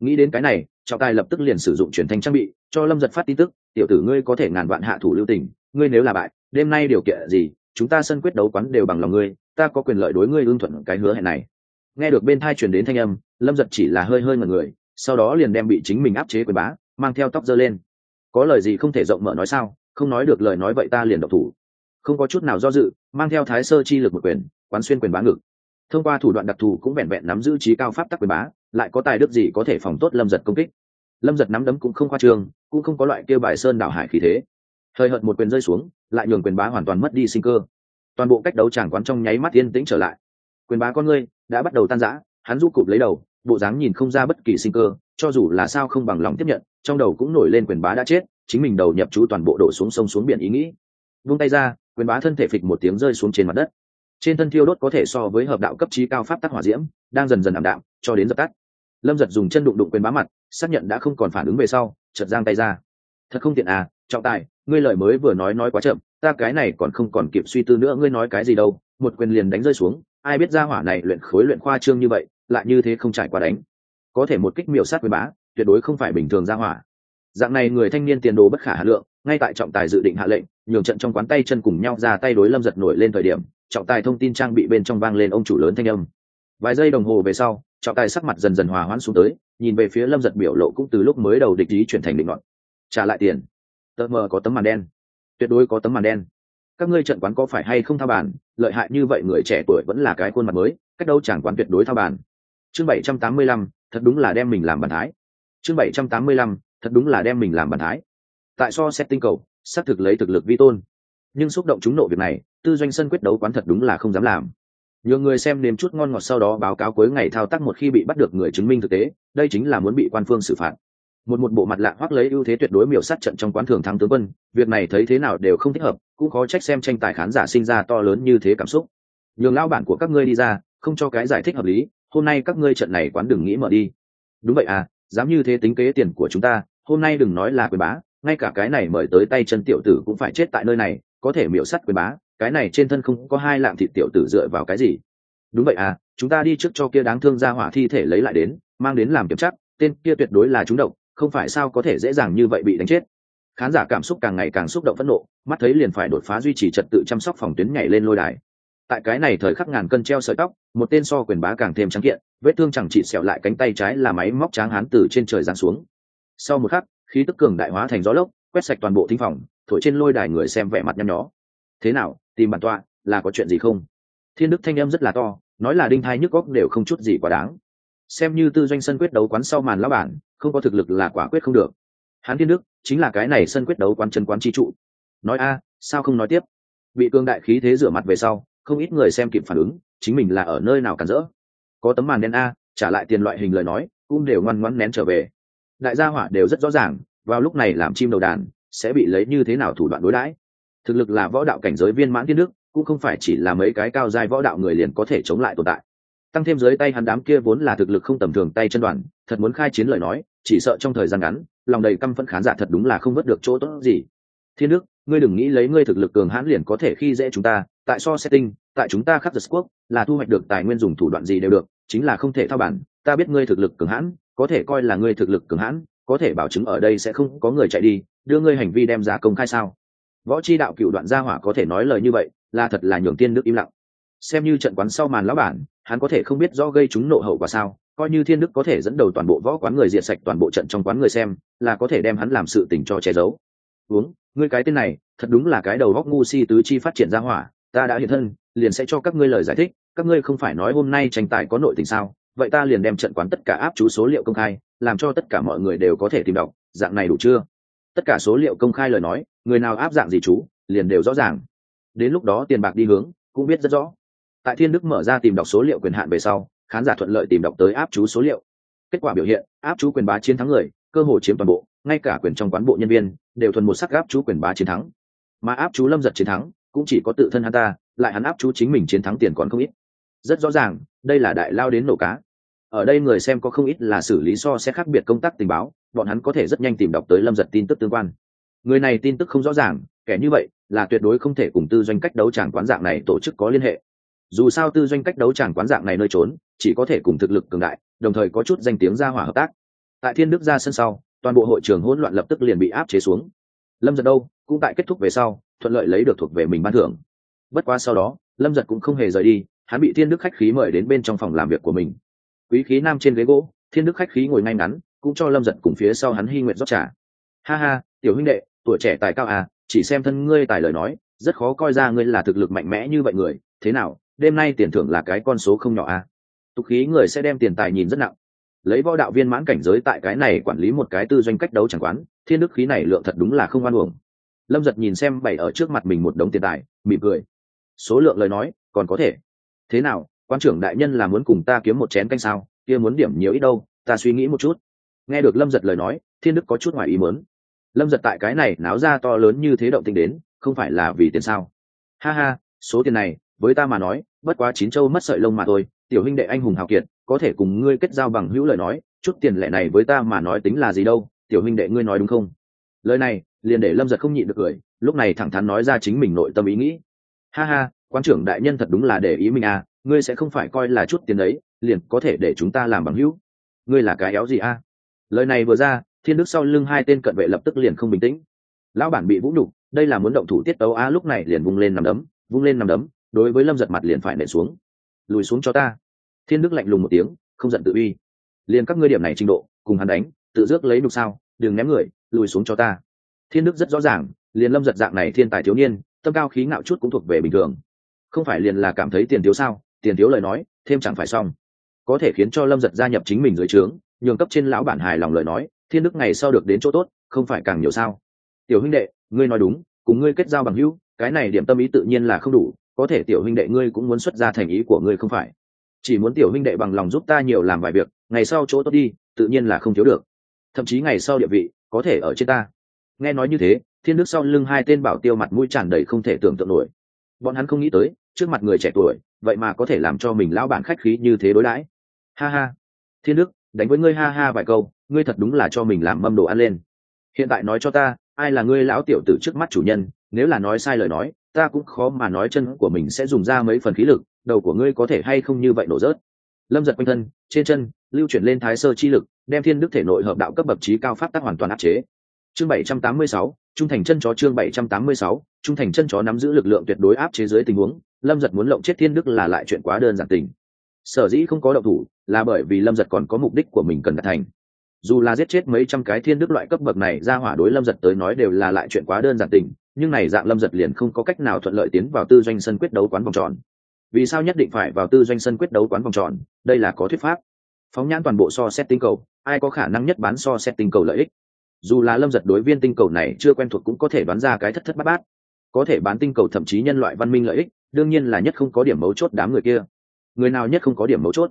Nghĩ đến cái này trọng tài lập tức liền sử dụng truyền thanh trang bị, cho lâm giật phát tin tức, tiểu tử ngươi có thể ngàn vạn hạ thủ lưu tình, ngươi nếu là bại, đêm nay điều kiện gì, chúng ta sân quyết đấu quán đều bằng lòng ngươi, ta có quyền lợi đối ngươi ưng thuận cái hứa hẹn này. Nghe được bên thai truyền đến thanh âm, lâm giật chỉ là hơi hơi ngần người, sau đó liền đem bị chính mình áp chế quyền bá, mang theo tóc dơ lên. Có lời gì không thể rộng mở nói sao, không nói được lời nói vậy ta liền độc thủ. Không có chút nào do dự, mang theo thái sơ chi lực một quyền, quán xuyên quyền bá ngực. Thông qua thủ đoạn đặc thù cũng vẹn vẹn nắm giữ trí cao pháp tắc quyền bá, lại có tài đức gì có thể phòng tốt lâm giật công kích lâm giật nắm đấm cũng không khoa trương, cũng không có loại kêu bài sơn đảo hải khí thế. Hơi hợt một quyền rơi xuống, lại nhường quyền bá hoàn toàn mất đi sinh cơ. Toàn bộ cách đấu chẳng quán trong nháy mắt yên tĩnh trở lại. Quyền bá con ngươi đã bắt đầu tan rã, hắn rũ cụp lấy đầu, bộ dáng nhìn không ra bất kỳ sinh cơ, cho dù là sao không bằng lòng tiếp nhận, trong đầu cũng nổi lên quyền bá đã chết, chính mình đầu nhập chú toàn bộ đổ xuống sông xuống biển ý nghĩ. Vung tay ra, quyền bá thân thể phịch một tiếng rơi xuống trên mặt đất. Trên thân thiêu đốt có thể so với hợp đạo cấp trí cao pháp tắc hỏa diễm, đang dần dần ảm đạm, cho đến dập tắt lâm giật dùng chân đụng đụng quyền bá mặt, xác nhận đã không còn phản ứng về sau chật giang tay ra. Thật không tiện à trọng tài, ngươi lời mới vừa nói nói quá chậm, ta cái này còn không còn kịp suy tư nữa, ngươi nói cái gì đâu, một quyền liền đánh rơi xuống, ai biết ra hỏa này luyện khối luyện khoa trương như vậy, lại như thế không trải qua đánh. Có thể một kích miểu sát quyền bá, tuyệt đối không phải bình thường ra hỏa. Dạng này người thanh niên tiền đồ bất khả hà lượng, ngay tại trọng tài dự định hạ lệnh, nhường trận trong quán tay chân cùng nhau ra tay đối lâm giật nổi lên thời điểm, trọng tài thông tin trang bị bên trong vang lên ông chủ lớn thanh âm. Vài giây đồng hồ về sau trọng tài sắc mặt dần dần hòa hoãn xuống tới, nhìn về phía lâm giật biểu lộ cũng từ lúc mới đầu địch ý chuyển thành định ngọn trả lại tiền. Tờ mờ có tấm màn đen. Tuyệt đối có tấm màn đen. Các ngươi trận quán có phải hay không thao bàn lợi hại như vậy người trẻ tuổi vẫn là cái khuôn mặt mới, cách đâu chẳng quán tuyệt đối thao bàn chương bảy trăm tám mươi lăm, thật đúng là đem mình làm bàn thái. Chương bảy trăm tám mươi lăm, thật đúng là đem mình làm bàn thái. Tại so xét tinh cầu, xác thực lấy thực lực vi tôn. Nhưng xúc động chúng nộ việc này, tư doanh sân quyết đấu quán thật đúng là không dám làm nhiều người xem nếm chút ngon ngọt sau đó báo cáo cuối ngày thao tác một khi bị bắt được người chứng minh thực tế, đây chính là muốn bị quan phương xử phạt. Một một bộ mặt lạ hoắc lấy ưu thế tuyệt đối miểu sát trận trong quán thường thắng tướng quân, việc này thấy thế nào đều không thích hợp, cũng khó trách xem tranh tài khán giả sinh ra to lớn như thế cảm xúc. Nhường lao bản của các ngươi đi ra, không cho cái giải thích hợp lý, hôm nay các ngươi trận này quán đừng nghĩ mở đi. Đúng vậy à dám như thế tính kế tiền của chúng ta, hôm nay đừng nói là quyền bá, ngay cả cái này mời tới tay chân tiểu tử cũng phải chết tại nơi này, có thể miểu sát quyền bá cái này trên thân không có hai lạng thịt tiểu tử dựa vào cái gì? Đúng vậy à chúng ta đi trước cho kia đáng thương ra hỏa thi thể lấy lại đến, mang đến làm kiểm chắc tên kia tuyệt đối là chúng độc, không phải sao có thể dễ dàng như vậy bị đánh chết. Khán giả cảm xúc càng ngày càng xúc động phẫn nộ, mắt thấy liền phải đột phá duy trì trật tự chăm sóc phòng tuyến nhảy lên lôi đài. Tại cái này thời khắc ngàn cân treo sợi tóc, một tên so quyền bá càng thêm trắng kiện, vết thương chẳng chỉ sẹo lại cánh tay trái là máy móc tráng hán từ trên trời giáng xuống. Sau một khắc, khí tức cường đại hóa thành gió lốc, quét sạch toàn bộ thính phòng, thổi trên lôi đài người xem vẻ mặt nhăn nhó thế nào, tìm bản tọa, là có chuyện gì không? Thiên đức thanh âm rất là to, nói là đinh thai nhức góc đều không chút gì quá đáng. Xem như tư doanh sân quyết đấu quán sau màn lão bản, không có thực lực là quả quyết không được. Hán thiên đức, chính là cái này sân quyết đấu quán chân quán chi trụ. Nói a, sao không nói tiếp? Bị cương đại khí thế rửa mặt về sau, không ít người xem kịp phản ứng, chính mình là ở nơi nào cản rỡ. Có tấm màn đen a, trả lại tiền loại hình lời nói, cũng đều ngoan ngoãn nén trở về. Đại gia hỏa đều rất rõ ràng, vào lúc này làm chim đầu đàn, sẽ bị lấy như thế nào thủ đoạn đối đãi thực lực là võ đạo cảnh giới viên mãn thiên đức, cũng không phải chỉ là mấy cái cao giai võ đạo người liền có thể chống lại tồn tại. Tăng thêm dưới tay hắn đám kia vốn là thực lực không tầm thường tay chân đoàn, thật muốn khai chiến lời nói, chỉ sợ trong thời gian ngắn, lòng đầy căm phẫn khán giả thật đúng là không vớt được chỗ tốt gì. Thiên đức, ngươi đừng nghĩ lấy ngươi thực lực cường hãn liền có thể khi dễ chúng ta, tại so setting, tại chúng ta khắp giật quốc, là thu hoạch được tài nguyên dùng thủ đoạn gì đều được, chính là không thể thao bản, ta biết ngươi thực lực cường hãn, có thể coi là ngươi thực lực cường hãn, có thể bảo chứng ở đây sẽ không có người chạy đi, đưa ngươi hành vi đem ra công khai sao? Võ chi đạo cựu đoạn gia hỏa có thể nói lời như vậy, là thật là nhường tiên đức im lặng. Xem như trận quán sau màn lão bản, hắn có thể không biết do gây chúng nộ hậu quả sao, coi như thiên đức có thể dẫn đầu toàn bộ võ quán người diệt sạch toàn bộ trận trong quán người xem, là có thể đem hắn làm sự tình cho che giấu. Uống, ngươi cái tên này, thật đúng là cái đầu góc ngu si tứ chi phát triển ra hỏa, ta đã hiện thân, liền sẽ cho các ngươi lời giải thích, các ngươi không phải nói hôm nay tranh tài có nội tình sao, vậy ta liền đem trận quán tất cả áp chú số liệu công khai, làm cho tất cả mọi người đều có thể tìm đọc, dạng này đủ chưa? Tất cả số liệu công khai lời nói người nào áp dạng gì chú, liền đều rõ ràng. Đến lúc đó tiền bạc đi hướng, cũng biết rất rõ. Tại thiên đức mở ra tìm đọc số liệu quyền hạn về sau, khán giả thuận lợi tìm đọc tới áp chú số liệu. Kết quả biểu hiện, áp chú quyền bá chiến thắng người, cơ hội chiếm toàn bộ, ngay cả quyền trong quán bộ nhân viên, đều thuần một sắc áp chú quyền bá chiến thắng. Mà áp chú lâm giật chiến thắng, cũng chỉ có tự thân hắn ta, lại hắn áp chú chính mình chiến thắng tiền còn không ít. Rất rõ ràng, đây là đại lao đến nổ cá. Ở đây người xem có không ít là xử lý so sẽ khác biệt công tác tình báo, bọn hắn có thể rất nhanh tìm đọc tới lâm giật tin tức tương quan người này tin tức không rõ ràng, kẻ như vậy là tuyệt đối không thể cùng tư doanh cách đấu tràng quán dạng này tổ chức có liên hệ. Dù sao tư doanh cách đấu tràng quán dạng này nơi trốn, chỉ có thể cùng thực lực cường đại, đồng thời có chút danh tiếng ra hỏa hợp tác. Tại thiên đức ra sân sau, toàn bộ hội trường hỗn loạn lập tức liền bị áp chế xuống. Lâm giật đâu, cũng tại kết thúc về sau, thuận lợi lấy được thuộc về mình ban thưởng. Bất quá sau đó, lâm giật cũng không hề rời đi, hắn bị thiên đức khách khí mời đến bên trong phòng làm việc của mình. Quý khí nam trên ghế gỗ, thiên đức khách khí ngồi ngay ngắn, cũng cho lâm giật cùng phía sau hắn hy nguyện rót trả ha ha, tiểu huynh đệ tuổi trẻ tài cao à chỉ xem thân ngươi tài lời nói, rất khó coi ra ngươi là thực lực mạnh mẽ như vậy người. Thế nào, đêm nay tiền thưởng là cái con số không nhỏ à? Tục khí người sẽ đem tiền tài nhìn rất nặng. Lấy võ đạo viên mãn cảnh giới tại cái này quản lý một cái tư doanh cách đấu chẳng quán, thiên đức khí này lượng thật đúng là không oan uổng. Lâm giật nhìn xem bày ở trước mặt mình một đống tiền tài, mỉm cười. Số lượng lời nói, còn có thể. Thế nào, quan trưởng đại nhân là muốn cùng ta kiếm một chén canh sao? Kia muốn điểm nhiều ít đâu, ta suy nghĩ một chút. Nghe được lâm giật lời nói, thiên đức có chút ngoài ý mớn lâm giật tại cái này náo ra to lớn như thế động tình đến, không phải là vì tiền sao? Ha ha, số tiền này, với ta mà nói, bất quá chín châu mất sợi lông mà thôi, tiểu huynh đệ anh hùng hào kiệt, có thể cùng ngươi kết giao bằng hữu lời nói, chút tiền lệ này với ta mà nói tính là gì đâu, tiểu huynh đệ ngươi nói đúng không? Lời này, liền để lâm giật không nhịn được cười, lúc này thẳng thắn nói ra chính mình nội tâm ý nghĩ. Ha ha, quan trưởng đại nhân thật đúng là để ý mình à ngươi sẽ không phải coi là chút tiền đấy, liền có thể để chúng ta làm bằng hữu. Ngươi là cái éo gì à? Lời này vừa ra thiên đức sau lưng hai tên cận vệ lập tức liền không bình tĩnh. Lão bản bị vũ nhục, đây là muốn động thủ tiết tấu á, lúc này liền vung lên nằm đấm, vung lên nằm đấm, đối với lâm giật mặt liền phải nệ xuống. Lùi xuống cho ta. Thiên đức lạnh lùng một tiếng, không giận tự uy. Liền các ngươi điểm này trình độ, cùng hắn đánh, tự dước lấy nhục sao, đừng ném người, lùi xuống cho ta. Thiên đức rất rõ ràng, liền lâm giật dạng này thiên tài thiếu niên, tâm cao khí ngạo chút cũng thuộc về bình thường. Không phải liền là cảm thấy tiền thiếu sao, tiền thiếu lời nói, thêm chẳng phải xong. Có thể khiến cho lâm giật gia nhập chính mình dưới trướng, nhường cấp trên lão bản hài lòng lời nói thiên đức ngày sau được đến chỗ tốt, không phải càng nhiều sao? Tiểu huynh đệ, ngươi nói đúng, cùng ngươi kết giao bằng hữu, cái này điểm tâm ý tự nhiên là không đủ, có thể tiểu huynh đệ ngươi cũng muốn xuất ra thành ý của ngươi không phải. Chỉ muốn tiểu huynh đệ bằng lòng giúp ta nhiều làm vài việc, ngày sau chỗ tốt đi, tự nhiên là không thiếu được. Thậm chí ngày sau địa vị, có thể ở trên ta. Nghe nói như thế, thiên đức sau lưng hai tên bảo tiêu mặt mũi tràn đầy không thể tưởng tượng nổi. Bọn hắn không nghĩ tới, trước mặt người trẻ tuổi, vậy mà có thể làm cho mình lão bản khách khí như thế đối đãi. Ha ha. Thiên đức, đánh với ngươi ha ha vài câu ngươi thật đúng là cho mình làm mâm đồ ăn lên. Hiện tại nói cho ta, ai là ngươi lão tiểu tử trước mắt chủ nhân, nếu là nói sai lời nói, ta cũng khó mà nói chân của mình sẽ dùng ra mấy phần khí lực, đầu của ngươi có thể hay không như vậy nổ rớt. Lâm giật quanh thân, trên chân, lưu chuyển lên thái sơ chi lực, đem thiên đức thể nội hợp đạo cấp bậc trí cao pháp tắc hoàn toàn áp chế. Chương bảy trăm tám mươi sáu, trung thành chân chó chương bảy trăm tám mươi sáu, trung thành chân chó nắm giữ lực lượng tuyệt đối áp chế dưới tình huống, lâm giật muốn lộng chết thiên đức là lại chuyện quá đơn giản tình. Sở dĩ không có động thủ, là bởi vì lâm giật còn có mục đích của mình cần đạt thành dù là giết chết mấy trăm cái thiên đức loại cấp bậc này, ra hỏa đối lâm giật tới nói đều là lại chuyện quá đơn giản tình, nhưng này dạng lâm giật liền không có cách nào thuận lợi tiến vào tư doanh sân quyết đấu quán vòng tròn. Vì sao nhất định phải vào tư doanh sân quyết đấu quán vòng tròn? Đây là có thuyết pháp. Phóng nhãn toàn bộ so xét tinh cầu, ai có khả năng nhất bán so xét tinh cầu lợi ích? Dù là lâm giật đối viên tinh cầu này chưa quen thuộc cũng có thể đoán ra cái thất thất bát bát. Có thể bán tinh cầu thậm chí nhân loại văn minh lợi ích, đương nhiên là nhất không có điểm mấu chốt đám người kia. Người nào nhất không có điểm mấu chốt?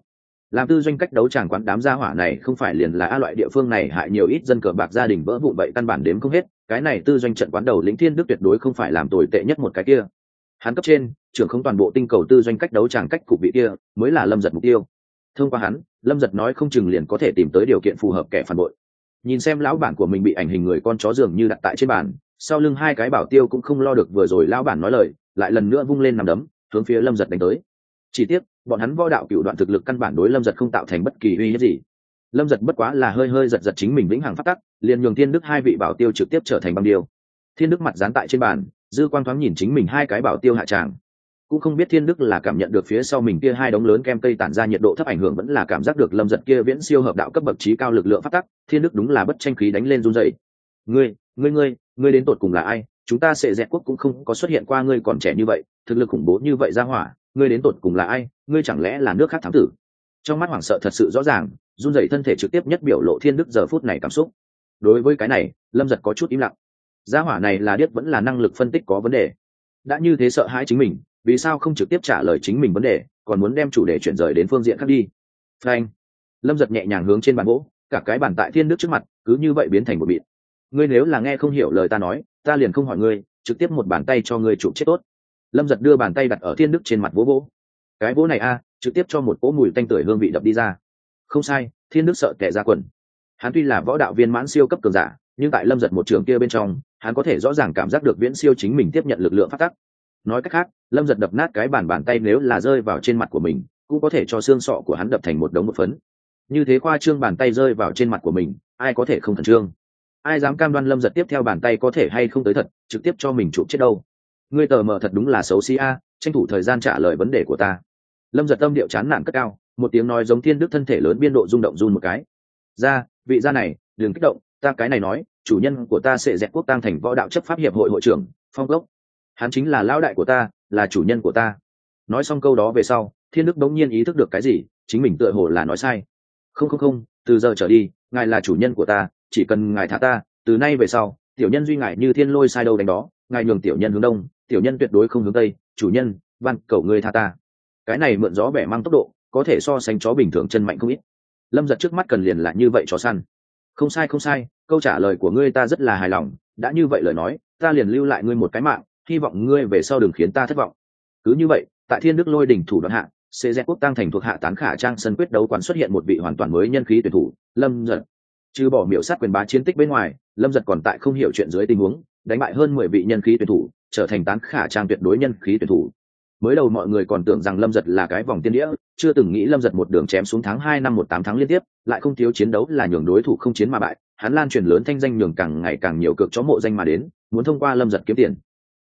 Làm tư doanh cách đấu tràng quán đám gia hỏa này không phải liền là a loại địa phương này, hại nhiều ít dân cờ bạc gia đình vỡ vụn vậy căn bản đếm không hết, cái này tư doanh trận quán đầu lĩnh thiên đức tuyệt đối không phải làm tồi tệ nhất một cái kia. Hắn cấp trên, trưởng không toàn bộ tinh cầu tư doanh cách đấu tràng cách cục vị kia, mới là lâm giật mục tiêu. Thông qua hắn, lâm giật nói không chừng liền có thể tìm tới điều kiện phù hợp kẻ phản bội. Nhìn xem lão bản của mình bị ảnh hình người con chó dường như đặt tại trên bàn, sau lưng hai cái bảo tiêu cũng không lo được vừa rồi lão bản nói lời, lại lần nữa vung lên nằm đấm, hướng phía lâm giật đánh tới. Chỉ tiếc bọn hắn võ đạo cựu đoạn thực lực căn bản đối lâm giật không tạo thành bất kỳ uy hiếp gì. Lâm giật bất quá là hơi hơi giật giật chính mình vĩnh hằng phát tắc, liền nhường thiên đức hai vị bảo tiêu trực tiếp trở thành băng điêu. Thiên đức mặt dán tại trên bàn, dư quang thoáng nhìn chính mình hai cái bảo tiêu hạ tràng. Cũng không biết thiên đức là cảm nhận được phía sau mình kia hai đống lớn kem cây tản ra nhiệt độ thấp ảnh hưởng vẫn là cảm giác được lâm giật kia viễn siêu hợp đạo cấp bậc trí cao lực lượng phát tắc, thiên đức đúng là bất tranh khí đánh lên run dậy ngươi ngươi ngươi ngươi đến tột cùng là ai? Chúng ta sẽ dẹt quốc cũng không có xuất hiện qua ngươi còn trẻ như vậy, thực lực khủng bố như vậy ra hỏa ngươi đến tột cùng là ai, ngươi chẳng lẽ là nước khác thám tử? Trong mắt hoảng sợ thật sự rõ ràng, run dậy thân thể trực tiếp nhất biểu lộ thiên đức giờ phút này cảm xúc. Đối với cái này, lâm giật có chút im lặng. Gia hỏa này là điếc vẫn là năng lực phân tích có vấn đề? Đã như thế sợ hãi chính mình, vì sao không trực tiếp trả lời chính mình vấn đề, còn muốn đem chủ đề chuyển rời đến phương diện khác đi? Frank lâm giật nhẹ nhàng hướng trên bàn gỗ, cả cái bàn tại thiên đức trước mặt, cứ như vậy biến thành một bịt. Ngươi nếu là nghe không hiểu lời ta nói, ta liền không hỏi ngươi, trực tiếp một bàn tay cho ngươi chụp chết tốt lâm giật đưa bàn tay đặt ở thiên đức trên mặt vỗ vỗ. Cái vỗ này a, trực tiếp cho một cỗ mùi tanh tưởi hương vị đập đi ra. Không sai, thiên đức sợ kẻ ra quần. Hắn tuy là võ đạo viên mãn siêu cấp cường giả, nhưng tại lâm giật một trường kia bên trong, hắn có thể rõ ràng cảm giác được viễn siêu chính mình tiếp nhận lực lượng phát tắc. Nói cách khác, lâm giật đập nát cái bàn bàn tay nếu là rơi vào trên mặt của mình, cũng có thể cho xương sọ của hắn đập thành một đống một phấn. Như thế khoa trương bàn tay rơi vào trên mặt của mình, ai có thể không thần trương? Ai dám cam đoan lâm giật tiếp theo bàn tay có thể hay không tới thật, trực tiếp cho mình chụp chết đâu? Ngươi tờ mờ thật đúng là xấu xí a, tranh thủ thời gian trả lời vấn đề của ta. Lâm giật tâm điệu chán nản cất cao, một tiếng nói giống thiên đức thân thể lớn biên độ rung động run một cái. Ra, vị gia này, đừng kích động, ta cái này nói, chủ nhân của ta sẽ dẹp quốc tăng thành võ đạo chấp pháp hiệp hội hội trưởng, phong gốc hắn chính là lão đại của ta, là chủ nhân của ta. Nói xong câu đó về sau, thiên đức đống nhiên ý thức được cái gì, chính mình tựa hồ là nói sai. Không không không, từ giờ trở đi, ngài là chủ nhân của ta, chỉ cần ngài thả ta, từ nay về sau, tiểu nhân duy ngài như thiên lôi sai đâu đánh đó ngài nhường tiểu nhân hướng đông, tiểu nhân tuyệt đối không hướng tây, chủ nhân, van, cầu ngươi tha ta. Cái này mượn gió bẻ mang tốc độ, có thể so sánh chó bình thường chân mạnh không ít. Lâm giật trước mắt cần liền là như vậy chó săn. Không sai không sai, câu trả lời của ngươi ta rất là hài lòng, đã như vậy lời nói, ta liền lưu lại ngươi một cái mạng, hy vọng ngươi về sau đừng khiến ta thất vọng. Cứ như vậy, tại thiên đức lôi đỉnh thủ đoạn hạ cz quốc tăng thành thuộc hạ tán khả trang sân quyết đấu quán xuất hiện một vị hoàn toàn mới nhân khí tuyển thủ, lâm giật. Trừ bỏ miểu sát quyền bá chiến tích bên ngoài, lâm giật còn tại không hiểu chuyện dưới tình huống đánh bại hơn mười vị nhân khí tuyển thủ, trở thành tán khả trang tuyệt đối nhân khí tuyển thủ. Mới đầu mọi người còn tưởng rằng lâm giật là cái vòng tiên đĩa, chưa từng nghĩ lâm giật một đường chém xuống tháng hai năm một tám tháng liên tiếp, lại không thiếu chiến đấu là nhường đối thủ không chiến mà bại, hắn lan truyền lớn thanh danh nhường càng ngày càng nhiều cược chó mộ danh mà đến, muốn thông qua lâm giật kiếm tiền.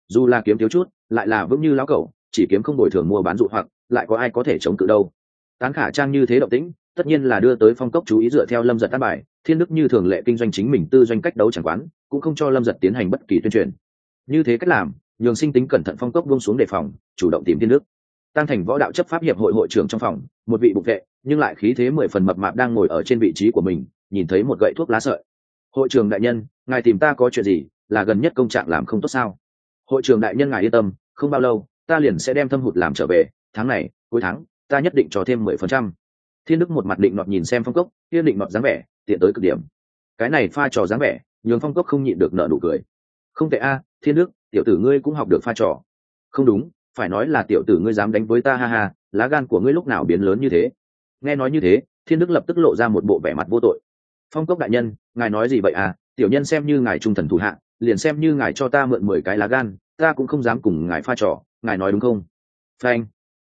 Dù là kiếm thiếu chút, lại là vững như lão cẩu, chỉ kiếm không bồi thường mua bán dụ hoặc, lại có ai có thể chống cự đâu. Tán khả trang như thế động tĩnh, tất nhiên là đưa tới phong cốc chú ý dựa theo lâm giật tác bài, thiên đức như thường lệ kinh doanh chính mình tư doanh cách đấu chẳng quán cũng không cho lâm giật tiến hành bất kỳ tuyên truyền. Như thế cách làm, nhường sinh tính cẩn thận phong cốc buông xuống đề phòng, chủ động tìm thiên đức. Tăng thành võ đạo chấp pháp hiệp hội hội trưởng trong phòng, một vị bục vệ, nhưng lại khí thế mười phần mập mạp đang ngồi ở trên vị trí của mình, nhìn thấy một gậy thuốc lá sợi. Hội trưởng đại nhân, ngài tìm ta có chuyện gì, là gần nhất công trạng làm không tốt sao? Hội trưởng đại nhân ngài yên tâm, không bao lâu, ta liền sẽ đem thâm hụt làm trở về, tháng này, cuối tháng, ta nhất định cho thêm mười phần trăm. Thiên đức một mặt định nọt nhìn xem phong cốc, kia định nọt dáng vẻ, tiện tới cực điểm. Cái này pha trò dáng vẻ nhường phong cốc không nhịn được nợ nụ cười. Không tệ a, thiên đức, tiểu tử ngươi cũng học được pha trò. Không đúng, phải nói là tiểu tử ngươi dám đánh với ta ha ha, lá gan của ngươi lúc nào biến lớn như thế? Nghe nói như thế, thiên đức lập tức lộ ra một bộ vẻ mặt vô tội. Phong cốc đại nhân, ngài nói gì vậy à? Tiểu nhân xem như ngài trung thần thủ hạ, liền xem như ngài cho ta mượn mười cái lá gan, ta cũng không dám cùng ngài pha trò, ngài nói đúng không? Frank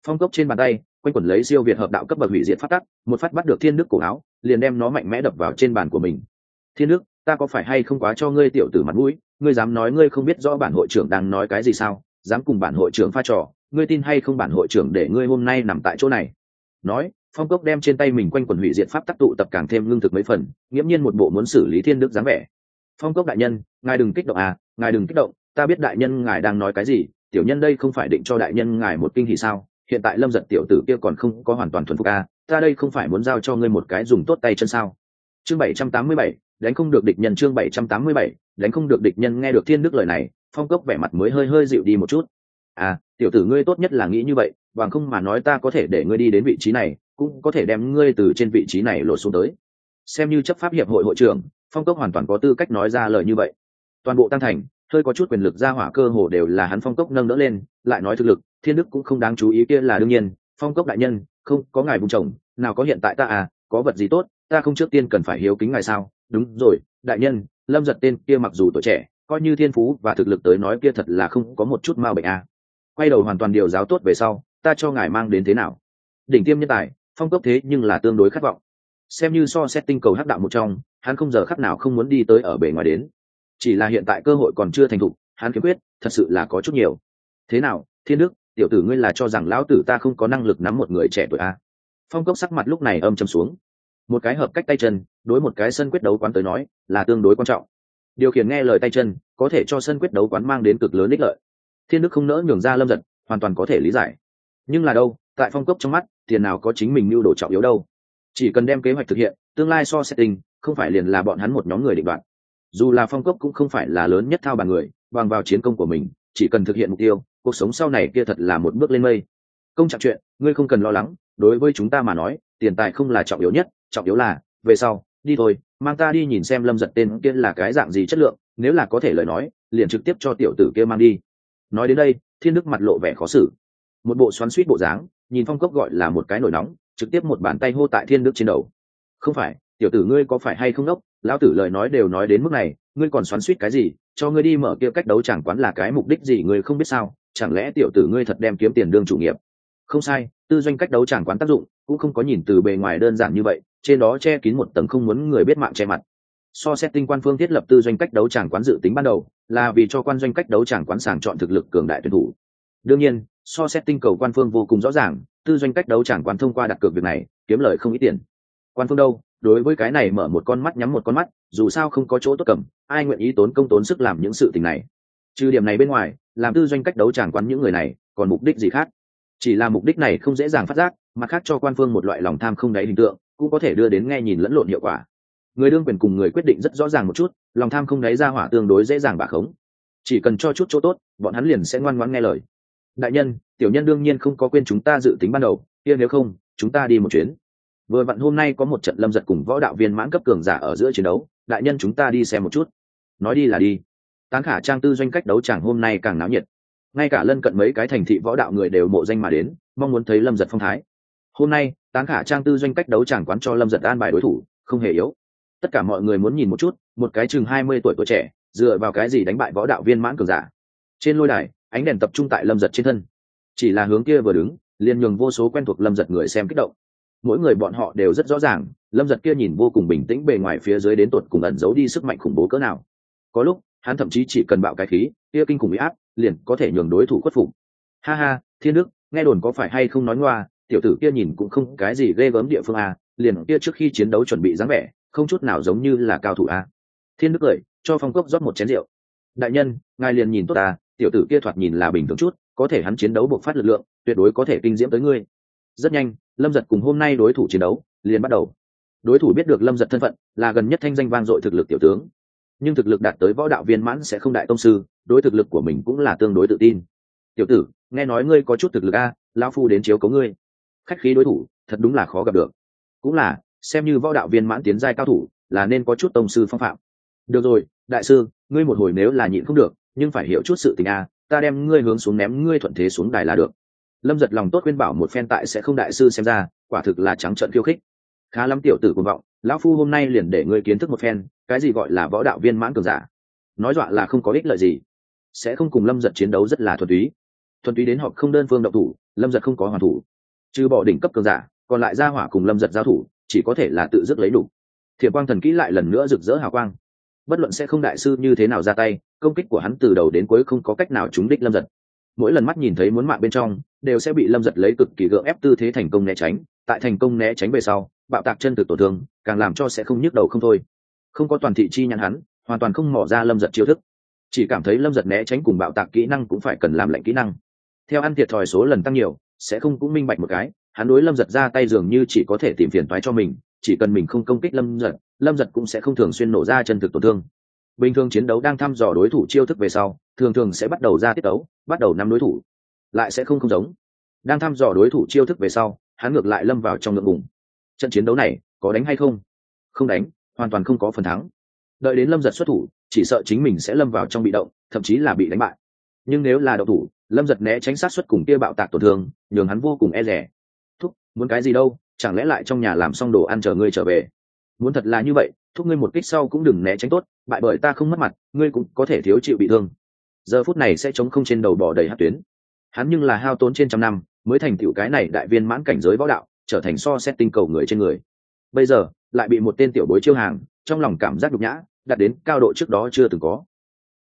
phong cốc trên bàn tay, quanh quẩn lấy siêu việt hợp đạo cấp bậc hủy diệt phát tắc, một phát bắt được thiên đức cổ áo, liền đem nó mạnh mẽ đập vào trên bàn của mình. Thiên đức ta có phải hay không quá cho ngươi tiểu tử mặt mũi, ngươi dám nói ngươi không biết rõ bản hội trưởng đang nói cái gì sao, dám cùng bản hội trưởng pha trò, ngươi tin hay không bản hội trưởng để ngươi hôm nay nằm tại chỗ này? Nói, phong cốc đem trên tay mình quanh quần hủy diệt pháp tắc tụ tập càng thêm lương thực mấy phần, nghiễm nhiên một bộ muốn xử lý thiên đức dáng vẻ. Phong cốc đại nhân, ngài đừng kích động à ngài đừng kích động, ta biết đại nhân ngài đang nói cái gì, tiểu nhân đây không phải định cho đại nhân ngài một kinh thì sao, hiện tại lâm giật tiểu tử kia còn không có hoàn toàn thuần phục à ta đây không phải muốn giao cho ngươi một cái dùng tốt tay chân sao? Chương bảy trăm tám mươi bảy, đánh không được địch nhân chương bảy trăm tám mươi bảy, đánh không được địch nhân nghe được thiên đức lời này, phong cốc vẻ mặt mới hơi hơi dịu đi một chút. À tiểu tử ngươi tốt nhất là nghĩ như vậy, bằng không mà nói ta có thể để ngươi đi đến vị trí này, cũng có thể đem ngươi từ trên vị trí này lột xuống tới. Xem như chấp pháp hiệp hội hội trưởng, phong cốc hoàn toàn có tư cách nói ra lời như vậy. Toàn bộ tăng thành, hơi có chút quyền lực ra hỏa cơ hồ đều là hắn phong cốc nâng đỡ lên, lại nói thực lực, thiên đức cũng không đáng chú ý kia là đương nhiên, phong cốc đại nhân, không, có ngài vùng chồng, nào có hiện tại ta à có vật gì tốt ta không trước tiên cần phải hiếu kính ngài sao? Đúng rồi, đại nhân, lâm giật tên kia mặc dù tuổi trẻ, coi như thiên phú và thực lực tới nói kia thật là không có một chút ma bệnh à. quay đầu hoàn toàn điều giáo tốt về sau, ta cho ngài mang đến thế nào? Đỉnh tiêm nhân tài, phong cấp thế nhưng là tương đối khát vọng. Xem như so xét tinh cầu hắc đạo một trong, hắn không giờ khắc nào không muốn đi tới ở bề ngoài đến. Chỉ là hiện tại cơ hội còn chưa thành thục, hắn kiếm quyết, thật sự là có chút nhiều. Thế nào, thiên đức, tiểu tử ngươi là cho rằng lão tử ta không có năng lực nắm một người trẻ tuổi a? À? phong cốc sắc mặt lúc này âm châm xuống một cái hợp cách tay chân, đối một cái sân quyết đấu quán tới nói, là tương đối quan trọng. Điều khiển nghe lời tay chân, có thể cho sân quyết đấu quán mang đến cực lớn ích lợi. Thiên đức không nỡ nhường ra lâm giật, hoàn toàn có thể lý giải. Nhưng là đâu, tại phong cốc trong mắt, tiền nào có chính mình mưu đồ trọng yếu đâu. Chỉ cần đem kế hoạch thực hiện, tương lai so setting, không phải liền là bọn hắn một nhóm người định đoạn dù là phong cốc cũng không phải là lớn nhất thao bàn người, bằng vào chiến công của mình, chỉ cần thực hiện mục tiêu, cuộc sống sau này kia thật là một bước lên mây. Công trạng chuyện, ngươi không cần lo lắng, đối với chúng ta mà nói, tiền tài không là trọng yếu nhất trọng yếu là, về sau, đi thôi, mang ta đi nhìn xem lâm giật tên kia là cái dạng gì chất lượng, nếu là có thể lời nói, liền trực tiếp cho tiểu tử kia mang đi. Nói đến đây, thiên đức mặt lộ vẻ khó xử. Một bộ xoắn suýt bộ dáng, nhìn phong cốc gọi là một cái nổi nóng, trực tiếp một bàn tay hô tại thiên đức trên đầu. Không phải, tiểu tử ngươi có phải hay không đốc? Lão tử lời nói đều nói đến mức này, ngươi còn xoắn suýt cái gì? Cho ngươi đi mở kia cách đấu chẳng quán là cái mục đích gì ngươi không biết sao? Chẳng lẽ tiểu tử ngươi thật đem kiếm tiền đương chủ nghiệp? Không sai, tư doanh cách đấu chẳng quán tác dụng, cũng không có nhìn từ bề ngoài đơn giản như vậy trên đó che kín một tầng không muốn người biết mạng che mặt. So xét tinh quan phương thiết lập tư doanh cách đấu chẳng quán dự tính ban đầu, là vì cho quan doanh cách đấu chẳng quán sàng chọn thực lực cường đại tuyển thủ. Đương nhiên, so xét tinh cầu quan phương vô cùng rõ ràng, tư doanh cách đấu chẳng quán thông qua đặt cược việc này, kiếm lời không ít tiền. Quan phương đâu, đối với cái này mở một con mắt nhắm một con mắt, dù sao không có chỗ tốt cầm, ai nguyện ý tốn công tốn sức làm những sự tình này? Trừ điểm này bên ngoài, làm tư doanh cách đấu chẳng quán những người này, còn mục đích gì khác? Chỉ là mục đích này không dễ dàng phát giác, mà khác cho quan phương một loại lòng tham không đáy hình tượng, cũng có thể đưa đến nghe nhìn lẫn lộn hiệu quả. Người đương quyền cùng người quyết định rất rõ ràng một chút, lòng tham không đáy ra hỏa tương đối dễ dàng bà khống. Chỉ cần cho chút chỗ tốt, bọn hắn liền sẽ ngoan ngoãn nghe lời. Đại nhân, tiểu nhân đương nhiên không có quên chúng ta dự tính ban đầu, kia nếu không, chúng ta đi một chuyến. Vừa vặn hôm nay có một trận lâm giật cùng võ đạo viên mãn cấp cường giả ở giữa chiến đấu, đại nhân chúng ta đi xem một chút. Nói đi là đi. Tán khả trang tư doanh cách đấu chẳng hôm nay càng náo nhiệt ngay cả lân cận mấy cái thành thị võ đạo người đều mộ danh mà đến, mong muốn thấy lâm giật phong thái. Hôm nay, tán khả trang tư doanh cách đấu chẳng quán cho lâm giật an bài đối thủ, không hề yếu. Tất cả mọi người muốn nhìn một chút, một cái chừng hai mươi tuổi tuổi trẻ, dựa vào cái gì đánh bại võ đạo viên mãn cường giả. Trên lôi đài, ánh đèn tập trung tại lâm giật trên thân. Chỉ là hướng kia vừa đứng, liền nhường vô số quen thuộc lâm giật người xem kích động. Mỗi người bọn họ đều rất rõ ràng, lâm giật kia nhìn vô cùng bình tĩnh bề ngoài phía dưới đến tột cùng ẩn giấu đi sức mạnh khủng bố cỡ nào. Có lúc, hắn thậm chí chỉ cần bạo cái khí, kia kinh khủng bị áp liền có thể nhường đối thủ khuất phục. Ha ha, thiên đức, nghe đồn có phải hay không nói ngoa, tiểu tử kia nhìn cũng không cái gì ghê gớm địa phương a liền kia trước khi chiến đấu chuẩn bị dáng vẻ, không chút nào giống như là cao thủ a thiên đức cười, cho phong cốc rót một chén rượu. Đại nhân, ngài liền nhìn tốt ta tiểu tử kia thoạt nhìn là bình thường chút, có thể hắn chiến đấu buộc phát lực lượng, tuyệt đối có thể kinh diễm tới ngươi. Rất nhanh, lâm giật cùng hôm nay đối thủ chiến đấu liền bắt đầu. Đối thủ biết được lâm giật thân phận, là gần nhất thanh danh vang dội thực lực tiểu tướng. Nhưng thực lực đạt tới võ đạo viên mãn sẽ không đại tông sư đối thực lực của mình cũng là tương đối tự tin. Tiểu tử, nghe nói ngươi có chút thực lực a, lão phu đến chiếu cấu ngươi. Khách khí đối thủ, thật đúng là khó gặp được. Cũng là, xem như võ đạo viên mãn tiến giai cao thủ, là nên có chút tông sư phong phạm. Được rồi, đại sư, ngươi một hồi nếu là nhịn không được, nhưng phải hiểu chút sự tình a, ta đem ngươi hướng xuống ném, ngươi thuận thế xuống đài là được. Lâm giật lòng tốt khuyên bảo một phen tại sẽ không đại sư xem ra, quả thực là trắng trận khiêu khích. Khá lắm tiểu tử cuồng vọng, lão phu hôm nay liền để ngươi kiến thức một phen, cái gì gọi là võ đạo viên mãn cường giả? Nói dọa là không có ích lợi gì sẽ không cùng lâm giật chiến đấu rất là thuần túy. Thuần túy đến họ không đơn phương động thủ, lâm giật không có hoàn thủ. Trừ bỏ đỉnh cấp cường giả, còn lại ra hỏa cùng lâm giật giao thủ, chỉ có thể là tự dứt lấy đủ. Thiệp quang thần kỹ lại lần nữa rực rỡ hào quang. Bất luận sẽ không đại sư như thế nào ra tay, công kích của hắn từ đầu đến cuối không có cách nào trúng đích lâm giật. Mỗi lần mắt nhìn thấy muốn mạng bên trong, đều sẽ bị lâm giật lấy cực kỳ gượng ép tư thế thành công né tránh. Tại thành công né tránh về sau, bạo tạc chân từ tổn thương, càng làm cho sẽ không nhức đầu không thôi. Không có toàn thị chi nhắn hắn, hoàn toàn không mỏ ra lâm giật chiêu thức chỉ cảm thấy lâm giật né tránh cùng bạo tạc kỹ năng cũng phải cần làm lệnh kỹ năng. Theo ăn thiệt thòi số lần tăng nhiều, sẽ không cũng minh bạch một cái, hắn đối lâm giật ra tay dường như chỉ có thể tìm phiền toái cho mình, chỉ cần mình không công kích lâm giật lâm giật cũng sẽ không thường xuyên nổ ra chân thực tổn thương. Bình thường chiến đấu đang thăm dò đối thủ chiêu thức về sau, thường thường sẽ bắt đầu ra tiết đấu bắt đầu nắm đối thủ, lại sẽ không không giống. Đang thăm dò đối thủ chiêu thức về sau, hắn ngược lại lâm vào trong ngượng ngùng. Trận chiến đấu này có đánh hay không? Không đánh, hoàn toàn không có phần thắng. Đợi đến lâm giật xuất thủ chỉ sợ chính mình sẽ lâm vào trong bị động, thậm chí là bị đánh bại. Nhưng nếu là đậu thủ, lâm giật né tránh sát xuất cùng kia bạo tạc tổn thương, nhường hắn vô cùng e rẻ. Thúc, muốn cái gì đâu, chẳng lẽ lại trong nhà làm xong đồ ăn chờ ngươi trở về? Muốn thật là như vậy, thúc ngươi một kích sau cũng đừng né tránh tốt, bại bởi ta không mất mặt, ngươi cũng có thể thiếu chịu bị thương. Giờ phút này sẽ chống không trên đầu bỏ đầy hát tuyến. Hắn nhưng là hao tốn trên trăm năm, mới thành tựu cái này đại viên mãn cảnh giới võ đạo, trở thành so xét tinh cầu người trên người. Bây giờ, lại bị một tên tiểu bối chiêu hàng, trong lòng cảm giác nhục nhã đạt đến cao độ trước đó chưa từng có.